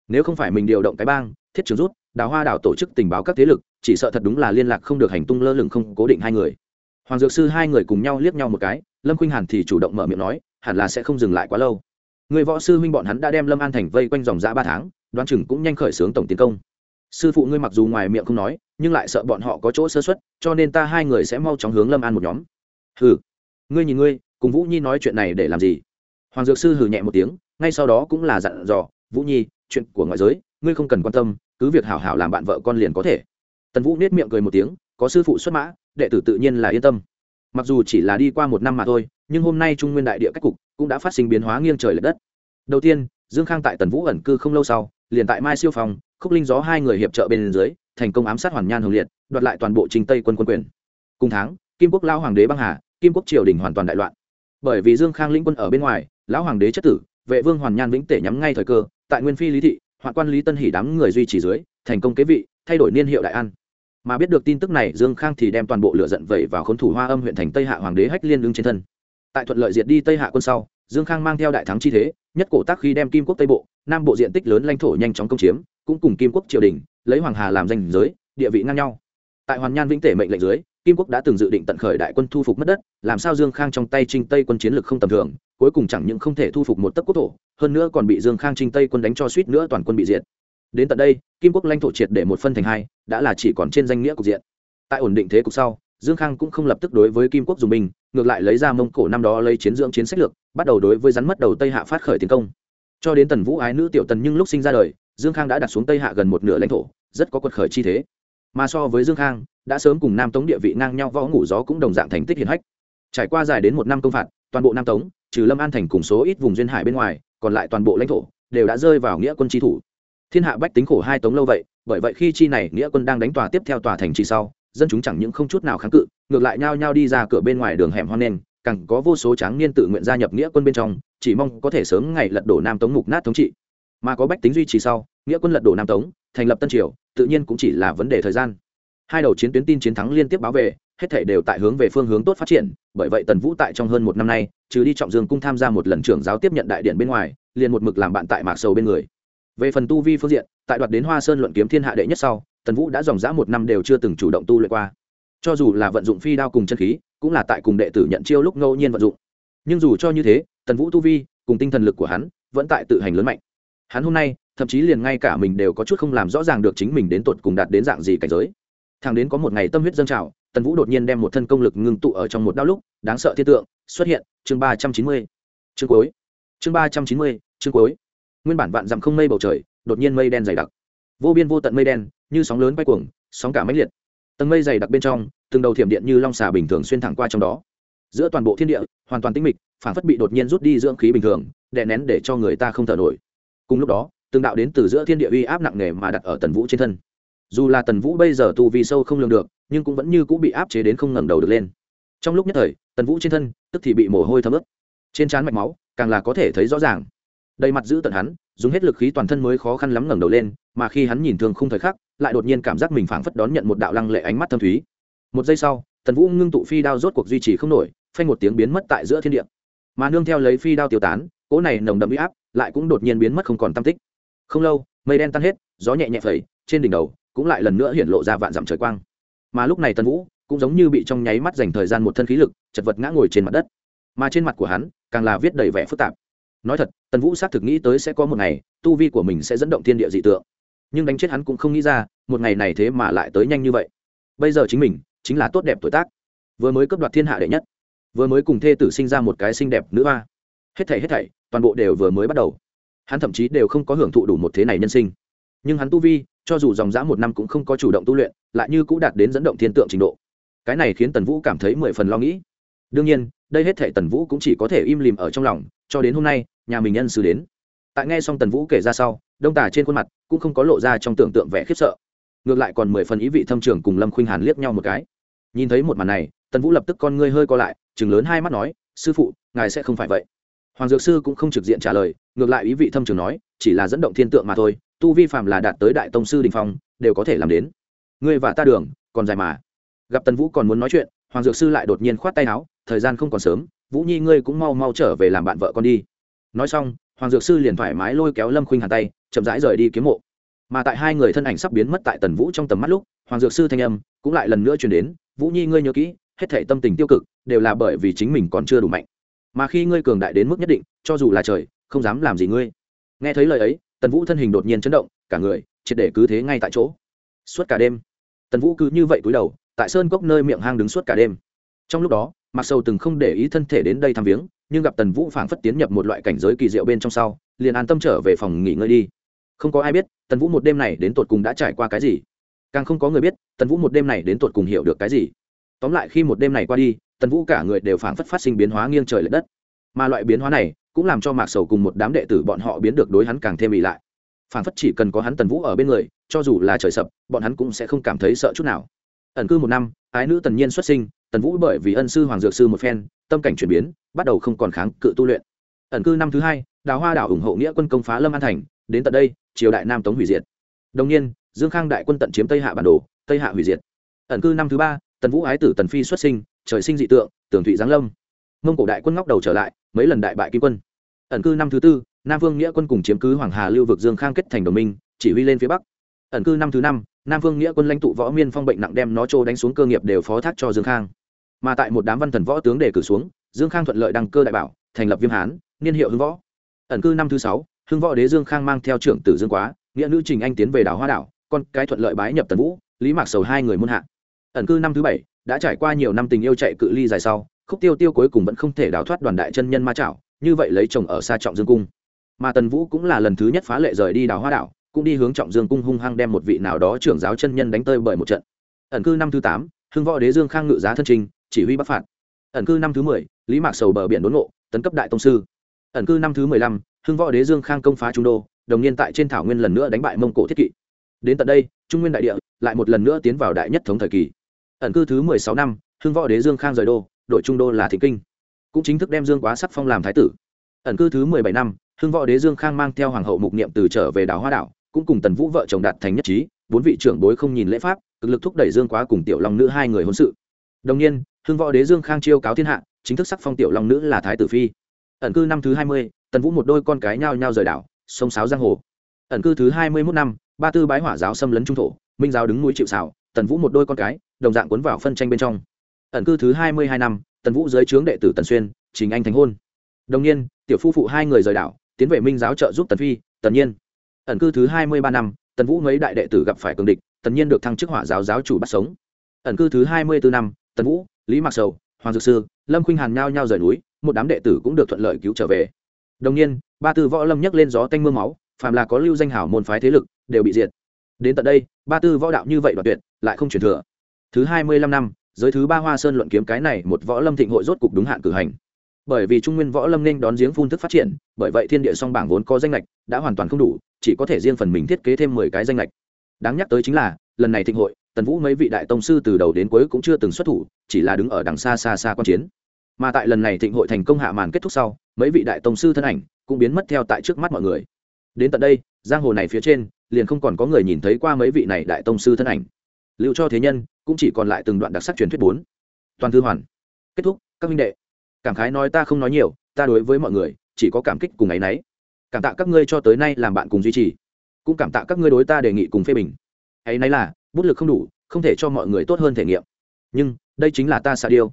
nếu không phải mình điều động cái bang, thiết trường rút, đào hoa đảo tổ chức tình báo các thế lực, chỉ sợ thật đúng là liên lạc không được hành tung lơ lửng không cố định hai người. Hoàng dược sư hai người cùng nhau liếc nhau một cái, lâm khuynh hàn thì chủ động mở miệng nói, hẳn là sẽ không dừng lại quá lâu người võ sư huynh bọn hắn đã đem lâm an thành vây quanh dòng giã ba tháng, đoán chừng cũng nhanh khởi xướng tổng tiến công. Sư phụ ngươi mặc dù ngoài miệng không nói, nhưng lại sợ bọn họ có chỗ sơ xuất cho nên ta hai người sẽ mau chóng hướng lâm an một nhóm. Hừ, ngươi nhìn ngươi, cùng vũ nhi nói chuyện này để làm gì? Hoàng dược sư hừ nhẹ một tiếng, ngay sau đó cũng là dặn dò, vũ nhi, chuyện của ngoại giới, ngươi không cần quan tâm, cứ việc hảo hảo làm bạn vợ con liền có thể. Tần vũ nết miệng cười một tiếng, có sư phụ xuất mã, đệ tử tự nhiên là yên tâm mặc dù chỉ là đi qua một năm mà thôi, nhưng hôm nay trung nguyên đại địa cách cục cũng đã phát sinh biến hóa nghiêng trời l ệ đất. Đầu tiên, dương khang tại tần vũ ẩn cư không lâu sau, liền tại mai siêu phòng, khúc linh gió hai người hiệp trợ bên dưới, thành công ám sát hoàn nhan hồng liệt, đoạt lại toàn bộ trình tây quân quân quyền. Cùng tháng, kim quốc lao hoàng đế băng hà, kim quốc triều đình hoàn toàn đại loạn. Bởi vì dương khang lĩnh quân ở bên ngoài, lão hoàng đế chất tử, vệ vương hoàn nhan vĩnh tể nhắm ngay thời cơ, tại nguyên phi lý thị, hoạn quan lý tân hỉ đám người duy trì dưới, thành công kế vị, thay đổi niên hiệu đại an mà biết được tin tức này, dương khang thì đem toàn bộ lửa giận vẩy vào khốn thủ hoa âm huyện thành tây hạ hoàng đế hách liên lưng trên thân. Tại thuận lợi diệt đi tây hạ quân sau, dương khang mang theo đại thắng chi thế, nhất cổ tác khi đem kim quốc tây bộ, nam bộ diện tích lớn lãnh thổ nhanh chóng công chiếm, cũng cùng kim quốc triều đình, lấy hoàng hà làm danh giới, địa vị ngang nhau. Tại hoàn nhan vĩnh tể mệnh lệnh dưới, kim quốc đã từng dự định tận khởi đại quân thu phục mất đất, làm sao dương khang trong tay trinh tây quân chiến lược không tầm thường, cuối cùng chẳng những không thể thu phục một tấc quốc thổ, hơn nữa còn bị dương khang trinh tây quân đánh cho suýt nữa toàn quân bị diệt đến tận đây, kim quốc lãnh thổ triệt để một phân thành hai, đã là chỉ còn trên danh nghĩa cục diện. Tại ổn định thế cục sau, dương khang cũng không lập tức đối với kim quốc dùng binh, ngược lại lấy ra mông cổ năm đó lấy chiến dưỡng chiến sách lược, bắt đầu đối với rắn mất đầu tây hạ phát khởi tiến công. Cho đến tần vũ ái nữ tiểu tần nhưng lúc sinh ra đời, dương khang đã đặt xuống tây hạ gần một nửa lãnh thổ, rất có quật khởi chi thế. Mà so với dương khang, đã sớm cùng nam tống địa vị ngang nhau, võ ngủ gió cũng đồng dạng thành tích hiển hách. Trải qua dài đến một năm công phạt, toàn bộ nam tống, trừ lâm an thành cùng số ít vùng duyên hải bên ngoài, còn lại toàn bộ lãnh thổ, đều đã rơi vào nghĩa quân tri thủ thiên hạ bách tính khổ hai tống lâu vậy, bởi vậy khi chi này nghĩa quân đang đánh tòa tiếp theo tòa thành trì sau, dân chúng chẳng những không chút nào kháng cự, ngược lại nhao nhao đi ra cửa bên ngoài đường hẻm hoang nen càng có vô số tráng niên tự nguyện gia nhập nghĩa quân bên trong, chỉ mong có thể sớm ngày lật đổ nam tống mục nát thống trị. Mà có bách tính duy trì sau, nghĩa quân lật đổ nam tống, thành lập tân triều, tự nhiên cũng chỉ là vấn đề thời gian. Hai đầu chiến tuyến tin chiến thắng liên tiếp báo về, hết thể đều tại hướng về phương hướng tốt phát triển, bởi vậy tần vũ tại trong hơn một năm nay, trừ đi trọng dương cung tham gia một lần trưởng giáo tiếp nhận đại điện bên ngoài, liền một mực làm bạn tại mạc sầu bên người về phần tu vi phương diện, tại đoạt đến hoa sơn luận kiếm thiên hạ đệ nhất sau, tần vũ đã dòng dã một năm đều chưa từng chủ động tu luyện qua. Cho dù là vận dụng phi đao cùng chân khí, cũng là tại cùng đệ tử nhận chiêu lúc ngẫu nhiên vận dụng. Nhưng dù cho như thế, tần vũ tu vi, cùng tinh thần lực của hắn, vẫn tại tự hành lớn mạnh. Hắn hôm nay, thậm chí liền ngay cả mình đều có chút không làm rõ ràng được chính mình đến tột cùng đạt đến dạng gì cảnh giới. Thằng đến có một ngày tâm huyết dâng trào, tần vũ đột nhiên đem một thân công lực ngưng tụ ở trong một đao lúc, đáng sợ thiên tượng, xuất hiện, chương ba trăm chín mươi. Chương cuối. Chương ba trăm chín mươi, chương cuối nguyên bản vạn dặm không mây bầu trời, đột nhiên mây đen dày đặc. Vô biên vô tận mây đen, như sóng lớn quay cuồng, sóng cả máy liệt. Tầng mây dày đặc bên trong, từng đầu thiểm điện như long xà bình thường xuyên thẳng qua trong đó. Giữa toàn bộ thiên địa, hoàn toàn tĩnh mịch phản phất bị đột nhiên rút đi dưỡng khí bình thường, đè nén để cho người ta không thở nổi. Cùng lúc đó, từng đạo đến từ giữa thiên địa uy áp nặng nề mà đặt ở tần vũ trên thân. Dù là tần vũ bây giờ tu vi sâu không lường được, nhưng cũng vẫn như cũng bị áp chế đến không ngẩng đầu được lên. Trong lúc nhất thời, tần vũ trên thân, tức thì bị mồ hôi thấm ướt. Trên trán mạch máu, càng là có thể thấy rõ ràng đầy mặt giữ tận hắn, dùng hết lực khí toàn thân mới khó khăn lắm ngẩng đầu lên, mà khi hắn nhìn thường không thời khắc, lại đột nhiên cảm giác mình phảng phất đón nhận một đạo lăng lệ ánh mắt thâm thúy. Một giây sau, tần vũ ngưng tụ phi đao rốt cuộc duy trì không nổi, phanh một tiếng biến mất tại giữa thiên địa. Mà nương theo lấy phi đao tiêu tán, cỗ này nồng đậm uy áp lại cũng đột nhiên biến mất không còn tam tích. Không lâu, mây đen tan hết, gió nhẹ nhẹ phẩy, trên đỉnh đầu cũng lại lần nữa hiện lộ ra vạn dặm trời quang. Mà lúc này tần vũ cũng giống như bị trong nháy mắt dành thời gian một thân khí lực, chật vật ngã ngồi trên mặt đất. Mà trên mặt của hắn càng là viết đầy vẻ phức tạp. Nói thật tần vũ xác thực nghĩ tới sẽ có một ngày, tu vi của mình sẽ dẫn động thiên địa dị tượng. Nhưng đánh chết hắn cũng không nghĩ ra, một ngày này thế mà lại tới nhanh như vậy. Bây giờ chính mình, chính là tốt đẹp tuổi tác. Vừa mới cấp đoạt thiên hạ đệ nhất. Vừa mới cùng thê tử sinh ra một cái xinh đẹp nữ hoa. Hết thảy hết thảy, toàn bộ đều vừa mới bắt đầu. Hắn thậm chí đều không có hưởng thụ đủ một thế này nhân sinh. Nhưng hắn tu vi, cho dù dòng dã một năm cũng không có chủ động tu luyện, lại như cũng đạt đến dẫn động thiên tượng trình độ. Cái này khiến tần vũ cảm thấy mười phần lo nghĩ. Đương nhiên, đây hết thảy tần vũ cũng chỉ có thể im lìm ở trong lòng, cho đến hôm nay nhà mình nhân sư đến. Tại nghe xong tần vũ kể ra sau, đông tả trên khuôn mặt cũng không có lộ ra trong tưởng tượng vẻ khiếp sợ. Ngược lại còn mười phần ý vị thâm trường cùng lâm khuynh hàn liếc nhau một cái. Nhìn thấy một màn này, tần vũ lập tức con ngươi hơi co lại chừng lớn hai mắt nói, sư phụ, ngài sẽ không phải vậy. Hoàng dược sư cũng không trực diện trả lời, ngược lại ý vị thâm trường nói, chỉ là dẫn động thiên tượng mà thôi, tu vi phạm là đạt tới đại tông sư đình phong, đều có thể làm đến. Ngươi và ta đường, còn dài mà. Gặp tần vũ còn muốn nói chuyện, hoàng dược sư lại đột nhiên khoát tay áo, thời gian không còn sớm, vũ nhi ngươi cũng mau mau trở về làm bạn vợ con đi nói xong, hoàng dược sư liền thoải mái lôi kéo lâm khuynh hàn tay, chậm rãi rời đi kiếm mộ. Mà tại hai người thân ảnh sắp biến mất tại tần vũ trong tầm mắt lúc, hoàng dược sư thanh âm cũng lại lần nữa chuyển đến, vũ nhi ngươi nhớ kỹ, hết thể tâm tình tiêu cực đều là bởi vì chính mình còn chưa đủ mạnh. Mà khi ngươi cường đại đến mức nhất định, cho dù là trời, không dám làm gì ngươi. Nghe thấy lời ấy, tần vũ thân hình đột nhiên chấn động, cả người triệt để cứ thế ngay tại chỗ. Suốt cả đêm, tần vũ cứ như vậy cúi đầu, tại sơn cốc nơi miệng hang đứng suốt cả đêm. Trong lúc đó mặc sầu từng không để ý thân thể đến đây thăm viếng nhưng gặp tần vũ phảng phất tiến nhập một loại cảnh giới kỳ diệu bên trong sau, liền an tâm trở về phòng nghỉ ngơi đi. Không có ai biết, tần vũ một đêm này đến tột cùng đã trải qua cái gì. Càng không có người biết, tần vũ một đêm này đến tột cùng hiểu được cái gì. Tóm lại khi một đêm này qua đi, tần vũ cả người đều phảng phất phát sinh biến hóa nghiêng trời l ệ đất. Mà loại biến hóa này, cũng làm cho mạc sầu cùng một đám đệ tử bọn họ biến được đối hắn càng thêm bị lại. Phảng phất chỉ cần có hắn tần vũ ở bên người, cho dù là trời sập, bọn hắn cũng sẽ không cảm thấy sợ chút nào. Ẩn cư một năm, ái nữ tần nhiên xuất sinh, tần vũ bởi vì ân sư hoàng dược sư một phen, tâm cảnh chuyển biến bắt đầu không còn kháng cự tu luyện. Ẩn cư năm thứ hai, đào hoa đảo ủng hộ nghĩa quân công phá lâm an thành, đến tận đây, triều đại nam tống hủy diệt. Đồng nhiên, dương khang đại quân tận chiếm tây hạ bản đồ, tây hạ hủy diệt. Ẩn cư năm thứ ba, tần vũ ái tử tần phi xuất sinh, trời sinh dị tượng, tường thụy giáng lâm. Mông cổ đại quân ngóc đầu trở lại, mấy lần đại bại kim quân. Ẩn cư năm thứ tư, nam vương nghĩa quân cùng chiếm cứ hoàng hà lưu vực dương khang kết thành đồng minh, chỉ huy lên phía bắc. Ẩn cư năm thứ năm, nam vương nghĩa quân lãnh tụ võ miên phong bệnh nặng đem nó trô đánh xuống cơ nghiệp đều phó thác cho dương khang. Mà tại một đám văn thần võ tướng đề cử xuống dương khang thuận lợi đăng cơ đại bảo, thành lập viêm hán, niên hiệu hưng võ. Ẩn cư năm thứ sáu, hưng võ đế dương khang mang theo trưởng tử dương quá, nghĩa nữ trình anh tiến về đảo hoa đảo, con cái thuận lợi bái nhập tần vũ, lý mạc sầu hai người muôn hạ. Ẩn cư năm thứ bảy, đã trải qua nhiều năm tình yêu chạy cự ly dài sau, khúc tiêu tiêu cuối cùng vẫn không thể đào thoát đoàn đại chân nhân ma chảo, như vậy lấy chồng ở xa trọng dương cung. Mà tần vũ cũng là lần thứ nhất phá lệ rời đi đào hoa đảo, cũng đi hướng trọng dương cung hung hăng đem một vị nào đó trưởng giáo chân nhân đánh tơi bởi một trận. Ẩn cư năm thứ tám, hưng võ đế dương khang ngự giá thân trình, chỉ huy bắc phạt. Ẩn cư năm thứ mười lý mạc sầu bờ biển đốn ngộ, tấn cấp đại tông sư. Ẩn cư năm thứ mười lăm, hưng võ đế dương khang công phá trung đô, đồng niên tại trên thảo nguyên lần nữa đánh bại mông cổ thiết kỵ. Đến tận đây, trung nguyên đại địa lại một lần nữa tiến vào đại nhất thống thời kỳ. Ẩn cư thứ mười sáu năm, hưng võ đế dương khang rời đô đội trung đô là thị kinh. Cũng chính thức đem dương quá sắc phong làm thái tử. Ẩn cư thứ mười bảy năm, hưng võ đế dương khang mang theo hoàng hậu mục niệm từ trở về đảo hoa đảo, cũng cùng tần vũ vợ chồng đạt thành nhất trí, bốn vị trưởng bối không nhìn lễ pháp, cực lực thúc đẩy dương quá cùng tiểu long nữ hai người hôn sự. Đồng nhiên hưng võ đế dương khang chiêu cáo thiên hạ chính thức sắc phong tiểu long nữ là thái tử phi. Ẩn cư năm thứ hai mươi, tần vũ một đôi con cái nhao nhao rời đảo, sông sáo giang hồ. Ẩn cư thứ hai mươi mốt năm, ba tư bái hỏa giáo xâm lấn trung thổ, minh giáo đứng núi chịu xảo tần vũ một đôi con cái, đồng dạng cuốn vào phân tranh bên trong. Ẩn cư thứ hai mươi hai năm, tần vũ dưới trướng đệ tử tần xuyên chính anh thành hôn. Đồng nhiên, tiểu phu phụ hai người rời đảo, tiến về minh giáo trợ giúp tần phi, tần nhiên. Ẩn cư thứ hai mươi ba năm, tần vũ mấy đại đệ tử gặp phải cường địch, tần nhiên được thăng chức hỏa giáo giáo chủ bắt sống. Ẩn cư thứ hai mươi bốn năm, tần vũ, lý mạc sầu hoàng dược sư, lâm khuynh hàn nhao nhao rời núi, một đám đệ tử cũng được thuận lợi cứu trở về. Đồng nhiên, ba tư võ lâm nhấc lên gió tanh m ư a máu, phàm là có lưu danh hảo môn phái thế lực, đều bị diệt. Đến tận đây, ba tư võ đạo như vậy đoạt tuyệt, lại không truyền thừa. Thứ hai mươi lăm năm, giới thứ ba hoa sơn luận kiếm cái này một võ lâm thịnh hội rốt cục đúng hạn cử hành. Bởi vì trung nguyên võ lâm nên đón giếng phun thức phát triển, bởi vậy thiên địa song bảng vốn có danh lệch, đã hoàn toàn không đủ, chỉ có thể riêng phần mình thiết kế thêm mười cái danh lệch. Đáng nhắc tới chính là, lần này thịnh hội tần vũ mấy vị đại tông sư từ đầu đến cuối cũng chưa từng xuất thủ, chỉ là đứng ở đằng xa xa xa quan chiến. Mà tại lần này thịnh hội thành công hạ màn kết thúc sau, mấy vị đại tông sư thân ảnh cũng biến mất theo tại trước mắt mọi người. Đến tận đây, giang hồ này phía trên, liền không còn có người nhìn thấy qua mấy vị này đại tông sư thân ảnh. Lưu cho thế nhân, cũng chỉ còn lại từng đoạn đặc sắc truyền thuyết bốn. Toàn thư hoàn. Kết thúc, các minh đệ. Cảm khái nói ta không nói nhiều, ta đối với mọi người, chỉ có cảm kích cùng ấ y n ấ y cảm tạ các ngươi cho tới nay làm bạn cùng duy trì. Cũng cảm tạ các ngươi đối ta đề nghị cùng phê bình. Ấy nấy là bút lực không đủ, không thể cho mọi người tốt hơn thể nghiệm. Nhưng, đây chính là ta xạ điêu.